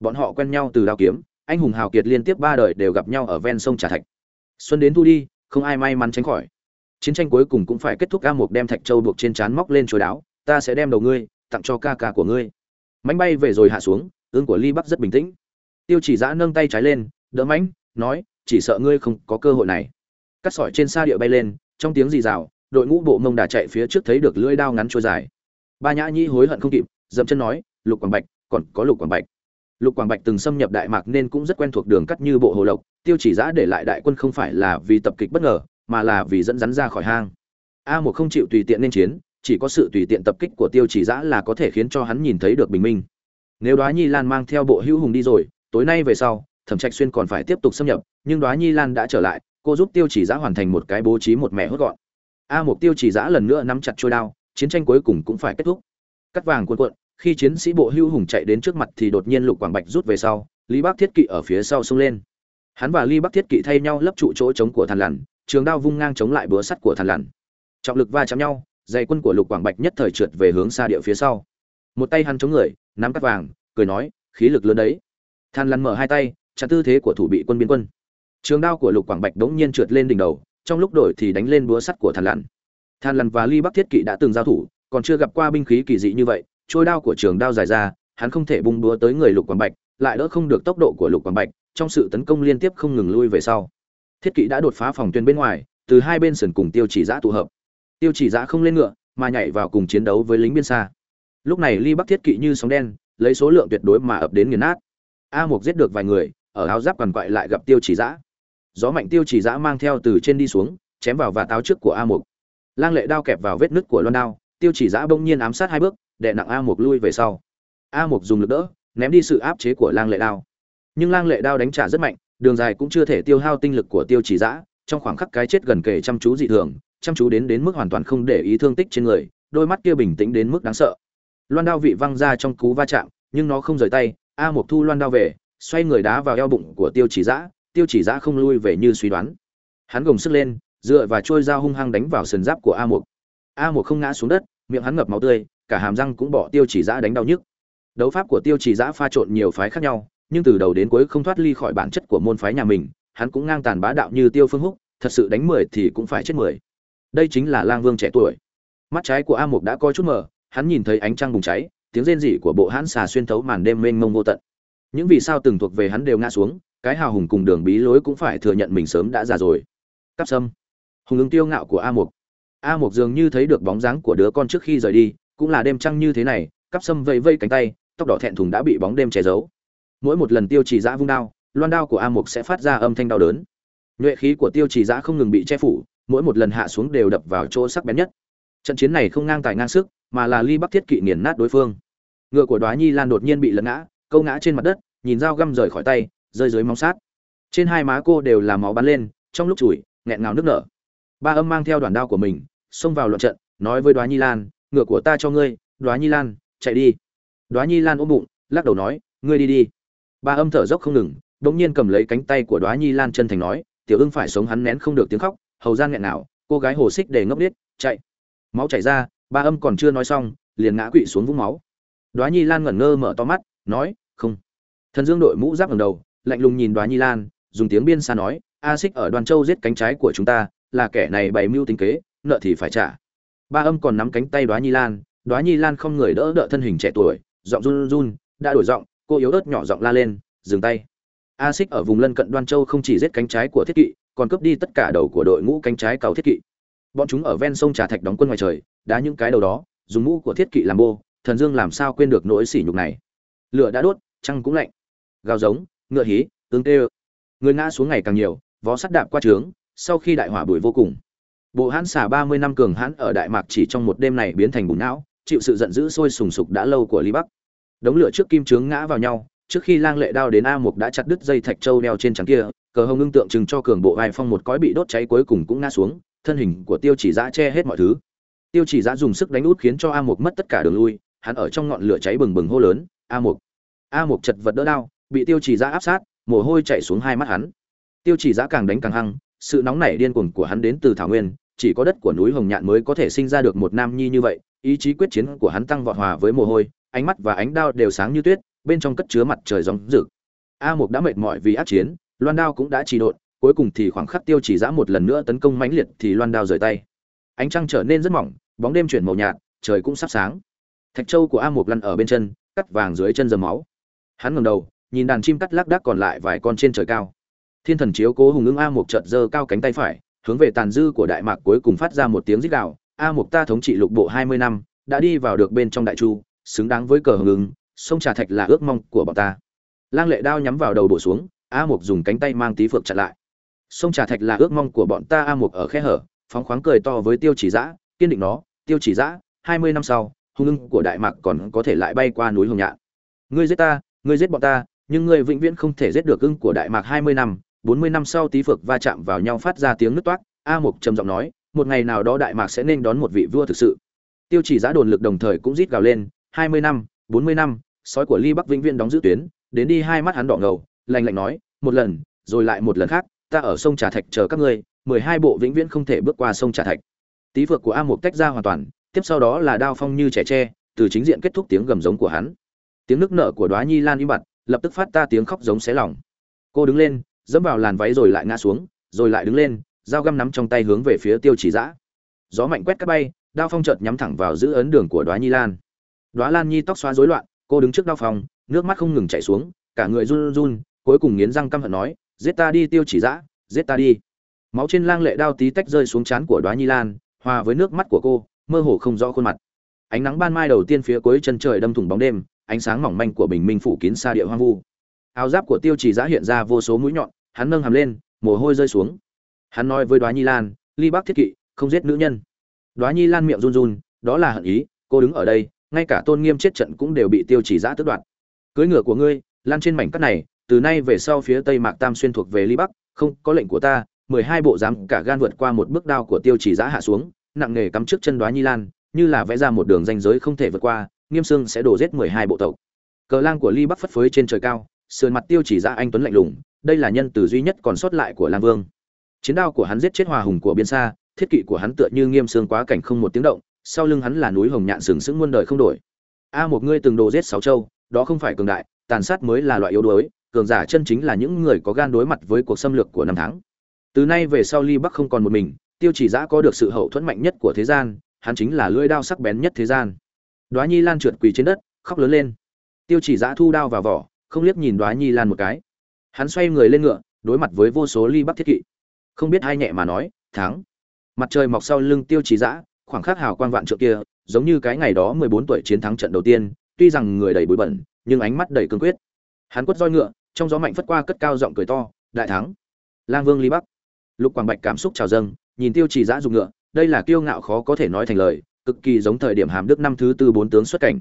Bọn họ quen nhau từ đao kiếm, anh hùng hào kiệt liên tiếp ba đời đều gặp nhau ở ven sông trà thạch. Xuân đến thu đi, không ai may mắn tránh khỏi. Chiến tranh cuối cùng cũng phải kết thúc a mục đem thạch châu buộc trên trán móc lên chối đáo, ta sẽ đem đầu ngươi tặng cho ca ca của ngươi. Mánh bay về rồi hạ xuống, ương của ly bắc rất bình tĩnh. Tiêu chỉ giã nâng tay trái lên, đỡ mánh, nói, chỉ sợ ngươi không có cơ hội này. Cắt sỏi trên xa địa bay lên, trong tiếng rì rào, đội ngũ bộ mông đà chạy phía trước thấy được lưỡi đao ngắn trôi dài. Ba nhã nhĩ hối hận không kịp, dậm chân nói, lục quảng bạch, còn có lục quảng bạch. Lục quảng bạch từng xâm nhập đại mạc nên cũng rất quen thuộc đường cắt như bộ hồ lộc, tiêu chỉ giã để lại đại quân không phải là vì tập kịch bất ngờ, mà là vì dẫn rắn ra khỏi hang. A một không chịu tùy tiện nên chiến chỉ có sự tùy tiện tập kích của tiêu chỉ giã là có thể khiến cho hắn nhìn thấy được bình minh. Nếu đoá nhi lan mang theo bộ hữu hùng đi rồi, tối nay về sau, thẩm trạch xuyên còn phải tiếp tục xâm nhập, nhưng đoá nhi lan đã trở lại, cô giúp tiêu chỉ giã hoàn thành một cái bố trí một mẹ hốt gọn. A mục tiêu chỉ giã lần nữa nắm chặt trôi đao, chiến tranh cuối cùng cũng phải kết thúc. Cắt vàng cuộn cuộn, khi chiến sĩ bộ hưu hùng chạy đến trước mặt thì đột nhiên lục quảng bạch rút về sau, lý bắc thiết kỵ ở phía sau xông lên. Hắn và lý bắc thiết kỵ thay nhau lấp trụ chỗ trống của thằn lằn, trường đao vung ngang chống lại búa sắt của thằn lằn. Trọng lực va chạm nhau dày quân của lục quảng bạch nhất thời trượt về hướng xa địa phía sau. Một tay hắn chống người, nắm cắt vàng, cười nói, khí lực lớn đấy. Than lăn mở hai tay chặt tư thế của thủ bị quân biên quân. Trường đao của lục quảng bạch đống nhiên trượt lên đỉnh đầu, trong lúc đổi thì đánh lên búa sắt của than lăn. Than lăn và ly bắc thiết kỵ đã từng giao thủ, còn chưa gặp qua binh khí kỳ dị như vậy, trôi đao của trường đao dài ra, hắn không thể bung búa tới người lục quảng bạch, lại đỡ không được tốc độ của lục quảng bạch, trong sự tấn công liên tiếp không ngừng lui về sau. Thiết kỵ đã đột phá phòng tuyến bên ngoài, từ hai bên sườn cùng tiêu chỉ giã tụ hợp tiêu chỉ giã không lên ngựa, mà nhảy vào cùng chiến đấu với lính biên xa. Lúc này ly bắc thiết kỵ như sóng đen, lấy số lượng tuyệt đối mà ập đến nghiền nát. A mục giết được vài người, ở áo giáp còn quại lại gặp tiêu chỉ giã gió mạnh tiêu chỉ giã mang theo từ trên đi xuống, chém vào và táo trước của a mục. Lang lệ đao kẹp vào vết nứt của loan đao, tiêu chỉ giã bỗng nhiên ám sát hai bước, đè nặng a mục lui về sau. A mục dùng lực đỡ, ném đi sự áp chế của lang lệ đao. Nhưng lang lệ đao đánh trả rất mạnh, đường dài cũng chưa thể tiêu hao tinh lực của tiêu chỉ giã trong khoảng khắc cái chết gần kề chăm chú dị thường chăm chú đến đến mức hoàn toàn không để ý thương tích trên người, đôi mắt kia bình tĩnh đến mức đáng sợ. Loan đao vị văng ra trong cú va chạm, nhưng nó không rời tay, a mục thu loan đao về, xoay người đá vào eo bụng của tiêu chỉ giã, tiêu chỉ giã không lui về như suy đoán. Hắn gồng sức lên, dựa và trôi dao hung hăng đánh vào sườn giáp của a mục a mục không ngã xuống đất, miệng hắn ngập máu tươi, cả hàm răng cũng bỏ tiêu chỉ giã đánh đau nhức. Đấu pháp của tiêu chỉ giã pha trộn nhiều phái khác nhau, nhưng từ đầu đến cuối không thoát ly khỏi bản chất của môn phái nhà mình, hắn cũng ngang tàn bá đạo như tiêu phương húc, thật sự đánh mười thì cũng phải chết mười đây chính là lang vương trẻ tuổi. Mắt trái của a mục đã coi chút mờ, hắn nhìn thấy ánh trăng bùng cháy, tiếng rên rỉ của bộ hãn xà xuyên thấu màn đêm mênh mông vô tận. Những vì sao từng thuộc về hắn đều ngã xuống, cái hào hùng cùng đường bí lối cũng phải thừa nhận mình sớm đã già rồi. Cắp sâm. Hùng ứng tiêu ngạo của a mục. A mục dường như thấy được bóng dáng của đứa con trước khi rời đi, cũng là đêm trăng như thế này cắp sâm vây vây cánh tay, tóc đỏ thẹn thùng đã bị bóng đêm che giấu. Mỗi một lần tiêu trì giã vung đao, loan đao của a mục sẽ phát ra âm thanh đau đớn. Nhuệ khí của tiêu trì giã không ngừng bị che phủ mỗi một lần hạ xuống đều đập vào chỗ sắc bén nhất. Trận chiến này không ngang tài ngang sức, mà là ly bắc thiết kỵ nghiền nát đối phương. Ngựa của đoá nhi lan đột nhiên bị lật ngã, câu ngã trên mặt đất, nhìn dao găm rời khỏi tay, rơi dưới móng sát. Trên hai má cô đều là máu bắn lên, trong lúc chùi, nghẹn ngào nước nở. Ba âm mang theo đoàn đao của mình, xông vào loạn trận, nói với đoá nhi lan, ngựa của ta cho ngươi, đoá nhi lan, chạy đi. Đoá nhi lan ôm bụng, lắc đầu nói, ngươi đi đi. Ba âm thở dốc không ngừng đ ỗ n g nhiên cầm lấy cánh tay của đoá nhi lan chân thành nói, tiểu ưng phải sống hắn nén không được tiếng khóc hầu gian nghẹn nào, cô gái hồ xích để ngốc điếc, chạy. Máu chảy ra, ba âm còn chưa nói xong, liền ngã quỵ xuống vũng máu. Đoá nhi lan ngẩn ngơ mở to mắt, nói, không. Thần dương đội mũ giáp ngầm đầu, lạnh lùng nhìn đoá nhi lan, dùng tiếng biên xa nói, a xích ở đoàn châu giết cánh trái của chúng ta, là kẻ này bày mưu tính kế, nợ thì phải trả. Ba âm còn nắm cánh tay đoá nhi lan, đoá nhi lan không người đỡ đỡ thân hình trẻ tuổi, giọng run run, đã đổi giọng, cô yếu ớt nhỏ giọng la lên, dừng tay. A xích ở vùng lân cận đoan châu không chỉ giết cánh trái của thiết kỵ còn cướp đi tất cả đầu của đội ngũ cánh trái cầu thiết kỵ. Bọn chúng ở ven sông trà thạch đóng quân ngoài trời, đá những cái đầu đó, dùng mũ của thiết kỵ làm bô, thần dương làm sao quên được nỗi sỉ nhục này. Lửa đã đốt, trăng cũng lạnh. Gào giống, ngựa hí, tương tê người ngã xuống ngày càng nhiều, vó sắt đạp qua trướng, sau khi đại hỏa bụi vô cùng. Bộ hãn xả ba mươi năm cường hãn ở đại mạc chỉ trong một đêm này biến thành bùn não, chịu sự giận dữ sôi sùng sục đã lâu của lý bắc. Đống lửa trước kim trướng ngã vào nhau, trước khi lang lệ đao đến a mục đã chặt đứt dây thạch châu đeo trên trắng kia cờ hồng ngưng tượng trưng cho cường bộ vai phong một cõi bị đốt cháy cuối cùng cũng ngã xuống, thân hình của tiêu chỉ giã che hết mọi thứ. Tiêu chỉ giã dùng sức đánh út khiến cho a mục mất tất cả đường lui, hắn ở trong ngọn lửa cháy bừng bừng hô lớn, a mục a mục chật vật đỡ đao bị tiêu chỉ giã áp sát, mồ hôi chạy xuống hai mắt hắn. Tiêu chỉ giã càng đánh càng hăng, sự nóng nảy điên cuồng của hắn đến từ thảo nguyên, chỉ có đất của núi hồng nhạn mới có thể sinh ra được một nam nhi như vậy, ý chí quyết chiến của hắn tăng vọt hòa với mồ hôi, ánh mắt và ánh đao đều sáng như tuyết, bên trong cất chứa mặt trời gióng rực. A mục đã mệt mỏi vì ác chiến loan đao cũng đã trì độn, cuối cùng thì khoảng khắc tiêu chỉ giã một lần nữa tấn công mãnh liệt thì loan đao rời tay ánh trăng trở nên rất mỏng, bóng đêm chuyển màu nhạt, trời cũng sắp sáng thạch châu của a mục lăn ở bên chân, cắt vàng dưới chân dầm máu hắn ngẩng đầu, nhìn đàn chim cắt lác đác còn lại vài con trên trời cao thiên thần chiếu cố hùng ứng a mục chợt giơ cao cánh tay phải, hướng về tàn dư của đại mạc cuối cùng phát ra một tiếng rít đạo. a mục ta thống trị lục bộ hai mươi năm, đã đi vào được bên trong đại chu, xứng đáng với cờ hưng. ứng sông trà thạch là ước mong của bọn ta lang lệ đao nhắm vào đầu bổ xuống a mục dùng cánh tay mang tí phượng chặn lại. Sông trà thạch là ước mong của bọn ta a mục ở khe hở, phóng khoáng cười to với tiêu chỉ giã kiên định nó, tiêu chỉ giã hai mươi năm sau, hung ưng của đại mạc còn có thể lại bay qua núi hồng nhạn. Ngươi giết ta, ngươi giết bọn ta, nhưng ngươi vĩnh viễn không thể giết được ưng của đại mạc hai mươi năm. Bốn mươi năm sau tí phược va chạm vào nhau phát ra tiếng nứt toát a mục trầm giọng nói, một ngày nào đó đại mạc sẽ nên đón một vị vua thực sự. Tiêu chỉ giã đồn lực đồng thời cũng rít gào lên, hai mươi năm, bốn mươi năm, sói của ly bắc vĩnh viễn đóng giữ tuyến, đến đi hai mắt hắn đỏ ngầu lạnh lạnh nói, một lần, rồi lại một lần khác, ta ở sông trà thạch chờ các ngươi, mười hai bộ vĩnh viễn không thể bước qua sông trà thạch. Tí phược của a mục tách ra hoàn toàn, tiếp sau đó là đao phong như trẻ tre, từ chính diện kết thúc tiếng gầm giống của hắn. Tiếng nước nở của đoá nhi lan im bặt, lập tức phát ta tiếng khóc giống xé lòng. Cô đứng lên, dẫm vào làn váy rồi lại ngã xuống, rồi lại đứng lên, dao găm nắm trong tay hướng về phía tiêu chỉ dã. Gió mạnh quét các bay, đao phong chợt nhắm thẳng vào giữ ấn đường của đoá nhi lan. Đoá lan nhi tóc xóa rối loạn, cô đứng trước đao phong, nước mắt không ngừng chảy xuống, cả người run run cuối cùng nghiến răng căm hận nói, giết ta đi, tiêu chỉ dã, giết ta đi. Máu trên lang lệ đao tí tách rơi xuống trán của đoá nhi lan, hòa với nước mắt của cô, mơ hồ không rõ khuôn mặt. Ánh nắng ban mai đầu tiên phía cuối chân trời đâm thủng bóng đêm, ánh sáng mỏng manh của bình minh phủ kín xa địa hoang vu. Áo giáp của tiêu chỉ giã hiện ra vô số mũi nhọn, hắn nâng hàm lên, mồ hôi rơi xuống. Hắn nói với đoá nhi lan, ly bác thiết kỵ, không giết nữ nhân. Đoá nhi lan miệng run run, đó là hận ý, cô đứng ở đây, ngay cả tôn nghiêm chết trận cũng đều bị tiêu chỉ giã tước đoạt. Cưới ngựa của ngươi lan trên mảnh cắt này từ nay về sau phía tây mạc tam xuyên thuộc về ly bắc, không có lệnh của ta, mười hai bộ dám cả gan vượt qua một bước đao của tiêu chỉ giã hạ xuống, nặng nề cắm trước chân đoá nhi lan, như là vẽ ra một đường ranh giới không thể vượt qua, nghiêm sương sẽ đổ giết mười hai bộ tộc. Cờ lang của ly bắc phất phới trên trời cao, sườn mặt tiêu chỉ Giã anh tuấn lạnh lùng, đây là nhân từ duy nhất còn sót lại của lang vương. Chiến đao của hắn giết chết hòa hùng của biên xa thiết kỵ của hắn tựa như nghiêm sương quá cảnh không một tiếng động, sau lưng hắn là núi hồng nhạn sừng sững muôn đời không đổi. A một ngươi từng đồ giết sáu châu, đó không phải cường đại, tàn sát mới là loại yếu đuối cường giả chân chính là những người có gan đối mặt với cuộc xâm lược của năm tháng. Từ nay về sau ly bắc không còn một mình, tiêu chỉ giã có được sự hậu thuẫn mạnh nhất của thế gian, hắn chính là lưỡi đao sắc bén nhất thế gian. Đoá nhi lan trượt quỳ trên đất, khóc lớn lên. Tiêu chỉ giã thu đao vào vỏ, không liếc nhìn đoá nhi lan một cái. Hắn xoay người lên ngựa, đối mặt với vô số ly bắc thiết kỵ. Không biết ai nhẹ mà nói, thắng. Mặt trời mọc sau lưng tiêu chỉ giã, khoảng khắc hào quang vạn trượng kia, giống như cái ngày đó mười bốn tuổi chiến thắng trận đầu tiên, tuy rằng người đầy bụi bẩn, nhưng ánh mắt đầy cương quyết. Hắn quất roi ngựa trong gió mạnh phất qua cất cao giọng cười to, đại thắng. Lang vương ly bắc. Lục quảng bạch cảm xúc trào dâng, nhìn tiêu chỉ giã dùng ngựa, đây là kiêu ngạo khó có thể nói thành lời, cực kỳ giống thời điểm hàm đức năm thứ tư bốn tướng xuất cảnh.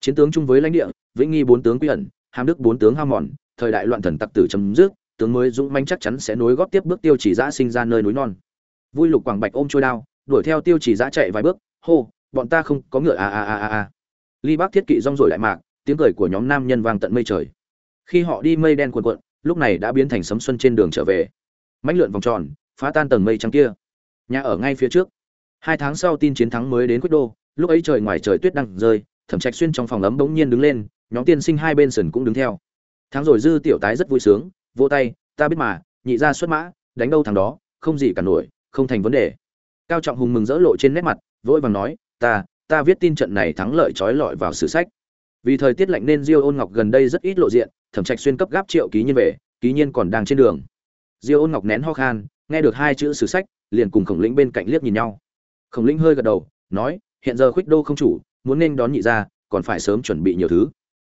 Chiến tướng chung với lãnh địa, vĩnh nghi bốn tướng quy ẩn, hàm đức bốn tướng hao mòn, thời đại loạn thần tặc tử chấm dứt, tướng mới dũng manh chắc chắn sẽ nối góp tiếp bước tiêu chỉ giã sinh ra nơi núi non. Vui lục quảng bạch ôm trôi đao, đuổi theo tiêu chỉ giã chạy vài bước, hô, bọn ta không có ngựa, a a a a a. Ly bác thiết kỵ rong rồi lại mạc, tiếng cười của nhóm nam nhân vang tận mây trời khi họ đi mây đen cuồn cuộn, lúc này đã biến thành sấm xuân trên đường trở về. Mãnh lượn vòng tròn, phá tan tầng mây trắng kia. Nhà ở ngay phía trước. Hai tháng sau tin chiến thắng mới đến quyết đô, lúc ấy trời ngoài trời tuyết đang rơi, thẩm trạch xuyên trong phòng ấm bỗng nhiên đứng lên, nhóm tiên sinh hai bên sườn cũng đứng theo. Tháng rồi dư tiểu tái rất vui sướng vỗ tay, ta biết mà, nhị ra xuất mã, đánh đâu thằng đó, không gì cả nổi, không thành vấn đề. Cao trọng hùng mừng rỡ lộ trên nét mặt, vội vàng nói, ta ta viết tin trận này thắng lợi trói lọi vào sử sách vì thời tiết lạnh nên diêu ôn ngọc gần đây rất ít lộ diện, thẩm trạch xuyên cấp gáp triệu ký nhiên về, ký nhiên còn đang trên đường. Diêu ôn ngọc nén ho khan, nghe được hai chữ sử sách, liền cùng khổng lĩnh bên cạnh liếc nhìn nhau. Khổng lĩnh hơi gật đầu, nói, hiện giờ khuyết đô không chủ, muốn nên đón nhị ra còn phải sớm chuẩn bị nhiều thứ.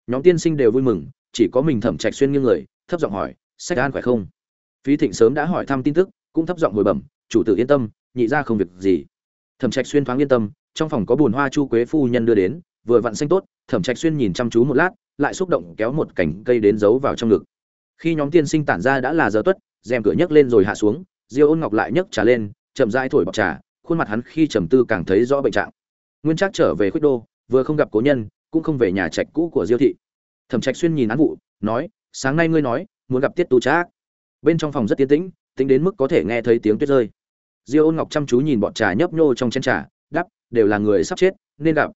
Nhóm tiên sinh đều vui mừng, chỉ có mình thẩm trạch xuyên nghiêng người, thấp giọng hỏi, sách an khỏe không? Phí thịnh sớm đã hỏi thăm tin tức, cũng thấp giọng hồi bẩm, chủ tử yên tâm, nhị ra không việc gì. Thẩm trạch xuyên thoáng yên tâm, trong phòng có buồn hoa chu quế phu nhân đưa đến vừa vặn xanh tốt, thẩm trạch xuyên nhìn chăm chú một lát, lại xúc động kéo một cành cây đến giấu vào trong ngực. Khi nhóm tiên sinh tản ra đã là giờ tuất, rèm cửa nhấc lên rồi hạ xuống, diêu ôn ngọc lại nhấc trà lên, chậm rãi thổi bọc trà, khuôn mặt hắn khi trầm tư càng thấy rõ bệnh trạng. Nguyên trác trở về khuyết đô, vừa không gặp cố nhân, cũng không về nhà trạch cũ của diêu thị. Thẩm trạch xuyên nhìn án vụ, nói, sáng nay ngươi nói, muốn gặp tiết tu trác. Bên trong phòng rất tiến tĩnh, tính đến mức có thể nghe thấy tiếng tuyết rơi. Diêu ôn ngọc chăm chú nhìn bọn trà nhấp nhô trong chén trà đắp đều là người sắp chết, nên gặp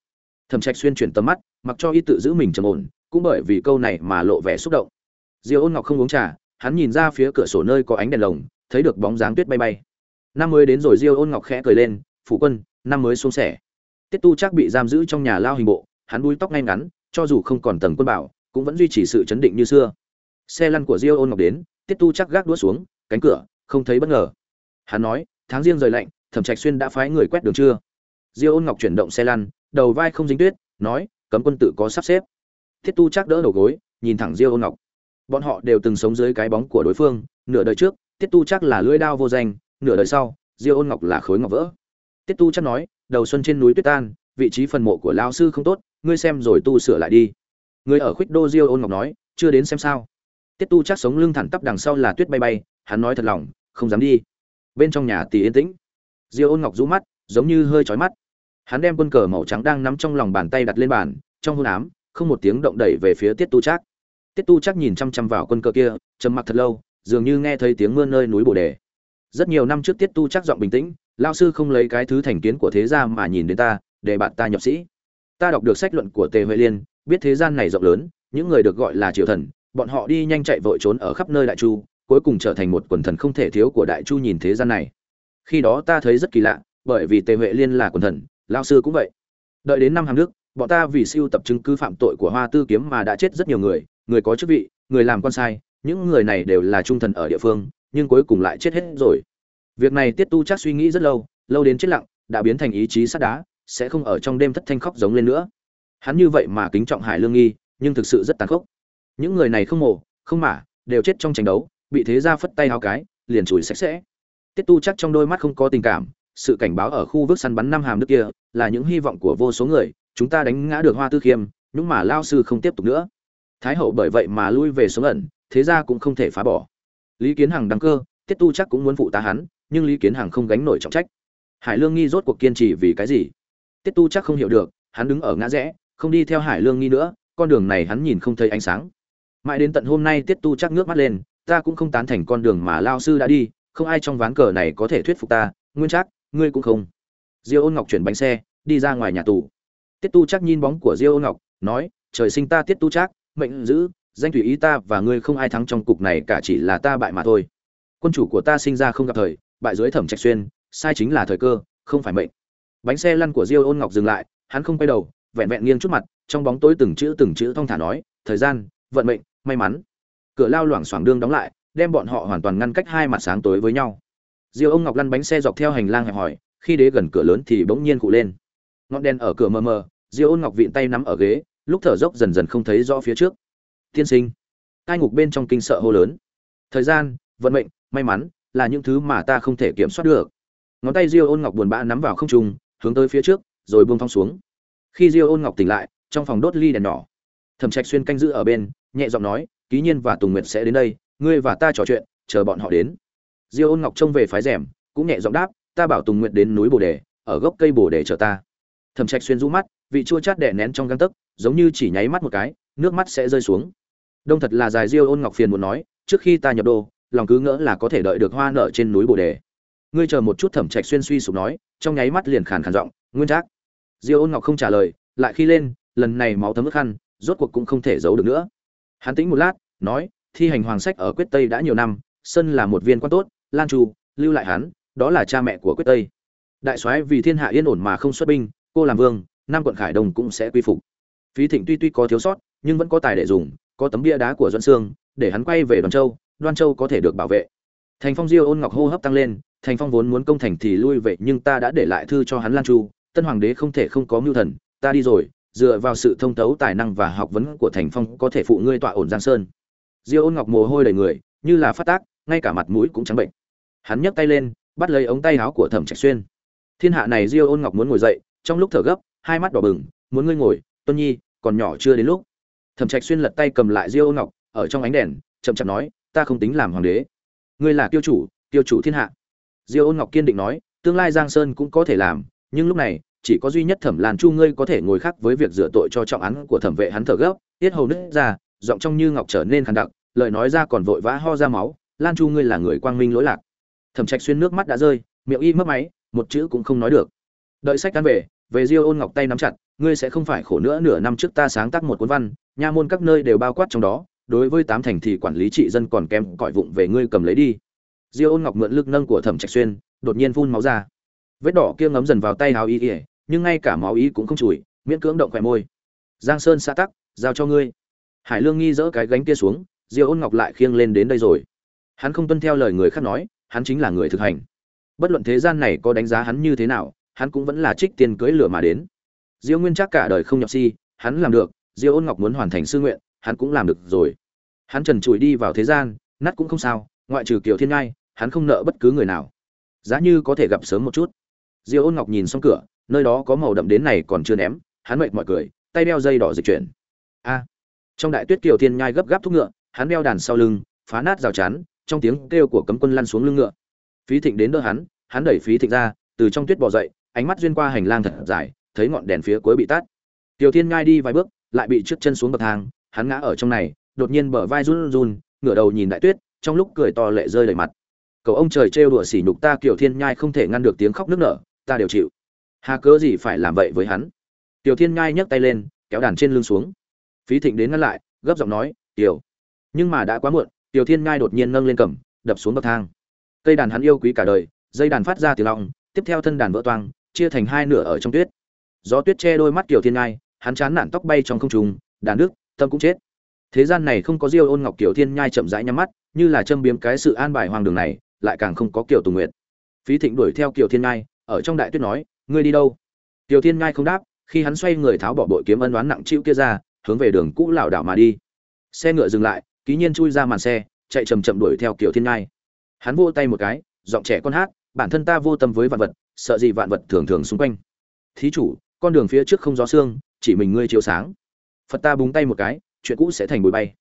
thẩm trạch xuyên chuyển tầm mắt, mặc cho y tự giữ mình trầm ổn, cũng bởi vì câu này mà lộ vẻ xúc động. Diêu ôn ngọc không uống trà, hắn nhìn ra phía cửa sổ nơi có ánh đèn lồng, thấy được bóng dáng tuyết bay bay. Năm mới đến rồi, diêu ôn ngọc khẽ cười lên, phủ quân, năm mới xuống sẻ tiết tu chắc bị giam giữ trong nhà lao hình bộ, hắn đuôi tóc ngay ngắn, cho dù không còn tầng quân bảo, cũng vẫn duy trì sự chấn định như xưa. Xe lăn của diêu ôn ngọc đến, tiết tu chắc gác đũa xuống, cánh cửa, không thấy bất ngờ. Hắn nói, tháng riêng rời lạnh, thẩm trạch xuyên đã phái người quét đường chưa? Diêu ôn ngọc chuyển động xe lăn đầu vai không dính tuyết, nói, cấm quân tự có sắp xếp. Thiết tu chắc đỡ đầu gối, nhìn thẳng diêu ôn ngọc. Bọn họ đều từng sống dưới cái bóng của đối phương, nửa đời trước tiết tu chắc là lưỡi đao vô danh, nửa đời sau, diêu ôn ngọc là khối ngọc vỡ. Tiết tu chắc nói, đầu xuân trên núi tuyết tan, vị trí phần mộ của lao sư không tốt, ngươi xem rồi tu sửa lại đi. Người ở khuích đô diêu ôn ngọc nói, chưa đến xem sao. Tiết tu chắc sống lưng thẳng tắp đằng sau là tuyết bay bay, hắn nói thật lòng, không dám đi. Bên trong nhà tỷ yên tĩnh. Diêu ôn ngọc rũ mắt, giống như hơi trói mắt hắn đem quân cờ màu trắng đang nắm trong lòng bàn tay đặt lên bàn, trong hôn ám, không một tiếng động đẩy về phía tiết tu Trác. tiết tu Trác nhìn chăm chăm vào quân cờ kia, trầm mặc thật lâu, dường như nghe thấy tiếng mưa nơi núi bồ đề. Rất nhiều năm trước tiết tu Trác giọng bình tĩnh lao sư không lấy cái thứ thành kiến của thế gian mà nhìn đến ta, để bạn ta nhập sĩ. Ta đọc được sách luận của tề huệ liên, biết thế gian này rộng lớn, những người được gọi là triều thần, bọn họ đi nhanh chạy vội trốn ở khắp nơi đại chu, cuối cùng trở thành một quần thần không thể thiếu của đại chu nhìn thế gian này. Khi đó ta thấy rất kỳ lạ, bởi vì tề huệ liên là quần thần lao sư cũng vậy. Đợi đến năm hàm đức, bọn ta vì siêu tập chứng cứ phạm tội của hoa tư kiếm mà đã chết rất nhiều người người có chức vị, người làm con sai, những người này đều là trung thần ở địa phương, nhưng cuối cùng lại chết hết rồi. Việc này tiết tu chắc suy nghĩ rất lâu lâu đến chết lặng, đã biến thành ý chí sắt đá, sẽ không ở trong đêm thất thanh khóc giống lên nữa. Hắn như vậy mà kính trọng hải lương nghi, nhưng thực sự rất tàn khốc. Những người này không mổ không mả, đều chết trong tranh đấu, bị thế ra phất tay hao cái, liền chùi sạch sẽ. Tiết tu chắc trong đôi mắt không có tình cảm sự cảnh báo ở khu vực săn bắn năm hàm nước kia là những hy vọng của vô số người, chúng ta đánh ngã được hoa tư khiêm, nhưng mà lao sư không tiếp tục nữa. Thái hậu bởi vậy mà lui về sống ẩn, thế ra cũng không thể phá bỏ. Lý kiến hằng đăng cơ, tiết tu chắc cũng muốn phụ tá hắn, nhưng lý kiến hằng không gánh nổi trọng trách. Hải lương nghi rốt cuộc kiên trì vì cái gì? Tiết tu chắc không hiểu được, hắn đứng ở ngã rẽ, không đi theo hải lương nghi nữa, con đường này hắn nhìn không thấy ánh sáng. Mãi đến tận hôm nay tiết tu chắc nước mắt lên, ta cũng không tán thành con đường mà lao sư đã đi, không ai trong ván cờ này có thể thuyết phục ta, nguyên chắc ngươi cũng không. Diêu ôn ngọc chuyển bánh xe, đi ra ngoài nhà tù. Tiết tu chắc nhìn bóng của diêu ôn ngọc, nói, trời sinh ta tiết tu chắc mệnh giữ, danh tùy ý ta và ngươi không ai thắng trong cục này cả chỉ là ta bại mà thôi. Quân chủ của ta sinh ra không gặp thời, bại dưới thẩm trạch xuyên, sai chính là thời cơ, không phải mệnh. Bánh xe lăn của diêu ôn ngọc dừng lại, hắn không quay đầu, vẹn vẹn nghiêng chút mặt, trong bóng tối từng chữ từng chữ thong thả nói, thời gian, vận mệnh, may mắn. Cửa lao loảng xoảng đương đóng lại, đem bọn họ hoàn toàn ngăn cách hai mặt sáng tối với nhau diêu ông ngọc lăn bánh xe dọc theo hành lang hẹp hỏi khi đến gần cửa lớn thì bỗng nhiên cụ lên. Ngọn đèn ở cửa mờ mờ, diêu ôn ngọc vịn tay nắm ở ghế, lúc thở dốc dần dần không thấy rõ phía trước. Tiên sinh. Cai ngục bên trong kinh sợ hô lớn. Thời gian, vận mệnh, may mắn là những thứ mà ta không thể kiểm soát được. Ngón tay diêu ôn ngọc buồn bã nắm vào không trung, hướng tới phía trước, rồi buông thong xuống. Khi diêu ôn ngọc tỉnh lại, trong phòng đốt ly đèn nhỏ, thẩm trạch xuyên canh giữ ở bên, nhẹ giọng nói, ký nhiên và tùng nguyệt sẽ đến đây, ngươi và ta trò chuyện, chờ bọn họ đến diêu ôn ngọc trông về phái rèm, cũng nhẹ giọng đáp, ta bảo tùng nguyệt đến núi bồ đề, ở gốc cây bồ đề chờ ta. Thẩm trạch xuyên rũ mắt, vị chua chát đè nén trong găng tấc, giống như chỉ nháy mắt một cái, nước mắt sẽ rơi xuống. Đông thật là dài, diêu ôn ngọc phiền muốn nói, trước khi ta nhập đô, lòng cứ ngỡ là có thể đợi được hoa nở trên núi bồ đề. Ngươi chờ một chút, thẩm trạch xuyên suy sụp nói, trong nháy mắt liền khàn khàn giọng, nguyên trác. Diêu ôn ngọc không trả lời, lại khi lên, lần này máu thấm ướt khăn, rốt cuộc cũng không thể giấu được nữa. Hắn tĩnh một lát, nói, thi hành hoàng sách ở quyết tây đã nhiều năm sân là một viên quan tốt lan chu, lưu lại hắn, đó là cha mẹ của quyết tây. Đại soái vì thiên hạ yên ổn mà không xuất binh, cô làm vương Nam quận khải đông cũng sẽ quy phục. Phí thịnh tuy tuy có thiếu sót, nhưng vẫn có tài để dùng, có tấm bia đá của doãn sương, để hắn quay về đoàn châu, đoan châu có thể được bảo vệ. Thành phong diêu ôn ngọc hô hấp tăng lên, thành phong vốn muốn công thành thì lui về, nhưng ta đã để lại thư cho hắn lan chu, tân hoàng đế không thể không có mưu thần, ta đi rồi, dựa vào sự thông thấu tài năng và học vấn của thành phong có thể phụ ngươi tọa ổn giang sơn. Diêu ôn ngọc mồ hôi đầy người, như là phát tác ngay cả mặt mũi cũng trắng bệnh. Hắn nhấc tay lên, bắt lấy ống tay áo của thẩm trạch xuyên. Thiên hạ này diêu ôn ngọc muốn ngồi dậy, trong lúc thở gấp, hai mắt đỏ bừng, muốn ngươi ngồi, tuân nhi, còn nhỏ chưa đến lúc. Thẩm trạch xuyên lật tay cầm lại diêu ôn ngọc, ở trong ánh đèn, chậm chậm nói, ta không tính làm hoàng đế. Ngươi là tiêu chủ tiêu chủ thiên hạ. Diêu ôn ngọc kiên định nói, tương lai giang sơn cũng có thể làm, nhưng lúc này, chỉ có duy nhất thẩm lan chu ngươi có thể ngồi khác với việc rửa tội cho trọng án của thẩm vệ hắn thở gấp, tiết hầu nứt ra, giọng trong như ngọc trở nên khàn đặc, lời nói ra còn vội vã ho ra máu lan chu ngươi là người quang minh lỗi lạc. Thẩm trạch xuyên nước mắt đã rơi, miệng y mất máy, một chữ cũng không nói được. Đợi sách cán về về diêu ôn ngọc tay nắm chặt, ngươi sẽ không phải khổ nữa, nửa năm trước ta sáng tác một cuốn văn, nha môn các nơi đều bao quát trong đó, đối với tám thành thì quản lý trị dân còn kém, cõi vụng về ngươi cầm lấy đi. Diêu ôn ngọc mượn lực nâng của thẩm trạch xuyên, đột nhiên phun máu ra. Vết đỏ kia ngấm dần vào tay hào y ỉa nhưng ngay cả máu ý cũng không chùi, miễn cưỡng động khỏe môi. Giang sơn xã tắc, giao cho ngươi. Hải lương nghi dỡ cái gánh kia xuống, diêu ôn ngọc lại khiêng lên đến đây rồi hắn không tuân theo lời người khác nói, hắn chính là người thực hành. Bất luận thế gian này có đánh giá hắn như thế nào, hắn cũng vẫn là trích tiền cưỡi lửa mà đến. Diêu nguyên chắc cả đời không nhập si, hắn làm được, diêu ôn ngọc muốn hoàn thành sư nguyện, hắn cũng làm được rồi. Hắn trần trụi đi vào thế gian, nát cũng không sao, ngoại trừ kiều thiên ngai, hắn không nợ bất cứ người nào. Giá như có thể gặp sớm một chút. Diêu ôn ngọc nhìn xong cửa, nơi đó có màu đậm đến này còn chưa ném, hắn mệt mọi cười, tay đeo dây đỏ dịch chuyển. A. Trong đại tuyết kiều thiên nhai gấp gáp thúc ngựa, hắn đeo đàn sau lưng, phá nát rào chắn trong tiếng kêu của cấm quân lăn xuống lưng ngựa. Phí thịnh đến đỡ hắn hắn đẩy phí thịnh ra, từ trong tuyết bò dậy, ánh mắt duyên qua hành lang thật dài, thấy ngọn đèn phía cuối bị tắt. Tiểu thiên ngai đi vài bước, lại bị trước chân xuống bậc thang, hắn ngã ở trong này, đột nhiên bờ vai run run, ngửa đầu nhìn đại tuyết, trong lúc cười to lệ rơi đầy mặt. Cầu ông trời trêu đùa sỉ nhục ta kiểu thiên nhai không thể ngăn được tiếng khóc nức nở, ta đều chịu. Hà cớ gì phải làm vậy với hắn? Tiểu thiên nhai nhấc tay lên, kéo đàn trên lưng xuống. Phí thịnh đến ngăn lại, gấp giọng nói, tiểu, nhưng mà đã quá muộn tiểu thiên nhai đột nhiên nâng lên cầm, đập xuống bậc thang. Cây đàn hắn yêu quý cả đời, dây đàn phát ra tiếng lòng tiếp theo thân đàn vỡ toang, chia thành hai nửa ở trong tuyết. Gió tuyết che đôi mắt tiểu thiên nhai hắn chán nản tóc bay trong không trung đàn nước, tâm cũng chết. Thế gian này không có diêu ôn ngọc tiểu thiên nhai chậm rãi nhắm mắt, như là châm biếm cái sự an bài hoàng đường này, lại càng không có kiểu tùng nguyệt. Phí thịnh đuổi theo kiểu thiên nhai ở trong đại tuyết nói, ngươi đi đâu? Tiểu thiên nhai không đáp, khi hắn xoay người tháo bỏ bội kiếm ân đoán nặng chịu kia ra, hướng về đường cũ lảo đảo mà đi. Xe ngựa dừng lại ký nhiên chui ra màn xe, chạy chầm chậm đuổi theo kiều thiên nhai hắn vô tay một cái, giọng trẻ con hát, bản thân ta vô tâm với vạn vật, sợ gì vạn vật thường thường xung quanh. Thí chủ, con đường phía trước không gió xương chỉ mình ngươi chiếu sáng. Phật ta búng tay một cái, chuyện cũ sẽ thành bụi bay.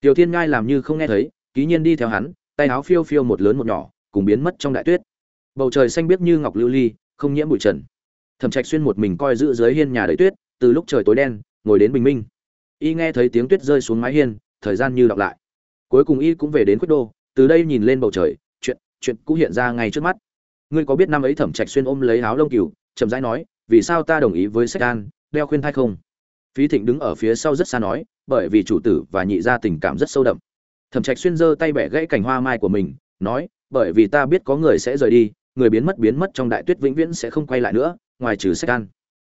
Tiểu thiên ngai làm như không nghe thấy, ký nhiên đi theo hắn, tay áo phiêu phiêu một lớn một nhỏ, cùng biến mất trong đại tuyết. Bầu trời xanh biếc như ngọc lưu ly, không nhiễm bụi trần. Thẩm trạch xuyên một mình coi giữ dưới hiên nhà đầy tuyết, từ lúc trời tối đen, ngồi đến bình minh. Y nghe thấy tiếng tuyết rơi xuống mái hiên thời gian như đọc lại. Cuối cùng y cũng về đến quyết đô, từ đây nhìn lên bầu trời, chuyện chuyện cũ hiện ra ngay trước mắt. Ngươi có biết năm ấy thẩm trạch xuyên ôm lấy áo lông cừu, chậm rãi nói, vì sao ta đồng ý với sách an, đeo khuyên thai không? Phí thịnh đứng ở phía sau rất xa nói, bởi vì chủ tử và nhị gia tình cảm rất sâu đậm. Thẩm trạch xuyên giơ tay bẻ gãy cành hoa mai của mình, nói, bởi vì ta biết có người sẽ rời đi, người biến mất biến mất trong đại tuyết vĩnh viễn sẽ không quay lại nữa, ngoài trừ sách an.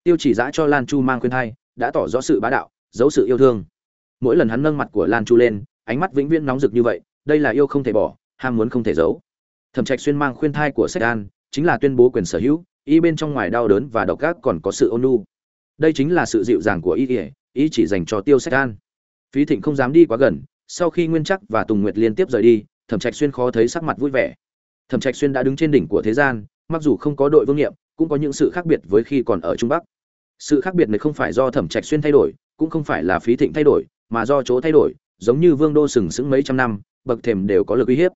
Tiêu chỉ giã cho lan chu mang khuyên thai, đã tỏ rõ sự bá đạo, giấu sự yêu thương mỗi lần hắn nâng mặt của lan chu lên ánh mắt vĩnh viễn nóng rực như vậy đây là yêu không thể bỏ ham muốn không thể giấu. Thẩm trạch xuyên mang khuyên thai của sách an chính là tuyên bố quyền sở hữu y bên trong ngoài đau đớn và độc ác còn có sự ôn nhu. Đây chính là sự dịu dàng của y y chỉ dành cho tiêu sách an. Phí thịnh không dám đi quá gần sau khi nguyên Trắc và tùng nguyệt liên tiếp rời đi thẩm trạch xuyên khó thấy sắc mặt vui vẻ. Thẩm trạch xuyên đã đứng trên đỉnh của thế gian mặc dù không có đội vương nghiệm, cũng có những sự khác biệt với khi còn ở trung bắc sự khác biệt này không phải do thẩm trạch xuyên thay đổi, cũng không phải là phí thịnh thay đổi, mà do chỗ thay đổi, giống như vương đô sừng sững mấy trăm năm, bậc thềm đều có lực uy hiếp.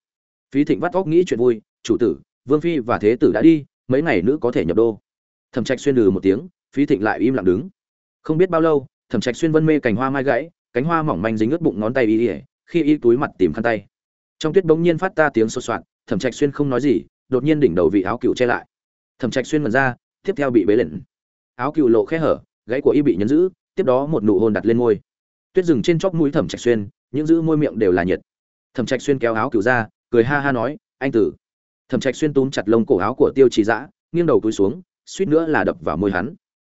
Phí thịnh vắt óc nghĩ chuyện vui, chủ tử, vương phi và thế tử đã đi, mấy ngày nữa có thể nhập đô. Thẩm trạch xuyên lừ một tiếng, phí thịnh lại im lặng đứng. Không biết bao lâu, thẩm trạch xuyên vân mê cành hoa mai gãy, cánh hoa mỏng manh dính ướt bụng ngón tay y ỉa khi y túi mặt tìm khăn tay. Trong tuyết bỗng nhiên phát ta tiếng sột soạt, thẩm trạch xuyên không nói gì, đột nhiên đỉnh đầu vị áo cựu che lại. Thẩm trạch xuyên mật ra, tiếp theo bị bế lệnh áo cựu lộ khe hở, gáy của y bị nhấn giữ, tiếp đó một nụ hôn đặt lên môi. Tuyết rừng trên chóp mũi thẩm trạch xuyên, những giữ môi miệng đều là nhiệt. Thẩm trạch xuyên kéo áo cựu ra, cười ha ha nói, anh tử. Thẩm trạch xuyên túm chặt lông cổ áo của tiêu chỉ dã, nghiêng đầu cúi xuống, suýt nữa là đập vào môi hắn.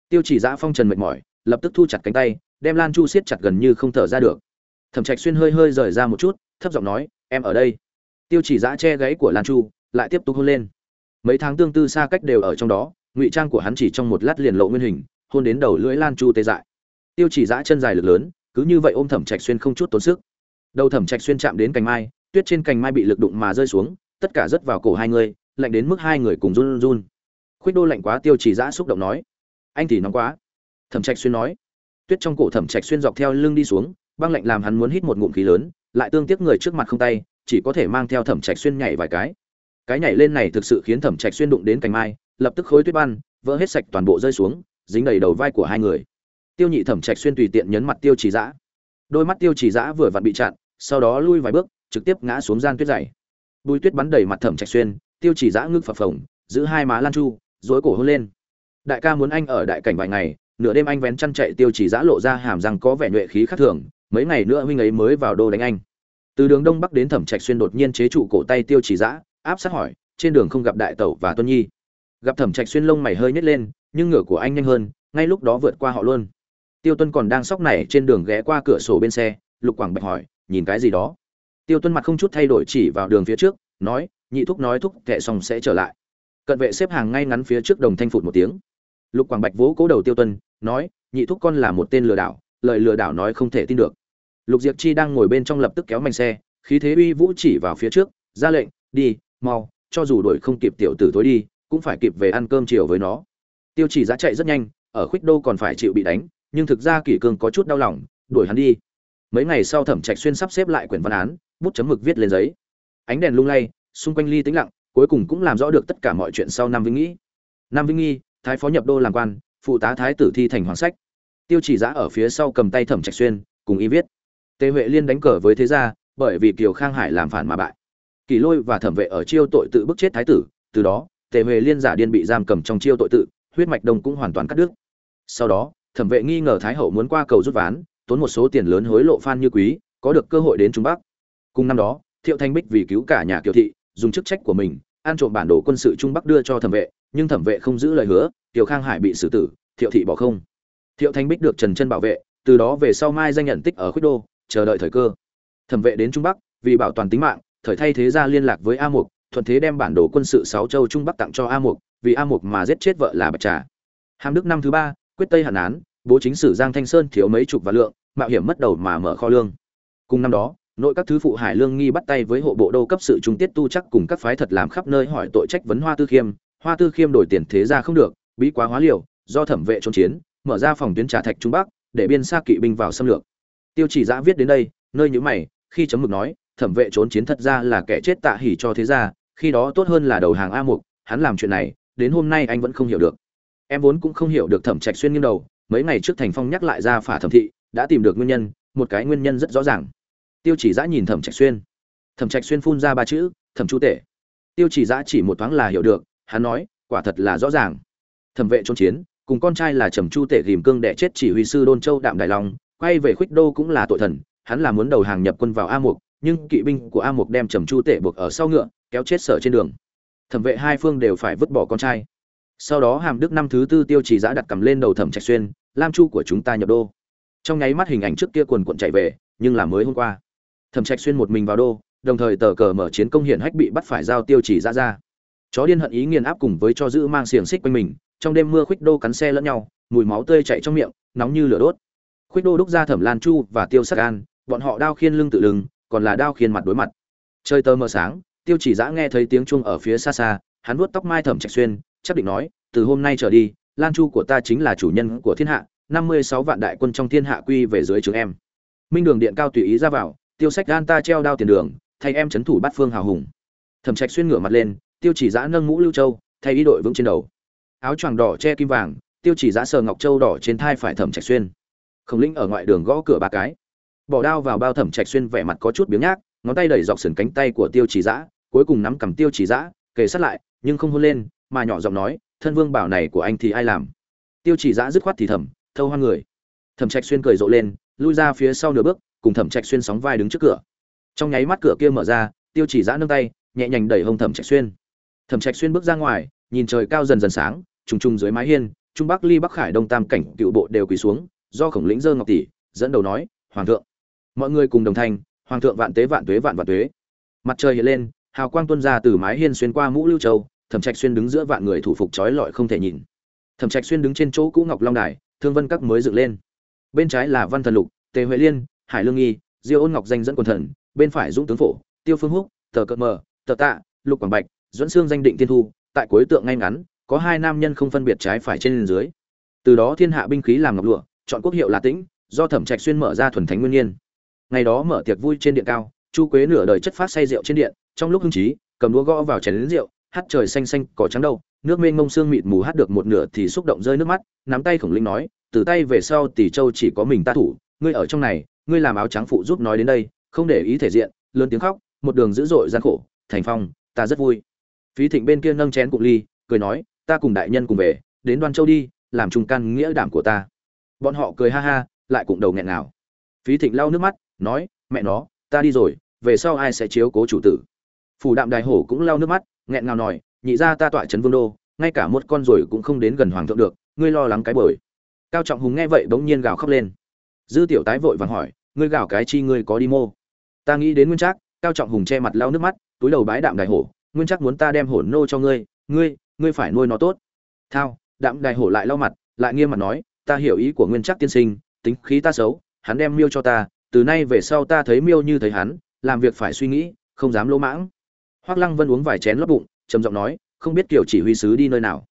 Tiêu chỉ dã phong trần mệt mỏi, lập tức thu chặt cánh tay, đem lan chu siết chặt gần như không thở ra được. Thẩm trạch xuyên hơi hơi rời ra một chút, thấp giọng nói, em ở đây. Tiêu chỉ dã che gáy của lan chu, lại tiếp tục hôn lên. Mấy tháng tương tư xa cách đều ở trong đó ngụy trang của hắn chỉ trong một lát liền lộ nguyên hình, hôn đến đầu lưỡi lan chu tê dại. Tiêu chỉ Giã chân dài lực lớn, cứ như vậy ôm thẩm trạch xuyên không chút tốn sức. Đầu thẩm trạch xuyên chạm đến cành mai, tuyết trên cành mai bị lực đụng mà rơi xuống, tất cả rớt vào cổ hai người, lạnh đến mức hai người cùng run run. Khuyết đô lạnh quá, tiêu chỉ Giã xúc động nói, anh thì nóng quá. Thẩm trạch xuyên nói, tuyết trong cổ thẩm trạch xuyên dọc theo lưng đi xuống, băng lạnh làm hắn muốn hít một ngụm khí lớn, lại tương tiếc người trước mặt không tay, chỉ có thể mang theo thẩm trạch xuyên nhảy vài cái. Cái nhảy lên này thực sự khiến thẩm trạch xuyên đụng đến cành mai lập tức khối tuyết ban, vỡ hết sạch toàn bộ rơi xuống, dính đầy đầu vai của hai người. Tiêu nhị thẩm trạch xuyên tùy tiện nhấn mặt tiêu chỉ dã đôi mắt tiêu chỉ dã vừa vặn bị chặn, sau đó lui vài bước, trực tiếp ngã xuống gian tuyết dày. Bùi tuyết bắn đầy mặt thẩm trạch xuyên, tiêu chỉ dã ngước phập phồng, giữ hai má lan chu dối cổ hôn lên. Đại ca muốn anh ở đại cảnh vài ngày, nửa đêm anh vén chăn chạy, tiêu chỉ dã lộ ra hàm răng có vẻ nhuệ khí khác thường, mấy ngày nữa huynh ấy mới vào đô đánh anh. Từ đường đông bắc đến thẩm trạch xuyên đột nhiên chế trụ cổ tay tiêu chỉ dã áp sát hỏi, trên đường không gặp đại tẩu và tuân nhi gặp thẩm trạch xuyên lông mày hơi nhếch lên, nhưng ngựa của anh nhanh hơn, ngay lúc đó vượt qua họ luôn. Tiêu tuân còn đang sóc này trên đường ghé qua cửa sổ bên xe, lục quảng bạch hỏi, nhìn cái gì đó? Tiêu tuân mặt không chút thay đổi chỉ vào đường phía trước, nói, nhị thúc nói thúc kệ xong sẽ trở lại. Cận vệ xếp hàng ngay ngắn phía trước đồng thanh phụt một tiếng. Lục quảng bạch vỗ cố đầu tiêu tuân, nói, nhị thúc con là một tên lừa đảo, lời lừa đảo nói không thể tin được. Lục diệp chi đang ngồi bên trong lập tức kéo mảnh xe, khí thế uy vũ chỉ vào phía trước, ra lệnh, đi, mau, cho dù đuổi không kịp tiểu tử tối đi cũng phải kịp về ăn cơm chiều với nó. Tiêu chỉ Dã chạy rất nhanh, ở khuyết đô còn phải chịu bị đánh, nhưng thực ra kỷ cương có chút đau lòng, đuổi hắn đi. Mấy ngày sau thẩm trạch xuyên sắp xếp lại quyển văn án, bút chấm mực viết lên giấy. Ánh đèn lung lay, xung quanh ly tĩnh lặng, cuối cùng cũng làm rõ được tất cả mọi chuyện sau năm vinh nghĩ năm vinh nghi, thái phó nhập đô làm quan, phụ tá thái tử thi thành hoàng sách. Tiêu chỉ giã ở phía sau cầm tay thẩm trạch xuyên, cùng y viết. Tề huệ liên đánh cờ với thế gia, bởi vì kiều khang hải làm phản mà bại. Kỳ lôi và thẩm vệ ở chiêu tội tự bức chết thái tử, từ đó tề huệ liên giả điên bị giam cầm trong chiêu tội tự, huyết mạch đông cũng hoàn toàn cắt đứt. Sau đó, thẩm vệ nghi ngờ thái hậu muốn qua cầu rút ván, tốn một số tiền lớn hối lộ phan như quý, có được cơ hội đến trung bắc. Cùng năm đó, thiệu thanh bích vì cứu cả nhà kiều thị, dùng chức trách của mình, ăn trộm bản đồ quân sự trung bắc đưa cho thẩm vệ, nhưng thẩm vệ không giữ lời hứa, kiều khang hải bị xử tử, thiệu thị bỏ không. Thiệu thanh bích được trần chân bảo vệ, từ đó về sau mai danh nhận tích ở khuyết đô, chờ đợi thời cơ. Thẩm vệ đến trung bắc, vì bảo toàn tính mạng, thời thay thế ra liên lạc với a mục thuận thế đem bản đồ quân sự sáu châu trung bắc tặng cho a mục, vì a mục mà giết chết vợ là bạch trà. Hàm đức năm thứ ba, quyết tây hạn án, bố chính sử giang thanh sơn thiếu mấy chục và lượng, mạo hiểm mất đầu mà mở kho lương. Cùng năm đó, nội các thứ phụ hải lương nghi bắt tay với hộ bộ đô cấp sự trung tiết tu chắc cùng các phái thật làm khắp nơi hỏi tội trách vấn hoa tư khiêm. Hoa tư khiêm đổi tiền thế ra không được, bí quá hóa liều, do thẩm vệ trốn chiến, mở ra phòng tuyến trà thạch trung bắc, để biên xa kỵ binh vào xâm lược. Tiêu chỉ giã viết đến đây, nơi nhữ mày, khi chấm mực nói, thẩm vệ trốn chiến thật ra là kẻ chết tạ hỉ cho thế gia khi đó tốt hơn là đầu hàng a mục, hắn làm chuyện này, đến hôm nay anh vẫn không hiểu được. Em vốn cũng không hiểu được thẩm trạch xuyên nghiêng đầu, mấy ngày trước thành phong nhắc lại ra phả thẩm thị, đã tìm được nguyên nhân, một cái nguyên nhân rất rõ ràng. Tiêu chỉ giã nhìn thẩm trạch xuyên. Thẩm trạch xuyên phun ra ba chữ, thẩm chu tể. Tiêu chỉ giã chỉ một thoáng là hiểu được, hắn nói, quả thật là rõ ràng. Thẩm vệ trốn chiến, cùng con trai là trầm chu tể ghìm cương đẻ chết chỉ huy sư đôn châu đạm đại long, quay về khuyết đô cũng là tội thần, hắn là muốn đầu hàng nhập quân vào a mục, nhưng kỵ binh của a mục đem trầm chu tể buộc ở sau ngựa kéo chết sở trên đường. Thẩm vệ hai phương đều phải vứt bỏ con trai. Sau đó hàm đức năm thứ tư tiêu chỉ giã đặt cầm lên đầu thẩm trạch xuyên, lam chu của chúng ta nhập đô. Trong nháy mắt hình ảnh trước kia quần quận chạy về, nhưng là mới hôm qua. Thẩm trạch xuyên một mình vào đô, đồng thời tờ cờ mở chiến công hiển hách bị bắt phải giao tiêu chỉ ra ra. Chó điên hận ý nghiền áp cùng với cho giữ mang xiềng xích quanh mình, trong đêm mưa khuyết đô cắn xe lẫn nhau, mùi máu tươi chạy trong miệng, nóng như lửa đốt. Khuyết đô đúc ra thẩm lan chu và tiêu sắc an, bọn họ đao khiên lưng tự lưng, còn là đao khiên mặt đối mặt. Chơi tơ mờ sáng tiêu chỉ giã nghe thấy tiếng chuông ở phía xa xa, hắn vuốt tóc mai thẩm trạch xuyên, chắc định nói, từ hôm nay trở đi, lan chu của ta chính là chủ nhân của thiên hạ, năm mươi sáu vạn đại quân trong thiên hạ quy về dưới trường em. Minh đường điện cao tùy ý ra vào, tiêu sách gan ta treo đao tiền đường, thay em chấn thủ bát phương hào hùng. Thẩm trạch xuyên ngửa mặt lên, tiêu chỉ giã nâng mũ lưu châu, thay ý đội vững trên đầu. Áo choàng đỏ che kim vàng, tiêu chỉ giã sờ ngọc châu đỏ trên thai phải thẩm trạch xuyên. Khổng linh ở ngoại đường gõ cửa ba cái. Bỏ đao vào bao thẩm trạch xuyên vẻ mặt có chút biếng nhác, ngón tay đẩy dọc sườn cánh tay của tiêu chỉ giã cuối cùng nắm cầm tiêu chỉ giã kề sát lại, nhưng không hôn lên, mà nhỏ giọng nói, thân vương bảo này của anh thì ai làm? Tiêu chỉ giã dứt khoát thì thầm, thâu hoan người. Thẩm trạch xuyên cười rộ lên, lui ra phía sau nửa bước, cùng thẩm trạch xuyên sóng vai đứng trước cửa. Trong nháy mắt cửa kia mở ra, tiêu chỉ giã nâng tay, nhẹ nhàng đẩy hông thẩm trạch xuyên. Thẩm trạch xuyên bước ra ngoài, nhìn trời cao dần dần sáng, trùng trùng dưới mái hiên, trung bắc ly bắc khải đông tam cảnh cựu bộ đều quỳ xuống, do khổng lĩnh dơ ngọc tỷ, dẫn đầu nói, hoàng thượng, mọi người cùng đồng thanh, hoàng thượng vạn tế vạn tuế vạn vạn tuế. Mặt trời hiện lên hào quang tuôn ra từ mái hiên xuyên qua mũ lưu châu, thẩm trạch xuyên đứng giữa vạn người thủ phục trói lọi không thể nhìn. Thẩm trạch xuyên đứng trên chỗ cũ ngọc long đài, thương vân các mới dựng lên. Bên trái là văn thần lục, tề huệ liên, hải lương nghi, diêu ôn ngọc danh dẫn quần thần, bên phải dũng tướng phổ, tiêu phương húc, tờ cợt mờ, tờ tạ, lục quảng bạch dẫn xương danh định tiên thu, tại cuối tượng ngay ngắn, có hai nam nhân không phân biệt trái phải trên dưới. Từ đó thiên hạ binh khí làm ngọc lụa, chọn quốc hiệu là tĩnh, do thẩm trạch xuyên mở ra thuần thánh nguyên nhiên. Ngày đó mở tiệc vui trên điện cao chu quế nửa đời chất phát say rượu trên điện, trong lúc hưng trí cầm đũa gõ vào chén lính rượu, hát trời xanh xanh, cỏ trắng đâu, nước mênh mông xương mịt mù hát được một nửa thì xúc động rơi nước mắt, nắm tay khổng linh nói, từ tay về sau tỷ châu chỉ có mình ta thủ, ngươi ở trong này, ngươi làm áo trắng phụ giúp nói đến đây, không để ý thể diện, lớn tiếng khóc, một đường dữ dội gian khổ, thành phong, ta rất vui. Phí thịnh bên kia nâng chén cục ly, cười nói, ta cùng đại nhân cùng về, đến đoan châu đi, làm trung căn nghĩa đảm của ta. Bọn họ cười ha ha, lại cũng đầu nghẹn nào phí thịnh lau nước mắt, nói, mẹ nó, ta đi rồi về sau ai sẽ chiếu cố chủ tử. Phủ đạm đài hổ cũng lau nước mắt, nghẹn ngào nói, nhị ra ta tọa trấn vương đô, ngay cả một con rồi cũng không đến gần hoàng thượng được, ngươi lo lắng cái bởi cao trọng hùng nghe vậy bỗng nhiên gào khóc lên. Dư tiểu tái vội vàng hỏi, ngươi gào cái chi ngươi có đi mô? Ta nghĩ đến nguyên trác, cao trọng hùng che mặt lau nước mắt, túi đầu bái đạm đài hổ, nguyên trác muốn ta đem hổ nô cho ngươi ngươi ngươi phải nuôi nó tốt. Thao, đạm đài hổ lại lau mặt, lại nghiêm mặt nói, ta hiểu ý của nguyên trác tiên sinh, tính khí ta xấu, hắn đem miêu cho ta, từ nay về sau ta thấy miêu như thấy hắn làm việc phải suy nghĩ, không dám lỗ mãng. Hoác lăng vân uống vài chén lót bụng, trầm giọng nói, không biết kiểu chỉ huy sứ đi nơi nào.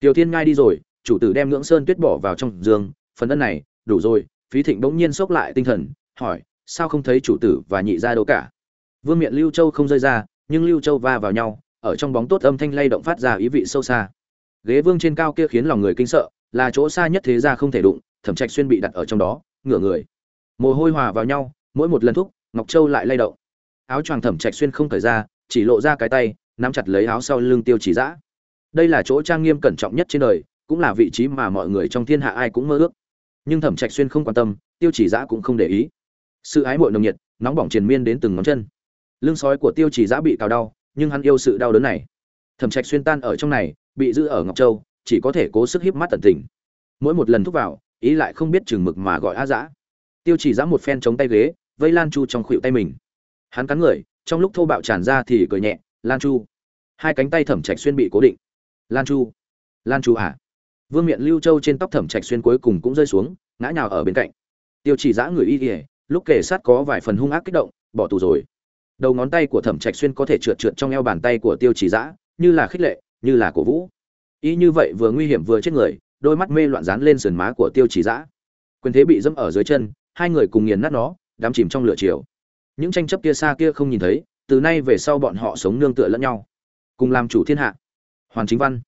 Tiểu thiên ngai đi rồi, chủ tử đem ngưỡng sơn tuyết bỏ vào trong giường, phần ân này, đủ rồi, phí thịnh bỗng nhiên sốc lại tinh thần, hỏi, sao không thấy chủ tử và nhị ra đâu cả? Vương miện lưu châu không rơi ra, nhưng lưu châu va vào nhau, ở trong bóng tốt âm thanh lay động phát ra ý vị sâu xa. Ghế vương trên cao kia khiến lòng người kinh sợ, là chỗ xa nhất thế ra không thể đụng, thẩm trạch xuyên bị đặt ở trong đó, ngửa người. Mồ hôi hòa vào nhau, mỗi một lần thúc, ngọc châu lại lay động áo choàng thẩm trạch xuyên không thời ra, chỉ lộ ra cái tay, nắm chặt lấy áo sau lưng tiêu chỉ dã. Đây là chỗ trang nghiêm cẩn trọng nhất trên đời, cũng là vị trí mà mọi người trong thiên hạ ai cũng mơ ước. Nhưng thẩm trạch xuyên không quan tâm, tiêu chỉ dã cũng không để ý. Sự ái muội nồng nhiệt, nóng bỏng triền miên đến từng ngón chân. Lưng sói của tiêu chỉ dã bị cào đau, nhưng hắn yêu sự đau đớn này. Thẩm trạch xuyên tan ở trong này, bị giữ ở ngọc châu, chỉ có thể cố sức híp mắt tận tình. Mỗi một lần thúc vào, ý lại không biết chừng mực mà gọi a dã. Tiêu chỉ dã một phen chống tay ghế, vây lan chu trong khuỷu tay mình hắn cắn người, trong lúc thô bạo tràn ra thì cười nhẹ, lan chu. Hai cánh tay thẩm trạch xuyên bị cố định. Lan chu lan chu à vương miện lưu châu trên tóc thẩm trạch xuyên cuối cùng cũng rơi xuống, ngã nhào ở bên cạnh. Tiêu chỉ giã người y ỉa lúc kể sát có vài phần hung ác kích động, bỏ tù rồi. Đầu ngón tay của thẩm trạch xuyên có thể trượt trượt trong eo bàn tay của tiêu chỉ giã, như là khích lệ, như là cổ vũ. Y như vậy vừa nguy hiểm vừa chết người, đôi mắt mê loạn dán lên sườn má của tiêu chỉ giã. Quyền thế bị dẫm ở dưới chân, hai người cùng nghiền nát nó, đắm chìm trong lửa chiều những tranh chấp kia xa kia không nhìn thấy, từ nay về sau bọn họ sống nương tựa lẫn nhau, cùng làm chủ thiên hạ. Hoàn chính văn.